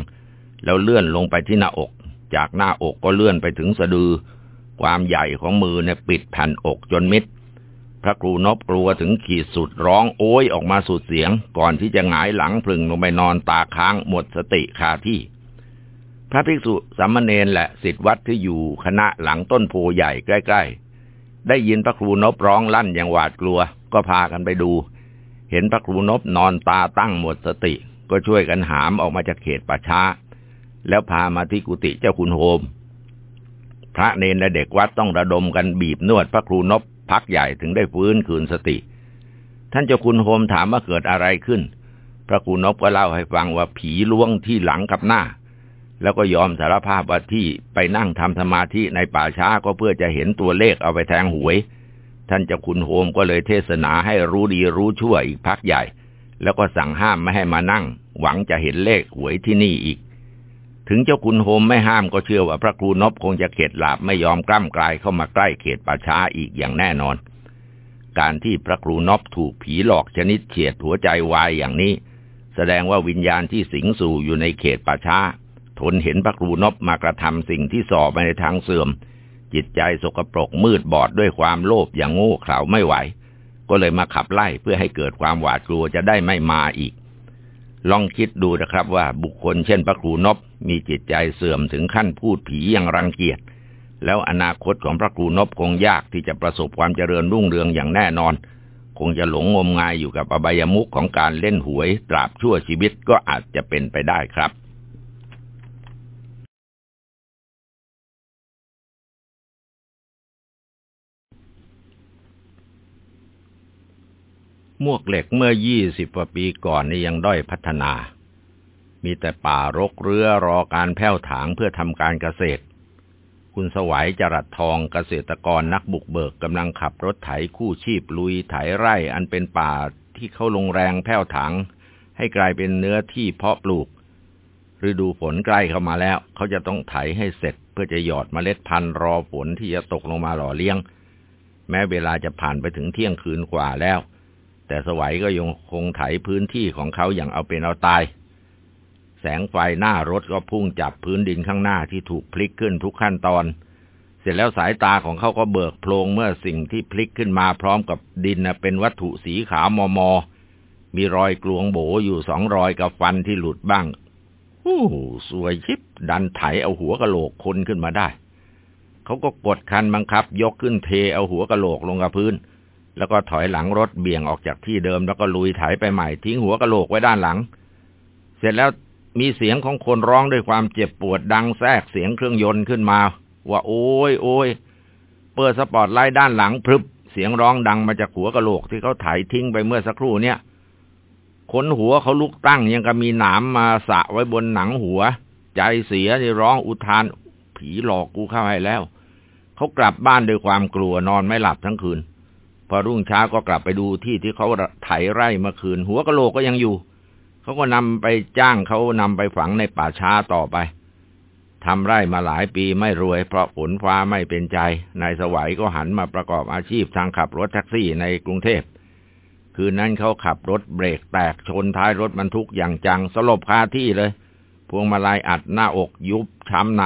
แล้วเลื่อนลงไปที่หน้าอก จากหน้าอกก็เลื่อนไปถึงสะดือ ความใหญ่ของมือเนี่ยปิดแผ่นอกจนมิด พระครูนบกลัวถึงขีดสุดร้องโอยออกมาสุดเสียง ก่อนที่จะหงายหลังพึงลงไปนอนตาค้างหมดสติคาที่ พระภิกษุสามเณรและสิทธวัดที่อยู่คณะหลังต้นโพใหญ่ใกล้ๆ ได้ยินพระครูนบร้องลั่นอย่างหวาดกลัว ก็พากันไปดู เห็นพระครูนบนอนตาตั้งหมดสติ ก็ช่วยกันหามออกมาจากเขตป่าช้า แล้วพามาที่กุฏิเจ้าคุณโฮมพระเนนและเด็กวัดต้องระดมกันบีบนวดพระครูนบ พักใหญ่ถึงได้ฟื้นคืนสติ ท่านเจ้าคุณโฮมถามว่าเกิดอะไรขึ้น พระครูนบก็เล่าให้ฟังว่าผีล้วงที่หลังกับหน้า แล้วก็ยอมสารภาพว่าที่ไปนั่งทำสมาธิในป่าช้าก็เพื่อจะเห็นตัวเลขเอาไปแทงหวย ท่านเจ้าคุณโฮมก็เลยเทศนาให้รู้ดีรู้ชั่วอีกพักใหญ่ แล้วก็สั่งห้ามไม่ให้มานั่ง หวังจะเห็นเลขหวยที่นี่อีก ถึงเจ้าคุณโฮมไม่ห้ามก็เชื่อว่าพระครูนบคงจะเข็ดหลาบไม่ยอมกล้ำกลายเข้ามาใกล้เขตป่าช้าอีกอย่างแน่นอน การที่พระครูนบถูกผีหลอกชนิดเฉียดหัวใจวายอย่างนี้ แสดงว่าวิญญาณที่สิงสู่อยู่ในเขตป่าช้า ทนเห็นพระครูนบมากระทำสิ่งที่ส่อไปในทางเสื่อม จิตใจสกปรกมืดบอดด้วยความโลภอย่างโง่เขลาไม่ไหว ก็เลยมาขับไล่เพื่อให้เกิดความหวาดกลัวจะได้ไม่มาอีก ลองคิดดูนะครับว่าบุคคลเช่นพระครูนบมีจิตใจเสื่อมถึงขั้นพูดผีอย่างรังเกียจ แล้วอนาคตของพระครูนบคงยากที่จะประสบความเจริญรุ่งเรืองอย่างแน่นอน คงจะหลงงมงายอยู่กับอบายมุขของการเล่นหวยตราบชั่วชีวิตก็อาจจะเป็นไปได้ครับ มวกเหล็กเมื่อยี่สิบกว่าปีก่อนนี่ยังด้อยพัฒนา มีแต่ป่ารกเรือรอการแผ้วถางเพื่อทำการเกษตร คุณสวัยจรัดทองเกษตรกรนักบุกเบิกกำลังขับรถไถคู่ชีพลุยไถไร่อันเป็นป่าที่เขาลงแรงแผ้วถางให้กลายเป็นเนื้อที่เพาะปลูกฤดูฝนใกล้เข้ามาแล้ว เขาจะต้องไถให้เสร็จเพื่อจะหยอดเมล็ดพันธุ์รอฝนที่จะตกลงมาหล่อเลี้ยง แม้เวลาจะผ่านไปถึงเที่ยงคืนกว่าแล้ว แต่สวัยก็ยังคงไถพื้นที่ของเขาอย่างเอาเป็นเอาตาย แสงไฟหน้ารถก็พุ่งจับพื้นดินข้างหน้าที่ถูกพลิกขึ้นทุกขั้นตอน เสร็จแล้วสายตาของเขาก็เบิกโพลงเมื่อสิ่งที่พลิกขึ้นมาพร้อมกับดินเป็นวัตถุสีขาวมอมอมีรอยกลวงโบอยู่สองรอยกับฟันที่หลุดบ้างหู้สวยชิบดันไถเอาหัวกะโหลกคนขึ้นมาได้ เขาก็กดคันบังคับ ยกขึ้นเทเอาหัวกะโหลกลงกับพื้น แล้วก็ถอยหลังรถเบี่ยงออกจากที่เดิมแล้วก็ลุยไถไปใหม่ทิ้งหัวกะโหลกไว้ด้านหลัง เสร็จแล้วมีเสียงของคนร้องด้วยความเจ็บปวดดังแทรกเสียงเครื่องยนต์ขึ้นมา ว่าโอ้ยโอ้ยเปิดสปอตไลท์ด้านหลังพรึบเสียงร้องดังมาจากหัวกะโหลกที่เขาไถทิ้งไปเมื่อสักครู่เนี่ยขนหัวเขาลุกตั้งยังก็มีหนามมาสะไว้บนหนังหัว ใจเสียที่ร้องอุทาน ผีหลอกกูเข้าให้แล้ว เขากลับบ้านด้วยความกลัวนอนไม่หลับทั้งคืน พอรุ่งเช้าก็กลับไปดูที่ที่เขาไถไร่เมื่อคืน หัวกะโหลกก็ยังอยู่ เขาก็นำไปจ้างเขานำไปฝังในป่าช้าต่อไปทำไร่มาหลายปีไม่รวย เพราะฝนฟ้าไม่เป็นใจ นายสวัยก็หันมาประกอบอาชีพทางขับรถแท็กซี่ในกรุงเทพ คืนนั้นเขาขับรถเบรกแตกชนท้ายรถบรรทุกอย่างจังสลบคาที่เลย พวงมาลัยอัดหน้าอกยุบช้ำใน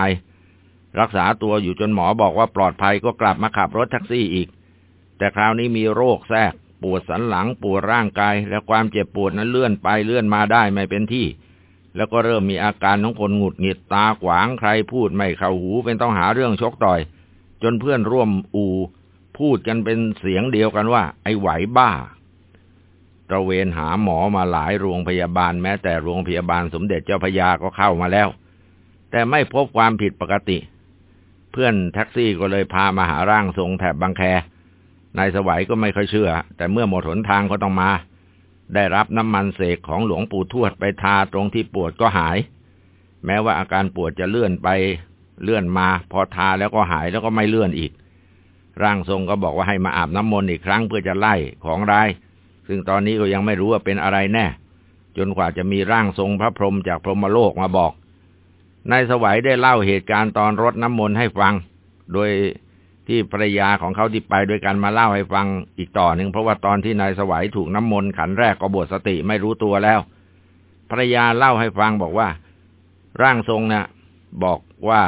รักษาตัวอยู่จนหมอบอกว่าปลอดภัยก็กลับมาขับรถแท็กซี่อีก แต่คราวนี้มีโรคแทรก ปวดสันหลังปวดร่างกาย และความเจ็บปวดนั้นเลื่อนไปเลื่อนมาได้ไม่เป็นที่ แล้วก็เริ่มมีอาการของคนหงุดหงิดตาขวางใครพูดไม่เข้าหูเป็นต้องหาเรื่องชกต่อย จนเพื่อนร่วมอูพูดกันเป็นเสียงเดียวกันว่า ไอ้ไหวบ้าตระเวนหาหมอมาหลายโรงพยาบาลแม้แต่โรงพยาบาลสมเด็จเจ้าพยาก็เข้ามาแล้ว แต่ไม่พบความผิดปกติ เพื่อนแท็กซี่ก็เลยพามาหาร่างทรงแถบบางแค นายสวัยก็ไม่ค่อยเชื่อ แต่เมื่อหมดหนทางก็ต้องมา ได้รับน้ำมันเสกของหลวงปู่ทวดไปทาตรงที่ปวดก็หาย แม้ว่าอาการปวดจะเลื่อนไปเลื่อนมา พอทาแล้วก็หายแล้วก็ไม่เลื่อนอีก ร่างทรงก็บอกว่าให้มาอาบน้ำมนต์อีกครั้งเพื่อจะไล่ของร้าย ซึ่งตอนนี้ก็ยังไม่รู้ว่าเป็นอะไรแน่ จนกว่าจะมีร่างทรงพระพรหมจากพรหมโลกมาบอกนายสวัยได้เล่าเหตุการณ์ตอนรดน้ำมนต์ให้ฟัง โดย ที่ภรรยาของเขาที่ไปด้วยกันมาเล่าให้ฟังอีกต่อหนึ่งเพราะว่าตอนที่นายสวัยถูกน้ำมนต์ขันแรกก็บวดสติไม่รู้ตัวแล้ว ภรรยาเล่าให้ฟังบอกว่า ร่างทรงเนะ่ยบอกว่า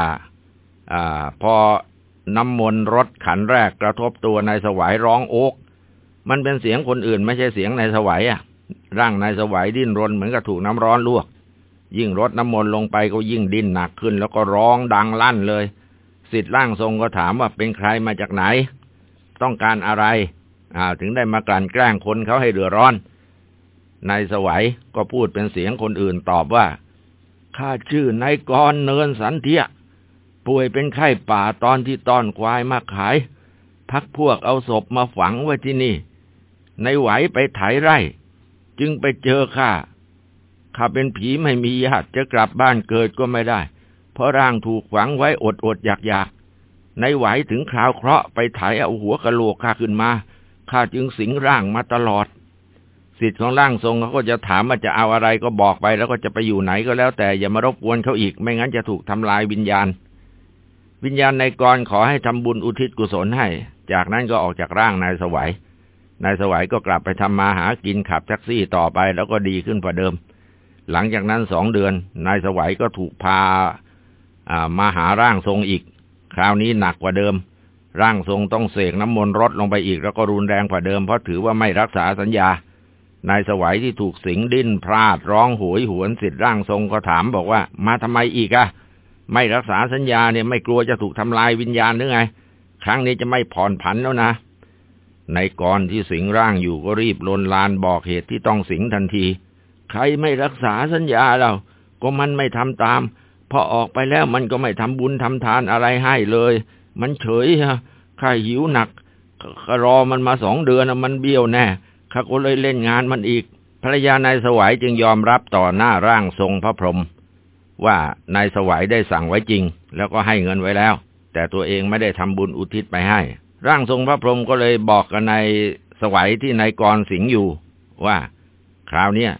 อ่าพอน้ำมนต์รถขันแรกกระทบตัวนายสวัยร้องโอกมันเป็นเสียงคนอื่นไม่ใช่เสียงนายสวัยอะ ร่างนายสวัยดิ้นรนเหมือนกับถูกน้ำร้อนลวก ยิ่งรดน้ำมนต์ลงไปก็ยิ่งดิ้นหนักขึ้น แล้วก็ร้องดังลั่นเลย สิทธิ์ร่างทรงก็ถามว่าเป็นใครมาจากไหน ต้องการอะไรอ่าถึงได้มากลั่นแกล้งคนเขาให้เดือดร้อนนายสวัยก็พูดเป็นเสียงคนอื่นตอบว่าข้าชื่อนายกรเนินสันเทียป่วยเป็นไข้ป่าตอนที่ตอนควายมาขาย พักพวกเอาศพมาฝังไว้ที่นี่ในไหวไปไถไร่ จึงไปเจอข้าข้าเป็นผีไม่มีญาติจะกลับบ้านเกิดก็ไม่ได้ เพราะร่างถูกฝังไว้อดอดอยากอยากในไหวถึงคราวเคราะห์ไปไถเอาหัวกะโหลกข้าขึ้นมาข้าจึงสิงร่างมาตลอดสิทธิ์ของร่างทรงเขาก็จะถามว่าจะเอาอะไรก็บอกไป แล้วก็จะไปอยู่ไหนก็แล้วแต่อย่ามารบกวนเขาอีก ไม่งั้นจะถูกทำลายวิญญาณ วิญญาณในกรขอให้ทำบุญอุทิศกุศลให้ จากนั้นก็ออกจากร่างนายสวัยนายสวัยก็กลับไปทำมาหากินขับแท็กซี่ต่อไปแล้วก็ดีขึ้นกว่าเดิม หลังจากนั้นสองเดือน นายสวัยก็ถูกพา มาหาร่างทรงอีก คราวนี้หนักกว่าเดิม ร่างทรงต้องเสกน้ำมนต์รดลงไปอีกแล้วก็รุนแรงกว่าเดิมเพราะถือว่าไม่รักษาสัญญา นายสวัยที่ถูกสิงดิ้นพลาดร้องหวยหวนสิทธิ์ร่างทรงก็ถามบอกว่า มาทำไมอีกอะไม่รักษาสัญญาเนี่ยไม่กลัวจะถูกทำลายวิญญาณหรือไง ครั้งนี้จะไม่ผ่อนผันแล้วนะในกรที่สิงร่างอยู่ก็รีบลนลานบอกเหตุที่ต้องสิงทันที ใครไม่รักษาสัญญาเรา ก็มันไม่ทำตาม พอออกไปแล้วมันก็ไม่ทำบุญทำทานอะไรให้เลย มันเฉยฮะข้าหิวหนักรอมันมาสองเดือนมันเบี้ยวแน่ข้าก็เลยเล่นงานมันอีก ภรรยานายสวัยจึงยอมรับต่อหน้าร่างทรงพระพรหมว่านายสวัยได้สั่งไว้จริง แล้วก็ให้เงินไว้แล้ว แต่ตัวเองไม่ได้ทำบุญอุทิศไปให้ ร่างทรงพระพรหมก็เลยบอกกับนายสวัยที่นายกรสิงอยู่ ว่า คราวเนี้ย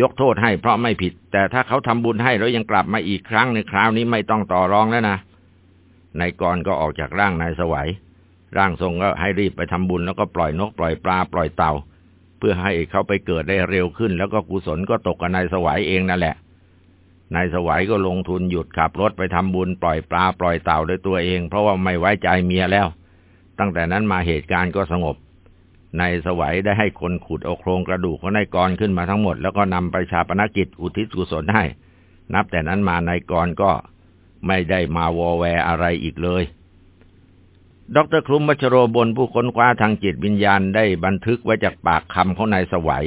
ยกโทษให้เพราะไม่ผิด แต่ถ้าเขาทำบุญให้แล้วยังกลับมาอีกครั้งในคราวนี้ไม่ต้องต่อรองแล้วนะนายกรก็ออกจากร่างนายสวัย ร่างทรงก็ให้รีบไปทำบุญแล้วก็ปล่อยนกปล่อยปลาปล่อยเต่า เพื่อให้เขาไปเกิดได้เร็วขึ้น แล้วก็กุศลก็ตกกับนายสวัยเองนั่นแหละนายสวัยก็ลงทุนหยุดขับรถไปทำบุญปล่อยปลาปล่อยเต่าด้วยตัวเอง เพราะว่าไม่ไว้ใจเมียแล้ว ตั้งแต่นั้นมาเหตุการณ์ก็สงบ นายสวัยได้ให้คนขุดเอาโครงกระดูกของนายกรขึ้นมาทั้งหมด แล้วก็นำไปชาปนกิจอุทิศกุศลให้ นับแต่นั้นมานายกรก็ไม่ได้มาวอแวอะไรอีกเลย ดรคลุมวัชโรบนผู้ค้นคว้าทางจิตวิญญาณได้บันทึกไว้จากปากคำของนายสวัย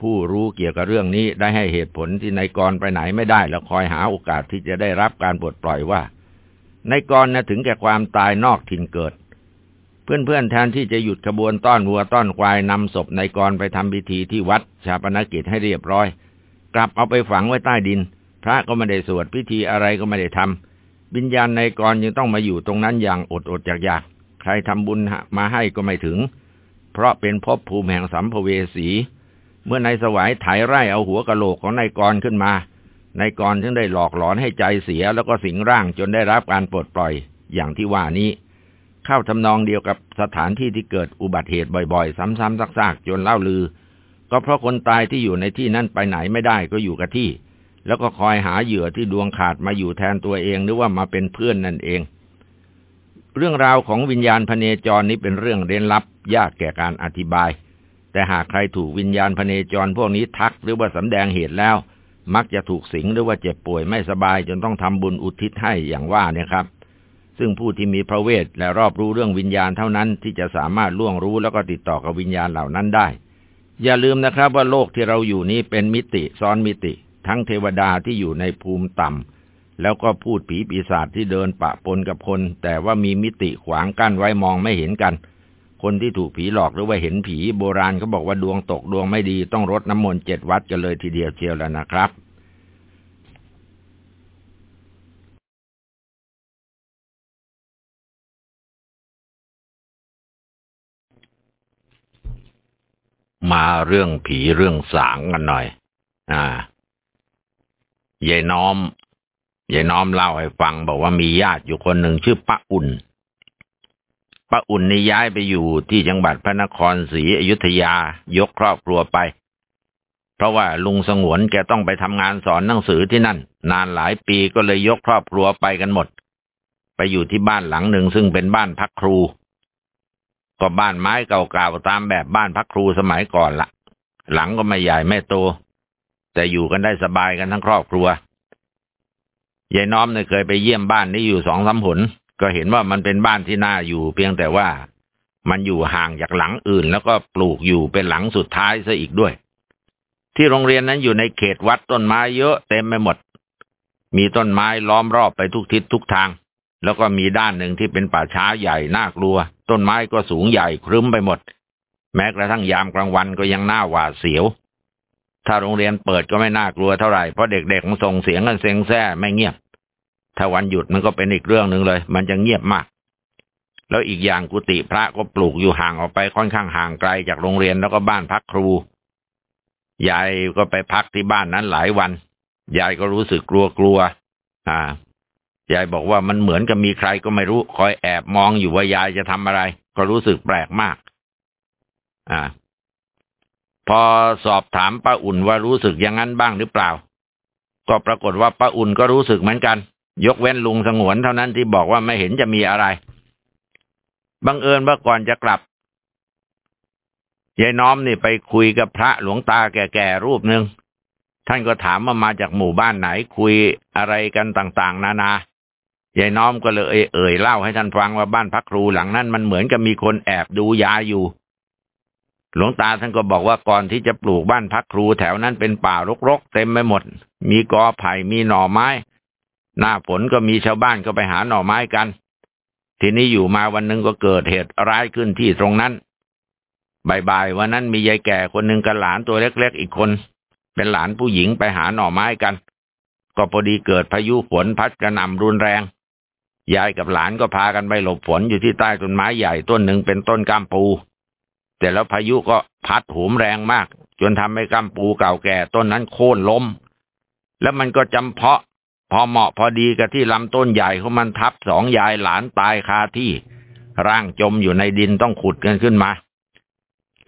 ผู้รู้เกี่ยวกับเรื่องนี้ได้ให้เหตุผลที่นายกรไปไหนไม่ได้ แล้วคอยหาโอกาสที่จะได้รับการปลดปล่อยว่านายกรนะถึงแก่ความตายนอกถิ่นเกิด เพื่อนๆแทนที่จะหยุดขบวนต้อนวัวต้อนควายนำศพนายกรไปทำพิธีที่วัดชาปนกิจให้เรียบร้อย กลับเอาไปฝังไว้ใต้ดิน พระก็ไม่ได้สวดพิธีอะไรก็ไม่ได้ทำวิญญาณนายกรยังต้องมาอยู่ตรงนั้นอย่างอดอดอยากอยากใครทำบุญมาให้ก็ไม่ถึง เพราะเป็นภพภูมิแห่งสัมภเวสี เมื่อนายสวายถ่ายไร่เอาหัวกะโหลกของนายกรขึ้นมานายกรจึงได้หลอกหลอนให้ใจเสียแล้วก็สิงร่างจนได้รับการปลดปล่อยอย่างที่ว่านี้ เข้าทำนองเดียวกับสถานที่ที่เกิดอุบัติเหตุบ่อยๆ ซ้ำๆซากๆจนเล่าลือ ก็เพราะคนตายที่อยู่ในที่นั้นไปไหนไม่ได้ก็อยู่กับที่ แล้วก็คอยหาเหยื่อที่ดวงขาดมาอยู่แทนตัวเองหรือว่ามาเป็นเพื่อนนั่นเอง เรื่องราวของวิญญาณพเนจรนี้เป็นเรื่องเร้นลับยากแก่การอธิบาย แต่หากใครถูกวิญญาณพเนจรพวกนี้ทักหรือว่าสำแดงเหตุแล้ว มักจะถูกสิงหรือว่าเจ็บป่วยไม่สบายจนต้องทำบุญอุทิศให้อย่างว่าเนี่ยครับ ซึ่งผู้ที่มีพระเวทและรอบรู้เรื่องวิญญาณเท่านั้นที่จะสามารถล่วงรู้แล้วก็ติดต่อกับวิญญาณเหล่านั้นได้ อย่าลืมนะครับว่าโลกที่เราอยู่นี้เป็นมิติซ้อนมิติ ทั้งเทวดาที่อยู่ในภูมิต่ำแล้วก็พูดผีปีศาจที่เดินปะปนกับคน แต่ว่ามีมิติขวางกั้นไว้มองไม่เห็นกัน คนที่ถูกผีหลอกหรือว่าเห็นผีโบราณเขาบอกว่าดวงตกดวงไม่ดีต้องรดน้ำมนต์เจ็ดวัดกันเลยทีเดียวเชียวแล้วนะครับ มาเรื่องผีเรื่องสางกันหน่อย อ่ายายน้อมยายน้อมเล่าให้ฟัง บอกว่ามีญาติอยู่คนหนึ่งชื่อป้าอุ่นป้าอุ่นนี่ย้ายไปอยู่ที่จังหวัดพระนครศรีอยุธยายกครอบครัวไป เพราะว่าลุงสงวนแกต้องไปทำงานสอนหนังสือที่นั่น นานหลายปีก็เลยยกครอบครัวไปกันหมด ไปอยู่ที่บ้านหลังหนึ่งซึ่งเป็นบ้านพักครู ก็บ้านไม้เก่าๆตามแบบบ้านพักครูสมัยก่อนละหลังก็ไม่ใหญ่ไม่โต แต่อยู่กันได้สบายกันทั้งครอบครัวยายน้อมเนี่ยเคยไปเยี่ยมบ้านนี้อยู่สองสามหน ก็เห็นว่ามันเป็นบ้านที่น่าอยู่ เพียงแต่ว่ามันอยู่ห่างจากหลังอื่น แล้วก็ปลูกอยู่เป็นหลังสุดท้ายซะอีกด้วย ที่โรงเรียนนั้นอยู่ในเขตวัดต้นไม้เยอะเต็มไปหมด มีต้นไม้ล้อมรอบไปทุกทิศทุกทาง แล้วก็มีด้านหนึ่งที่เป็นป่าช้าใหญ่น่ากลัว ต้นไม้ก็สูงใหญ่ครึ้มไปหมด แม้กระทั่งยามกลางวันก็ยังน่าหวาดเสียว ถ้าโรงเรียนเปิดก็ไม่น่ากลัวเท่าไหร่เพราะเด็กๆมันส่งเสียงกันเซ็งแซ่ไม่เงียบ ถ้าวันหยุดมันก็เป็นอีกเรื่องหนึ่งเลย มันจะเงียบมาก แล้วอีกอย่างกุฏิพระก็ปลูกอยู่ห่างออกไปค่อนข้างห่างไกลจากโรงเรียนแล้วก็บ้านพักครูยายก็ไปพักที่บ้านนั้นหลายวันยายก็รู้สึกกลัวกลัวอ่า ยายบอกว่ามันเหมือนกับมีใครก็ไม่รู้คอยแอบมองอยู่ว่ายายจะทำอะไร ก็รู้สึกแปลกมาก อ่า พอสอบถามป้าอุ่นว่ารู้สึกอย่างนั้นบ้างหรือเปล่า ก็ปรากฏว่าป้าอุ่นก็รู้สึกเหมือนกัน ยกเว้นลุงสงวนเท่านั้นที่บอกว่าไม่เห็นจะมีอะไร บังเอิญว่าก่อนจะกลับยายน้อมนี่ไปคุยกับพระหลวงตาแก่ๆรูปหนึ่งท่านก็ถามว่ามาจากหมู่บ้านไหนคุยอะไรกันต่าง ๆ นานา ยายน้อมก็เลย เอ่ยเล่าให้ท่านฟังว่าบ้านพักครูหลังนั้นมันเหมือนกับมีคนแอบดูยาอยู่ หลวงตาท่านก็บอกว่าก่อนที่จะปลูกบ้านพักครูแถวนั้นเป็นป่ารกๆเต็มไปหมด มีกอไผ่มีหน่อไม้ หน้าฝนก็มีชาวบ้านก็ไปหาหน่อไม้กัน ทีนี้อยู่มาวันหนึ่งก็เกิดเหตุร้ายขึ้นที่ตรงนั้นบ่ายๆวันนั้นมียายแก่คนหนึ่งกับหลานตัวเล็กๆอีกคน เป็นหลานผู้หญิงไปหาหน่อไม้กัน ก็พอดีเกิดพายุฝนพัดกระหน่ำรุนแรง ยายกับหลานก็พากันไปหลบฝนอยู่ที่ใต้ต้นไม้ใหญ่ต้นหนึ่งเป็นต้นกามปู แต่แล้วพายุก็พัดโหมแรงมาก จนทำให้กามปูเก่าแก่ต้นนั้นโค่นล้ม แล้วมันก็จำเพาะ พอเหมาะพอดีกับที่ลำต้นใหญ่ของมันทับสองยายหลานตายคาที่ ร่างจมอยู่ในดินต้องขุดกันขึ้นมา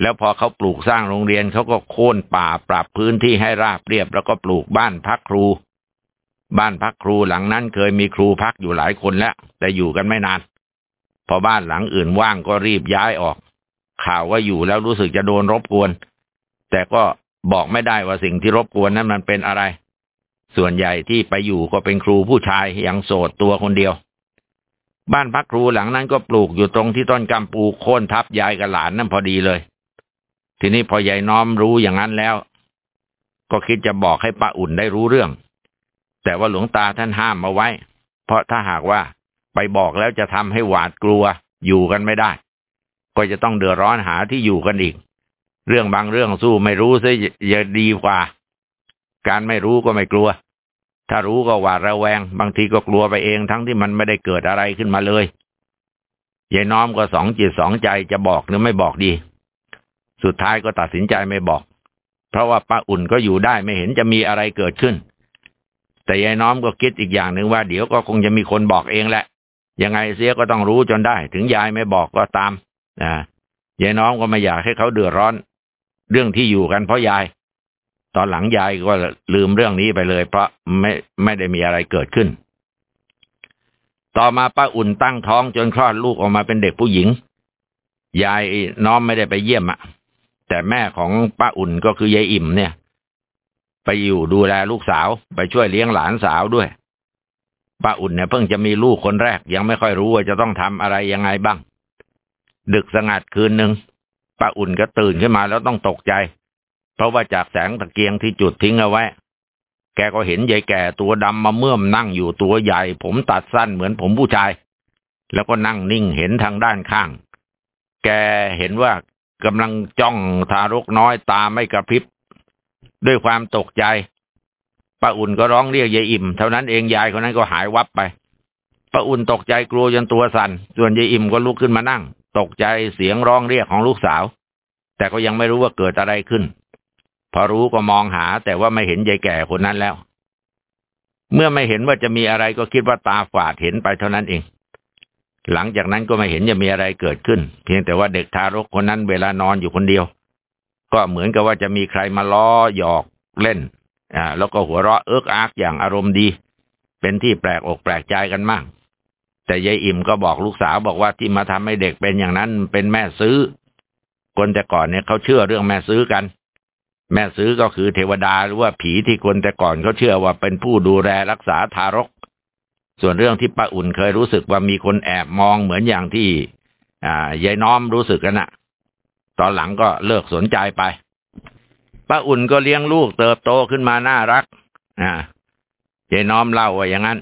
แล้วพอเขาปลูกสร้างโรงเรียนเขาก็โค่นป่าปรับพื้นที่ให้ราบเรียบ แล้วก็ปลูกบ้านพักครู บ้านพักครูหลังนั้นเคยมีครูพักอยู่หลายคนแล้ว แต่อยู่กันไม่นาน พอบ้านหลังอื่นว่างก็รีบย้ายออก ข่าวว่าอยู่แล้วรู้สึกจะโดนรบกวน แต่ก็บอกไม่ได้ว่าสิ่งที่รบกวนนั้นมันเป็นอะไร ส่วนใหญ่ที่ไปอยู่ก็เป็นครูผู้ชายยังโสดตัวคนเดียว บ้านพักครูหลังนั้นก็ปลูกอยู่ตรงที่ต้นกำปูโค่นทับยายกับหลานนั่นพอดีเลย ทีนี้พอยายน้อมรู้อย่างนั้นแล้ว ก็คิดจะบอกให้ป้าอุ่นได้รู้เรื่อง แต่ว่าหลวงตาท่านห้ามมาไว้ เพราะถ้าหากว่าไปบอกแล้วจะทำให้หวาดกลัวอยู่กันไม่ได้ ก็จะต้องเดือดร้อนหาที่อยู่กันอีก เรื่องบางเรื่องสู้ไม่รู้ซะจะดีกว่า การไม่รู้ก็ไม่กลัว ถ้ารู้ก็หวาดระแวง บางทีก็กลัวไปเองทั้งที่มันไม่ได้เกิดอะไรขึ้นมาเลยยายน้อมก็สองจิตสองใจจะบอกหรือไม่บอกดี สุดท้ายก็ตัดสินใจไม่บอก เพราะว่าป้าอุ่นก็อยู่ได้ไม่เห็นจะมีอะไรเกิดขึ้น แต่ยายน้อมก็คิดอีกอย่างหนึ่งว่าเดี๋ยวก็คงจะมีคนบอกเองแหละ ยังไงเสียก็ต้องรู้จนได้ ถึงยายไม่บอกก็ตามนะยายน้อมก็ไม่อยากให้เขาเดือดร้อน เรื่องที่อยู่กันเพราะยาย ตอนหลังยายก็ลืมเรื่องนี้ไปเลย เพราะไม่ไม่ได้มีอะไรเกิดขึ้น ต่อมาป้าอุ่นตั้งท้องจนคลอดลูกออกมาเป็นเด็กผู้หญิง ยายน้อมไม่ได้ไปเยี่ยมอะแต่แม่ของป้าอุ่นก็คือยายอิ่มเนี่ย ไปอยู่ดูแลลูกสาว ไปช่วยเลี้ยงหลานสาวด้วยป้าอุ่นเนี่ยเพิ่งจะมีลูกคนแรก ยังไม่ค่อยรู้ว่าจะต้องทำอะไรยังไงบ้าง ดึกสงัดคืนหนึ่งป้าอุ่นก็ตื่นขึ้นมาแล้วต้องตกใจ เพราะว่าจากแสงตะเกียงที่จุดทิ้งเอาไว้ แกก็เห็นยายแก่ตัวดำมาเมื่อมนั่งอยู่ตัวใหญ่ ผมตัดสั้นเหมือนผมผู้ชาย แล้วก็นั่งนิ่งเห็นทางด้านข้าง แกเห็นว่ากำลังจ้องทารกน้อยตาไม่กระพริบ ด้วยความตกใจป้าอุ่นก็ร้องเรียกยายอิ่ม เท่านั้นเองยายคนนั้นก็หายวับไปป้าอุ่นตกใจกลัวจนตัวสัน่น ส่วนยายอิ่มก็ลุกขึ้นมานั่ง ตกใจเสียงร้องเรียกของลูกสาว แต่ก็ยังไม่รู้ว่าเกิดอะไรขึ้น พอรู้ก็มองหาแต่ว่าไม่เห็นยายแก่คนนั้นแล้ว เมื่อไม่เห็นว่าจะมีอะไรก็คิดว่าตาฝาดเห็นไปเท่านั้นเอง หลังจากนั้นก็ไม่เห็นจะมีอะไรเกิดขึ้น เพียงแต่ว่าเด็กทารกคนนั้นเวลานอนอยู่คนเดียว ก็เหมือนกับว่าจะมีใครมาล้อหยอกเล่นอ่าแล้วก็หัวเราะเอิกอักอย่างอารมณ์ดี เป็นที่แปลกอกแปลกใจกันมาก แต่ยายอิ่มก็บอกลูกสาวบอกว่าที่มาทำให้เด็กเป็นอย่างนั้นเป็นแม่ซื้อ คนแต่ก่อนเนี่ยเขาเชื่อเรื่องแม่ซื้อกัน แม่ซื้อก็คือเทวดาหรือว่าผีที่คนแต่ก่อนเขาเชื่อว่าเป็นผู้ดูแลรักษาทารก ส่วนเรื่องที่ป้าอุ่นเคยรู้สึกว่ามีคนแอบมองเหมือนอย่างที่ อ่ายายน้อมรู้สึกกันนะ ตอนหลังก็เลิกสนใจไป ป้าอุ่นก็เลี้ยงลูกเติบโตขึ้นมาน่ารัก อ่ายายน้อมเล่าว่าอย่างนั้น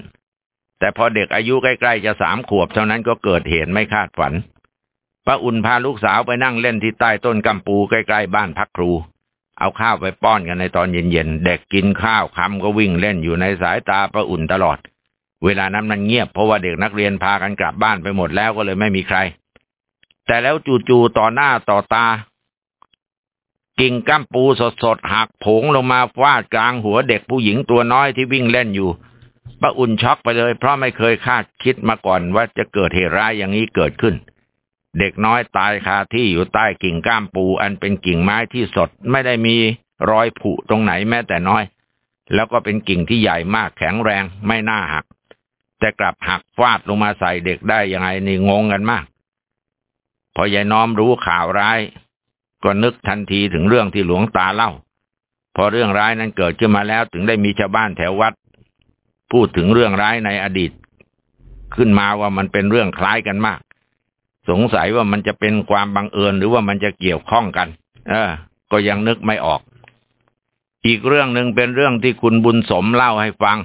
แต่พอเด็กอายุใกล้ๆจะสามขวบเท่านั้นก็เกิดเหตุไม่คาดฝัน ป้าอุ่นพาลูกสาวไปนั่งเล่นที่ใต้ต้นกำปูใกล้ๆบ้านพักครู เอาข้าวไปป้อนกันในตอนเย็นๆ เด็กกินข้าวคำก็วิ่งเล่นอยู่ในสายตาป้าอุ่นตลอด เวลานั้นมันเงียบเพราะว่าเด็กนักเรียนพากันกลับบ้านไปหมดแล้วก็เลยไม่มีใคร แต่แล้วจู่ๆต่อหน้าต่อตา กิ่งก้ามปูสดๆหักผงลงมาฟาดกลางหัวเด็กผู้หญิงตัวน้อยที่วิ่งเล่นอยู่ป้าอุ่นช็อกไปเลย เพราะไม่เคยคาดคิดมาก่อนว่าจะเกิดเหตุร้ายอย่างนี้เกิดขึ้น เด็กน้อยตายคาที่อยู่ใต้กิ่งก้ามปูอันเป็นกิ่งไม้ที่สดไม่ได้มีรอยผุตรงไหนแม้แต่น้อย แล้วก็เป็นกิ่งที่ใหญ่มากแข็งแรงไม่น่าหัก แต่กลับหักฟาดลงมาใส่เด็กได้ยังไงนี่งงกันมาก พอยายน้อมรู้ข่าวร้าย ก็นึกทันทีถึงเรื่องที่หลวงตาเล่า พอเรื่องร้ายนั้นเกิดขึ้นมาแล้วถึงได้มีชาวบ้านแถววัด พูดถึงเรื่องร้ายในอดีต ขึ้นมาว่ามันเป็นเรื่องคล้ายกันมาก สงสัยว่ามันจะเป็นความบังเอิญหรือว่ามันจะเกี่ยวข้องกัน เออ ก็ยังนึกไม่ออก อีกเรื่องหนึ่งเป็นเรื่องที่คุณบุญสมเล่าให้ฟัง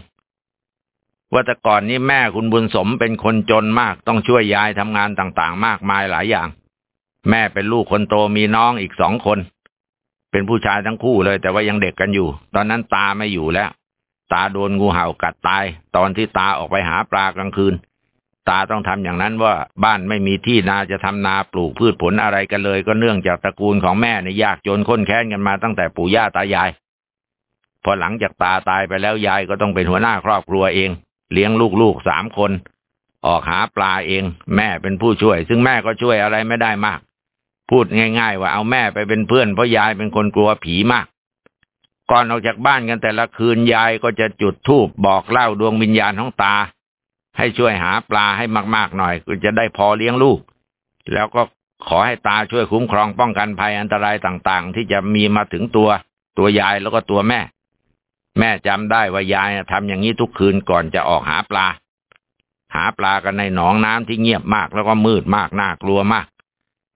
ว่าแต่ก่อนนี้แม่คุณบุญสมเป็นคนจนมาก ต้องช่วยยายทำงานต่างๆ มากมายหลายอย่าง แม่เป็นลูกคนโตมีน้องอีกสองคน เป็นผู้ชายทั้งคู่เลย แต่ว่ายังเด็กกันอยู่ ตอนนั้นตาไม่อยู่แล้ว ตาโดนงูเห่ากัดตาย ตอนที่ตาออกไปหาปลากลางคืน ตาต้องทำอย่างนั้นว่าบ้านไม่มีที่นาจะทำนาปลูกพืชผลอะไรกันเลย ก็เนื่องจากตระกูลของแม่เนี่ยยากจนข้นแค้นกันมาตั้งแต่ปู่ย่าตายาย พอหลังจากตาตายไปแล้วยายก็ต้องเป็นหัวหน้าครอบครัวเอง เลี้ยงลูกๆสามคน ออกหาปลาเอง แม่เป็นผู้ช่วย ซึ่งแม่ก็ช่วยอะไรไม่ได้มาก พูดง่าย ๆ ว่าเอาแม่ไปเป็นเพื่อนเพราะยายเป็นคนกลัวผีมาก ก่อนออกจากบ้านกันแต่ละคืนยายก็จะจุดธูปบอกเล่าดวงวิญญาณของตา ให้ช่วยหาปลาให้มากๆหน่อยก็จะได้พอเลี้ยงลูก แล้วก็ขอให้ตาช่วยคุ้มครองป้องกันภัยอันตรายต่างๆ ที่จะมีมาถึงตัว ตัวยายแล้วก็ตัวแม่ แม่จำได้ว่ายายทำอย่างนี้ทุกคืนก่อนจะออกหาปลา หาปลากันในหนองน้ำที่เงียบมากแล้วก็มืดมากน่ากลัวมาก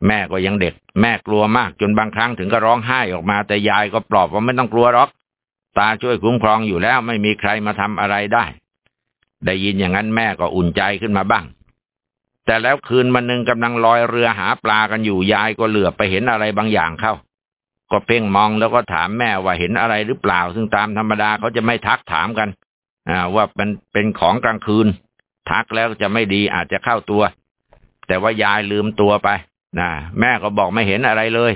แม่ก็ยังเด็ก แม่กลัวมากจนบางครั้งถึงก็ร้องไห้ออกมา แต่ยายก็ปลอบว่าไม่ต้องกลัวหรอก ตาช่วยคุ้มครองอยู่แล้วไม่มีใครมาทำอะไรได้ ได้ยินอย่างนั้นแม่ก็อุ่นใจขึ้นมาบ้าง แต่แล้วคืนมันหนึ่งกำลังลอยเรือหาปลากันอยู่ยายก็เหลือไปเห็นอะไรบางอย่างเข้า ก็เพ่งมองแล้วก็ถามแม่ว่าเห็นอะไรหรือเปล่า ซึ่งตามธรรมดาเขาจะไม่ทักถามกันว่าเป็นเป็นของกลางคืน ทักแล้วจะไม่ดีอาจจะเข้าตัว แต่ว่ายายลืมตัวไป นะแม่ก็บอกไม่เห็นอะไรเลย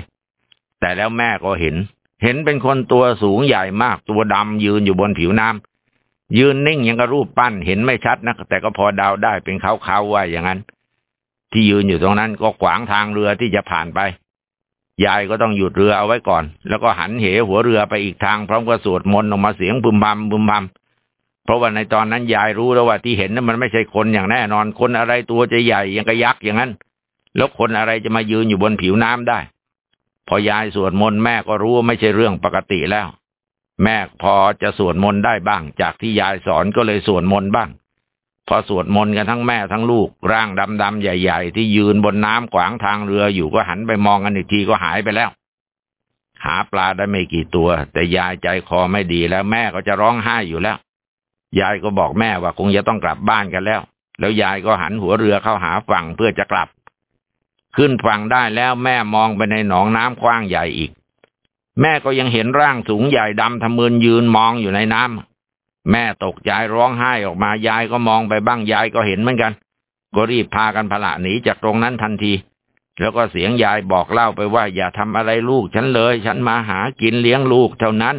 แต่แล้วแม่ก็เห็น เห็นเป็นคนตัวสูงใหญ่มากตัวดำยืนอยู่บนผิวน้ำยืนนิ่งยังกับรูปปั้นเห็นไม่ชัดนะแต่ก็พอเดาได้เป็นเขาเขาว่าอย่างนั้น ที่ยืนอยู่ตรงนั้นก็ขวางทางเรือที่จะผ่านไป ยายก็ต้องหยุดเรือเอาไว้ก่อน แล้วก็หันเหหัวเรือไปอีกทางพร้อมกับสวดมนต์ออกมาเสียงบึมบำบึมบำเพราะว่าในตอนนั้นยายรู้แล้วว่าที่เห็นนั้นมันไม่ใช่คนอย่างแน่นอน คนอะไรตัวจะใหญ่ยังกระยักอย่างนั้น แล้วคนอะไรจะมายืนอยู่บนผิวน้ำได้ พอยายสวดมนต์แม่ก็รู้ว่าไม่ใช่เรื่องปกติแล้ว แม่พอจะสวดมนต์ได้บ้าง จากที่ยายสอนก็เลยสวดมนต์บ้าง พอสวดมนต์กันทั้งแม่ทั้งลูก ร่างดำๆใหญ่ ๆ ที่ยืนบนน้ำขวางทางเรืออยู่ก็หันไปมองกันอีกทีก็หายไปแล้ว หาปลาได้ไม่กี่ตัว แต่ยายใจคอไม่ดีแล้วแม่ก็จะร้องไห้อยู่แล้วยายก็บอกแม่ว่าคงจะต้องกลับบ้านกันแล้ว แล้วยายก็หันหัวเรือเข้าหาฝั่งเพื่อจะกลับ ขึ้นฝั่งได้แล้วแม่มองไปในหนองน้ำกว้างใหญ่อีก แม่ก็ยังเห็นร่างสูงใหญ่ดำทำมืนยืนมองอยู่ในน้ำแม่ตกใจร้องไห้ออกมายายก็มองไปบ้างยายก็เห็นเหมือนกัน ก็รีบพากันพละหนีจากตรงนั้นทันที แล้วก็เสียงยายบอกเล่าไปว่า อย่าทำอะไรลูก ฉันเลย ฉันมาหากินเลี้ยงลูกเท่านั้น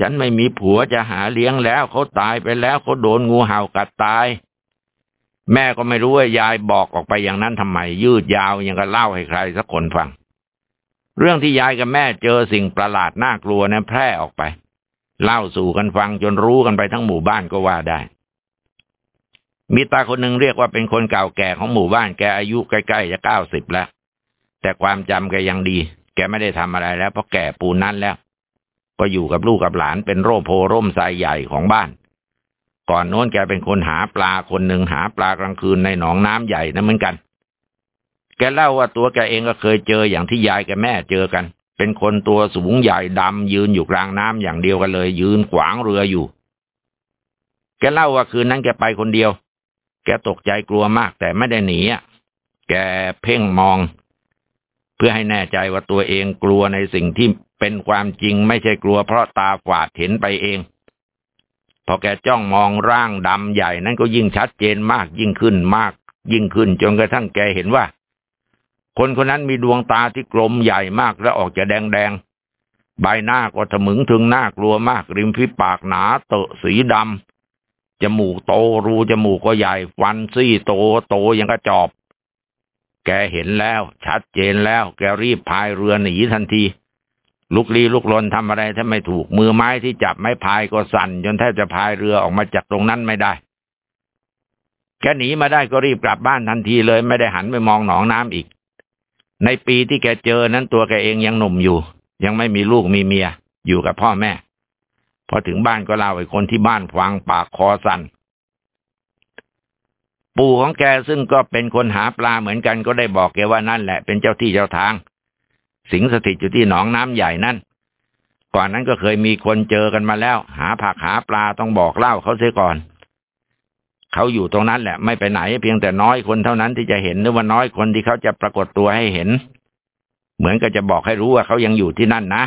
ฉันไม่มีผัวจะหาเลี้ยงแล้วเขาตายไปแล้วเขาโดนงูเห่ากัดตาย แม่ก็ไม่รู้ว่ายายบอกออกไปอย่างนั้นทำไม ยืดยาวยังก็เล่าให้ใครสักคนฟัง เรื่องที่ยายกับแม่เจอสิ่งประหลาดน่ากลัวนั้นแพร่ออกไป เล่าสู่กันฟังจนรู้กันไปทั้งหมู่บ้านก็ว่าได้ มีตาคนหนึ่งเรียกว่าเป็นคนเก่าแก่ของหมู่บ้านแกอายุใกล้ๆจะเก้าสิบแล้ว แต่ความจำแกยังดี แกไม่ได้ทำอะไรแล้วเพราะแก่ปูนนั้นแล้ว ก็อยู่กับลูกกับหลานเป็นโร่โพร่มไทรใหญ่ของบ้าน ก่อนโน้นแกเป็นคนหาปลาคนหนึ่งหาปลากลางคืนในหนองน้ำใหญ่นะเหมือนกัน แกเล่าว่าตัวแกเองก็เคยเจออย่างที่ยายแกแม่เจอกัน เป็นคนตัวสูงใหญ่ดำยืนอยู่กลางน้ำอย่างเดียวกันเลย ยืนขวางเรืออยู่ แกเล่าว่าคืนนั้นแกไปคนเดียว แกตกใจกลัวมากแต่ไม่ได้หนีอะแกเพ่งมอง เพื่อให้แน่ใจว่าตัวเองกลัวในสิ่งที่เป็นความจริงไม่ใช่กลัวเพราะตาฝาดเห็นไปเอง พอแกจ้องมองร่างดำใหญ่นั้นก็ยิ่งชัดเจนมากยิ่งขึ้นมาก ยิ่งขึ้นจนกระทั่งแกเห็นว่า คนคนนั้นมีดวงตาที่กลมใหญ่มากและออกจะแดงแดงใบหน้าก็ถมึงถึงน่ากลัวมาก ริมฝีปากหนาเตอะสีดำจมูกโตรูจมูกก็ใหญ่ฟันซี่โตโตยังกระจอบ แกเห็นแล้ว ชัดเจนแล้ว แกรีบพายเรือหนีทันที ลุกลี้ลุกลนทำอะไรถ้าไม่ถูก มือไม้ที่จับไม้พายก็สั่น จนแทบจะพายเรือออกมาจากตรงนั้นไม่ได้ แกหนีมาได้ก็รีบกลับบ้านทันทีเลย ไม่ได้หันไปมองหนองน้ำอีก ในปีที่แกเจอนั้นตัวแกเองยังหนุ่มอยู่ ยังไม่มีลูกมีเมีย อยู่กับพ่อแม่ พอถึงบ้านก็เล่าไอ้คนที่บ้านฟังปากคอสั่นปู่ของแกซึ่งก็เป็นคนหาปลาเหมือนกันก็ได้บอกแกว่านั่นแหละเป็นเจ้าที่เจ้าทาง สิงสถิตอยู่ที่หนองน้ำใหญ่นั่น ก่อนนั้นก็เคยมีคนเจอกันมาแล้ว หาผักหาปลาต้องบอกเล่าเขาเสียก่อน เขาอยู่ตรงนั้นแหละไม่ไปไหนเพียงแต่น้อยคนเท่านั้นที่จะเห็นหรือว่าน้อยคนที่เขาจะปรากฏตัวให้เห็น เหมือนกับจะบอกให้รู้ว่าเขายังอยู่ที่นั่นนะ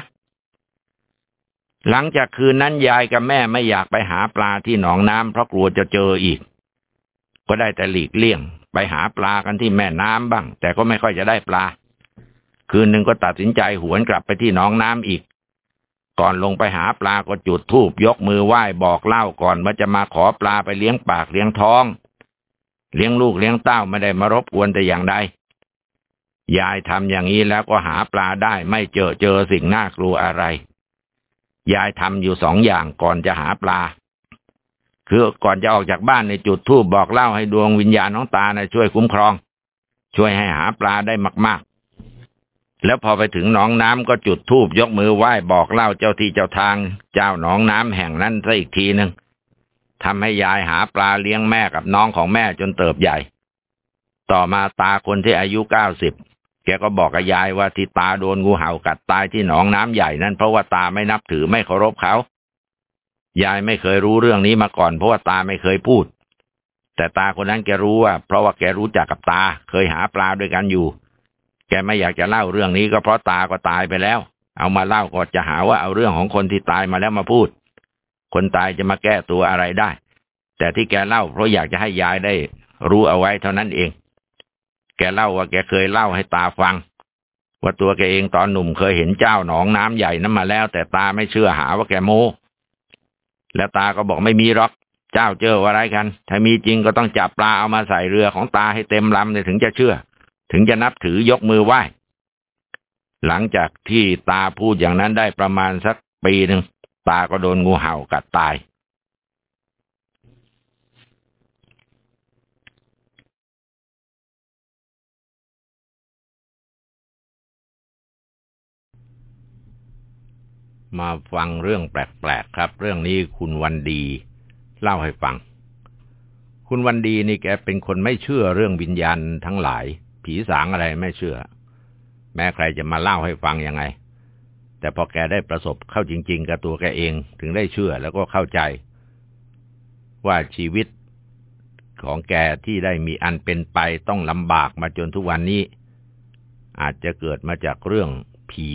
หลังจากคืนนั้นยายกับแม่ไม่อยากไปหาปลาที่หนองน้ำเพราะกลัวจะเจออีก ก็ได้แต่หลีกเลี่ยง ไปหาปลากันที่แม่น้ำบ้าง แต่ก็ไม่ค่อยจะได้ปลา คืนหนึ่งก็ตัดสินใจหวนกลับไปที่หนองน้ำอีก ก่อนลงไปหาปลาก็จุดธูปยกมือไหว้บอกเล่าก่อนว่าจะมาขอปลาไปเลี้ยงปากเลี้ยงท้อง เลี้ยงลูกเลี้ยงเต้าไม่ได้มารบกวนแต่อย่างใดยายทำอย่างนี้แล้วก็หาปลาได้ไม่เจอเจอสิ่งน่ากลัวอะไร ยายทำอยู่สองอย่างก่อนจะหาปลา คือก่อนจะออกจากบ้านในจุดทูบบอกเล่าให้ดวงวิญญาณน้องตานะช่วยคุ้มครอง ช่วยให้หาปลาได้มากๆ แล้วพอไปถึงหนองน้ำก็จุดทูบยกมือไหว้บอกเล่าเจ้าที่เจ้าทาง เจ้าหนองน้ำแห่งนั้นซะอีกทีหนึ่งทำให้ยายหาปลาเลี้ยงแม่กับน้องของแม่จนเติบใหญ่ ต่อมาตาคนที่อายุเก้าสิบแกก็บอกกับยายว่าที่ตาโดนงูเห่ากัดตายที่หนองน้ำใหญ่นั้นเพราะว่าตาไม่นับถือไม่เคารพเขา ยายไม่เคยรู้เรื่องนี้มาก่อนเพราะว่าตาไม่เคยพูด แต่ตาคนนั้นแกรู้ว่า เพราะว่าแกรู้จักกับตาเคยหาปลาด้วยกันอยู่ แกไม่อยากจะเล่าเรื่องนี้ก็เพราะตาก็ตายไปแล้ว เอามาเล่าก็จะหาว่าเอาเรื่องของคนที่ตายมาแล้วมาพูด คนตายจะมาแก้ตัวอะไรได้ แต่ที่แกเล่าเพราะอยากจะให้ยายได้รู้เอาไว้เท่านั้นเอง แกเล่าว่าแกเคยเล่าให้ตาฟัง ว่าตัวแกเองตอนหนุ่มเคยเห็นเจ้าหนองน้ำใหญ่นั้นมาแล้ว แต่ตาไม่เชื่อหาว่าแกโมแล้วตาก็บอกไม่มีหรอกเจ้าเจออะไรกัน ถ้ามีจริงก็ต้องจับปลาเอามาใส่เรือของตาให้เต็มลำเลยถึงจะเชื่อ ถึงจะนับถือยกมือไหว้ หลังจากที่ตาพูดอย่างนั้นได้ประมาณสักปีหนึ่งตาก็โดนงูเห่ากัดตาย มาฟังเรื่องแปลกๆครับ เรื่องนี้คุณวันดี เล่าให้ฟัง คุณวันดีนี่แกเป็นคนไม่เชื่อเรื่องวิญญาณทั้งหลาย ผีสางอะไรไม่เชื่อ แม้ใครจะมาเล่าให้ฟังยังไง แต่พอแกได้ประสบเข้าจริง ๆ กับตัวแกเองถึงได้เชื่อแล้วก็เข้าใจ ว่าชีวิตของแกที่ได้มีอันเป็นไปต้องลำบากมาจนทุกวันนี้ อาจจะเกิดมาจากเรื่องผี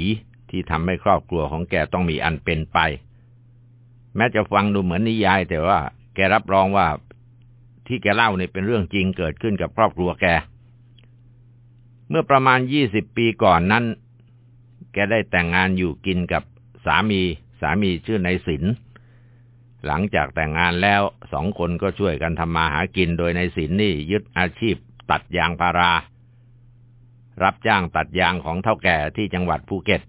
ที่ทำให้ครอบครัวของแกต้องมีอันเป็นไป แม้จะฟังดูเหมือนนิยาย แต่ว่าแกรับรองว่าที่แกเล่าเนี่ยเป็นเรื่องจริงเกิดขึ้นกับครอบครัวแก เมื่อประมาณยี่สิบปีก่อนนั้น แกได้แต่งงานอยู่กินกับสามีสามีชื่อนายศิลหลังจากแต่งงานแล้วสองคนก็ช่วยกันทำมาหากินโดยนายศิลนี่ยึดอาชีพตัดยางพารา รับจ้างตัดยางของเท่าแก่ที่จังหวัดภูเก็ต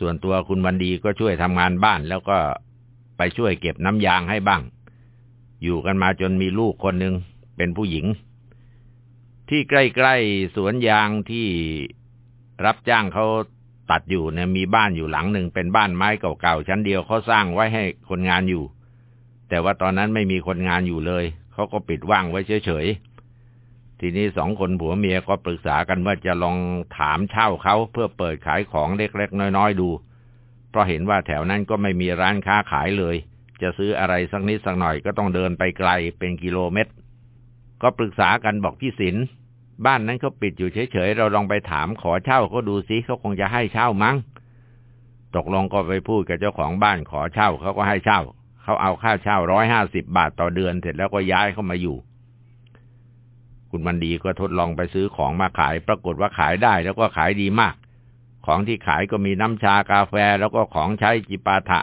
ส่วนตัวคุณวันดีก็ช่วยทำงานบ้านแล้วก็ไปช่วยเก็บน้ำยางให้บ้าง อยู่กันมาจนมีลูกคนหนึ่งเป็นผู้หญิง ที่ใกล้ๆสวนยางที่รับจ้างเขาตัดอยู่เนี่ยมีบ้านอยู่หลังหนึ่งเป็นบ้านไม้เก่าๆชั้นเดียวเขาสร้างไว้ให้คนงานอยู่ แต่ว่าตอนนั้นไม่มีคนงานอยู่เลยเขาก็ปิดว่างไว้เฉยๆทีนี้สองคนผัวเมียก็ปรึกษากันว่าจะลองถามเช่าเขาเพื่อเปิดขายของเล็กๆน้อยๆดู เพราะเห็นว่าแถวนั้นก็ไม่มีร้านค้าขายเลย จะซื้ออะไรสักนิดสักหน่อยก็ต้องเดินไปไกลเป็นกิโลเมตร ก็ปรึกษากันบอกพี่ศิล บ้านนั้นเขาปิดอยู่เฉยๆ เราลองไปถามขอเช่าเขาดูสิเขาคงจะให้เช่ามั้ง ตกลงก็ไปพูดกับเจ้าของบ้านขอเช่าเขาก็ให้เช่า เขาเอาค่าเช่าร้อยห้าสิบบาทต่อเดือนเสร็จแล้วก็ย้ายเข้ามาอยู่ คุณมันดีก็ทดลองไปซื้อของมาขาย ปรากฏว่าขายได้แล้วก็ขายดีมาก ของที่ขายก็มีน้ำชากาแฟแล้วก็ของใช้จิปาถะ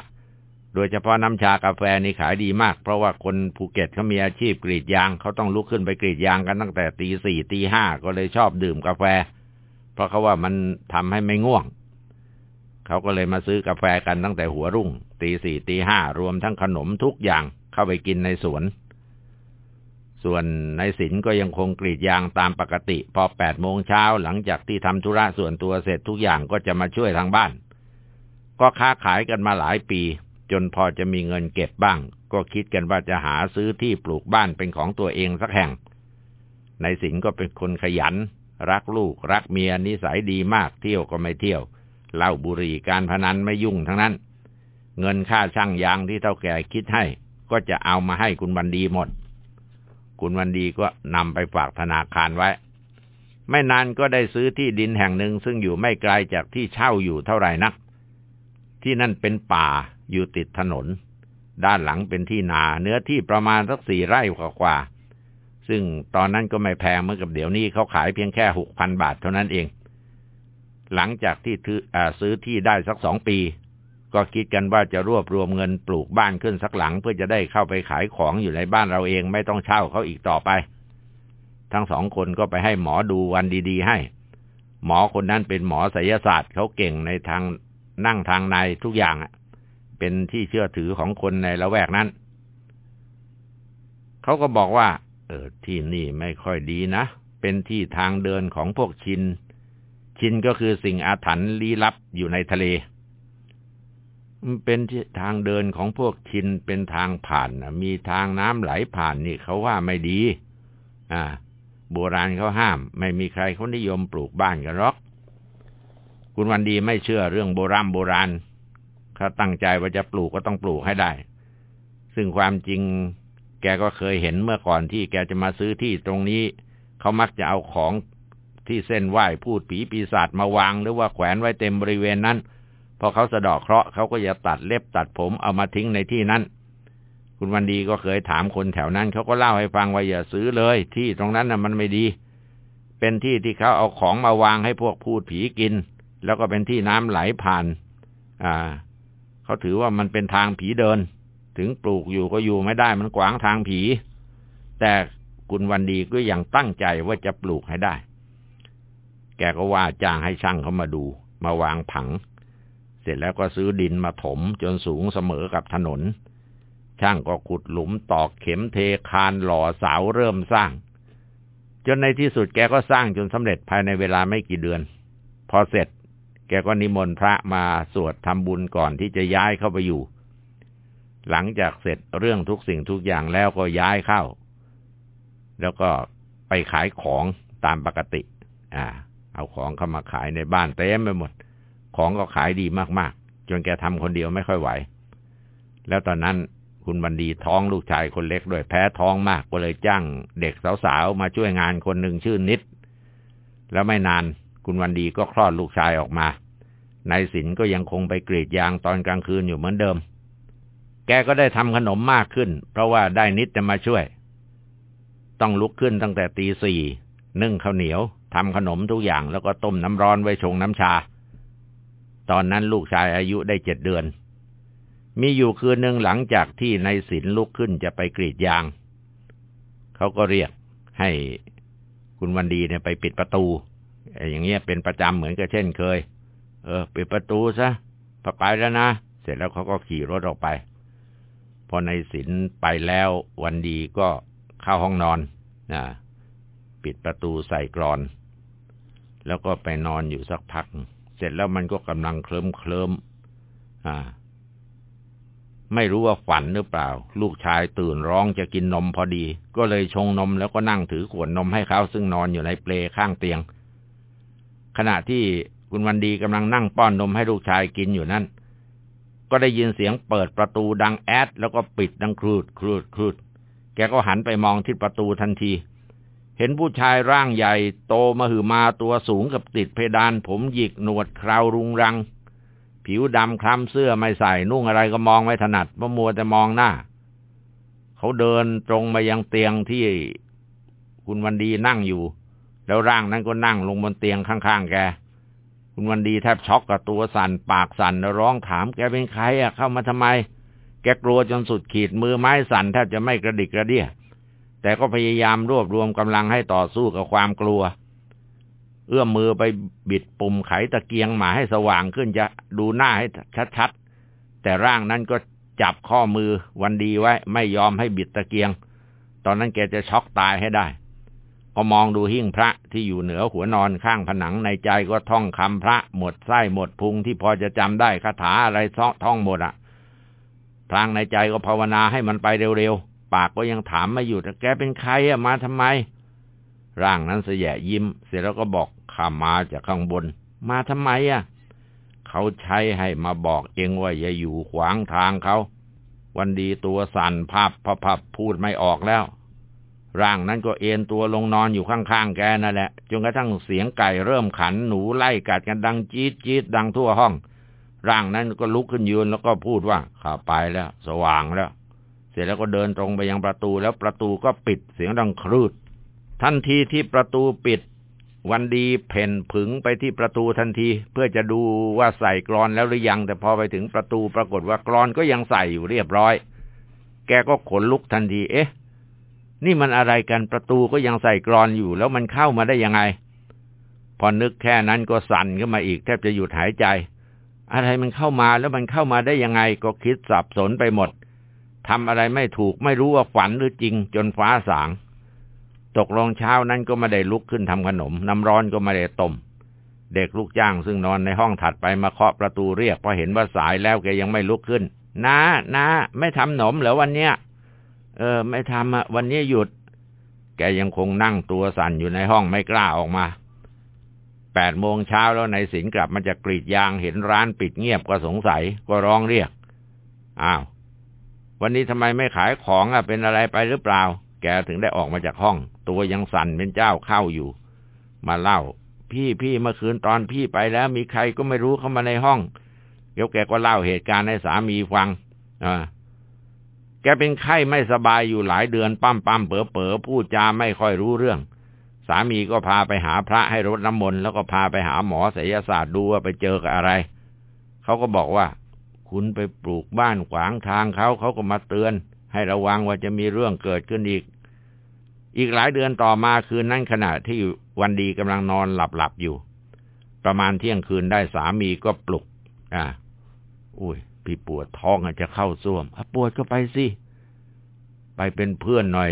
โดยเฉพาะน้ำชากาแฟนี่ขายดีมาก เพราะว่าคนภูเก็ตเขามีอาชีพกรีดยางเขาต้องลุกขึ้นไปกรีดยางกันตั้งแต่ตีสี่ตีห้าก็เลยชอบดื่มกาแฟ เพราะเขาว่ามันทำให้ไม่ง่วง เขาก็เลยมาซื้อกาแฟกันตั้งแต่หัวรุ่ง ตีสี่ตีห้ารวมทั้งขนมทุกอย่างเข้าไปกินในสวน ส่วนนายสินก็ยังคงกรีดยางตามปกติ พอแปดโมงเช้าหลังจากที่ทำธุระส่วนตัวเสร็จทุกอย่างก็จะมาช่วยทางบ้าน ก็ค้าขายกันมาหลายปี จนพอจะมีเงินเก็บบ้าง ก็คิดกันว่าจะหาซื้อที่ปลูกบ้านเป็นของตัวเองสักแห่งนายสินก็เป็นคนขยัน รักลูกรักเมียนิสัยดีมากเที่ยวก็ไม่เที่ยวเหล้าบุหรี่การพนันไม่ยุ่งทั้งนั้น เงินค่าช่างยางที่เท่าแก่คิดให้ ก็จะเอามาให้คุณบันดีหมด คุณวันดีก็นำไปฝากธนาคารไว้ ไม่นานก็ได้ซื้อที่ดินแห่งหนึ่งซึ่งอยู่ไม่ไกลจากที่เช่าอยู่เท่าไหร่นัก ที่นั่นเป็นป่า อยู่ติดถนน ด้านหลังเป็นที่นาเนื้อที่ประมาณสักสี่ไร่กว่าๆซึ่งตอนนั้นก็ไม่แพงเมื่อกับเดี๋ยวนี้เขาขายเพียงแค่หกพันบาทเท่านั้นเอง หลังจากที่ซื้อที่ได้สักสองปี ก็คิดกันว่าจะรวบรวมเงินปลูกบ้านขึ้นสักหลัง เพื่อจะได้เข้าไปขายของอยู่ในบ้านเราเองไม่ต้องเช่าเขาอีกต่อไป ทั้งสองคนก็ไปให้หมอดูวันดี ๆ ให้ หมอคนนั้นเป็นหมอศิลศาสตร์เขาเก่งในทางนั่งทางในทุกอย่าง เป็นที่เชื่อถือของคนในละแวกนั้น เขาก็บอกว่า เออที่นี่ไม่ค่อยดีนะ เป็นที่ทางเดินของพวกชิน ชินก็คือสิ่งอาถรรพ์ลี้ลับอยู่ในทะเล เป็นทางเดินของพวกชินเป็นทางผ่านมีทางน้ำไหลผ่านนี่เขาว่าไม่ดี อ่าโบราณเขาห้าม ไม่มีใครเขานิยมปลูกบ้านกันหรอก คุณวันดีไม่เชื่อเรื่องโบราณโบราณ เขาตั้งใจว่าจะปลูกก็ต้องปลูกให้ได้ ซึ่งความจริงแกก็เคยเห็นเมื่อก่อนที่แกจะมาซื้อที่ตรงนี้ เขามักจะเอาของที่เส้นไหว้พูดผีปีศาจมาวางหรือว่าแขวนไว้เต็มบริเวณนั้น พอเขาสะดอกเคราะห์เขาก็จะตัดเล็บตัดผมเอามาทิ้งในที่นั้น คุณวันดีก็เคยถามคนแถวนั้นเขาก็เล่าให้ฟังว่าอย่าซื้อเลย ที่ตรงนั้นน่ะมันไม่ดี เป็นที่ที่เขาเอาของมาวางให้พวกพูดผีกิน แล้วก็เป็นที่น้ำไหลผ่าน อ่า เขาถือว่ามันเป็นทางผีเดิน ถึงปลูกอยู่ก็อยู่ไม่ได้มันขวางทางผี แต่คุณวันดีก็ยังตั้งใจว่าจะปลูกให้ได้ แกก็ว่าจ้างให้ช่างเขามาดู มาวางผัง เสร็จแล้วก็ซื้อดินมาถมจนสูงเสมอกับถนน ช่างก็ขุดหลุมตอกเข็มเทคานหล่อเสาเริ่มสร้าง จนในที่สุดแกก็สร้างจนสำเร็จภายในเวลาไม่กี่เดือน พอเสร็จ แกก็นิมนต์พระมาสวดทำบุญก่อนที่จะย้ายเข้าไปอยู่ หลังจากเสร็จเรื่องทุกสิ่งทุกอย่างแล้วก็ย้ายเข้า แล้วก็ไปขายของตามปกติ อ่า เอาของเข้ามาขายในบ้านเต็มไปหมด ของก็ขายดีมากๆ จนแกทำคนเดียวไม่ค่อยไหว แล้วตอนนั้นคุณบันดีท้องลูกชายคนเล็กด้วยแพ้ท้องมากก็เลยจ้างเด็กสาวๆมาช่วยงานคนหนึ่งชื่อนิด แล้วไม่นาน คุณวันดีก็คลอดลูกชายออกมานายสินก็ยังคงไปกรีดยางตอนกลางคืนอยู่เหมือนเดิม แกก็ได้ทำขนมมากขึ้น เพราะว่าได้นิดจะมาช่วย ต้องลุกขึ้นตั้งแต่ตีสี่นึ่งข้าวเหนียวทำขนมทุกอย่างแล้วก็ต้มน้ำร้อนไว้ชงน้ำชา ตอนนั้นลูกชายอายุได้เจ็ดเดือน มีอยู่คืนหนึ่งหลังจากที่นายศิลลุกขึ้นจะไปกรีดยาง เขาก็เรียกให้คุณวันดีเนี่ยไปปิดประตู อย่างเงี้ยเป็นประจำเหมือนกับเช่นเคย เออปิดประตูซะพอไปแล้วนะ เสร็จแล้วเขาก็ขี่รถออกไป พอในศิลไปแล้ววันดีก็เข้าห้องนอนนะปิดประตูใส่กรอน แล้วก็ไปนอนอยู่สักพัก เสร็จแล้วมันก็กำลังเคลิ้มเคลิ้มอ่า ไม่รู้ว่าฝันหรือเปล่า ลูกชายตื่นร้องจะกินนมพอดี ก็เลยชงนมแล้วก็นั่งถือขวดนมให้เขาซึ่งนอนอยู่ในเปลข้างเตียง ขณะที่คุณวันดีกำลังนั่งป้อนนมให้ลูกชายกินอยู่นั่น ก็ได้ยินเสียงเปิดประตูดังแอด แล้วก็ปิดดังครูดครูดครูด แกก็หันไปมองที่ประตูทันที เห็นผู้ชายร่างใหญ่ โตมาหือมาตัวสูงกับติดเพดานผมหยิกหนวดคราวรุงรัง ผิวดำคล้ำเสื้อไม่ใส่นุ่งอะไรก็มองไม่ถนัดเพราะมัวแต่มองหน้า เขาเดินตรงมายังเตียงที่คุณวันดีนั่งอยู่ แล้วร่างนั้นก็นั่งลงบนเตียงข้างๆแก คุณวันดีแทบช็อกกับตัวสัน่นปากสั่นแล้วร้องถามแกเป็นใครอะเข้ามาทำไม แกกลัวจนสุดขีดมือไม้สั่นแทบจะไม่กระดิกกระเดี้ย แต่ก็พยายามรวบรวมกำลังให้ต่อสู้กับความกลัว เอื้อมมือไปบิดปุ่มไขตะเกียงมาให้สว่างขึ้นจะดูหน้าให้ชัดๆ แต่ร่างนั้นก็จับข้อมือวันดีไว้ ไม่ยอมให้บิดตะเกียง ตอนนั้นแกจะช็อกตายให้ได้ ก็มองดูหิ้งพระที่อยู่เหนือหัวนอนข้างผนังในใจก็ท่องคำพระหมดไส้หมดพุงที่พอจะจำได้คาถาอะไรท่องหมดอะ่ะพลางในใจก็ภาวนาให้มันไปเร็วๆ ปากก็ยังถามไม่หยุดแกเป็นใครอะมาทำไม ร่างนั้นเสียยิ้ม เสร็จแล้วก็บอกข้ามาจากข้างบน มาทำไมอะเขาใช้ให้มาบอกเองว่าอย่าอยู่ขวางทางเขา วันดีตัวสั่นภาพพับพูดไม่ออกแล้ว ร่างนั้นก็เอนตัวลงนอนอยู่ข้างๆแกนั่นแหละจนกระทั่งเสียงไก่เริ่มขันหนูไล่กัดกันดังจี๊ดจี๊ดดังทั่วห้อง ร่างนั้นก็ลุกขึ้นยืนแล้วก็พูดว่าข้าไปแล้ว สว่างแล้ว เสร็จแล้วก็เดินตรงไปยังประตูแล้วประตูก็ปิดเสียงดังครืดทันทีที่ประตูปิด วันดีเพ่นผึงไปที่ประตูทันที เพื่อจะดูว่าใส่กรอนแล้วหรือยัง แต่พอไปถึงประตูปรากฏว่ากรอนก็ยังใส่อยู่เรียบร้อย แกก็ขนลุกทันทีเอ๊ะ นี่มันอะไรกันประตูก็ยังใส่กรอนอยู่ แล้วมันเข้ามาได้ยังไง พอนึกแค่นั้นก็สั่นขึ้นมาอีกแทบจะหยุดหายใจ อะไรมันเข้ามาแล้วมันเข้ามาได้ยังไง ก็คิดสับสนไปหมดทำอะไรไม่ถูกไม่รู้ว่าฝันหรือจริง จนฟ้าสาง ตกลงเช้านั้นก็ไม่ได้ลุกขึ้นทำขนม น้ำร้อนก็ไม่ได้ต้มเด็กลูกจ้างซึ่งนอนในห้องถัดไปมาเคาะประตูเรียกพราะเห็นว่าสายแล้วแกยังไม่ลุกขึ้นน้าน้าไม่ทำขนมเหรอวันเนี้ย เออ ไม่ทำอะวันนี้หยุด แกยังคงนั่งตัวสั่นอยู่ในห้องไม่กล้าออกมาแปดโมงเช้าแล้วนายสินกลับมาจากกรีดยางเห็นร้านปิดเงียบก็สงสัยก็ร้องเรียก อ้าว วันนี้ทำไมไม่ขายของอะเป็นอะไรไปหรือเปล่า แกถึงได้ออกมาจากห้อง ตัวยังสั่นเป็นเจ้าเข้าอยู่ มาเล่า พี่พี่เมื่อคืนตอนพี่ไปแล้ว มีใครก็ไม่รู้เข้ามาในห้องเดี๋ยวแกก็เล่าเหตุการณ์ให้สามีฟังอ่า กเป็นไข้ไม่สบายอยู่หลายเดือนปั้มปั้มเป๋อเป๋อพูดจาไม่ค่อยรู้เรื่อง สามีก็พาไปหาพระให้รดน้ำมนต์แล้วก็พาไปหาหมอศิลศาสตร์ดูว่าไปเจอกับอะไร เขาก็บอกว่า คุณไปปลูกบ้านขวางทางเขาเขาก็มาเตือน ให้ระวังว่าจะมีเรื่องเกิดขึ้นอีก อีกหลายเดือนต่อมาคืนนั้นขณะที่วันดีกำลังนอนหลับหลับอยู่ ประมาณเที่ยงคืนได้สามีก็ปลุก อ่า อุ้ย พี่ปวดท้องอาจจะเข้าส้วมปวดก็ไปสิ ไปเป็นเพื่อนหน่อย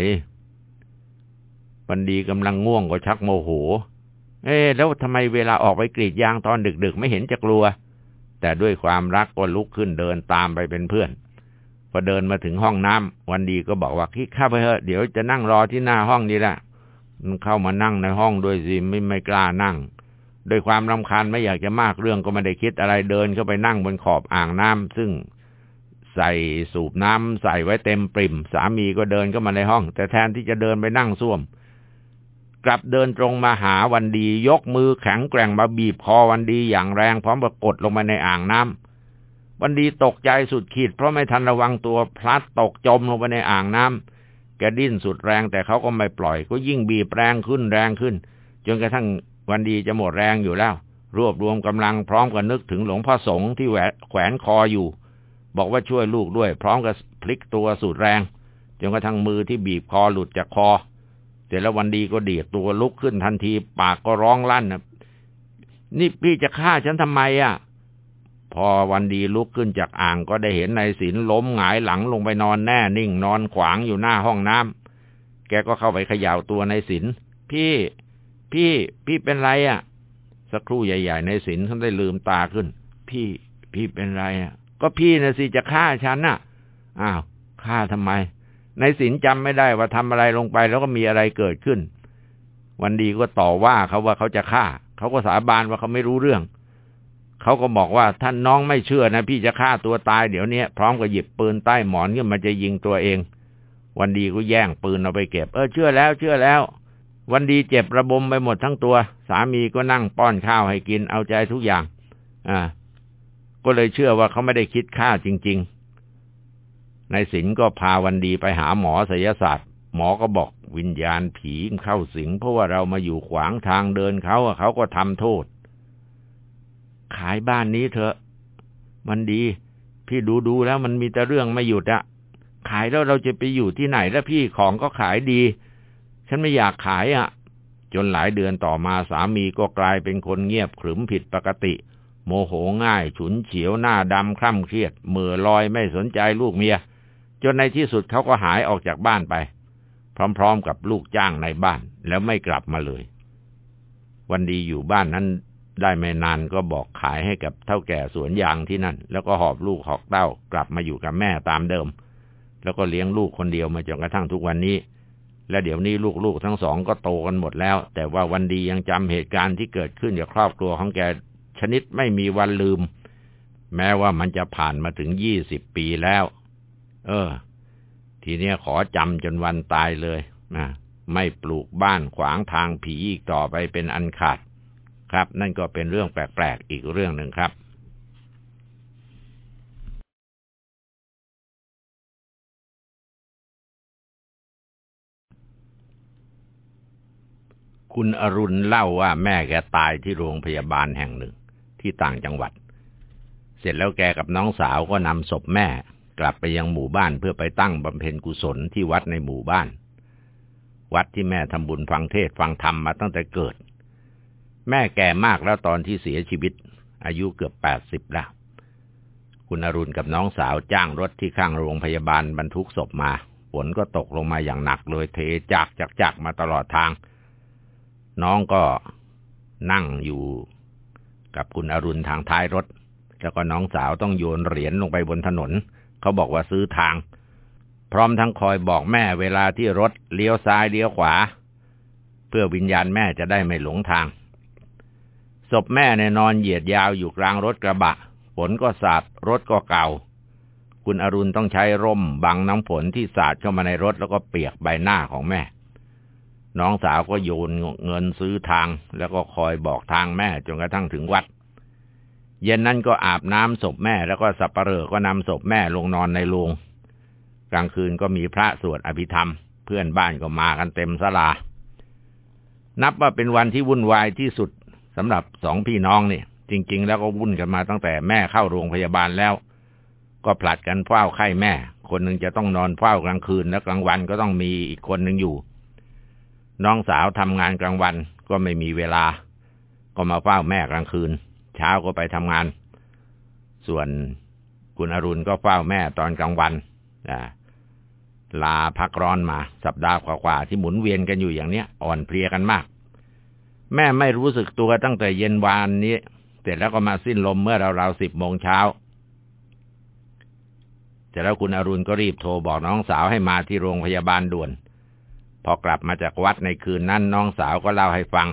วันดีกำลังง่วงก็ชักโมโห เอ๊แล้วทำไมเวลาออกไปกรีดยางตอนดึกๆ ไม่เห็นจะกลัว แต่ด้วยความรักก็ลุกขึ้นเดินตามไปเป็นเพื่อน พอเดินมาถึงห้องน้ำวันดีก็บอกว่าคิดข้าไปเถอะเดี๋ยวจะนั่งรอที่หน้าห้องนี่แหละมันเข้ามานั่งในห้องด้วยสิไม่ไม่กล้านั่ง โดยความรำคาญไม่อยากจะมากเรื่องก็ไม่ได้คิดอะไรเดินเข้าไปนั่งบนขอบอ่างน้ำซึ่งใส่สูบน้ำใส่ไว้เต็มปริ่ม สามีก็เดินเข้ามาในห้อง แต่แทนที่จะเดินไปนั่งส้วม กลับเดินตรงมาหาวันดี ยกมือแข็งแกร่งมาบีบคอวันดีอย่างแรงพร้อมประกดลงมาในอ่างน้ำวันดีตกใจสุดขีดเพราะไม่ทันระวังตัวพลัดตกจมลงไปในอ่างน้ำแกดิ้นสุดแรงแต่เขาก็ไม่ปล่อย ก็ยิ่งบีบแรงขึ้นแรงขึ้น จนกระทั่ง วันดีจะหมดแรงอยู่แล้ว รวบรวมกำลังพร้อมกับนึกถึงหลวงพ่อสงฆ์ที่แหวแขวนคออยู่ บอกว่าช่วยลูกด้วย พร้อมกับพลิกตัวสุดแรงจนกระทั่งมือที่บีบคอหลุดจากคอ เสร็จแล้ววันดีก็ดีดตัวลุกขึ้นทันที ปากก็ร้องลั่นนะนี่พี่จะฆ่าฉันทำไมอะ พอวันดีลุกขึ้นจากอ่างก็ได้เห็นนายศิลล้มหงายหลังลงไปนอนแน่นิ่งนอนขวางอยู่หน้าห้องน้ำแกก็เข้าไปเขย่าตัวนายศิลพี่ พี่พี่เป็นไรอะ สักครู่ใหญ่ ๆ ในศิลท่านได้ลืมตาขึ้น พี่พี่เป็นไรอะ ก็พี่นะสิจะฆ่าฉันน่ะ อ้าวฆ่าทำไม ในศิลจำไม่ได้ว่าทำอะไรลงไปแล้วก็มีอะไรเกิดขึ้น วันดีก็ต่อว่าเขาว่าเขาจะฆ่า เขาก็สาบานว่าเขาไม่รู้เรื่อง เขาก็บอกว่าท่านน้องไม่เชื่อนะ พี่จะฆ่าตัวตายเดี๋ยวนี้พร้อมกับหยิบปืนใต้หมอนขึ้นมาจะยิงตัวเอง วันดีก็แย่งปืนเอาไปเก็บ เออเชื่อแล้วเชื่อแล้ว วันดีเจ็บระบมไปหมดทั้งตัว สามีก็นั่งป้อนข้าวให้กินเอาใจทุกอย่าง อ่า ก็เลยเชื่อว่าเขาไม่ได้คิดฆ่าจริง ๆ นายสินก็พาวันดีไปหาหมอศิลศาสตร์ หมอก็บอกวิญญาณผีเข้าสิง เพราะว่าเรามาอยู่ขวางทางเดินเขาเขาก็ทำโทษ ขายบ้านนี้เถอะ มันดี พี่ดูดูแล้วมันมีแต่เรื่องไม่หยุดอะขายแล้วเราจะไปอยู่ที่ไหนแล้วพี่ของก็ขายดี ฉันไม่อยากขายอะจนหลายเดือนต่อมาสามีก็กลายเป็นคนเงียบขรึมผิดปกติ โมโหง่าย ฉุนเฉียวหน้าดำคล่ำเครียดมือลอยไม่สนใจลูกเมีย จนในที่สุดเขาก็หายออกจากบ้านไป พร้อมๆกับลูกจ้างในบ้านแล้วไม่กลับมาเลย วันดีอยู่บ้านนั้นได้ไม่นานก็บอกขายให้กับเท่าแก่สวนยางที่นั่น แล้วก็หอบลูกหอกเต้ากลับมาอยู่กับแม่ตามเดิม แล้วก็เลี้ยงลูกคนเดียวมาจนกระทั่งทุกวันนี้ และเดี๋ยวนี้ลูกๆทั้งสองก็โตกันหมดแล้ว แต่ว่าวันดียังจำเหตุการณ์ที่เกิดขึ้นกับครอบครัวของแกชนิดไม่มีวันลืม แม้ว่ามันจะผ่านมาถึงยี่สิบปีแล้ว เออ ทีเนี้ยขอจำจนวันตายเลยนะไม่ปลูกบ้านขวางทางผีอีกต่อไปเป็นอันขาด ครับ นั่นก็เป็นเรื่องแปลกๆอีกเรื่องหนึ่งครับ คุณอรุณเล่าว่าแม่แกตายที่โรงพยาบาลแห่งหนึ่ง ที่ต่างจังหวัด เสร็จแล้วแกกับน้องสาวก็นำศพแม่ กลับไปยังหมู่บ้านเพื่อไปตั้งบำเพ็ญกุศลที่วัดในหมู่บ้าน วัดที่แม่ทำบุญฟังเทศฟังธรรมมาตั้งแต่เกิด แม่แก่มากแล้วตอนที่เสียชีวิต อายุเกือบแปดสิบแล้วคุณอรุณกับน้องสาวจ้างรถที่ข้างโรงพยาบาลบรรทุกศพมาฝนก็ตกลงมาอย่างหนักเลยเทจากจากจากมาตลอดทาง น้องก็นั่งอยู่กับคุณอรุณทางท้ายรถ แล้วก็น้องสาวต้องโยนเหรียญลงไปบนถนน เขาบอกว่าซื้อทาง พร้อมทั้งคอยบอกแม่เวลาที่รถเลี้ยวซ้ายเลี้ยวขวา เพื่อวิญญาณแม่จะได้ไม่หลงทาง ศพแม่เนี่ยนอนเหยียดยาวอยู่กลางรถกระบะ ฝนก็สาดรถก็เก่า คุณอรุณต้องใช้ร่มบังน้ำฝนที่สาดเข้ามาในรถแล้วก็เปียกใบหน้าของแม่ น้องสาวก็โยนเงินซื้อทาง แล้วก็คอยบอกทางแม่จนกระทั่งถึงวัด เย็นนั้นก็อาบน้ำศพแม่แล้วก็สับปะเหร่อก็นำศพแม่ลงนอนในโรงกลางคืนก็มีพระสวดอภิธรรม เพื่อนบ้านก็มากันเต็มสลา นับว่าเป็นวันที่วุ่นวายที่สุดสำหรับสองพี่น้องนี่จริง ๆ แล้วก็วุ่นกันมาตั้งแต่แม่เข้าโรงพยาบาลแล้ว ก็ผลัดกันเฝ้าไข้แม่ คนหนึ่งจะต้องนอนเฝ้ากลางคืนและกลางวันก็ต้องมีอีกคนหนึ่งอยู่ น้องสาวทำงานกลางวันก็ไม่มีเวลา ก็มาเฝ้าแม่กลางคืน เช้าก็ไปทำงาน ส่วนคุณอรุณก็เฝ้าแม่ตอนกลางวันลาพักร้อนมาสัปดาห์กว่าๆที่หมุนเวียนกันอยู่อย่างเนี้ย อ่อนเพลียกันมาก แม่ไม่รู้สึกตัวตั้งแต่เย็นวานนี้ เสร็จแล้วก็มาสิ้นลมเมื่อราวๆสิบโมงเช้าเสร็จแล้วคุณอรุณก็รีบโทรบอกน้องสาวให้มาที่โรงพยาบาลด่วน พอกลับมาจากวัดในคืนนั้นน้องสาวก็เล่าให้ฟัง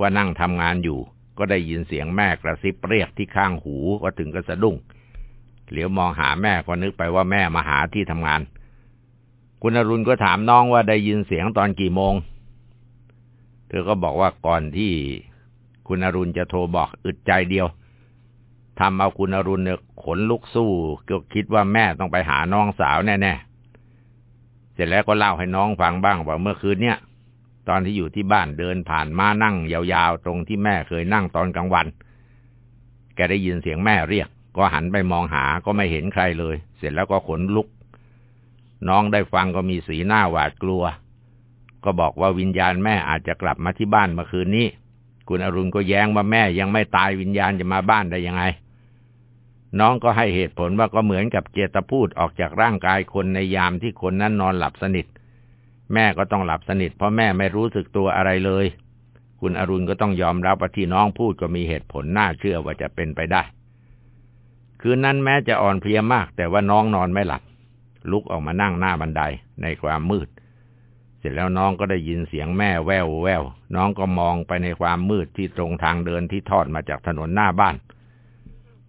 ว่านั่งทำงานอยู่ ก็ได้ยินเสียงแม่กระซิบเรียกที่ข้างหูก็ถึงกระสะดุ้งเหลียวมองหาแม่ก็นึกไปว่าแม่มาหาที่ทำงาน คุณอรุณก็ถามน้องว่าได้ยินเสียงตอนกี่โมง เธอก็บอกว่าก่อนที่คุณอรุณจะโทรบอกอึดใจเดียวทำเอาคุณอรุณเนี่ยขนลุกสู้ก็คิดว่าแม่ต้องไปหาน้องสาวแน่ๆ สร็จแล้วก็เล่าให้น้องฟังบ้างว่าเมื่อคืนเนี่ยตอนที่อยู่ที่บ้านเดินผ่านมานั่งยาวๆ ตรงที่แม่เคยนั่งตอนกลางวัน แกได้ยินเสียงแม่เรียก ก็หันไปมองหาก็ไม่เห็นใครเลย เสร็จแล้วก็ขนลุก น้องได้ฟังก็มีสีหน้าหวาดกลัว ก็บอกว่าวิญญาณแม่อาจจะกลับมาที่บ้านเมื่อคืนนี้ คุณอรุณก็แย้งว่าแม่ยังไม่ตายวิญญาณจะมาบ้านได้ยังไง น้องก็ให้เหตุผลว่าก็เหมือนกับเจตพูดออกจากร่างกายคนในยามที่คนนั้นนอนหลับสนิท แม่ก็ต้องหลับสนิท เพราะแม่ไม่รู้สึกตัวอะไรเลย คุณอรุณก็ต้องยอมรับว่าที่น้องพูดก็มีเหตุผลน่าเชื่อว่าจะเป็นไปได้ คืนนั้นแม้จะอ่อนเพลียมาก แต่ว่าน้องนอนไม่หลับ ลุกออกมานั่งหน้าบันไดในความมืด เสร็จแล้วน้องก็ได้ยินเสียงแม่แววแววน้องก็มองไปในความมืดที่ตรงทางเดินที่ทอดมาจากถนนหน้าบ้าน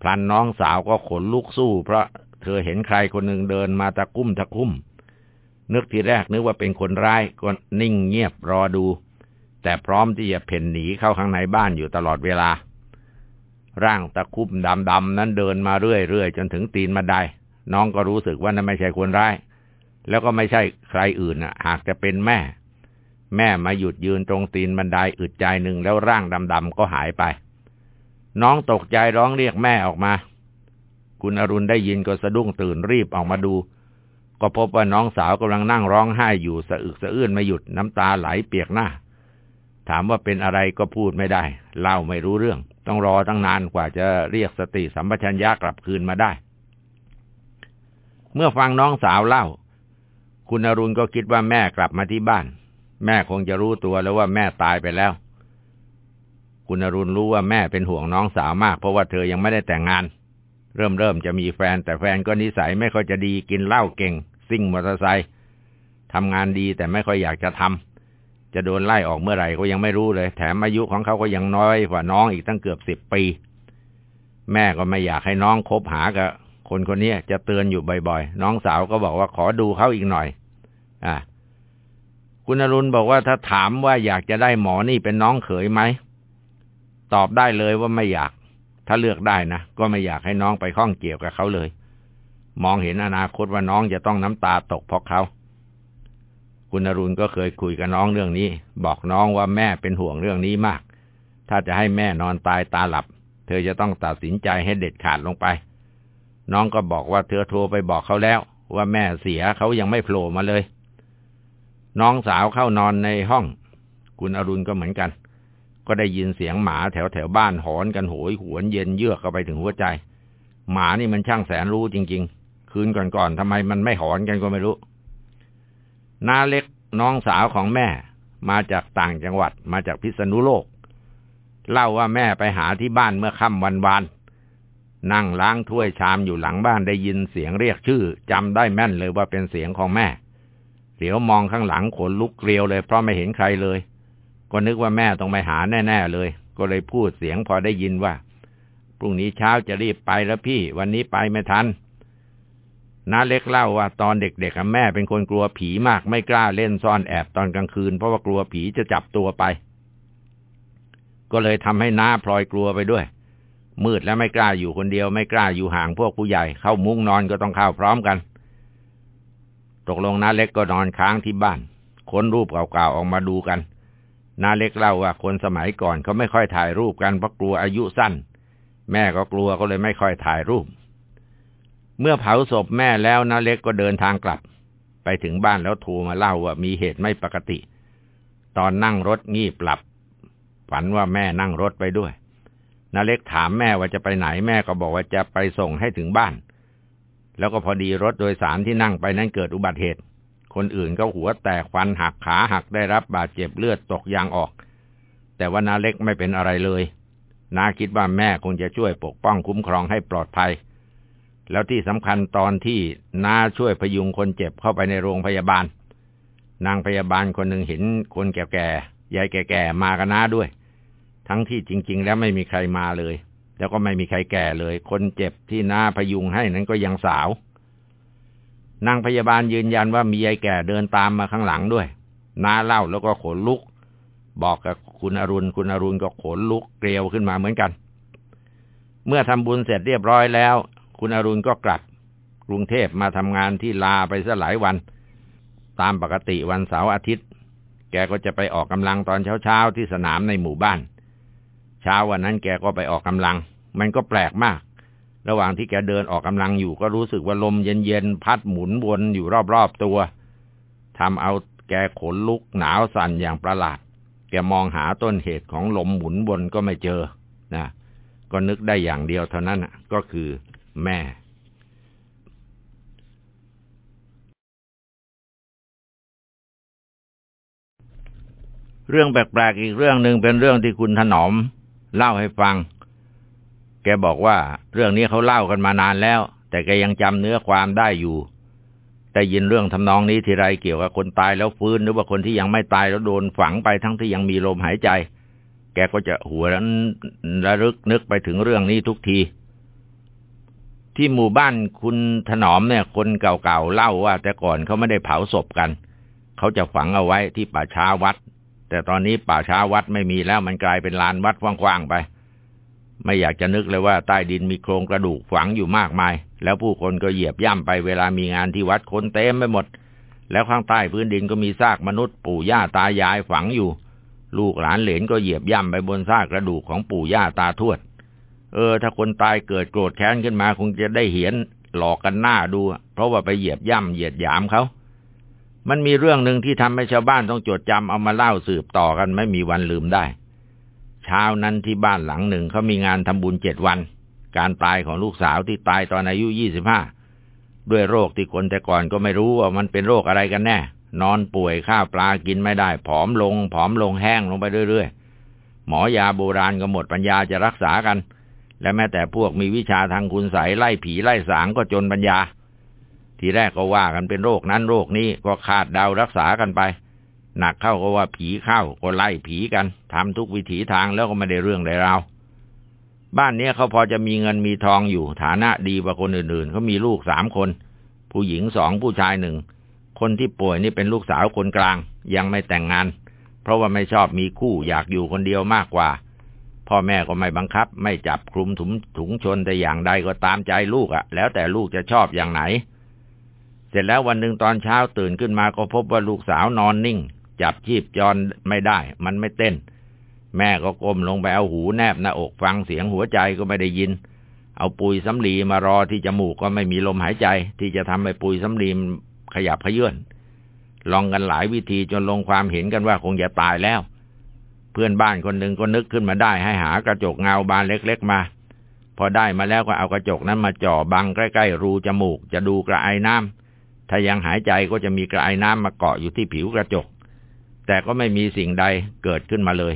พลันน้องสาวก็ขนลุกสู้เพราะเธอเห็นใครคนหนึ่งเดินมาตะคุ่มตะคุ่ม นึกทีแรกนึกว่าเป็นคนร้ายก็นิ่งเงียบรอดู แต่พร้อมที่จะเพ่นหนีเข้าข้างในบ้านอยู่ตลอดเวลา ร่างตะคุ่มดำๆนั้นเดินมาเรื่อยๆจนถึงตีนมาได น้องก็รู้สึกว่านั่นไม่ใช่คนร้าย แล้วก็ไม่ใช่ใครอื่นหากจะเป็นแม่ แม่มาหยุดยืนตรงตีนบันไดอึดใจหนึ่งแล้วร่างดำๆก็หายไป น้องตกใจร้องเรียกแม่ออกมา คุณอรุณได้ยินก็สะดุ้งตื่นรีบออกมาดู ก็พบว่าน้องสาวกำลังนั่งร้องไห้อยู่สะอึกสะอื้นไม่หยุดน้ำตาไหลเปียกหน้า ถามว่าเป็นอะไรก็พูดไม่ได้ เล่าไม่รู้เรื่อง ต้องรอตั้งนานกว่าจะเรียกสติสัมปชัญญะกลับคืนมาได้ เมื่อฟังน้องสาวเล่า คุณอรุณก็คิดว่าแม่กลับมาที่บ้าน แม่คงจะรู้ตัวแล้วว่าแม่ตายไปแล้ว คุณอรุณรู้ว่าแม่เป็นห่วงน้องสาวมาก เพราะว่าเธอยังไม่ได้แต่งงาน เริ่มเริ่มจะมีแฟน แต่แฟนก็นิสัยไม่ค่อยจะดีกินเหล้าเก่ง ซิ่งมอเตอร์ไซค์ทำงานดีแต่ไม่ค่อยอยากจะทำจะโดนไล่ออกเมื่อไหร่ก็ยังไม่รู้เลย แถมอายุของเขาก็ยังน้อยกว่าน้องอีกตั้งเกือบสิบปี แม่ก็ไม่อยากให้น้องคบหากับคนคนนี้จะเตือนอยู่บ่อยๆ น้องสาวก็บอกว่าขอดูเขาอีกหน่อย อะคคุณอรุณบอกว่าถ้าถามว่าอยากจะได้หมอนี่เป็นน้องเขยไหม ตอบได้เลยว่าไม่อยาก ถ้าเลือกได้นะก็ไม่อยากให้น้องไปข้องเกี่ยวกับเขาเลย มองเห็นอนาคตว่าน้องจะต้องน้ำตาตกเพราะเขาคุณอรุณก็เคยคุยกับน้องเรื่องนี้ บอกน้องว่าแม่เป็นห่วงเรื่องนี้มาก ถ้าจะให้แม่นอนตายตาหลับ เธอจะต้องตัดสินใจให้เด็ดขาดลงไป น้องก็บอกว่าเธอโทรไปบอกเขาแล้ว ว่าแม่เสียเขายังไม่โผล่มาเลย น้องสาวเข้านอนในห้อง คุณอรุณก็เหมือนกัน ก็ได้ยินเสียงหมาแถวแถวบ้านหอนกันโหยหวนเย็นเยือกเข้าไปถึงหัวใจ หมานี่มันช่างแสนรู้จริง ๆ คืนก่อนๆทำไมมันไม่หอนกันก็ไม่รู้น้าเล็กน้องสาวของแม่ มาจากต่างจังหวัดมาจากพิษณุโลก เล่าว่าแม่ไปหาที่บ้านเมื่อค่ำวันวานนั่งล้างถ้วยชามอยู่หลังบ้านได้ยินเสียงเรียกชื่อจำได้แม่นเลยว่าเป็นเสียงของแม่เดี๋ยวมองข้างหลังขนลุกเกลียวเลยเพราะไม่เห็นใครเลย ก็นึกว่าแม่ต้องไปหาแน่ๆเลย ก็เลยพูดเสียงพอได้ยินว่าพรุ่งนี้เช้าจะรีบไปแล้วพี่ วันนี้ไปไม่ทันน้าเล็กเล่าว่าตอนเด็กๆแม่เป็นคนกลัวผีมากไม่กล้าเล่นซ่อนแอบตอนกลางคืน เพราะว่ากลัวผีจะจับตัวไป ก็เลยทำให้น้าพลอยกลัวไปด้วย มืดแล้วไม่กล้าอยู่คนเดียว ไม่กล้าอยู่ห่างพวกผู้ใหญ่เข้ามุ้งนอนก็ต้องเข้าพร้อมกัน ตกลงน้าเล็กก็นอนค้างที่บ้าน ค้นรูปเก่าๆออกมาดูกัน น้าเล็กเล่าว่าคนสมัยก่อนเขาไม่ค่อยถ่ายรูปกันเพราะกลัวอายุสั้น แม่ก็กลัวก็เลยไม่ค่อยถ่ายรูป เมื่อเผาศพแม่แล้วน้าเล็กก็เดินทางกลับ ไปถึงบ้านแล้วโทรมาเล่าว่ามีเหตุไม่ปกติ ตอนนั่งรถงีบหลับ ฝันว่าแม่นั่งรถไปด้วยน้าเล็กถามแม่ว่าจะไปไหนแม่ก็บอกว่าจะไปส่งให้ถึงบ้าน แล้วก็พอดีรถโดยสารที่นั่งไปนั้นเกิดอุบัติเหตุ คนอื่นก็หัวแตกฟันหักขาหักได้รับบาดเจ็บเลือดตกยางออก แต่ว่านาเล็กไม่เป็นอะไรเลยนาคิดว่าแม่คงจะช่วยปกป้องคุ้มครองให้ปลอดภัย แล้วที่สำคัญตอนที่นาช่วยพยุงคนเจ็บเข้าไปในโรงพยาบาล นางพยาบาลคนหนึ่งเห็นคนแก่ๆยายแก่ๆมากันน้าด้วย ทั้งที่จริง ๆ แล้วไม่มีใครมาเลย แล้วก็ไม่มีใครแก่เลย คนเจ็บที่น้าพยุงให้นั้นก็ยังสาว นางพยาบาลยืนยันว่ามียายแก่เดินตามมาข้างหลังด้วยน้าเล่าแล้วก็ขนลุก บอกกับคุณอรุณ คุณอรุณก็ขนลุกเกลียวขึ้นมาเหมือนกัน เมื่อทำบุญเสร็จเรียบร้อยแล้ว คุณอรุณก็กลับ กรุงเทพมาทำงานที่ลาไปซะหลายวัน ตามปกติวันเสาร์อาทิตย์ แกก็จะไปออกกำลังตอนเช้าๆที่สนามในหมู่บ้าน เช้าวันนั้นแกก็ไปออกกำลัง มันก็แปลกมาก ระหว่างที่แกเดินออกกำลังอยู่ก็รู้สึกว่าลมเย็นๆพัดหมุนวนอยู่รอบๆตัวทำเอาแกขนลุกหนาวสั่นอย่างประหลาด แกมองหาต้นเหตุของลมหมุนวนก็ไม่เจอนะก็นึกได้อย่างเดียวเท่านั้นก็คือแม่ เรื่องแปลกๆอีกเรื่องหนึ่งเป็นเรื่องที่คุณถนอม เล่าให้ฟัง กบอกว่า เรื่องนี้เขาเล่ากันมานานแล้ว แต่แกยังจำเนื้อความได้อยู่ แต่ยินเรื่องทำนองนี้ทีไรเกี่ยวกับคนตายแล้วฟื้นหรือว่าคนที่ยังไม่ตายแล้วโดนฝังไปทั้งที่ยังมีลมหายใจ แกก็จะหัวนั้นระลึกนึกไปถึงเรื่องนี้ทุกที ที่หมู่บ้านคุณถนอมเนี่ย คนเก่าๆเล่าว่า แต่ก่อนเขาไม่ได้เผาศพกัน เขาจะฝังเอาไว้ที่ป่าช้าวัด แต่ตอนนี้ป่าช้าวัดไม่มีแล้วมันกลายเป็นลานวัดกว้างๆไป ไม่อยากจะนึกเลยว่าใต้ดินมีโครงกระดูกฝังอยู่มากมาย แล้วผู้คนก็เหยียบย่ำไปเวลามีงานที่วัดคนเต็มไปหมด แล้วข้างใต้พื้นดินก็มีซากมนุษย์ปู่ย่าตายายฝังอยู่ ลูกหลานเหลนก็เหยียบย่ำไปบนซากกระดูกของปู่ย่าตาทวด เออ ถ้าคนตายเกิดโกรธแค้นขึ้นมาคงจะได้เห็นหลอกกันหน้าดู เพราะว่าไปเหยียบย่ำเหยียดหยามเขา มันมีเรื่องหนึ่งที่ทำให้ชาวบ้านต้องจดจำเอามาเล่าสืบต่อกันไม่มีวันลืมได้ เช้านั้นที่บ้านหลังหนึ่งเขามีงานทำบุญเจ็ดวัน การตายของลูกสาวที่ตายตอนอายุยี่สิบห้าด้วยโรคที่คนแต่ก่อนก็ไม่รู้ว่ามันเป็นโรคอะไรกันแน่ นอนป่วยข้าวปลากินไม่ได้ ผอมลง ผอมลงแห้งลงไปเรื่อยๆ หมอยาโบราณก็หมดปัญญาจะรักษากัน และแม้แต่พวกมีวิชาทางคุณใสไล่ผีไล่สางก็จนปัญญา ทีแรกก็ว่ากันเป็นโรคนั้นโรคนี้ก็คาดเดารักษากันไป หนักเข้าก็ว่าผีเข้าก็ไล่ผีกันทำทุกวิถีทางแล้วก็ไม่ได้เรื่องใดราบ้านนี้เขาพอจะมีเงินมีทองอยู่ฐานะดีกว่าคนอื่นๆเขามีลูกสามคน ผู้หญิงสองผู้ชายหนึ่งคนที่ป่วยนี่เป็นลูกสาวคนกลาง ยังไม่แต่งงาน เพราะว่าไม่ชอบมีคู่อยากอยู่คนเดียวมากกว่า พ่อแม่ก็ไม่บังคับ ไม่จับคลุมถุงถุงชนแต่อย่างใดก็ตามใจลูกอะ่ะ แล้วแต่ลูกจะชอบอย่างไหน เสร็จแล้ววันหนึ่งตอนเช้าตื่นขึ้นมาก็พบว่าลูกสาวนอนนิ่ง จับชีพจรไม่ได้ มันไม่เต้น แม่ก็ก้มลงไปเอาหูแนบหน้าอกฟังเสียงหัวใจก็ไม่ได้ยิน เอาปุยสำลีมารอที่จมูกก็ไม่มีลมหายใจ ที่จะทำให้ปุยสำลีขยับขยื่นลองกันหลายวิธีจนลงความเห็นกันว่าคงจะตายแล้ว เพื่อนบ้านคนหนึ่งก็นึกขึ้นมาได้ให้หากระจกเงาบานเล็กๆมา พอได้มาแล้วก็เอากระจกนั้นมาจ่อบังใกล้ๆรูจมูกจะดูกระไอน้ำถ้ายังหายใจก็จะมีกระไอน้ำมาเกาะอยู่ที่ผิวกระจก แต่ก็ไม่มีสิ่งใดเกิดขึ้นมาเลย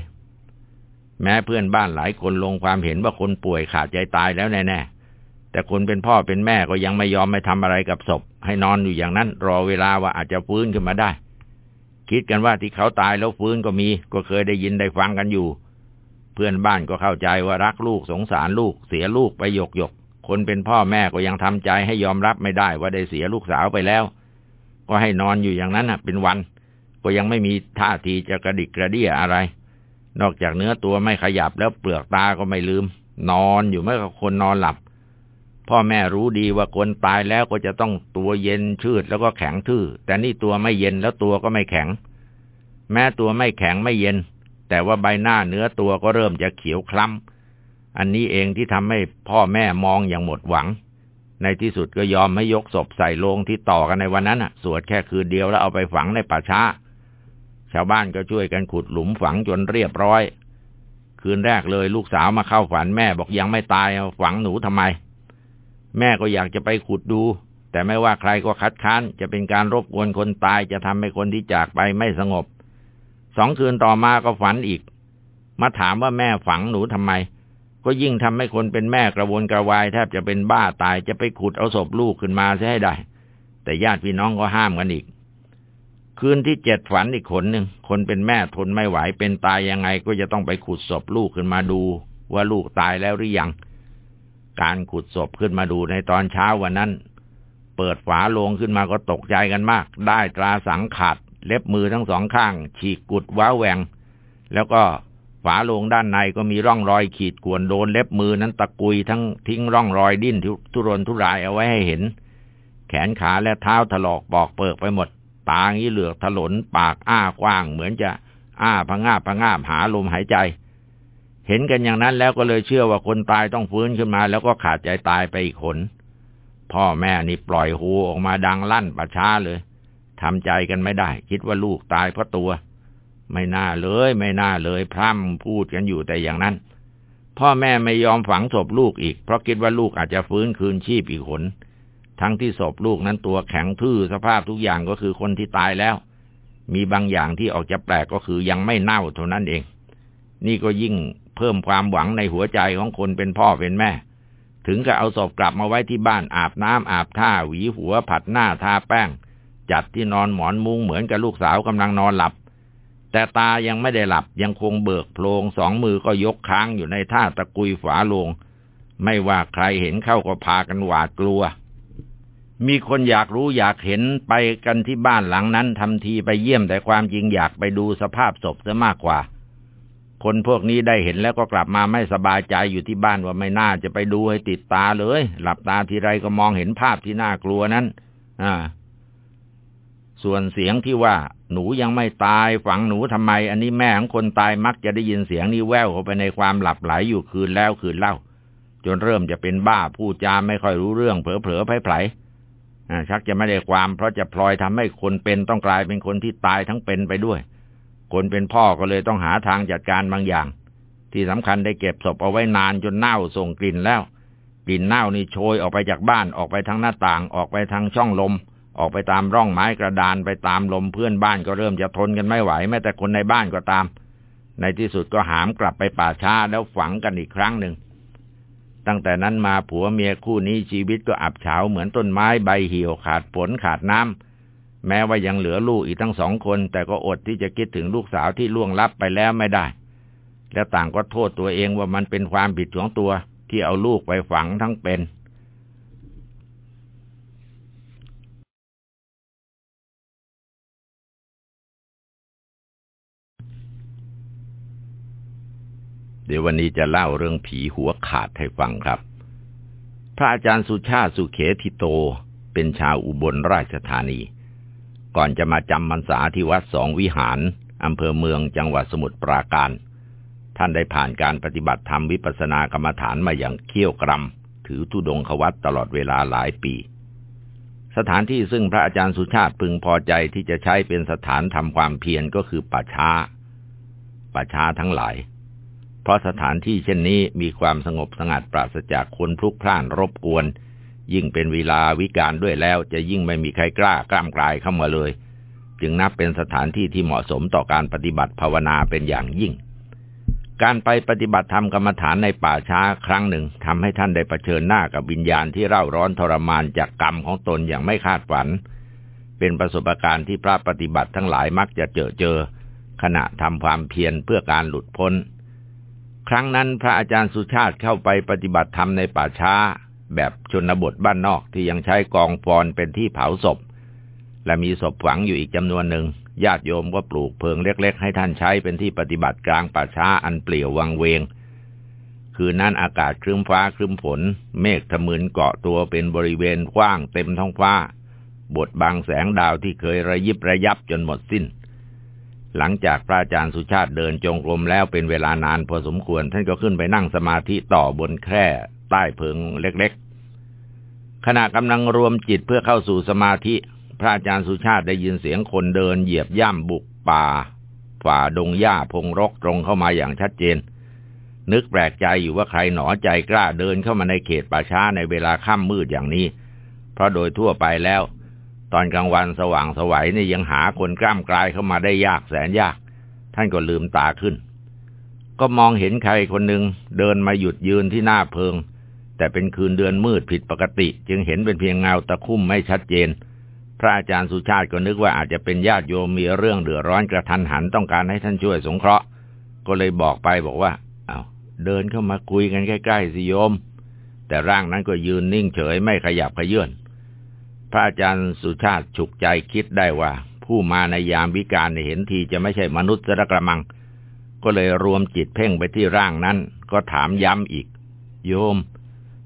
แม้เพื่อนบ้านหลายคนลงความเห็นว่าคนป่วยขาดใจตายแล้วแน่ๆ แต่คนเป็นพ่อเป็นแม่ก็ยังไม่ยอมไม่ทำอะไรกับศพ ให้นอนอยู่อย่างนั้น รอเวลาว่าอาจจะฟื้นขึ้นมาได้ คิดกันว่าที่เขาตายแล้วฟื้นก็มี ก็เคยได้ยินได้ฟังกันอยู่ เพื่อนบ้านก็เข้าใจว่ารักลูกสงสารลูก เสียลูกไปหยกหยกคนเป็นพ่อแม่ก็ยังทำใจให้ยอมรับไม่ได้ว่าได้เสียลูกสาวไปแล้ว ก็ให้นอนอยู่อย่างนั้นเป็นวัน ก็ยังไม่มีท่าทีจะกระดิกกระเดี้ยอะไร นอกจากเนื้อตัวไม่ขยับแล้วเปลือกตาก็ไม่ลืม นอนอยู่เมื่อคนนอนหลับ พ่อแม่รู้ดีว่าคนตายแล้วก็จะต้องตัวเย็นชืดแล้วก็แข็งทื่อ แต่นี่ตัวไม่เย็นแล้วตัวก็ไม่แข็ง แม้ตัวไม่แข็งไม่เย็น แต่ว่าใบหน้าเนื้อตัวก็เริ่มจะเขียวคล้ำอันนี้เองที่ทำให้พ่อแม่มองอย่างหมดหวังในที่สุดก็ยอมไม่ยกศพใส่โลงที่ต่อกันในวันนั้นสวดแค่คืนเดียวแล้วเอาไปฝังในป่าช้า ชาวบ้านก็ช่วยกันขุดหลุมฝังจนเรียบร้อย คืนแรกเลยลูกสาวมาเข้าฝันแม่บอกยังไม่ตายฝังหนูทำไม แม่ก็อยากจะไปขุดดู แต่ไม่ว่าใครก็คัดค้าน จะเป็นการรบกวนคนตายจะทำให้คนที่จากไปไม่สงบ สองคืนต่อมาก็ฝันอีก มาถามว่าแม่ฝังหนูทำไม ก็ยิ่งทำให้คนเป็นแม่กระวนกระวายแทบจะเป็นบ้าตายจะไปขุดเอาศพลูกขึ้นมาใช่ได้ แต่ญาติพี่น้องก็ห้ามกันอีก คืนที่เจ็ดฝันอีกคนหนึ่งคนเป็นแม่ทนไม่ไหวเป็นตายยังไงก็จะต้องไปขุดศพลูกขึ้นมาดู ว่าลูกตายแล้วหรือยัง การขุดศพขึ้นมาดูในตอนเช้าวันนั้น เปิดฝาโลงขึ้นมาก็ตกใจกันมาก ได้ตราสังขาดเล็บมือทั้งสองข้าง ฉีกกุดว้าแหวง แล้วก็ฝาโลงด้านในก็มีร่องรอยขีดกวนโดนเล็บมือนั้นตะกุยทั้งทิ้งร่องรอยดิ้นทุรนทุรายเอาไว้ให้เห็น แขนขาและเท้าถลอกปอกเปิกไปหมด ตางี้เหลือกถลนปากอ้ากว้าง เหมือนจะ อ้าพงาบพงาบหาลมหายใจ เห็นกันอย่างนั้นแล้วก็เลยเชื่อว่าคนตายต้องฟื้นขึ้นมา แล้วก็ขาดใจตายไปอีกคน พ่อแม่นี่ปล่อยหูออกมาดังลั่นประช้าเลยทำใจกันไม่ได้ คิดว่าลูกตายเพราะตัว ไม่น่าเลย ไม่น่าเลยพร่ำพูดกันอยู่แต่อย่างนั้น พ่อแม่ไม่ยอมฝังศพลูกอีก เพราะคิดว่าลูกอาจจะฟื้นคืนชีพอีกคน ทั้งที่ศพลูกนั้นตัวแข็งทื่อสภาพทุกอย่างก็คือคนที่ตายแล้ว มีบางอย่างที่ออกจะแปลกก็คือยังไม่เน่าเท่านั้นเอง นี่ก็ยิ่งเพิ่มความหวังในหัวใจของคนเป็นพ่อเป็นแม่ ถึงกับเอาศพกลับมาไว้ที่บ้านอาบน้ำอาบท่าหวีหัวผัดหน้าทาแป้ง จัดที่นอนหมอนมุ้งเหมือนกับลูกสาวกำลังนอนหลับ แต่ตายังไม่ได้หลับยังคงเบิกโพลงสองมือก็ยกค้างอยู่ในท่าตะกุยฝาลง ไม่ว่าใครเห็นเข้าก็พากันหวาดกลัว มีคนอยากรู้อยากเห็นไปกันที่บ้านหลังนั้นทำทีไปเยี่ยมแต่ความจริงอยากไปดูสภาพศพซะมากกว่า คนพวกนี้ได้เห็นแล้วก็กลับมาไม่สบายใจอยู่ที่บ้านว่าไม่น่าจะไปดูให้ติดตาเลย หลับตาทีไรก็มองเห็นภาพที่น่ากลัวนั้น อ่า ส่วนเสียงที่ว่า หนูยังไม่ตายฝังหนูทำไม อันนี้แม่ของคนตายมักจะได้ยินเสียงนี้แววเข้าไปในความหลับไหลอยู่คืนแล้วคืนเล่า จนเริ่มจะเป็นบ้าพูดจาไม่ค่อยรู้เรื่องเผลอเผลอไผ่ไผ่ ชักจะไม่ได้ความ เพราะจะพลอยทำให้คนเป็นต้องกลายเป็นคนที่ตายทั้งเป็นไปด้วย คนเป็นพ่อก็เลยต้องหาทางจัดการบางอย่าง ที่สำคัญได้เก็บศพเอาไว้นานจนเน่าส่งกลิ่นแล้ว กลิ่นเน่านี่โชยออกไปจากบ้านออกไปทางหน้าต่าง ออกไปทางช่องลม ออกไปตามร่องไม้กระดานไปตามลมเพื่อนบ้านก็เริ่มจะทนกันไม่ไหวแม้แต่คนในบ้านก็ตาม ในที่สุดก็หามกลับไปป่าช้าแล้วฝังกันอีกครั้งหนึ่ง ตั้งแต่นั้นมาผัวเมียคู่นี้ชีวิตก็อับเฉาเหมือนต้นไม้ใบเหี่ยวขาดฝนขาดน้ำแม้ว่ายังเหลือลูกอีกทั้งสองคน แต่ก็อดที่จะคิดถึงลูกสาวที่ล่วงลับไปแล้วไม่ได้ และต่างก็โทษตัวเองว่ามันเป็นความผิดของตัวที่เอาลูกไปฝังทั้งเป็น เดี๋ยววันนี้จะเล่าเรื่องผีหัวขาดให้ฟังครับ พระอาจารย์สุชาติสุเขธิโตเป็นชาวอุบลราชธานี ก่อนจะมาจำพรรษาที่วัดสองวิหารอำเภอเมืองจังหวัดสมุทรปราการ ท่านได้ผ่านการปฏิบัติธรรมวิปัสสนากรรมฐานมาอย่างเขี้ยวกรำถือทุดงควัตตลอดเวลาหลายปี สถานที่ซึ่งพระอาจารย์สุชาติพึงพอใจที่จะใช้เป็นสถานทำความเพียรก็คือป่าช้าป่าช้าทั้งหลาย เพราะสถานที่เช่นนี้มีความสงบสงัดปราศจากคนพลุกพล่านรบกวน ยิ่งเป็นเวลาวิการด้วยแล้วจะยิ่งไม่มีใครกล้ากล้ามกลายเข้ามาเลย จึงนับเป็นสถานที่ที่เหมาะสมต่อการปฏิบัติภาวนาเป็นอย่างยิ่ง การไปปฏิบัติธรรมกรรมฐานในป่าช้าครั้งหนึ่งทำให้ท่านได้เผชิญหน้ากับวิญญาณที่เร่าร้อนทรมานจากกรรมของตนอย่างไม่คาดฝัน เป็นประสบการณ์ที่พระปฏิบัติทั้งหลายมักจะเจอเจอ ขณะทำความเพียรเพื่อการหลุดพ้น ครั้งนั้นพระอาจารย์สุชาติเข้าไปปฏิบัติธรรมในป่าช้า แบบชนบทบ้านนอกที่ยังใช้กองฟอนเป็นที่เผาศพ และมีศพฝังอยู่อีกจำนวนหนึ่งญาติโยมก็ปลูกเพิงเล็ก ๆ ให้ท่านใช้เป็นที่ปฏิบัติกลางป่าช้าอันเปลี่ยววังเวง คืนนั้นอากาศครึ้มฟ้าครึ้มฝนเมฆทะมึนเกาะตัวเป็นบริเวณกว้างเต็มท้องฟ้าบทบางแสงดาวที่เคยระยิบระยับจนหมดสิ้น หลังจากพระอาจารย์สุชาติเดินจงกรมแล้วเป็นเวลานานพอสมควร ท่านก็ขึ้นไปนั่งสมาธิต่อบนแคร่ใต้เพิงเล็กๆ ขณะกำลังรวมจิตเพื่อเข้าสู่สมาธิ พระอาจารย์สุชาติได้ยินเสียงคนเดินเหยียบย่ำบุกป่า ฝ่าดงหญ้าพงรกตรงเข้ามาอย่างชัดเจน นึกแปลกใจอยู่ว่าใครหนอใจกล้าเดินเข้ามาในเขตป่าช้าในเวลาค่ำมืดอย่างนี้ เพราะโดยทั่วไปแล้ว ตอนกลางวันสว่างสวัยนี่ยังหาคนกล้ามกลายเข้ามาได้ยากแสนยาก ท่านก็ลืมตาขึ้น ก็มองเห็นใครคนหนึ่งเดินมาหยุดยืนที่หน้าเพิง แต่เป็นคืนเดือนมืดผิดปกติ จึงเห็นเป็นเพียงเงาตะคุ่มไม่ชัดเจน พระอาจารย์สุชาติก็นึกว่าอาจจะเป็นญาติโยมมีเรื่องเดือดร้อนกระทันหันต้องการให้ท่านช่วยสงเคราะห์ ก็เลยบอกไปบอกว่า เอา้าเดินเข้ามาคุยกันใกล้ๆสิโยม แต่ร่างนั้นก็ยืนนิ่งเฉยไม่ขยับขยื่น พระอาจารย์สุชาติฉุกใจคิดได้ว่า ผู้มาในยามวิการเห็นทีจะไม่ใช่มนุษย์สระกระมัง ก็เลยรวมจิตเพ่งไปที่ร่างนั้น ก็ถามย้ำอีก โยม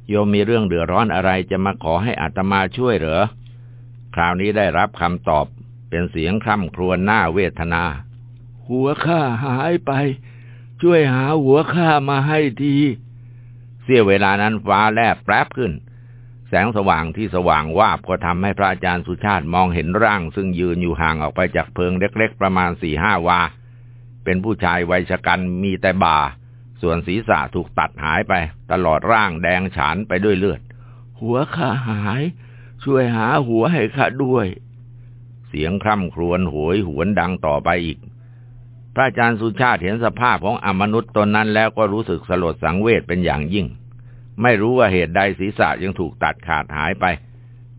โยมมีเรื่องเดือดร้อนอะไรจะมาขอให้อาตมาช่วยเหรอ คราวนี้ได้รับคำตอบเป็นเสียงคร่ำครวญหน้าเวทนา หัวข้าหายไป ช่วยหาหัวข้ามาให้ทีเสียเวลานั้นฟ้าแลบแปรบขึ้น แสงสว่างที่สว่างวาบก็ทำให้พระอาจารย์สุชาติมองเห็นร่าง ซึ่งยืนอยู่ห่างออกไปจากเพิงเล็กๆ ประมาณสี่ห้าวา เป็นผู้ชายวัยชกันมีแต่บ่า ส่วนศีรษะถูกตัดหายไป ตลอดร่างแดงฉานไปด้วยเลือด หัวข้าหาย ช่วยหาหัวให้ข้าด้วย เสียงคร่ำครวญโหยหวนดังต่อไปอีก พระอาจารย์สุชาติเห็นสภาพของอมนุษย์ตนนั้นแล้วก็รู้สึกสลดสังเวชเป็นอย่างยิ่ง ไม่รู้ว่าเหตุใดศีรษะยังถูกตัดขาดหายไป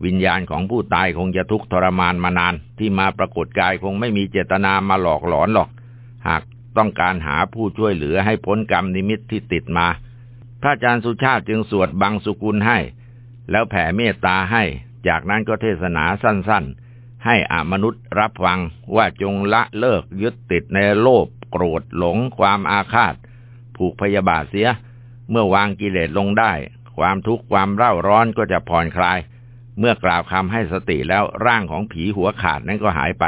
วิญญาณของผู้ตายคงจะทุกข์ทรมานมานาน ที่มาปรากฏกายคงไม่มีเจตนามาหลอกหลอนหรอก หากต้องการหาผู้ช่วยเหลือให้พ้นกรรมนิมิตที่ติดมา พระอาจารย์สุชาติจึงสวดบังสุกุลให้ แล้วแผ่เมตตาให้ จากนั้นก็เทศนาสั้นๆ ให้อมนุษย์รับฟังว่าจงละเลิกยึดติดในโลภโกรธหลงความอาฆาตผูกพยาบาทเสีย เมื่อวางกิเลสลงได้ ความทุกข์ความเร่าร้อนก็จะผ่อนคลาย เมื่อกล่าวคำให้สติแล้วร่างของผีหัวขาดนั้นก็หายไป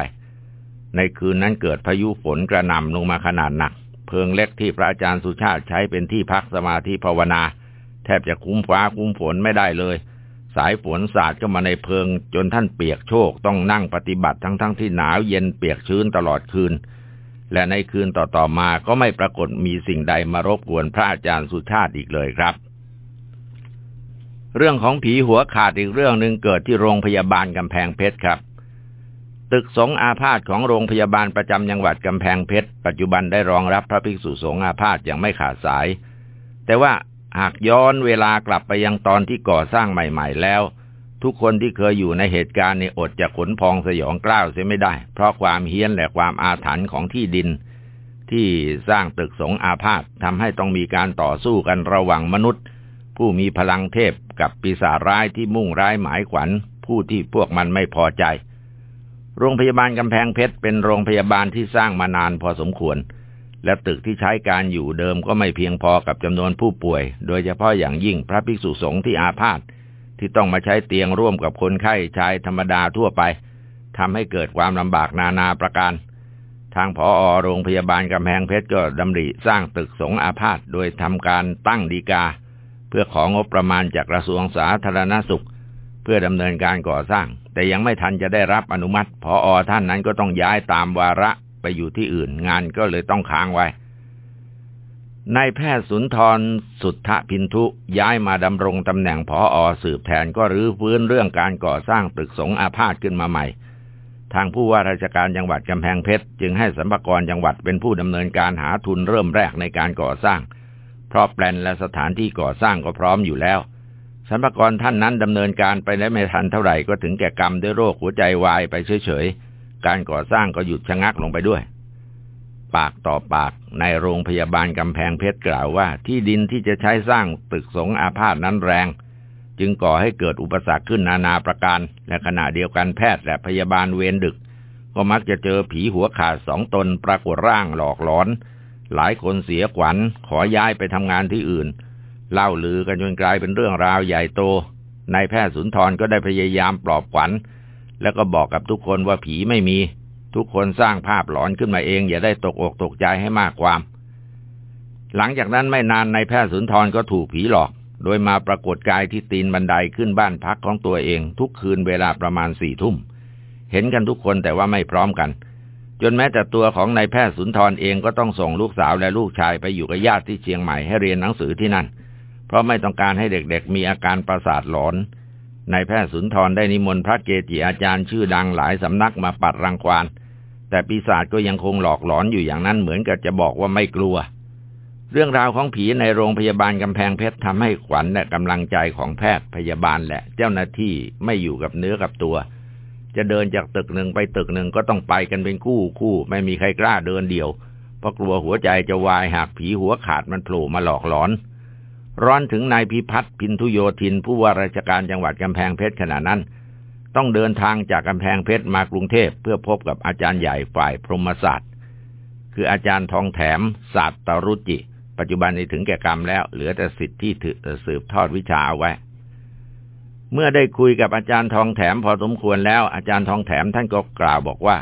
ในคืนนั้นเกิดพายุฝนกระหน่ำลงมาขนาดหนัก เพิงเล็กที่พระอาจารย์สุชาติใช้เป็นที่พักสมาธิภาวนา แทบจะคุ้มฟ้าคุ้มฝนไม่ได้เลย สายฝนสาดเข้ามาในเพิง จนท่านเปียกโชกต้องนั่งปฏิบัติทั้งๆทที่หนาวเย็นเปียกชื้นตลอดคืน และในคืนต่อๆมาก็ไม่ปรากฏมีสิ่งใดมารบกวนพระอาจารย์สุชาติอีกเลยครับ เรื่องของผีหัวขาดอีกเรื่องหนึ่งเกิดที่โรงพยาบาลกำแพงเพชรครับ ตึกสงอาพาธของโรงพยาบาลประจำจังหวัดกำแพงเพชรปัจจุบันได้รองรับพระภิกษุสงฆ์อาพาธอย่างไม่ขาดสาย แต่ว่าหากย้อนเวลากลับไปยังตอนที่ก่อสร้างใหม่ ๆ แล้ว ทุกคนที่เคยอยู่ในเหตุการณ์นี้อดจะขนพองสยองกล้าวเสียไม่ได้ เพราะความเฮี้ยนและความอาถรรพ์ของที่ดิน ที่สร้างตึกสงอาพาธทำให้ต้องมีการต่อสู้กันระหว่างมนุษย์ ผู้มีพลังเทพกับปีศาจร้ายที่มุ่งร้ายหมายขวัญ ผู้ที่พวกมันไม่พอใจ โรงพยาบาลกำแพงเพชรเป็นโรงพยาบาลที่สร้างมานานพอสมควร และตึกที่ใช้การอยู่เดิมก็ไม่เพียงพอกับจำนวนผู้ป่วย โดยเฉพาะอย่างยิ่งพระภิกษุสงฆ์ที่อาพาธ ที่ต้องมาใช้เตียงร่วมกับคนไข้ชายธรรมดาทั่วไปทำให้เกิดความลำบากนานาประการ ทางผออโรงพยาบาลกำแพงเพชรก็ดำริสร้างตึกสงอาพาธโดยทำการตั้งดีกา เพื่อของบประมาณจากกระทรวงสาธารณสุข เพื่อดำเนินการก่อสร้าง แต่ยังไม่ทันจะได้รับอนุมัติผออท่านนั้นก็ต้องย้ายตามวาระไปอยู่ที่อื่นงานก็เลยต้องค้างไว้ นายแพทย์สุนทรสุทธพินทุย้ายมาดำรงตำแหน่งผออสืบแทนก็รื้อฟื้นเรื่องการก่อสร้างตึกสงอาพาธขึ้นมาใหม่ ทางผู้ว่าราชการจังหวัดกำแพงเพชร จึงให้สัมภากรจังหวัดเป็นผู้ดำเนินการหาทุนเริ่มแรกในการก่อสร้าง เพราะแปลนและสถานที่ก่อสร้างก็พร้อมอยู่แล้วสัมภากรท่านนั้นดำเนินการไปได้ไม่ทันเท่าไหร่ก็ถึงแก่กรรมด้วยโรคหัวใจวายไปเฉยๆการก่อสร้างก็หยุดชะงักลงไปด้วย ปากต่อปาก ในโรงพยาบาลกำแพงเพชรกล่าวว่า ที่ดินที่จะใช้สร้างตึกสงอาพาธนั้นแรง จึงก่อให้เกิดอุปสรรคขึ้นนานาประการ และขณะเดียวกันแพทย์และพยาบาลเวรดึก ก็มักจะเจอผีหัวขาดสองตนปรากฏร่างหลอกหลอน หลายคนเสียขวัญขอย้ายไปทำงานที่อื่น เล่าลือกันจนกลายเป็นเรื่องราวใหญ่โตนายแพทย์สุนทรก็ได้พยายามปลอบขวัญ แล้วก็บอกกับทุกคนว่าผีไม่มี ทุกคนสร้างภาพหลอนขึ้นมาเอง อย่าได้ตกอกตกใจให้มากความ หลังจากนั้นไม่นานในแพทย์สุนทรก็ถูกผีหลอก โดยมาปรากฏกายที่ตีนบันไดขึ้นบ้านพักของตัวเอง ทุกคืนเวลาประมาณสี่ทุ่ม เห็นกันทุกคนแต่ว่าไม่พร้อมกัน จนแม้แต่ตัวของนายแพทย์สุนทรเองก็ต้องส่งลูกสาวและลูกชายไปอยู่กับญาติที่เชียงใหม่ให้เรียนหนังสือที่นั่น เพราะไม่ต้องการให้เด็กๆ มีอาการประสาทหลอนนายแพทย์สุนทรได้นิมนต์พระเกจิอาจารย์ชื่อดังหลายสำนักมาปัดรังควาน แต่ปีศาจก็ยังคงหลอกหลอนอยู่อย่างนั้นเหมือนกับจะบอกว่าไม่กลัว เรื่องราวของผีในโรงพยาบาลกำแพงเพชรทำให้ขวัญและกำลังใจของแพทย์พยาบาลและเจ้าหน้าที่ไม่อยู่กับเนื้อกับตัว จะเดินจากตึกหนึ่งไปตึกหนึ่งก็ต้องไปกันเป็นคู่คู่ ไม่มีใครกล้าเดินเดี่ยว เพราะกลัวหัวใจจะวายหากผีหัวขาดมันโผล่มาหลอกหลอน ร้อนถึงนายพิพัฒน์พินทุโยธินผู้ว่าราชการจังหวัดกำแพงเพชรขณะนั้น ต้องเดินทางจากกำแพงเพชรมากรุงเทพเพื่อพบกับอาจารย์ใหญ่ฝ่ายพรหมศาสตร์ คืออาจารย์ทองแถมศาสตร์ตรุจิ ปัจจุบันนี้ถึงแก่กรรมแล้ว เหลือแต่สิทธิ์ที่สืบทอดวิชาเอาไว้ เมื่อได้คุยกับอาจารย์ทองแถมพอสมควรแล้ว อาจารย์ทองแถมท่านก็กล่าวบอกว่า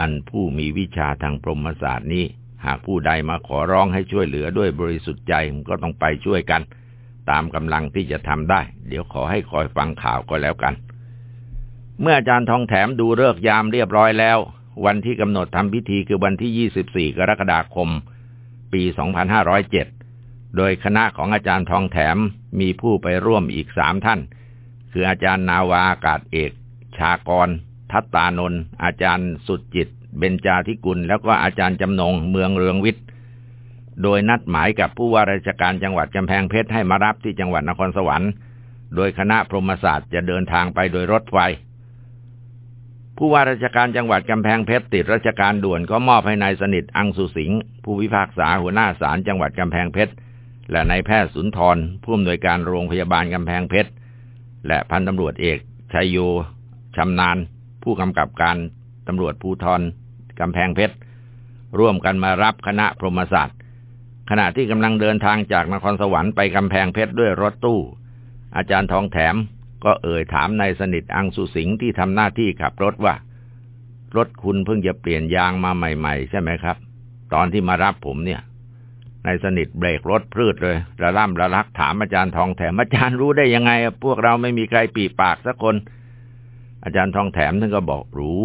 อันผู้มีวิชาทางพรหมศาสตร์นี้ หากผู้ใดมาขอร้องให้ช่วยเหลือด้วยบริสุทธิ์ใจก็ต้องไปช่วยกัน ตามกำลังที่จะทำได้ เดี๋ยวขอให้คอยฟังข่าวก็แล้วกัน เมื่ออาจารย์ทองแถมดูเลิกยามเรียบร้อยแล้ว วันที่กำหนดทำพิธีคือวันที่ 24 กรกฎาคม ปี 2507 โดยคณะของอาจารย์ทองแถมมีผู้ไปร่วมอีกสามท่าน คืออาจารย์นาวาอากาศเอก ชากร ทัตตานนท์อาจารย์สุดจิต เบญจาธิกุล แล้วก็อาจารย์จำนงเมืองเรืองวิทย์ โดยนัดหมายกับผู้ว่าราชการจังหวัดกำแพงเพชรให้มารับที่จังหวัดนครสวรรค์ โดยคณะพรหมศาสตร์จะเดินทางไปโดยรถไฟ ผู้ว่าราชการจังหวัดกำแพงเพชรติดราชการด่วนก็มอบให้นายสนิทอังสุสิงห์ผู้พิพากษาหัวหน้าศาลจังหวัดกำแพงเพชรและนายแพทย์สุนทรผู้อำนวยการโรงพยาบาลกำแพงเพชรและพันตำรวจเอกชัยโยชำนาญ ผู้กำกับการตำรวจภูธรกำแพงเพชรร่วมกันมารับคณะพรหมศาสตร์ ขณะที่กำลังเดินทางจากนครสวรรค์ไปกำแพงเพชรด้วยรถตู้ อาจารย์ทองแถมก็เอ่ยถามนายสนิทอังสุสิงห์ที่ทำหน้าที่ขับรถว่า รถคุณเพิ่งจะเปลี่ยนยางมาใหม่ ๆ ใช่ไหมครับ ตอนที่มารับผมเนี่ยนายสนิทเบรกรถพืดเลยระล่ำระลักถามอาจารย์ทองแถมอาจารย์รู้ได้ยังไง พวกเราไม่มีใครปีปากสักคน อาจารย์ทองแถมท่านก็บอกรู้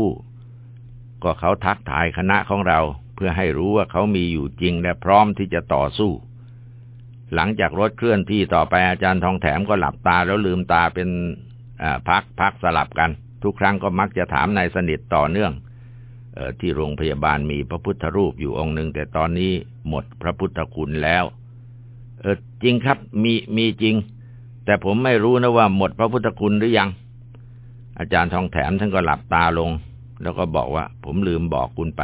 ก็เขาทักทายคณะของเรา เพื่อให้รู้ว่าเขามีอยู่จริงและพร้อมที่จะต่อสู้ หลังจากรถเคลื่อนที่ต่อไปอาจารย์ทองแถมก็หลับตาแล้วลืมตาเป็นพักพักสลับกัน ทุกครั้งก็มักจะถามนายสนิทต่อเนื่องออที่โรงพยาบาลมีพระพุทธรูปอยู่องค์หนึ่งแต่ตอนนี้หมดพระพุทธคุณแล้ว เออจริงครับ มีมีจริง แต่ผมไม่รู้นะว่าหมดพระพุทธคุณหรือยัง อาจารย์ทองแถมท่านก็หลับตาลง แล้วก็บอกว่า ผมลืมบอกคุณไป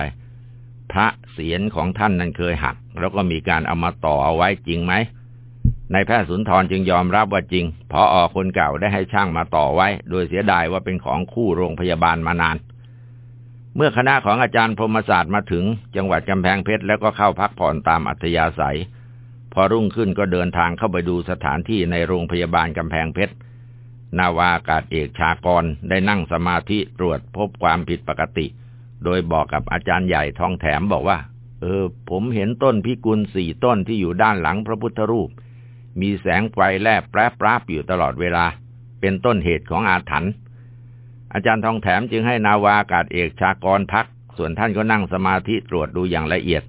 พระเศียรของท่านนั้นเคยหัก แล้วก็มีการเอามาต่อเอาไว้จริงไหมนายแพทย์สุนทรจึงยอมรับว่าจริงพออคนเก่าได้ให้ช่างมาต่อไว้ โดยเสียดายว่าเป็นของคู่โรงพยาบาลมานาน เมื่อคณะของอาจารย์พรหมศาสตร์มาถึง จังหวัดกำแพงเพชรแล้วก็เข้าพักผ่อนตามอัธยาศัย พอรุ่งขึ้นก็เดินทางเข้าไปดูสถานที่ในโรงพยาบาลกำแพงเพชรนาวาอากาศเอกชากรได้นั่งสมาธิตรวจพบความผิดปกติ โดยบอกกับอาจารย์ใหญ่ทองแถมบอกว่า เออ ผมเห็นต้นพิกุลสี่ต้นที่อยู่ด้านหลังพระพุทธรูป มีแสงไฟแลบแปรปราบอยู่ตลอดเวลา เป็นต้นเหตุของอาถรรพ์อาจารย์ทองแถมจึงให้นาวาอากาศเอกชากรพัก ส่วนท่านก็นั่งสมาธิตรวจดูอย่างละเอียด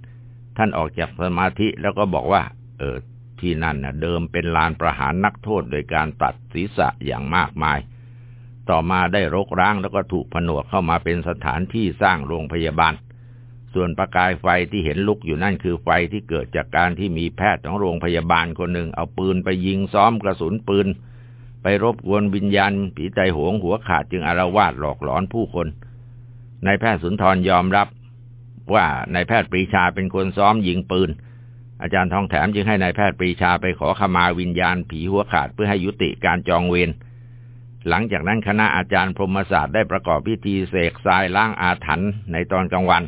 ท่านออกจากสมาธิแล้วก็บอกว่า เออ ที่นั่นนะเดิมเป็นลานประหารนักโทษโดยการตัดศีรษะอย่างมากมาย ต่อมาได้รกร้างแล้วก็ถูกผนวกเข้ามาเป็นสถานที่สร้างโรงพยาบาล ส่วนประกายไฟที่เห็นลุกอยู่นั่นคือไฟที่เกิดจากการที่มีแพทย์ของโรงพยาบาลคนหนึ่งเอาปืนไปยิงซ้อมกระสุนปืน ไปรบกวนวิญญาณผีใจหวงหัวขาดจึงอารวาสหลอกหลอนผู้คนนายแพทย์สุนทรยอมรับ ว่านายแพทย์ปรีชาเป็นคนซ้อมยิงปืน อาจารย์ทองแถมจึงให้นายแพทย์ปรีชาไปขอขมาวิญญาณผีหัวขาดเพื่อให้ยุติการจองเวร หลังจากนั้นคณะอาจารย์พรหมศาสตร์ได้ประกอบพิธีเสกทรายล้างอาถรรพ์ในตอนกลางวัน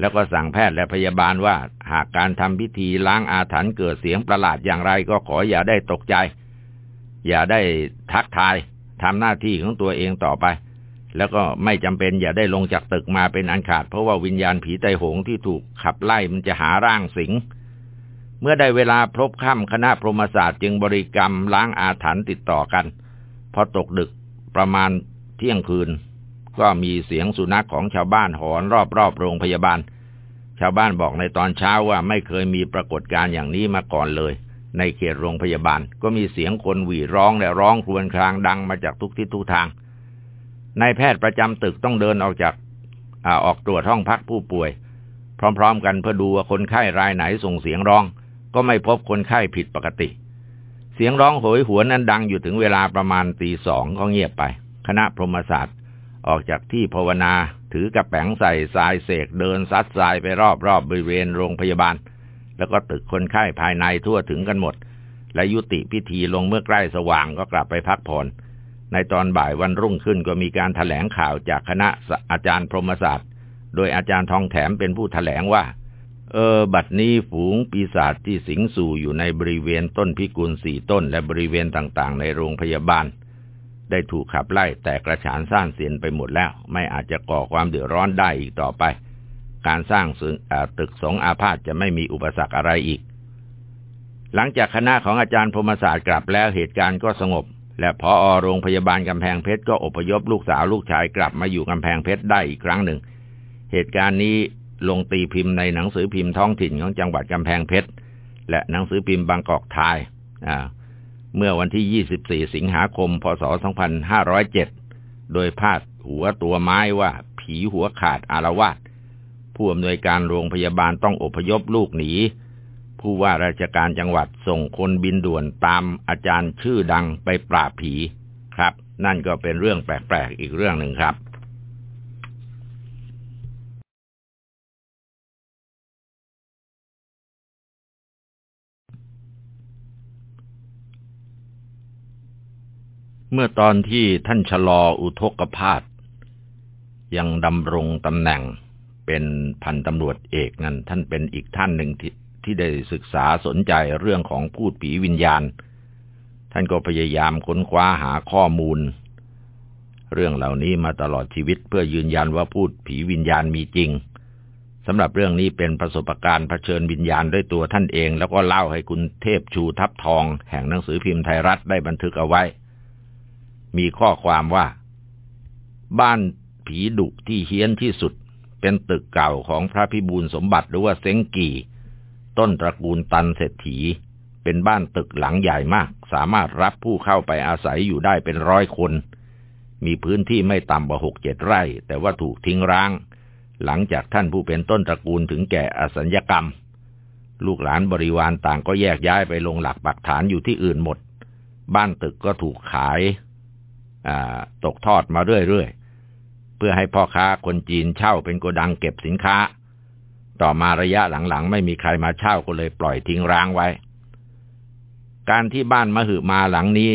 แล้วก็สั่งแพทย์และพยาบาลว่า หากการทำพิธีล้างอาถรรพ์เกิดเสียงประหลาดอย่างไรก็ขออย่าได้ตกใจ อย่าได้ทักทายทำหน้าที่ของตัวเองต่อไป แล้วก็ไม่จำเป็นอย่าได้ลงจากตึกมาเป็นอันขาด เพราะว่าวิญญาณผีไตหงที่ถูกขับไล่มันจะหาร่างสิงเมื่อได้เวลาพบค่ำคณะพรหมศาสตร์จึงบริกรรมล้างอาถรรพ์ติดต่อกัน พอตกดึกประมาณเที่ยงคืน ก็มีเสียงสุนัขของชาวบ้านหอนรอบๆโรงพยาบาล ชาวบ้านบอกในตอนเช้าว่าไม่เคยมีปรากฏการณ์อย่างนี้มาก่อนเลย ในเขตโรงพยาบาล ก็มีเสียงคนหวีร้องและร้องครวญครางดังมาจากทุกทิศทุกทางนายแพทย์ประจำตึกต้องเดินออกจากอออกตรวจห้องพักผู้ป่วย พร้อม ๆ กันเพื่อดูว่าคนไข้รายไหนส่งเสียงร้อง ก็ไม่พบคนไข้ผิดปกติ เสียงร้องโหยหวนนั้นดังอยู่ถึงเวลาประมาณตีสองก็เงียบไป คณะพรหมศาสตร์ออกจากที่ภาวนาถือกระแป๋งใส่ทรายเสกเดินซัดทรายไปรอบๆบบริเวณโรงพยาบาล แล้วก็ตึกคนไข้ภายในทั่วถึงกันหมด และยุติพิธีลงเมื่อใกล้สว่างก็กลับไปพักผ่อนในตอนบ่ายวันรุ่งขึ้นก็มีการถแถลงข่าวจากคณะอาจารย์พรหมศาสตร์ โดยอาจารย์ทองแถมเป็นผู้ถแถลงว่า เออ บัดนี้ฝูงปีศาจที่สิงสู่อยู่ในบริเวณต้นพิกุลสี่ต้น และบริเวณต่างๆ ในโรงพยาบาล ได้ถูกขับไล่แต่กระฉานซ่านเสียนไปหมดแล้ว ไม่อาจจะก่อความเดือดร้อนได้อีกต่อไป การสร้างตึกสงอาพาธจะไม่มีอุปสรรคอะไรอีก หลังจากคณะของอาจารย์พรมศาสตร์กลับแล้วเหตุการณ์ก็สงบ และพออโรงพยาบาลกำแพงเพชรก็อพยพลูกสาวลูกชายกลับมาอยู่กำแพงเพชรได้อีกครั้งหนึ่ง เหตุการณ์นี้ ลงตีพิมพ์ในหนังสือพิมพ์ท้องถิ่นของจังหวัดกำแพงเพชร และหนังสือพิมพ์บางกอกไทยเมื่อวันที่ 24 สิงหาคม พศ 2507 โดยพาดหัวตัวไม้ว่าผีหัวขาดอารวาสผู้อำนวยการโรงพยาบาลต้องอพยพลูกหนี ผู้ว่าราชการจังหวัดส่งคนบินด่วนตามอาจารย์ชื่อดังไปปราบผีครับ นั่นก็เป็นเรื่องแปลกๆอีกเรื่องหนึ่งครับ เมื่อตอนที่ท่านชะลออุทกพาตยังดำรงตำแหน่งเป็นพันตำรวจเอกนั้นท่านเป็นอีกท่านหนึ่งที่ที่ได้ศึกษาสนใจเรื่องของพูดผีวิญญาณ ท่านก็พยายามค้นคว้าหาข้อมูล เรื่องเหล่านี้มาตลอดชีวิตเพื่อยืนยันว่าพูดผีวิญญาณมีจริงสำหรับเรื่องนี้เป็นประสบการณ์เผชิญวิญญาณด้วยตัวท่านเอง แล้วก็เล่าให้คุณเทพชูทับทอง แห่งหนังสือพิมพ์ไทยรัฐได้บันทึกเอาไว้ มีข้อความว่า บ้านผีดุที่เฮี้ยนที่สุด เป็นตึกเก่าของพระพิบูลสมบัติหรือว่าเซ็งกีต้นตระกูลตันเศรษฐี เป็นบ้านตึกหลังใหญ่มาก สามารถรับผู้เข้าไปอาศัยอยู่ได้เป็นร้อยคน มีพื้นที่ไม่ต่ำกว่าหกเจ็ดไร่ แต่ว่าถูกทิ้งร้าง หลังจากท่านผู้เป็นต้นตระกูลถึงแก่อสัญญกรรม ลูกหลานบริวารต่างก็แยกย้ายไปลงหลักปักฐานอยู่ที่อื่นหมด บ้านตึกก็ถูกขาย ตกทอดมาเรื่อยๆ เพื่อให้พ่อค้าคนจีนเช่าเป็นโกดังเก็บสินค้า ต่อมาระยะหลังๆ ไม่มีใครมาเช่าก็เลยปล่อยทิ้งร้างไว้ การที่บ้านมหึมาหลังนี้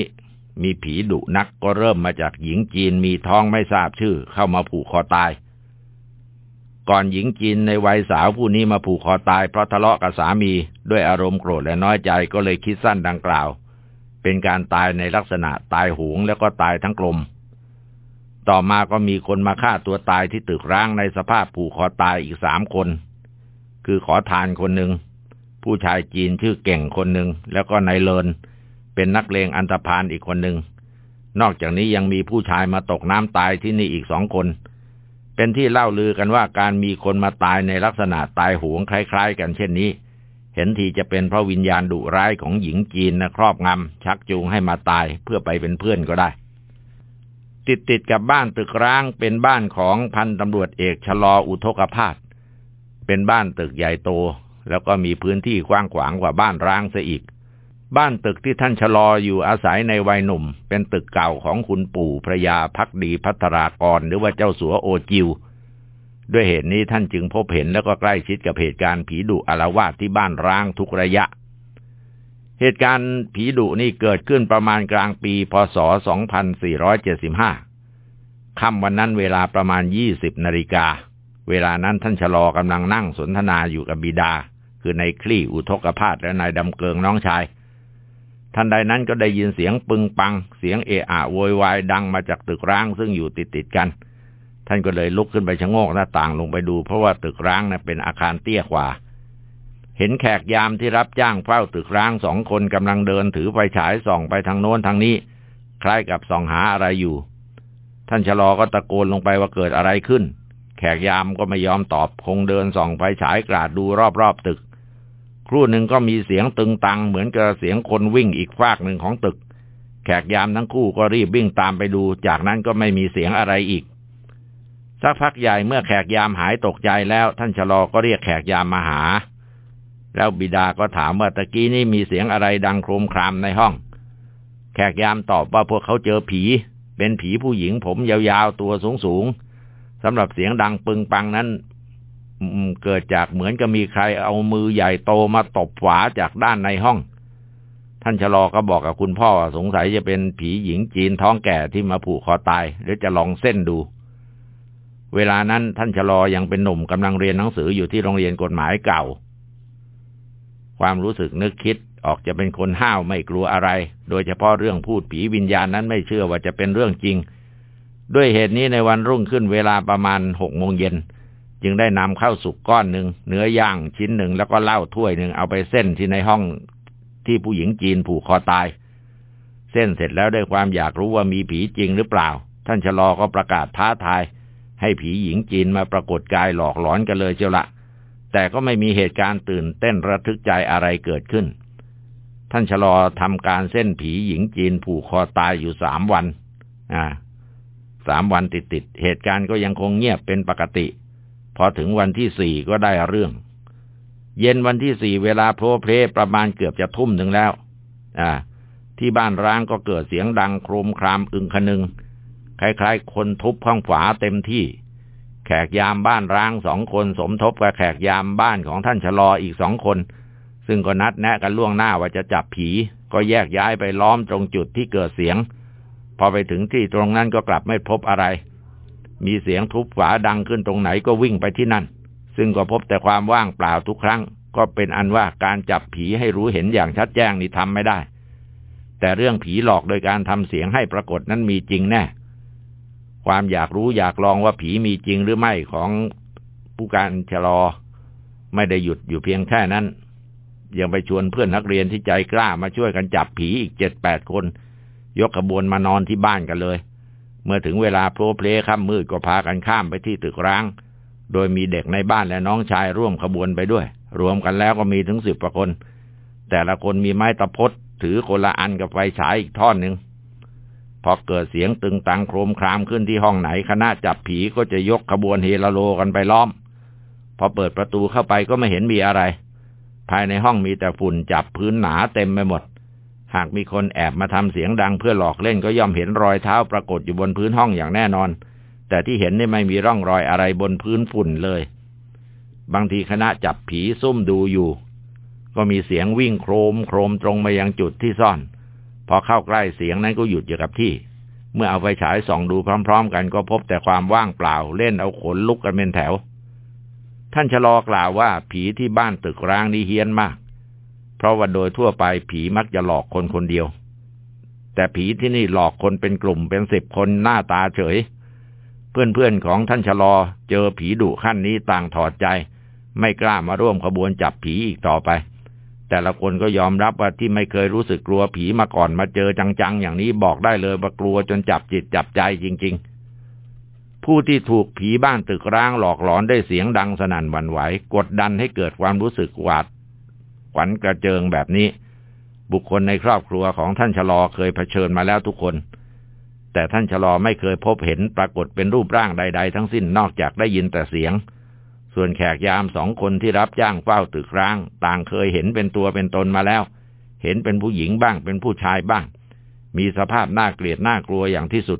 มีผีดุนักก็เริ่มมาจากหญิงจีนมีท้องไม่ทราบชื่อ เข้ามาผูกคอตาย ก่อนหญิงจีนในวัยสาวผู้นี้มาผูกคอตายเพราะทะเลาะกับสามีด้วยอารมณ์โกรธและน้อยใจก็เลยคิดสั้นดังกล่าว เป็นการตายในลักษณะตายหวงแล้วก็ตายทั้งกลม ต่อมาก็มีคนมาฆ่าตัวตายที่ตึกร้างในสภาพผูกคอตายอีกสามคน คือขอทานคนหนึ่ง ผู้ชายจีนชื่อเก่งคนหนึ่ง แล้วก็นายเลิน เป็นนักเลงอันธพาลอีกคนหนึ่ง นอกจากนี้ยังมีผู้ชายมาตกน้ำตายที่นี่อีกสองคน เป็นที่เล่าลือกันว่าการมีคนมาตายในลักษณะตายหวงคล้าย ๆ กันเช่นนี้ เห็นทีจะเป็นเพราะวิญญาณดุร้ายของหญิงจีนนะครอบงำชักจูงให้มาตายเพื่อไปเป็นเพื่อนก็ได้ ติดติดกับบ้านตึกร้างเป็นบ้านของพันตำรวจเอกชะลออุทกภาสเป็นบ้านตึกใหญ่โต แล้วก็มีพื้นที่กว้างขวางกว่าบ้านร้างซะอีก บ้านตึกที่ท่านชะลออยู่อาศัยในวัยหนุ่ม เป็นตึกเก่าของคุณปู่พระยาพักดีพัฒรากรหรือว่าเจ้าสัวโอจิว ด้วยเหตุนี้ท่านจึงพบเห็นแล้วก็ใกล้ชิดกับเหตุการณ์ผีดุอารวาสที่บ้านร้างทุกระยะ เหตุการณ์ผีดุนี่เกิดขึ้นประมาณกลางปี พศ 2475 ค่ำวันนั้นเวลาประมาณ 20นาฬิกา เวลานั้นท่านชะลอกำลังนั่งสนทนาอยู่กับบิดา คือในคลี่อุทกภาสและนายดำเกิงน้องชายทันใดนั้นก็ได้ยินเสียงปึงปัง เสียงเอะอะโวยวายดังมาจากตึกร้างซึ่งอยู่ติดติดกัน ท่านก็เลยลุกขึ้นไปชะโงกหน้าต่างลงไปดู เพราะว่าตึกร้างนะ่ะเป็นอาคารเตี้ยกว่า เห็นแขกยามที่รับจ้างเฝ้าตึกร้างสองคนกำลังเดินถือไฟฉายส่องไปทางโน้นทางนี้ คล้ายกับส่องหาอะไรอยู่ ท่านชะลอก็ตะโกนลงไปว่าเกิดอะไรขึ้น แขกยามก็ไม่ยอมตอบคงเดินส่องไฟฉายกราดดูรอบๆตึก ครู่หนึ่งก็มีเสียงตึงตังเหมือนกับเสียงคนวิ่งอีกฟากหนึ่งของตึก แขกยามทั้งคู่ก็รีบวิ่งตามไปดู จากนั้นก็ไม่มีเสียงอะไรอีก สักพักใหญ่เมื่อแขกยามหายตกใจแล้ว ท่านชะลอก็เรียกแขกยามมาหา แล้วบิดาก็ถามว่าตะกี้นี่มีเสียงอะไรดังโครมครามในห้อง แขกยามตอบว่าพวกเขาเจอผี เป็นผีผู้หญิงผมยาวๆตัวสูงๆสำหรับเสียงดังปึงปังนั้นเกิดจากเหมือนกับมีใครเอามือใหญ่โตมาตบฝาจากด้านในห้อง ท่านชะลอก็บอกกับคุณพ่อสงสัยจะเป็นผีหญิงจีนท้องแก่ที่มาผูกคอตายหรือจะลองเส้นดู เวลานั้นท่านชะลอยังเป็นหนุ่มกำลังเรียนหนังสืออยู่ที่โรงเรียนกฎหมายเก่า ความรู้สึกนึกคิดออกจะเป็นคนห้าวไม่กลัวอะไร โดยเฉพาะเรื่องพูดผีวิญญาณนั้นไม่เชื่อว่าจะเป็นเรื่องจริง ด้วยเหตุนี้ในวันรุ่งขึ้นเวลาประมาณหกโมงเย็น จึงได้นำข้าวสุกก้อนหนึ่งเนื้อย่างชิ้นหนึ่งแล้วก็เหล้าถ้วยหนึ่งเอาไปเส้นที่ในห้องที่ผู้หญิงจีนผูกคอตาย เส้นเสร็จแล้วด้วยความอยากรู้ว่ามีผีจริงหรือเปล่า ท่านชะลอก็ประกาศท้าทาย ให้ผีหญิงจีนมาปรากฏกายหลอกหลอนกันเลยเจ้าละ แต่ก็ไม่มีเหตุการณ์ตื่นเต้นระทึกใจอะไรเกิดขึ้น ท่านชะลอทำการเส้นผีหญิงจีนผูกคอตายอยู่สามวัน อ่าสามวันติดติด เหตุการณ์ก็ยังคงเงียบเป็นปกติ พอถึงวันที่สี่ก็ได้เรื่อง เย็นวันที่สี่เวลาโพลเพลประมาณเกือบจะทุ่มหนึ่งแล้ว อ่า ที่บ้านร้างก็เกิดเสียงดังโครมครามอึงคนึง คล้ายๆ คนทุบห้องฝาเต็มที่ แขกยามบ้านร้างสองคนสมทบกับแขกยามบ้านของท่านชะลออีกสองคน ซึ่งก็นัดแนะกันล่วงหน้าว่าจะจับผี ก็แยกย้ายไปล้อมตรงจุดที่เกิดเสียง พอไปถึงที่ตรงนั้นก็กลับไม่พบอะไร มีเสียงทุบฝาดังขึ้นตรงไหนก็วิ่งไปที่นั่น ซึ่งก็พบแต่ความว่างเปล่าทุกครั้ง ก็เป็นอันว่าการจับผีให้รู้เห็นอย่างชัดแจ้งนี่ทำไม่ได้แต่เรื่องผีหลอกโดยการทำเสียงให้ปรากฏนั้นมีจริงแน่ ความอยากรู้อยากลองว่าผีมีจริงหรือไม่ของผู้การชะลอ ไม่ได้หยุดอยู่เพียงแค่นั้น ยังไปชวนเพื่อนนักเรียนที่ใจกล้ามาช่วยกันจับผีอีกเจ็ดแปดคน ยกขบวนมานอนที่บ้านกันเลย เมื่อถึงเวลาโพล้เพล้ค่ำมืดก็พากันข้ามไปที่ตึกร้าง โดยมีเด็กในบ้านและน้องชายร่วมขบวนไปด้วย รวมกันแล้วก็มีถึงสิบกว่าคน แต่ละคนมีไม้ตะพดถือคนละอันกับไฟฉายอีกท่อนหนึ่ง พอเกิดเสียงตึงตังโครมครามขึ้นที่ห้องไหนคณะจับผีก็จะยกขบวนเฮโลกันไปล้อม พอเปิดประตูเข้าไปก็ไม่เห็นมีอะไร ภายในห้องมีแต่ฝุ่นจับพื้นหนาเต็มไปหมด หากมีคนแอบมาทำเสียงดังเพื่อหลอกเล่นก็ย่อมเห็นรอยเท้าปรากฏอยู่บนพื้นห้องอย่างแน่นอน แต่ที่เห็นนี่ไม่มีร่องรอยอะไรบนพื้นฝุ่นเลย บางทีคณะจับผีซุ่มดูอยู่ ก็มีเสียงวิ่งโครมโครมตรงมายังจุดที่ซ่อน พอเข้าใกล้เสียงนั้นก็หยุดอยู่กับที่ เมื่อเอาไฟฉายส่องดูพร้อม ๆ กันก็พบแต่ความว่างเปล่าเล่นเอาขนลุกกันเป็นแถว ท่านชะลอกล่าวว่าผีที่บ้านตึกร้างนี้เฮี้ยนมาก เพราะว่าโดยทั่วไปผีมักจะหลอกคนคนเดียว แต่ผีที่นี่หลอกคนเป็นกลุ่มเป็นสิบคนหน้าตาเฉย เพื่อนๆของท่านชะลอเจอผีดุขั้นนี้ต่างถอดใจ ไม่กล้ามาร่วมขบวนจับผีอีกต่อไป แต่ละคนก็ยอมรับว่าที่ไม่เคยรู้สึกกลัวผีมาก่อนมาเจอจังๆ อย่างนี้บอกได้เลยว่ากลัวจนจับจิตจับใจจริง ๆ ผู้ที่ถูกผีบ้านตึกร้างหลอกหลอนได้เสียงดังสนั่นหวั่นไหว กดดันให้เกิดความรู้สึกหวาดขวัญกระเจิงแบบนี้ บุคคลในครอบครัวของท่านชะลอเคยเผชิญมาแล้วทุกคน แต่ท่านชะลอไม่เคยพบเห็นปรากฏเป็นรูปร่างใด ๆ ทั้งสิ้นนอกจากได้ยินแต่เสียง ส่วนแขกยามสองคนที่รับจ้างเฝ้าตึกร้าง ต่างเคยเห็นเป็นตัวเป็นตนมาแล้ว เห็นเป็นผู้หญิงบ้างเป็นผู้ชายบ้าง มีสภาพน่าเกลียดน่ากลัวอย่างที่สุด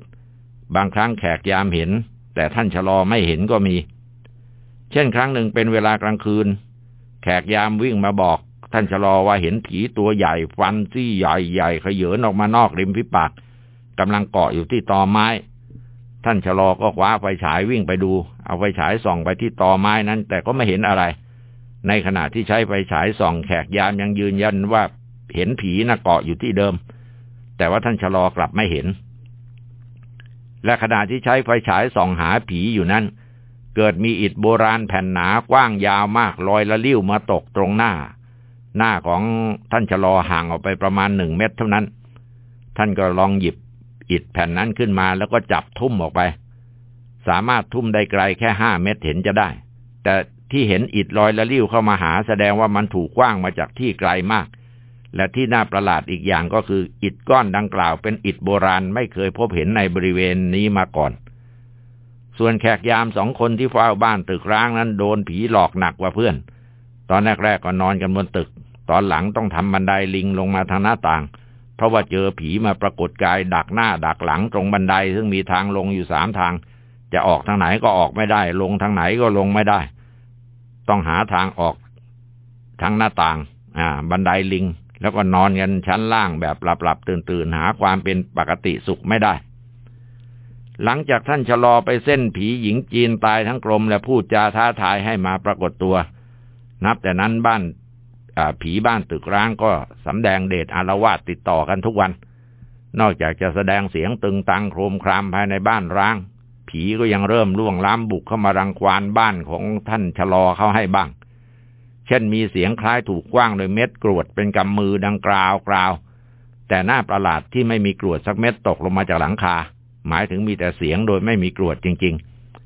บางครั้งแขกยามเห็น แต่ท่านชะลอไม่เห็นก็มี เช่นครั้งหนึ่งเป็นเวลากลางคืน แขกยามวิ่งมาบอก ท่านชะลอว่าเห็นผีตัวใหญ่ฟันซี่ใหญ่ใหญ่ขยเยินออกมานอกริมฝีปากกำลังเกาะอยู่ที่ตอไม้ ท่านชะลอก็คว้าไฟฉายวิ่งไปดู เอาไฟฉายส่องไปที่ตอไม้นั้น แต่ก็ไม่เห็นอะไร ในขณะที่ใช้ไฟฉายส่องแขกยามยังยืนยันว่าเห็นผีน่ะเกาะอยู่ที่เดิม แต่ว่าท่านชะลอกลับไม่เห็น และขณะที่ใช้ไฟฉายส่องหาผีอยู่นั้น เกิดมีอิฐโบราณแผ่นหนากว้างยาวมากลอยละลิ้วมาตกตรงหน้า หน้าของท่านชะลอห่างออกไปประมาณหนึ่งเมตรเท่านั้น ท่านก็ลองหยิบอิฐแผ่นนั้นขึ้นมาแล้วก็จับทุ่มออกไป สามารถทุ่มได้ไกลแค่ห้าเมตรเห็นจะได้ แต่ที่เห็นอิฐลอยละลิ้วเข้ามาหาแสดงว่ามันถูกกว้างมาจากที่ไกลมาก และที่น่าประหลาดอีกอย่างก็คือ อิฐก้อนดังกล่าวเป็นอิฐโบราณไม่เคยพบเห็นในบริเวณนี้มาก่อน ส่วนแขกยามสองคนที่เฝ้าบ้านตึกร้างนั้นโดนผีหลอกหนักกว่าเพื่อน ตอนแรกๆก็นอนกันบนตึก ตอนหลังต้องทำบันไดลิงลงมาทางหน้าต่าง เพราะว่าเจอผีมาปรากฏกายดักหน้าดักหลังตรงบันไดซึ่งมีทางลงอยู่สามทาง จะออกทางไหนก็ออกไม่ได้ ลงทางไหนก็ลงไม่ได้ ต้องหาทางออกทางหน้าต่าง อ่า บันไดลิง แล้วก็นอนกันชั้นล่างแบบหลับๆตื่นๆหาความเป็นปกติสุขไม่ได้ หลังจากท่านชะลอไปเส้นผีหญิงจีนตายทั้งกรมและพูดจาท้าทายให้มาปรากฏตัว นับแต่นั้นบ้านผีบ้านตึกร้างก็สำแดงเดชอารวาสติดต่อกันทุกวัน นอกจากจะแสดงเสียงตึงตังโครมครามภายในบ้านร้าง ผีก็ยังเริ่มล่วงล้ำบุกเข้ามารังควานบ้านของท่านชะลอเข้าให้บ้าง เช่นมีเสียงคล้ายถูกกว้างโดยเม็ดกรวดเป็นกำมือดังกราวกราว แต่หน้าประหลาดที่ไม่มีกรวดสักเม็ดตกลงมาจากหลังคา หมายถึงมีแต่เสียงโดยไม่มีกรวดจริง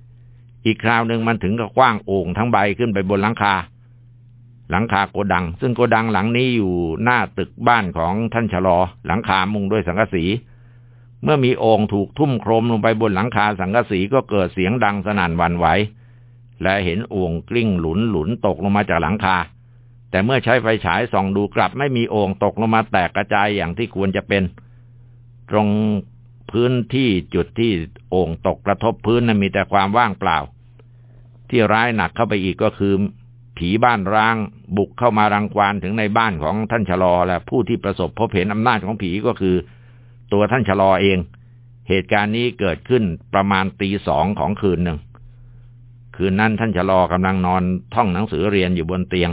ๆ อีกคราวหนึ่งมันถึงกับกว้างโอ่งทั้งใบขึ้นไปบนหลังคา หลังคาโกดัง ซึ่งโกดังหลังนี้อยู่หน้าตึกบ้านของท่านชะลอ หลังคามุงด้วยสังกะสี เมื่อมีโอ่งถูกทุ่มโครมลงไปบนหลังคาสังกะสีก็เกิดเสียงดังสนั่นวันไหว และเห็นอ่งกลิ้งหลุนหลุนตกลงมาจากหลังคา แต่เมื่อใช้ไฟฉายส่องดูกลับไม่มีโอ่งตกลงมาแตกกระจายอย่างที่ควรจะเป็น ตรงพื้นที่จุดที่โอ่งตกกระทบพื้นนั้นมีแต่ความว่างเปล่า ที่ร้ายหนักเข้าไปอีกก็คือ ผีบ้านร้างบุกเข้ามารังควานถึงในบ้านของท่านชะลอและผู้ที่ประสบพบเห็นอำนาจของผีก็คือ ตัวท่านชะลอเอง เหตุการณ์นี้เกิดขึ้นประมาณตีสองของคืนหนึ่ง คืนนั้นท่านชะลอกำลังนอนท่องหนังสือเรียนอยู่บนเตียง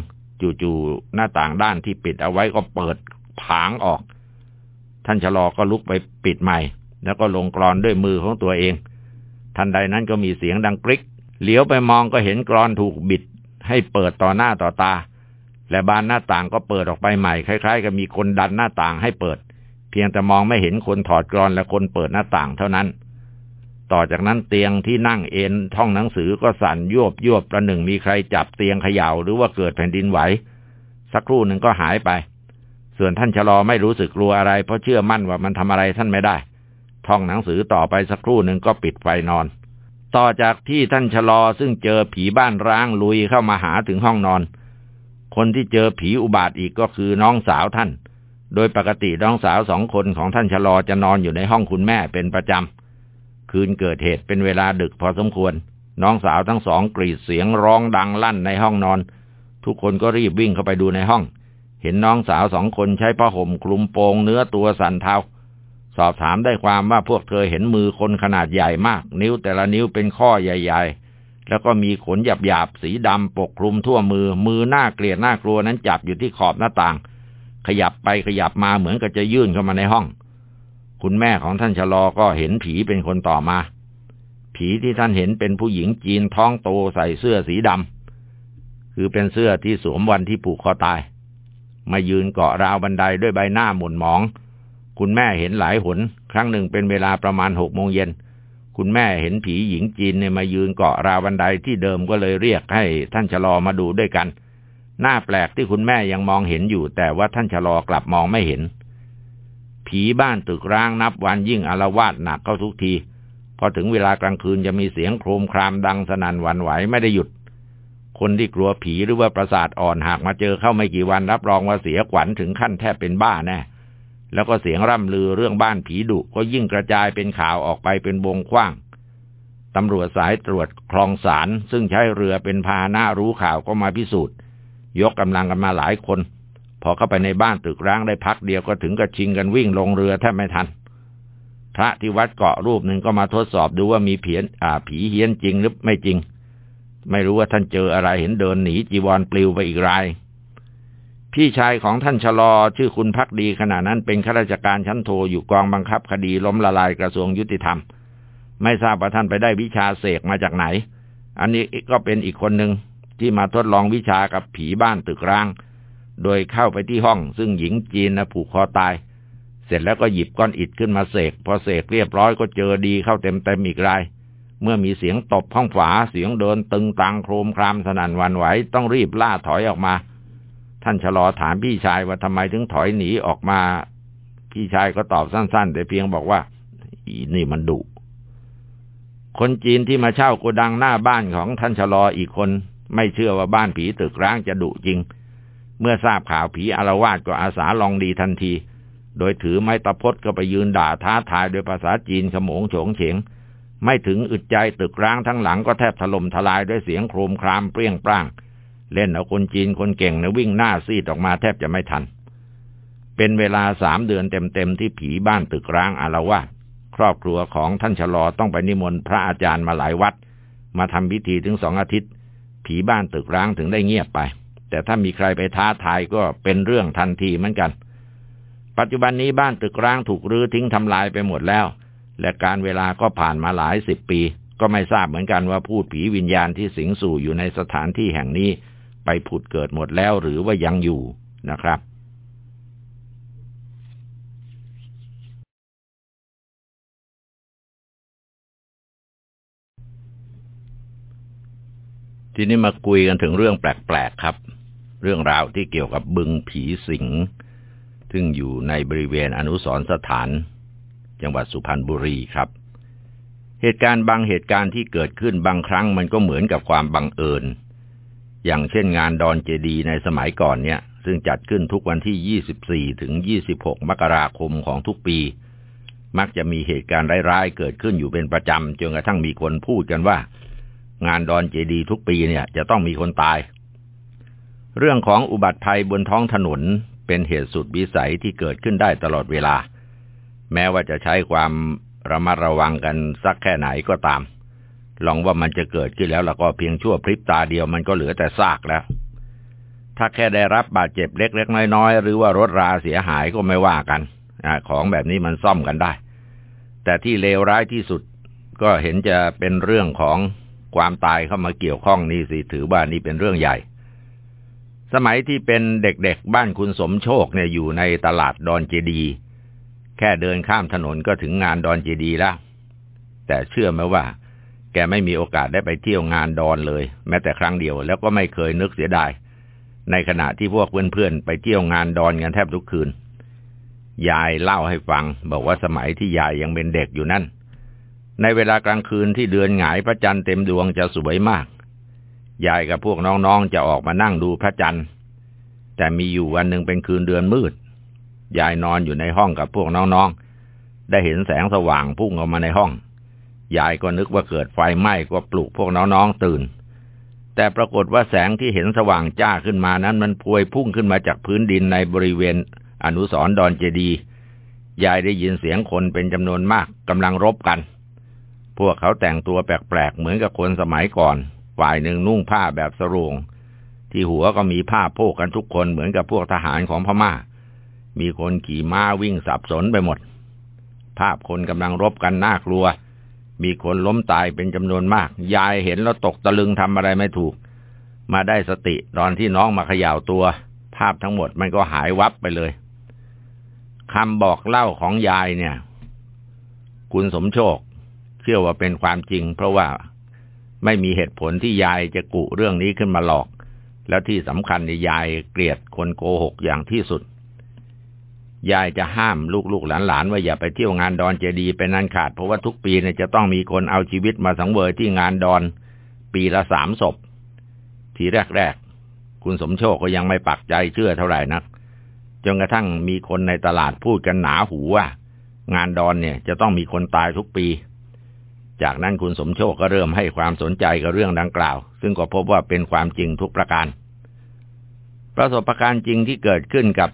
จู่ๆหน้าต่างด้านที่ปิดเอาไว้ก็เปิดผางออก ท่านชะลอก็ลุกไปปิดใหม่ แล้วก็ลงกรอนด้วยมือของตัวเอง ทันใดนั้นก็มีเสียงดังกริกเหลียวไปมองก็เห็นกรอนถูกบิด ให้เปิดต่อหน้าต่อตา และบานหน้าต่างก็เปิดออกไปใหม่ คล้าย ๆ กับมีคนดันหน้าต่างให้เปิด พียงแต่มองไม่เห็นคนถอดกรอนและคนเปิดหน้าต่างเท่านั้น ต่อจากนั้นเตียงที่นั่งเอนท่องหนังสือก็สั่นยวบยวบประหนึ่งมีใครจับเตียงเขย่าหรือว่าเกิดแผ่นดินไหว สักครู่หนึ่งก็หายไป ส่วนท่านชะลอไม่รู้สึกกลัวอะไร เพราะเชื่อมั่นว่ามันทำอะไรท่านไม่ได้ ท่องหนังสือต่อไปสักครู่หนึ่งก็ปิดไฟนอน ต่อจากที่ท่านชะลอซึ่งเจอผีบ้านร้างลุยเข้ามาหาถึงห้องนอน คนที่เจอผีอุบาทอีกก็คือน้องสาวท่าน โดยปกติน้องสาวสองคนของท่านชะลอจะนอนอยู่ในห้องคุณแม่เป็นประจำ คืนเกิดเหตุเป็นเวลาดึกพอสมควร น้องสาวทั้งสองกรีดเสียงร้องดังลั่นในห้องนอน ทุกคนก็รีบวิ่งเข้าไปดูในห้อง เห็นน้องสาวสองคนใช้ผ้าห่มคลุมโปงเนื้อตัวสันเทา สอบถามได้ความว่าพวกเธอเห็นมือคนขนาดใหญ่มาก นิ้วแต่ละนิ้วเป็นข้อใหญ่ ๆ แล้วก็มีขนหยาบๆสีดำปกคลุมทั่วมือ มือหน้าเกลียดหน้ากลัวนั้นจับอยู่ที่ขอบหน้าต่าง ขยับไปขยับมาเหมือนกับจะยื่นเข้ามาในห้อง คุณแม่ของท่านชะลอก็เห็นผีเป็นคนต่อมา ผีที่ท่านเห็นเป็นผู้หญิงจีนท้องโตใส่เสื้อสีดำคือเป็นเสื้อที่สวมวันที่ผูกคอตาย มายืนเกาะราวบันไดด้วยใบหน้าหม่นหมอง คุณแม่เห็นหลายหน ครั้งหนึ่งเป็นเวลาประมาณหกโมงเย็นคุณแม่เห็นผีหญิงจีนเนี่ยมายืนเกาะราวบันไดที่เดิมก็เลยเรียกให้ท่านชะลอมาดูด้วยกัน หน้าแปลกที่คุณแม่ยังมองเห็นอยู่ แต่ว่าท่านชะลอกลับมองไม่เห็น ผีบ้านตึกร้างนับวันยิ่งอารวาสหนักเข้าทุกที พอถึงเวลากลางคืนจะมีเสียงโครมครามดังสนั่นหวั่นไหวไม่ได้หยุด คนที่กลัวผีหรือว่าประสาทอ่อนหากมาเจอเข้าไม่กี่วันรับรองว่าเสียขวัญถึงขั้นแทบเป็นบ้าแน่แล้วก็เสียงร่ำลือเรื่องบ้านผีดุก็ยิ่งกระจายเป็นข่าวออกไปเป็นวงกว้างตำรวจสายตรวจคลองสารซึ่งใช้เรือเป็นพาหนะรู้ข่าวก็มาพิสูจน์ ยกกำลังกันมาหลายคน พอเข้าไปในบ้านตึกร้างได้พักเดียวก็ถึงกับชิงกันวิ่งลงเรือแทบไม่ทัน พระที่วัดเกาะรูปหนึ่งก็มาทดสอบดูว่ามีเผียนอ่าผีเฮี้ยนจริงหรือไม่จริง ไม่รู้ว่าท่านเจออะไรเห็นเดินหนีจีวรปลิวไปอีกราย พี่ชายของท่านชะลอชื่อคุณพักดีขณะนั้นเป็นข้าราชการชั้นโทอยู่กองบังคับคดีล้มละลายกระทรวงยุติธรรม ไม่ทราบว่าท่านไปได้วิชาเสกมาจากไหน อันนี้ก็เป็นอีกคนหนึ่ง ที่มาทดลองวิชากับผีบ้านตึกร้าง โดยเข้าไปที่ห้องซึ่งหญิงจีนนะผูกคอตาย เสร็จแล้วก็หยิบก้อนอิฐขึ้นมาเสก พอเสกเรียบร้อยก็เจอดีเข้าเต็มเต็มอีกราย เมื่อมีเสียงตบห้องฝาเสียงเดินตึงตังโครมครามสนั่นวันไหวต้องรีบล่าถอยออกมา ท่านชะลอถามพี่ชายว่าทำไมถึงถอยหนีออกมา พี่ชายก็ตอบสั้น ๆ แต่เพียงบอกว่าอีนี่มันดุคนจีนที่มาเช่าโกดังหน้าบ้านของท่านชะลออีกคน ไม่เชื่อว่าบ้านผีตึกร้างจะดุจริง เมื่อทราบข่าวผีอารวาสก็อาสาลองดีทันที โดยถือไม้ตะพดก็ไปยืนด่าท้าทายโดยภาษาจีนขมงโฉงเฉงไม่ถึงอึดใจตึกร้างทั้งหลังก็แทบถล่มทลายด้วยเสียงโครมครามเปรี้ยงปร้าง เล่นเอาคนจีนคนเก่งนะวิ่งหน้าซีดออกมาแทบจะไม่ทัน เป็นเวลาสามเดือนเต็มๆที่ผีบ้านตึกร้างอารวาสครอบครัวของท่านชะลอต้องไปนิมนต์พระอาจารย์มาหลายวัด มาทำพิธีถึงสองอาทิตย์ ผีบ้านตึกร้างถึงได้เงียบไป แต่ถ้ามีใครไปท้าทายก็เป็นเรื่องทันทีเหมือนกัน ปัจจุบันนี้บ้านตึกร้างถูกรื้อทิ้งทำลายไปหมดแล้ว และการเวลาก็ผ่านมาหลายสิบปี ก็ไม่ทราบเหมือนกันว่าพูดผีวิญญาณที่สิงสู่อยู่ในสถานที่แห่งนี้ ไปผุดเกิดหมดแล้วหรือว่ายังอยู่นะครับ ทีนี้มาคุยกันถึงเรื่องแปลกๆครับ เรื่องราวที่เกี่ยวกับบึงผีสิงซึ่งอยู่ในบริเวณอนุสรสถาน จังหวัดสุพรรณบุรีครับ เหตุการณ์บางเหตุการณ์ที่เกิดขึ้นบางครั้งมันก็เหมือนกับความบังเอิญ อย่างเช่นงานดอนเจดีในสมัยก่อนเนี่ย ซึ่งจัดขึ้นทุกวันที่ 24 ถึง 26 มกราคมของทุกปี มักจะมีเหตุการณ์ร้ายๆเกิดขึ้นอยู่เป็นประจำจนกระทั่งมีคนพูดกันว่า งานดอนเจดีทุกปีเนี่ย จะต้องมีคนตาย เรื่องของอุบัติภัยบนท้องถนนเป็นเหตุสุดวิสัยที่เกิดขึ้นได้ตลอดเวลา แม้ว่าจะใช้ความระมัดระวังกันสักแค่ไหนก็ตาม ลองว่ามันจะเกิดขึ้นแล้วแล้วก็เพียงชั่วพริบตาเดียวมันก็เหลือแต่ซากแล้ว ถ้าแค่ได้รับบาดเจ็บเล็กๆน้อยๆหรือว่ารถราเสียหายก็ไม่ว่ากันอของแบบนี้มันซ่อมกันได้ แต่ที่เลวร้ายที่สุดก็เห็นจะเป็นเรื่องของ ความตายเข้ามาเกี่ยวข้องนี่สิถือว่านี่เป็นเรื่องใหญ่ สมัยที่เป็นเด็กๆบ้านคุณสมโชคเนี่ยอยู่ในตลาดดอนเจดี แค่เดินข้ามถนนก็ถึงงานดอนเจดีแล้ว แต่เชื่อไหมว่า แกไม่มีโอกาสได้ไปเที่ยวงานดอนเลย แม้แต่ครั้งเดียวแล้วก็ไม่เคยนึกเสียดายในขณะที่พวกเพื่อนๆไปเที่ยวงานดอนกันแทบทุกคืน ยายเล่าให้ฟัง บอกว่าสมัยที่ยายยังเป็นเด็กอยู่นั่น ในเวลากลางคืนที่เดือนหงายพระจันทร์เต็มดวงจะสวยมาก ยายกับพวกน้องๆจะออกมานั่งดูพระจันทร์ แต่มีอยู่วันหนึ่งเป็นคืนเดือนมืด ยายนอนอยู่ในห้องกับพวกน้องๆ ได้เห็นแสงสว่างพุ่งออกมาในห้อง ยายก็นึกว่าเกิดไฟไหม้ก็ปลุกพวกน้องๆตื่น แต่ปรากฏว่าแสงที่เห็นสว่างจ้าขึ้นมานั้นมันพวยพุ่งขึ้นมาจากพื้นดินในบริเวณ อนุสรดอนเจดี ยายได้ยินเสียงคนเป็นจำนวนมากกำลังรบกัน พวกเขาแต่งตัวแปลกๆเหมือนกับคนสมัยก่อน ฝ่ายหนึ่งนุ่งผ้าแบบสรง ที่หัวก็มีผ้าโพกกันทุกคนเหมือนกับพวกทหารของพมา่า มีคนขี่ม้าวิ่งสับสนไปหมด ภาพคนกำลังรบกันน่ากลัว มีคนล้มตายเป็นจำนวนมาก ยายเห็นแล้วตกตะลึงทำอะไรไม่ถูก มาได้สติตอนที่น้องมาเขย่าตัว ภาพทั้งหมดมันก็หายวับไปเลยคำบอกเล่าของยายเนี่ย คุณสมโชค เชื่อว่าเป็นความจริง เพราะว่าไม่มีเหตุผลที่ยายจะกุเรื่องนี้ขึ้นมาหลอก แล้วที่สำคัญยายเกลียดคนโกหกอย่างที่สุด ยายจะห้ามลูกๆหลานๆว่าอย่าไปเที่ยวงานดอนเจดีเป็นนันขาด เพราะว่าทุกปีเนี่ยจะต้องมีคนเอาชีวิตมาสังเวยที่งานดอน ปีละสามศพ ทีแรกๆคุณสมโชคก็ยังไม่ปักใจเชื่อเท่าไหร่นักจนกระทั่งมีคนในตลาดพูดกันหนาหูว่า งานดอนเนี่ยจะต้องมีคนตายทุกปี จากนั้นคุณสมโชคก็เริ่มให้ความสนใจกับเรื่องดังกล่าว ซึ่งก็พบว่าเป็นความจริงทุกประการ ประสบการณ์จริงที่เกิดขึ้นกับ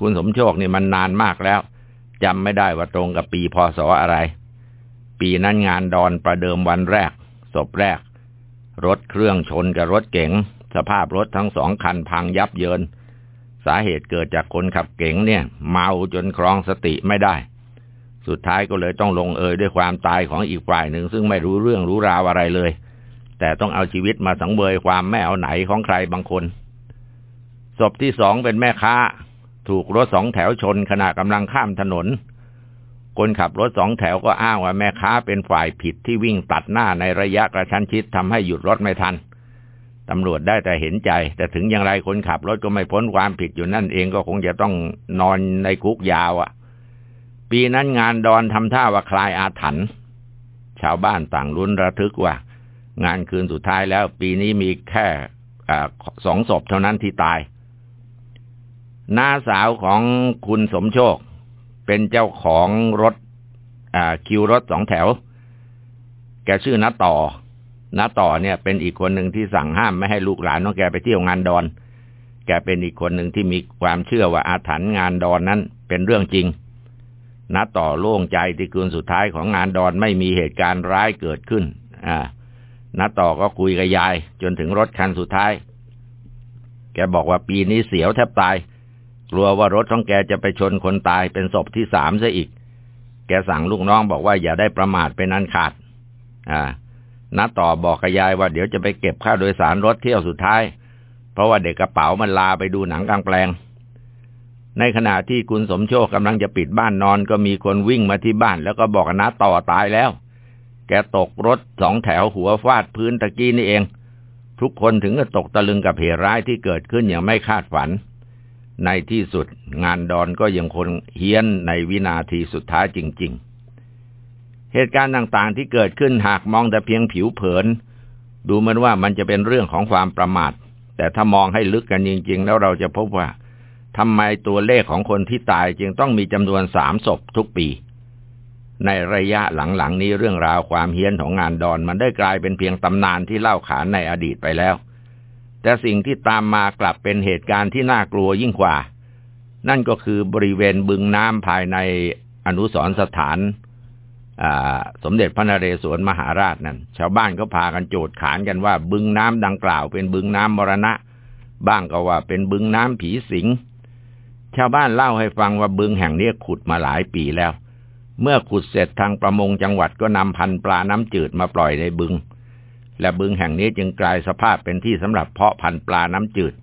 คุณสมโชคนี่มันนานมากแล้วจำไม่ได้ว่าตรงกับปีพศออะไร ปีนั้นงานดอนประเดิมวันแรกศพแรก รถเครื่องชนกับรถเก๋ง สภาพรถทั้งสองคันพังยับเยิน สาเหตุเกิดจากคนขับเก๋งเนี่ย เมาจนครองสติไม่ได้ สุดท้ายก็เลยต้องลงเอยด้วยความตายของอีกฝ่ายหนึ่ง ซึ่งไม่รู้เรื่องรู้ราวอะไรเลย แต่ต้องเอาชีวิตมาสังเวยความแม่เอาไหนของใครบางคน ศพที่สองเป็นแม่ค้า ถูกรถสองแถวชนขณะกำลังข้ามถนน คนขับรถสองแถวก็อ้างว่าแม่ค้าเป็นฝ่ายผิดที่วิ่งตัดหน้าในระยะกระชั้นชิดทำให้หยุดรถไม่ทันตำรวจได้แต่เห็นใจ แต่ถึงอย่างไรคนขับรถก็ไม่พ้นความผิดอยู่นั่นเองก็คงจะต้องนอนในคุกยาวอะ่ะ ปีนั้นงานดอนทำท่าว่าคลายอาถรรพ์ชาวบ้านต่างลุ้นระทึกว่า งานคืนสุดท้ายแล้ว ปีนี้มีแค่สองศพเท่านั้นที่ตายน้าสาวของคุณสมโชค เป็นเจ้าของรถคิวรถสองแถว แกชื่อน้าต่อน้าต่อเนี่ย เป็นอีกคนหนึ่งที่สั่งห้ามไม่ให้ลูกหลานของแกไปเที่ยวงานดอน แกเป็นอีกคนหนึ่งที่มีความเชื่อว่าอาถรรพ์งานดอนนั้นเป็นเรื่องจริง น้าต่อโล่งใจที่คืนสุดท้ายของงานดอนไม่มีเหตุการณ์ร้ายเกิดขึ้น อ่าน้าต่อก็คุยกับยาย จนถึงรถคันสุดท้าย แกบอกว่าปีนี้เสียวแทบตาย กลัวว่ารถของแกจะไปชนคนตายเป็นศพที่สามซะอีก แกสั่งลูกน้องบอกว่าอย่าได้ประมาทเป็นอันขาด อ่านัดต่อบอกกับยายว่าเดี๋ยวจะไปเก็บค่าโดยสารรถเที่ยวสุดท้าย เพราะว่าเด็กกระเป๋ามันลาไปดูหนังกลางแปลง ในขณะที่คุณสมโชคกำลังจะปิดบ้านนอนก็มีคนวิ่งมาที่บ้านแล้วก็บอกนัดต่อตายแล้ว แกตกรถสองแถวหัวฟาดพื้นตะกี้นี่เอง ทุกคนถึงกับตกตะลึงกับเหตุร้ายที่เกิดขึ้นอย่างไม่คาดฝัน ในที่สุดงานดอนก็ยังคงเฮี้ยนในวินาทีสุดท้ายจริง ๆ เหตุการณ์ต่างๆที่เกิดขึ้นหากมองแต่เพียงผิวเผิน ดูเหมือนว่ามันจะเป็นเรื่องของความประมาท แต่ถ้ามองให้ลึกกันจริง ๆ แล้วเราจะพบว่า ทำไมตัวเลขของคนที่ตายจึงต้องมีจำนวนสามศพทุกปี ในระยะหลังๆนี้เรื่องราวความเฮี้ยนของงานดอนมันได้กลายเป็นเพียงตำนานที่เล่าขานในอดีตไปแล้ว แต่สิ่งที่ตามมากลับเป็นเหตุการณ์ที่น่ากลัวยิ่งกว่า นั่นก็คือบริเวณบึงน้ำภายในอนุสรสถานสมเด็จพระนเรศวรมหาราชนั่นชาวบ้านก็พากันโจดขานกันว่า บึงน้ำดังกล่าวเป็นบึงน้ำมรณะ บ้างก็ว่าเป็นบึงน้ำผีสิง ชาวบ้านเล่าให้ฟังว่าบึงแห่งนี้ขุดมาหลายปีแล้ว เมื่อขุดเสร็จทางประมงจังหวัดก็นำพันปลาน้ำจืดมาปล่อยในบึง และบึงแห่งนี้จึงกลายสภาพเป็นที่สำหรับเพาะพันปลาน้ำจืด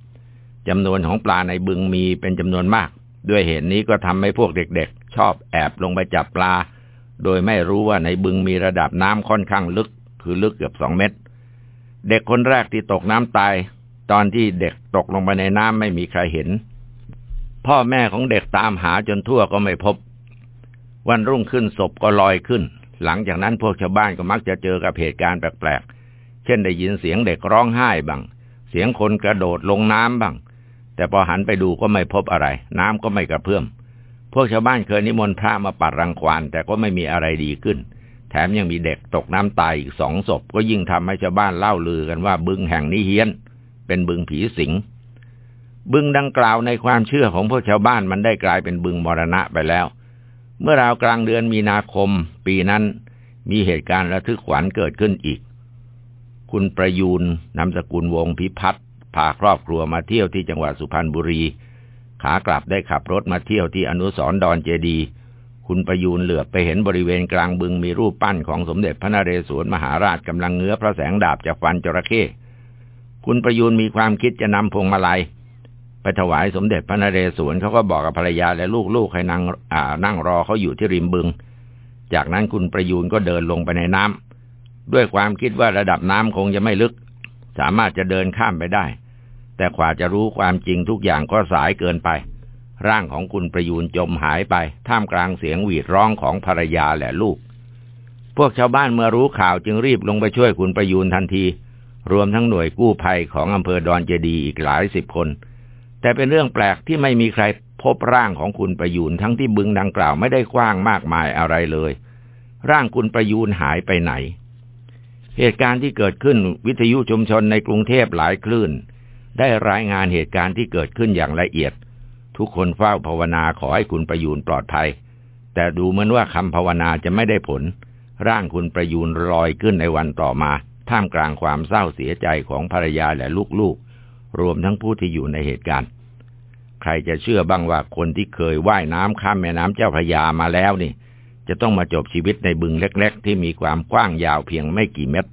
จำนวนของปลาในบึงมีเป็นจำนวนมาก ด้วยเหตุนี้ก็ทำให้พวกเด็กๆ ชอบแอบลงไปจับปลา โดยไม่รู้ว่าในบึงมีระดับน้ำค่อนข้างลึก คือลึกเกือบสองเมตร เด็กคนแรกที่ตกน้ำตาย ตอนที่เด็กตกลงไปในน้ำไม่มีใครเห็น พ่อแม่ของเด็กตามหาจนทั่วก็ไม่พบ วันรุ่งขึ้นศพก็ลอยขึ้น หลังจากนั้นพวกชาวบ้านก็มักจะเจอกับเหตุการณ์แปลกๆ เช่นได้ยินเสียงเด็กร้องไห้บ้าง เสียงคนกระโดดลงน้ำบ้าง แต่พอหันไปดูก็ไม่พบอะไร น้ำก็ไม่กระเพื่อม พวกชาวบ้านเคยนิมนต์พระมาปัดรังควานแต่ก็ไม่มีอะไรดีขึ้น แถมยังมีเด็กตกน้ำตายอีกสองศพ ก็ยิ่งทำให้ชาวบ้านเล่าลือกันว่าบึงแห่งนี้เฮี้ยน เป็นบึงผีสิง บึงดังกล่าวในความเชื่อของพวกชาวบ้านมันได้กลายเป็นบึงมรณะไปแล้ว เมื่อราวกลางเดือนมีนาคม ปีนั้นมีเหตุการณ์ระทึกขวัญเกิดขึ้นอีก คุณประยูนนามสกุลวงพิพัฒน์พาครอบครัวมาเที่ยวที่จังหวัดสุพรรณบุรี ขากลับได้ขับรถมาเที่ยวที่อนุสรดอนเจดี คุณประยูนเหลือบไปเห็นบริเวณกลางบึงมีรูปปั้นของสมเด็จพระนเรศวรมหาราชกำลังเงื้อพระแสงดาบจากฟันจระเข้ คุณประยูนมีความคิดจะนำพวงมาลัย ไปถวายสมเด็จพระนเรศวรเขาก็บอกกับภรรยาและลูกๆให้นั่งนั่งรอเขาอยู่ที่ริมบึง จากนั้นคุณประยูนก็เดินลงไปในน้ำด้วยความคิดว่าระดับน้ำคงจะไม่ลึก สามารถจะเดินข้ามไปได้ แต่กว่าจะรู้ความจริงทุกอย่างก็สายเกินไป ร่างของคุณประยูนจมหายไป ท่ามกลางเสียงหวีดร้องของภรรยาและลูก พวกชาวบ้านเมื่อรู้ข่าวจึงรีบลงไปช่วยคุณประยูนทันที รวมทั้งหน่วยกู้ภัยของอำเภอดอนเจดีอีกหลายสิบคน แต่เป็นเรื่องแปลกที่ไม่มีใครพบร่างของคุณประยูนทั้งที่บึงดังกล่าวไม่ได้กว้างมากมายอะไรเลย ร่างคุณประยูนหายไปไหน เหตุการณ์ที่เกิดขึ้นวิทยุชุมชนในกรุงเทพหลายคลื่น ได้รายงานเหตุการณ์ที่เกิดขึ้นอย่างละเอียด ทุกคนเฝ้าภาวนาขอให้คุณประยูนปลอดภัย แต่ดูเหมือนว่าคำภาวนาจะไม่ได้ผล ร่างคุณประยูนลอยขึ้นในวันต่อมา ท่ามกลางความเศร้าเสียใจของภรรยาและลูกๆ รวมทั้งผู้ที่อยู่ในเหตุการณ์ ใครจะเชื่อบ้างว่าคนที่เคยว่ายน้ำข้ามแม่น้ำเจ้าพระยามาแล้วนี่ จะต้องมาจบชีวิตในบึงเล็ก ๆ ที่มีความกว้างยาวเพียงไม่กี่เมตร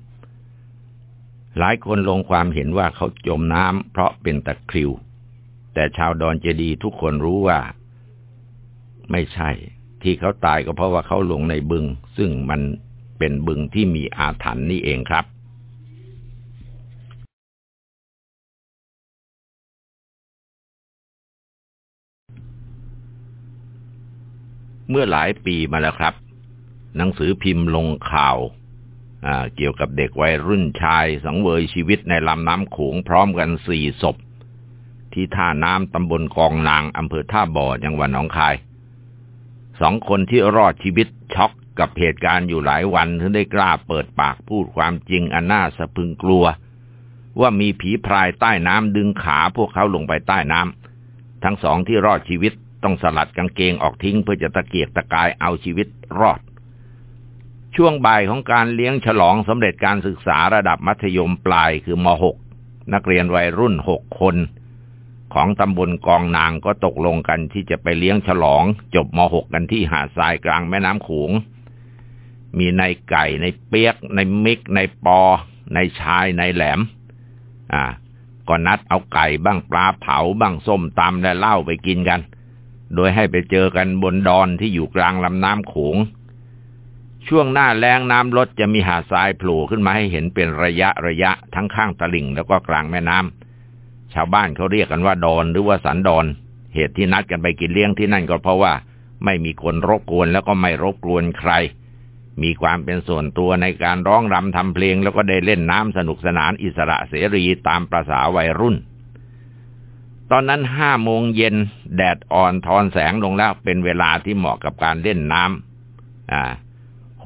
หลายคนลงความเห็นว่าเขาจมน้ำเพราะเป็นตะคริว แต่ชาวดอนเจดีทุกคนรู้ว่า ไม่ใช่ ที่เขาตายก็เพราะว่าเขาลงในบึง ซึ่งมันเป็นบึงที่มีอาถรรพ์นี่เองครับ เมื่อหลายปีมาแล้วครับ หนังสือพิมพ์ลงข่าวเกี่ยวกับเด็กวัยรุ่นชายสังเวยชีวิตในลำน้ำโขงพร้อมกันสี่ศพ ที่ท่าน้ำตำบลกองนางอำเภอท่าบ่อจังหวัดหนองคายสองคนที่รอดชีวิตช็อกกับเหตุการณ์อยู่หลายวันถึงได้กล้าเปิดปากพูดความจริงอันน่าสะพึงกลัว ว่ามีผีพรายใต้น้ำดึงขาพวกเขาลงไปใต้น้ำทั้งสองที่รอดชีวิต ต้องสลัดกางเกงออกทิ้งเพื่อจะตะเกียกตะกายเอาชีวิตรอด ช่วงบ่ายของการเลี้ยงฉลองสำเร็จการศึกษาระดับมัธยมปลายคือม .6 นักเรียนวัยรุ่นหกคน ของตำบลกองนางก็ตกลงกันที่จะไปเลี้ยงฉลอง จบม .6 กันที่หาดทรายกลางแม่น้ำขูงมีในไก่ในเปียกในมิกในปอในชายในแหลม อ่าก็นัดเอาไก่บ้างปลาเผาบ้างส้มตำและเหล้าไปกินกัน โดยให้ไปเจอกันบนดอนที่อยู่กลางลำน้ำขง ช่วงหน้าแรงน้ำลดจะมีหาดทรายโผล่ขึ้นมาให้เห็นเป็นระยะระยะทั้งข้างตลิ่งแล้วก็กลางแม่น้ำชาวบ้านเขาเรียกกันว่าดอนหรือว่าสันดอน เหตุที่นัดกันไปกินเลี้ยงที่นั่นก็เพราะว่า ไม่มีคนรบกวนแล้วก็ไม่รบกวนใคร มีความเป็นส่วนตัวในการร้องรำทำเพลงแล้วก็ได้เล่นน้ำสนุกสนานอิสระเสรีตามประษาวัยรุ่น ตอนนั้นห้าโมงเย็นแดดอ่อนทอนแสงลงแล้วเป็นเวลาที่เหมาะกับการเล่นน้ำอ่า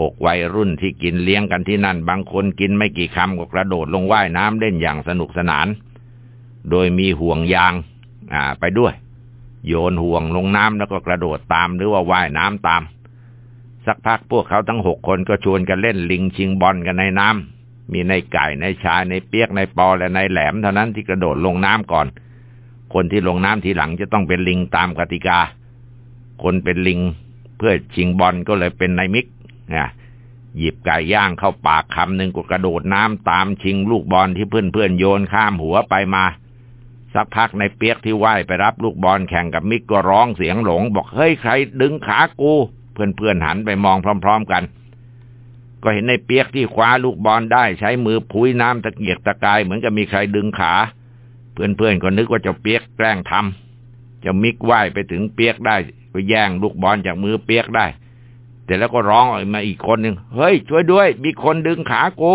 หกวัยรุ่นที่กินเลี้ยงกันที่นั่น บางคนกินไม่กี่คำก็กระโดดลงว่ายน้ำเล่นอย่างสนุกสนาน โดยมีห่วงยางอ่าไปด้วย โยนห่วงลงน้ำแล้วก็กระโดดตามหรือว่าว่ายน้ำตาม สักพักพวกเขาทั้งหกคนก็ชวนกันเล่นลิงชิงบอลกันในน้ำมีในไก่ในชายในเปียกในปอและในแหลมเท่านั้นที่กระโดดลงน้ำก่อน คนที่ลงน้ำทีหลังจะต้องเป็นลิงตามกติกา คนเป็นลิงเพื่อชิงบอลก็เลยเป็นนายมิกนะหยิบไก่ย่างเข้าปากคำหนึ่งก็กระโดดน้ำตามชิงลูกบอลที่เพื่อนๆโยนข้ามหัวไปมา สักพักในเปียกที่ว่ายไปรับลูกบอลแข่งกับมิกก็ร้องเสียงหลง บอกเฮ้ยใครดึงขากู เพื่อนๆหันไปมองพร้อม ๆกัน ก็เห็นในเปียกที่คว้าลูกบอลได้ใช้มือพุ้ยน้ำตะเกียกตะกายเหมือนกับมีใครดึงขา เพื่อนๆก็นึกว่าจ้าเปียกแกล้งทำเจ้ามิกว่ายไปถึงเปียกได้ไปแย่งลูกบอลจากมือเปียกได้แต่แล้วก็ร้องออกมาอีกคนหนึ่งเฮ้ย ช่วยด้วย มีคนดึงขากู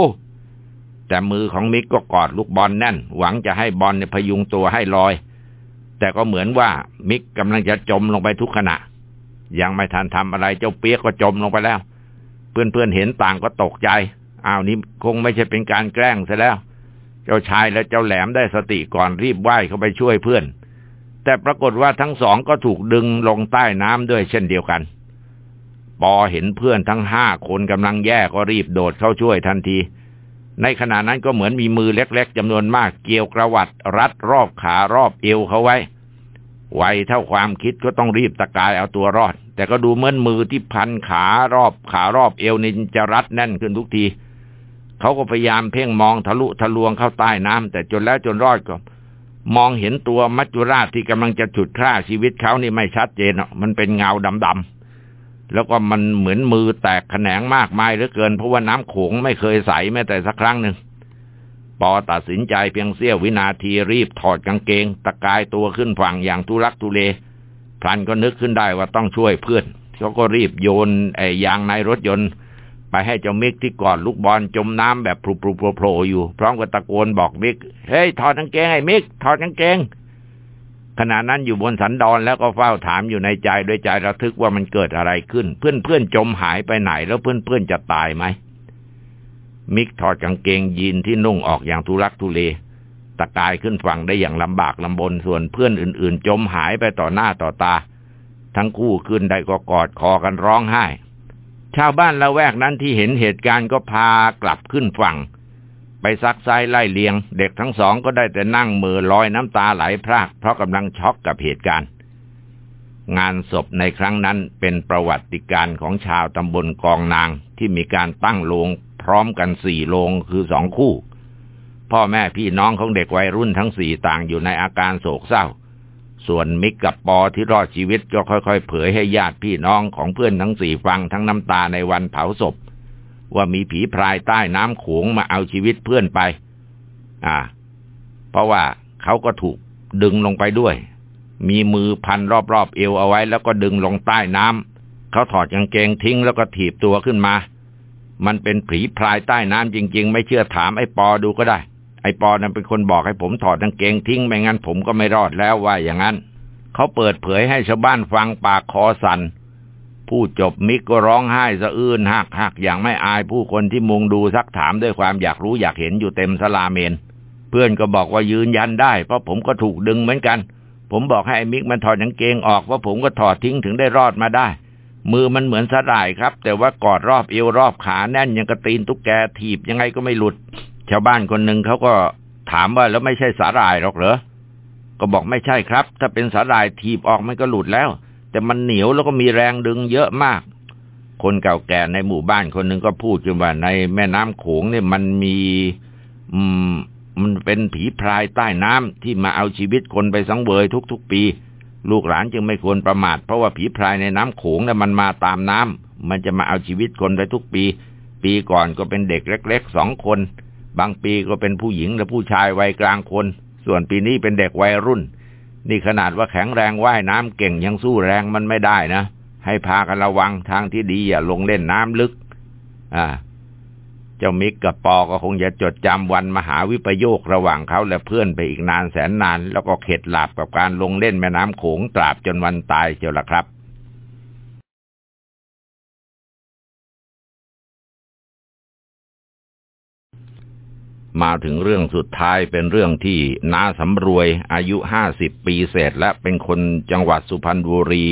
แต่มือของมิกก็กอดลูกบอลแน่น หวังจะให้บอลเนี่ยพยุงตัวให้ลอย แต่ก็เหมือนว่ามิกกำลังจะจมลงไปทุกขณะ ยังไม่ทันทำอะไรเจ้าเปียกก็จมลงไปแล้ว เพื่อนๆเห็นต่างก็ตกใจอ้าวนี้คงไม่ใช่เป็นการแกล้งซะแล้ว เจ้าชายและเจ้าแหลมได้สติก่อนรีบว่ายเข้าไปช่วยเพื่อน แต่ปรากฏว่าทั้งสองก็ถูกดึงลงใต้น้ำด้วยเช่นเดียวกัน ปอเห็นเพื่อนทั้งห้าคนกำลังแย่ก็รีบโดดเข้าช่วยทันที ในขณะนั้นก็เหมือนมีมือเล็กๆจำนวนมากเกี่ยวกระวัดรัดรอบขารอบเอวเขาไว้ไวเท่าความคิดก็ต้องรีบตะกายเอาตัวรอด แต่ก็ดูเหมือนมือที่พันขารอบขารอบเอวนี่จะรัดแน่นขึ้นทุกที เขาก็พยายามเพ่งมองทะลุทะลวงเข้าใต้น้ำแต่จนแล้วจนรอดก็ มองเห็นตัวมัจจุราชที่กำลังจะฉุดฆ่าชีวิตเขานี่ไม่ชัดเจนมันเป็นเงาดำๆแล้วก็มันเหมือนมือแตกแขนงมากมายเหลือเกินเพราะว่าน้ำโขงไม่เคยใสแม้แต่สักครั้งหนึ่งปอตัดสินใจเพียงเสี้ยววินาทีรีบถอดกางเกง ตะกายตัวขึ้นฝั่งอย่างทุรักทุเลพลันก็นึกขึ้นได้ว่าต้องช่วยเพื่อนเขาก็รีบโยนไอ้ยางในรถยนต์ ไปให้เจ้ามิกที่กอดลูกบอลจมน้ำแบบพลุโผล่อยู่ พร้อมกับตะโกนบอกมิก เฮ้ย ถอดกางเกงไอ้มิก ถอดกางเกง ขณะนั้นอยู่บนสันดอนแล้วก็เฝ้าถามอยู่ในใจโดยใจระทึกว่ามันเกิดอะไรขึ้น เพื่อนเพื่อนจมหายไปไหนแล้วเพื่อนเพื่อนจะตายไหม มิกถอดกางเกงยีนที่นุ่งออกอย่างทุรักทุเลตะกายขึ้นฝั่งได้อย่างลำบากลำบนส่วนเพื่อนอื่น ๆ จมหายไปต่อหน้าต่อตา ทั้งคู่ขึ้นได้ก็กอดคอกันร้องไห้ ชาวบ้านละแวกนั้นที่เห็นเหตุการณ์ก็พากลับขึ้นฝั่ง ไปซักไซไล่เลียง เด็กทั้งสองก็ได้แต่นั่งมือลอยน้ำตาไหลพราก เพราะกำลังช็อกกับเหตุการณ์ งานศพในครั้งนั้นเป็นประวัติการของชาวตำบลกองนางที่มีการตั้งโลงพร้อมกันสี่โลงคือสองคู่ พ่อแม่พี่น้องของเด็กวัยรุ่นทั้งสี่ต่างอยู่ในอาการโศกเศร้า ส่วนมิกกับปอที่รอดชีวิตก็ค่อยๆ เผยให้ญาติพี่น้องของเพื่อนทั้งสี่ฟังทั้งน้ำตาในวันเผาศพ ว่ามีผีพรายใต้น้ำโขงมาเอาชีวิตเพื่อนไป อ่า เพราะว่าเขาก็ถูกดึงลงไปด้วย มีมือพันรอบๆเอวเอาไว้ แล้วก็ดึงลงใต้น้ำเขาถอดกางเกงทิ้งแล้วก็ถีบตัวขึ้นมา มันเป็นผีพรายใต้น้ำจริง ๆ ไม่เชื่อถามไอ้ปอดูก็ได้ ไอปอนั้นเป็นคนบอกให้ผมถอดกางเกงทิ้งไม่งั้นผมก็ไม่รอดแล้วว่าอย่างนั้น เขาเปิดเผยให้ชาวบ้านฟังปากคอสัน่นพูดจบมิกก็ร้องไห้สะอื้นหักหักอย่างไม่อายผู้คนที่มุงดูซักถามด้วยความอยากรู้อยากเห็นอยู่เต็มสลาเมน เพื่อนก็บอกว่ายืนยันได้ เพราะผมก็ถูกดึงเหมือนกัน ผมบอกให้มิกมันถอดกางเกงออกว่าผมก็ถอดทิ้งถึงได้รอดมาได้ มือมันเหมือนสลายครับ แต่ว่ากอดรอบเอวรอบขาแน่นยังกระตีนตุ๊กแกถีบยังไงก็ไม่หลุด ชาวบ้านคนหนึ่งเขาก็ถามว่าแล้วไม่ใช่สาหร่ายหรอกเหรอ ก็บอกไม่ใช่ครับ ถ้าเป็นสาหร่ายถีบออกมันก็หลุดแล้ว แต่มันเหนียวแล้วก็มีแรงดึงเยอะมาก คนเก่าแก่ในหมู่บ้านคนหนึ่งก็พูดจนว่าในแม่น้ำโขงเนี่ยมันมี อืม มันเป็นผีพรายใต้น้ำที่มาเอาชีวิตคนไปสังเวยทุกๆปี ลูกหลานจึงไม่ควรประมาทเพราะว่าผีพรายในน้ำโขงเนี่ยมันมาตามน้ำมันจะมาเอาชีวิตคนไปทุกปี ปีก่อนก็เป็นเด็กเล็กๆสองคน บางปีก็เป็นผู้หญิงและผู้ชายวัยกลางคน ส่วนปีนี้เป็นเด็กวัยรุ่น นี่ขนาดว่าแข็งแรงว่ายน้ำเก่งยังสู้แรงมันไม่ได้นะ ให้พากันระวังทางที่ดีอย่าลงเล่นน้ำลึก อ่า เจ้ามิกกับปอก็คงจะจดจำวันมหาวิปโยคระหว่างเขาและเพื่อนไปอีกนานแสนนาน แล้วก็เข็ดหลาบกับการลงเล่นแม่น้ำโขงตราบจนวันตายเจ้าละครับ มาถึงเรื่องสุดท้ายเป็นเรื่องที่น้าสำรวยอายุห้าสิบปีเศษและเป็นคนจังหวัดสุพรรณบุรี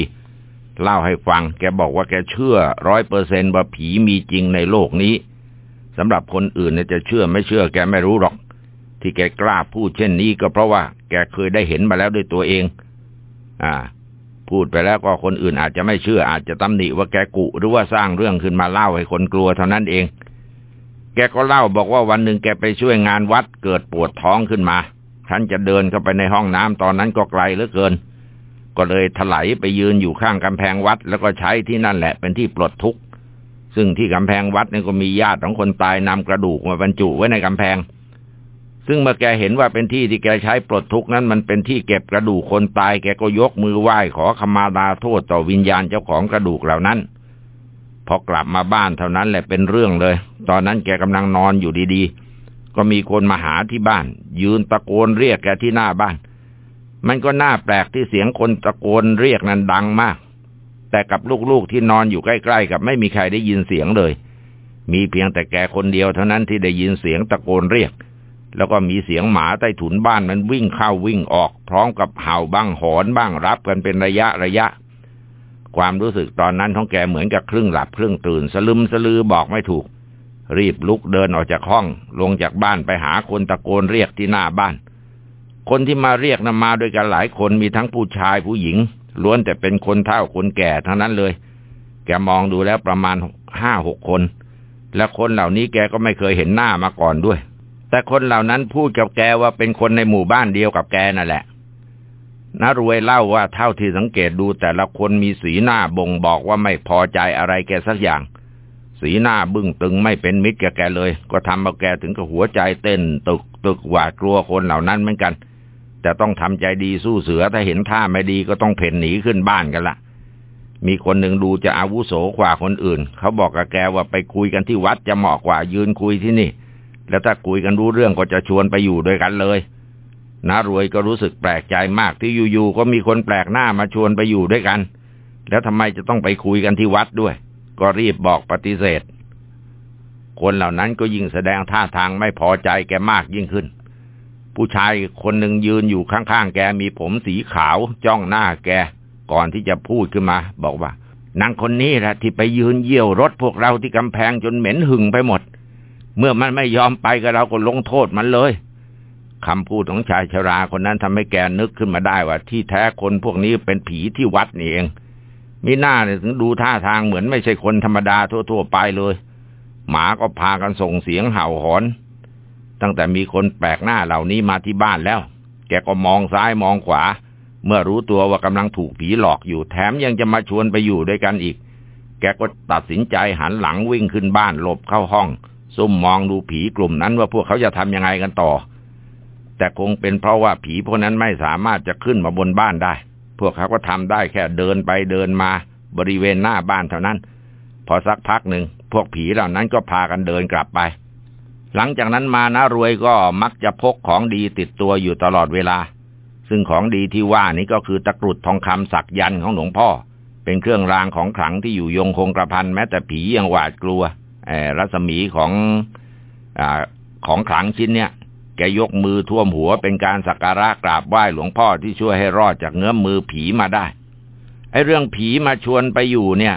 เล่าให้ฟัง แกบอกว่าแกเชื่อร้อยเปอร์เซนว่าผีมีจริงในโลกนี้สำหรับคนอื่นเนี่ยจะเชื่อไม่เชื่อแกไม่รู้หรอก ที่แกกล้าพูดเช่นนี้ก็เพราะว่า แกเคยได้เห็นมาแล้วด้วยตัวเอง อ่า พูดไปแล้วก็คนอื่นอาจจะไม่เชื่ออาจจะตำหนิว่าแกกุหรือว่าสร้างเรื่องขึ้นมาเล่าให้คนกลัวเท่านั้นเอง กก็เล่าบอกว่าวันหนึ่งแกไปช่วยงานวัดเกิดปวดท้องขึ้นมาท่านจะเดินเข้าไปในห้องน้ำตอนนั้นก็ไกลเหลือเกิน ก็เลยถลายไปยืนอยู่ข้างกำแพงวัด แล้วก็ใช้ที่นั่นแหละเป็นที่ปลดทุกข์ซึ่งที่กำแพงวัดนี่ก็มีญาติของคนตายนำกระดูกมาบรรจุไว้ในกำแพง ซึ่งเมื่อแกเห็นว่าเป็นที่ที่แกใช้ปลดทุกข์นั้นมันเป็นที่เก็บกระดูกคนตาย แกก็ยกมือไหว้ขอขมาลาโทษต่อวิญญาณเจ้าของกระดูกเหล่านั้น พอกลับมาบ้านเท่านั้นแหละเป็นเรื่องเลย ตอนนั้นแกกำลังนอนอยู่ดีๆ ก็มีคนมาหาที่บ้าน ยืนตะโกนเรียกแกที่หน้าบ้าน มันก็น่าแปลกที่เสียงคนตะโกนเรียกนั้นดังมาก แต่กับลูกๆที่นอนอยู่ใกล้ๆ กับไม่มีใครได้ยินเสียงเลย มีเพียงแต่แกคนเดียวเท่านั้นที่ได้ยินเสียงตะโกนเรียก แล้วก็มีเสียงหมาใต้ถุนบ้านมันวิ่งเข้าวิ่งออก พร้อมกับเห่าบ้างหอนบ้างรับกันเป็นระยะระยะ ความรู้สึกตอนนั้นของแกเหมือนกับครึ่งหลับครึ่งตื่น สลึมสลือบอกไม่ถูก รีบลุกเดินออกจากห้อง ลงจากบ้านไปหาคนตะโกนเรียกที่หน้าบ้าน คนที่มาเรียกนำมาด้วยกันหลายคนมีทั้งผู้ชายผู้หญิง ล้วนแต่เป็นคนเฒ่าคนแก่ทั้งนั้นเลย แกมองดูแล้วประมาณห้าหกคน และคนเหล่านี้แกก็ไม่เคยเห็นหน้ามาก่อนด้วย แต่คนเหล่านั้นพูดกับแกว่าเป็นคนในหมู่บ้านเดียวกับแกนั่นแหละ นารวยเล่าว่าเท่าที่สังเกตดูแต่ละคนมีสีหน้าบ่งบอกว่าไม่พอใจอะไรแกสักอย่าง สีหน้าบึ้งตึงไม่เป็นมิตรแกแกเลย ก็ทำเอาแกถึงกับหัวใจเต้นตึกตึกหวาดกลัวคนเหล่านั้นเหมือนกัน แต่ต้องทำใจดีสู้เสือถ้าเห็นท่าไม่ดีก็ต้องเพ่นหนีขึ้นบ้านกันละมีคนหนึ่งดูจะอาวุโสกว่าคนอื่น เขาบอกกับแกว่าไปคุยกันที่วัดจะเหมาะกว่ายืนคุยที่นี่ แล้วถ้าคุยกันรู้เรื่องก็จะชวนไปอยู่ด้วยกันเลย น้ารวยก็รู้สึกแปลกใจมากที่อยู่ๆก็มีคนแปลกหน้ามาชวนไปอยู่ด้วยกัน แล้วทำไมจะต้องไปคุยกันที่วัดด้วย ก็รีบบอกปฏิเสธ คนเหล่านั้นก็ยิ่งแสดงท่าทางไม่พอใจแกมากยิ่งขึ้น ผู้ชายคนหนึ่งยืนอยู่ข้างๆแกมีผมสีขาวจ้องหน้าแก ก่อนที่จะพูดขึ้นมา บอกว่านางคนนี้แหละที่ไปยืนเยี่ยวรถพวกเราที่กำแพงจนเหม็นหึงไปหมด เมื่อมันไม่ยอมไปกับเราก็ลงโทษมันเลย คำพูดของชายชราคนนั้นทำให้แกนึกขึ้นมาได้ว่า ที่แท้คนพวกนี้เป็นผีที่วัดนี่เองมีหน้าเนี่ยถึงดูท่าทางเหมือนไม่ใช่คนธรรมดาทั่ว ๆ ไปเลย หมาก็พากันส่งเสียงเห่าหอน ตั้งแต่มีคนแปลกหน้าเหล่านี้มาที่บ้านแล้ว แกก็มองซ้ายมองขวา เมื่อรู้ตัวว่ากำลังถูกผีหลอกอยู่แถมยังจะมาชวนไปอยู่ด้วยกันอีก แกก็ตัดสินใจหันหลังวิ่งขึ้นบ้านหลบเข้าห้องซุ่มมองดูผีกลุ่มนั้นว่าพวกเขาจะทำยังไงกันต่อ แต่คงเป็นเพราะว่าผีพวกนั้นไม่สามารถจะขึ้นมาบนบ้านได้ พวกเขาก็ทำได้แค่เดินไปเดินมาบริเวณหน้าบ้านเท่านั้น พอสักพักหนึ่งพวกผีเหล่านั้นก็พากันเดินกลับไป หลังจากนั้นมานะรวยก็มักจะพกของดีติดตัวอยู่ตลอดเวลา ซึ่งของดีที่ว่านี้ก็คือตะกรุดทองคำสักยันของหลวงพ่อ เป็นเครื่องรางของขลังที่อยู่ยงคงกระพันแม้แต่ผียังหวาดกลัวรัศมีของอของขลังชิ้นเนี้ย แกยกมือท่วมหัวเป็นการสักการะกราบไหว้หลวงพ่อที่ช่วยให้รอดจากเงื้อมมือผีมาได้ ไอ้เรื่องผีมาชวนไปอยู่เนี่ย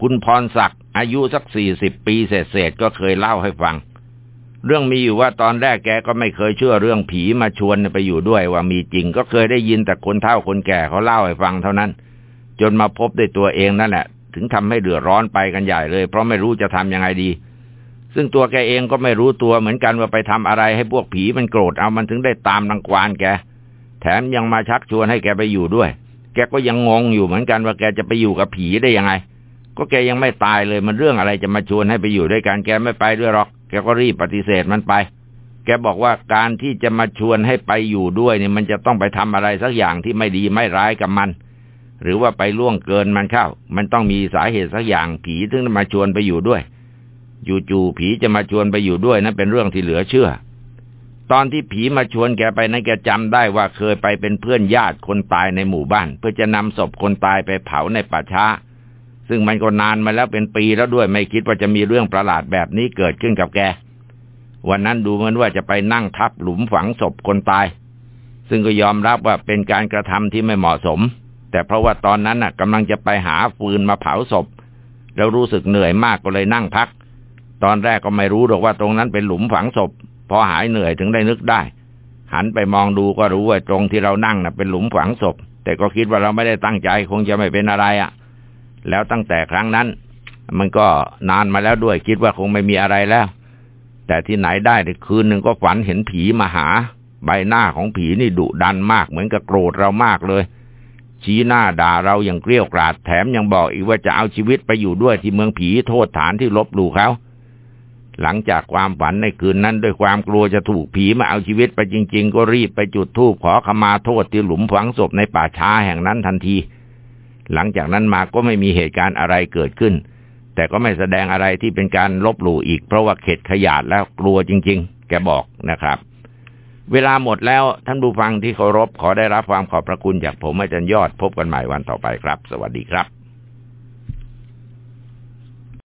คุณพรศักดิ์อายุสักสี่สิบปีเศษๆก็เคยเล่าให้ฟัง เรื่องมีอยู่ว่าตอนแรกแกก็ไม่เคยเชื่อเรื่องผีมาชวนไปอยู่ด้วยว่ามีจริงก็เคยได้ยินแต่คนเฒ่าคนแก่เขาเล่าให้ฟังเท่านั้น จนมาพบด้วยตัวเองนั่นแหละ ถึงทำให้เดือดร้อนไปกันใหญ่เลย เพราะไม่รู้จะทำยังไงดี ซึ่งตัวแกเองก็ไม่รู้ตัวเหมือนกันว่าไปทำอะไรให้พวกผีมันโกรธเอามันถึงได้ตามรังควานแก แถมยังมาชักชวนให้แกไปอยู่ด้วย แกก็ยังงงอยู่เหมือนกันว่าแกจะไปอยู่กับผีได้ยังไง ก็แกยังไม่ตายเลยมันเรื่องอะไรจะมาชวนให้ไปอยู่ด้วยกันแกไม่ไปด้วยหรอก แกก็รีบปฏิเสธมันไป แกบอกว่าการที่จะมาชวนให้ไปอยู่ด้วยเนี่ยมันจะต้องไปทำอะไรสักอย่างที่ไม่ดีไม่ร้ายกับมัน หรือว่าไปล่วงเกินมันเข้า มันต้องมีสาเหตุสักอย่างผีถึงมาชวนไปอยู่ด้วย จู่ๆผีจะมาชวนไปอยู่ด้วยนั้นเป็นเรื่องที่เหลือเชื่อ ตอนที่ผีมาชวนแกไปนั้นแกจำได้ว่าเคยไปเป็นเพื่อนญาติคนตายในหมู่บ้าน เพื่อจะนำศพคนตายไปเผาในป่าช้า ซึ่งมันก็นานมาแล้วเป็นปีแล้วด้วยไม่คิดว่าจะมีเรื่องประหลาดแบบนี้เกิดขึ้นกับแกวันนั้นดูเหมือนว่าจะไปนั่งทับหลุมฝังศพคนตาย ซึ่งก็ยอมรับว่าเป็นการกระทำที่ไม่เหมาะสม แต่เพราะว่าตอนนั้นน่ะกำลังจะไปหาฟืนมาเผาศพ แล้วรู้สึกเหนื่อยมากก็เลยนั่งพัก ตอนแรกก็ไม่รู้หรอกว่าตรงนั้นเป็นหลุมฝังศพ พอหายเหนื่อยถึงได้นึกได้ หันไปมองดูก็รู้ว่าตรงที่เรานั่งน่ะเป็นหลุมฝังศพ แต่ก็คิดว่าเราไม่ได้ตั้งใจคงจะไม่เป็นอะไรอะ่ะ แล้วตั้งแต่ครั้งนั้น มันก็นานมาแล้วด้วยคิดว่าคงไม่มีอะไรแล้ว แต่ที่ไหนได้คืนหนึ่งก็ฝันเห็นผีมาหา ใบหน้าของผีนี่ดุดันมากเหมือนกับโกรธเรามากเลยชี้หน้าด่าเราอย่างเกลี้ยกล่อมแถมยังบอกอีกว่าจะเอาชีวิตไปอยู่ด้วยที่เมืองผีโทษฐานที่ลบหลู่เขา หลังจากความฝันในคืนนั้นด้วยความกลัวจะถูกผีมาเอาชีวิตไปจริง ๆ ก็รีบไปจุดธูปขอขมาโทษที่หลุมฝังศพในป่าช้าแห่งนั้นทันที หลังจากนั้นมาก็ไม่มีเหตุการณ์อะไรเกิดขึ้น แต่ก็ไม่แสดงอะไรที่เป็นการลบหลู่อีก เพราะว่าเข็ดขยาดแล้วกลัวจริง ๆ แกบอกนะครับ เวลาหมดแล้วท่านผู้ฟังที่เคารพขอได้รับความขอบพระคุณจากผมอาจารย์ยอดพบกันใหม่วันต่อไปครับ สวัสดีครับ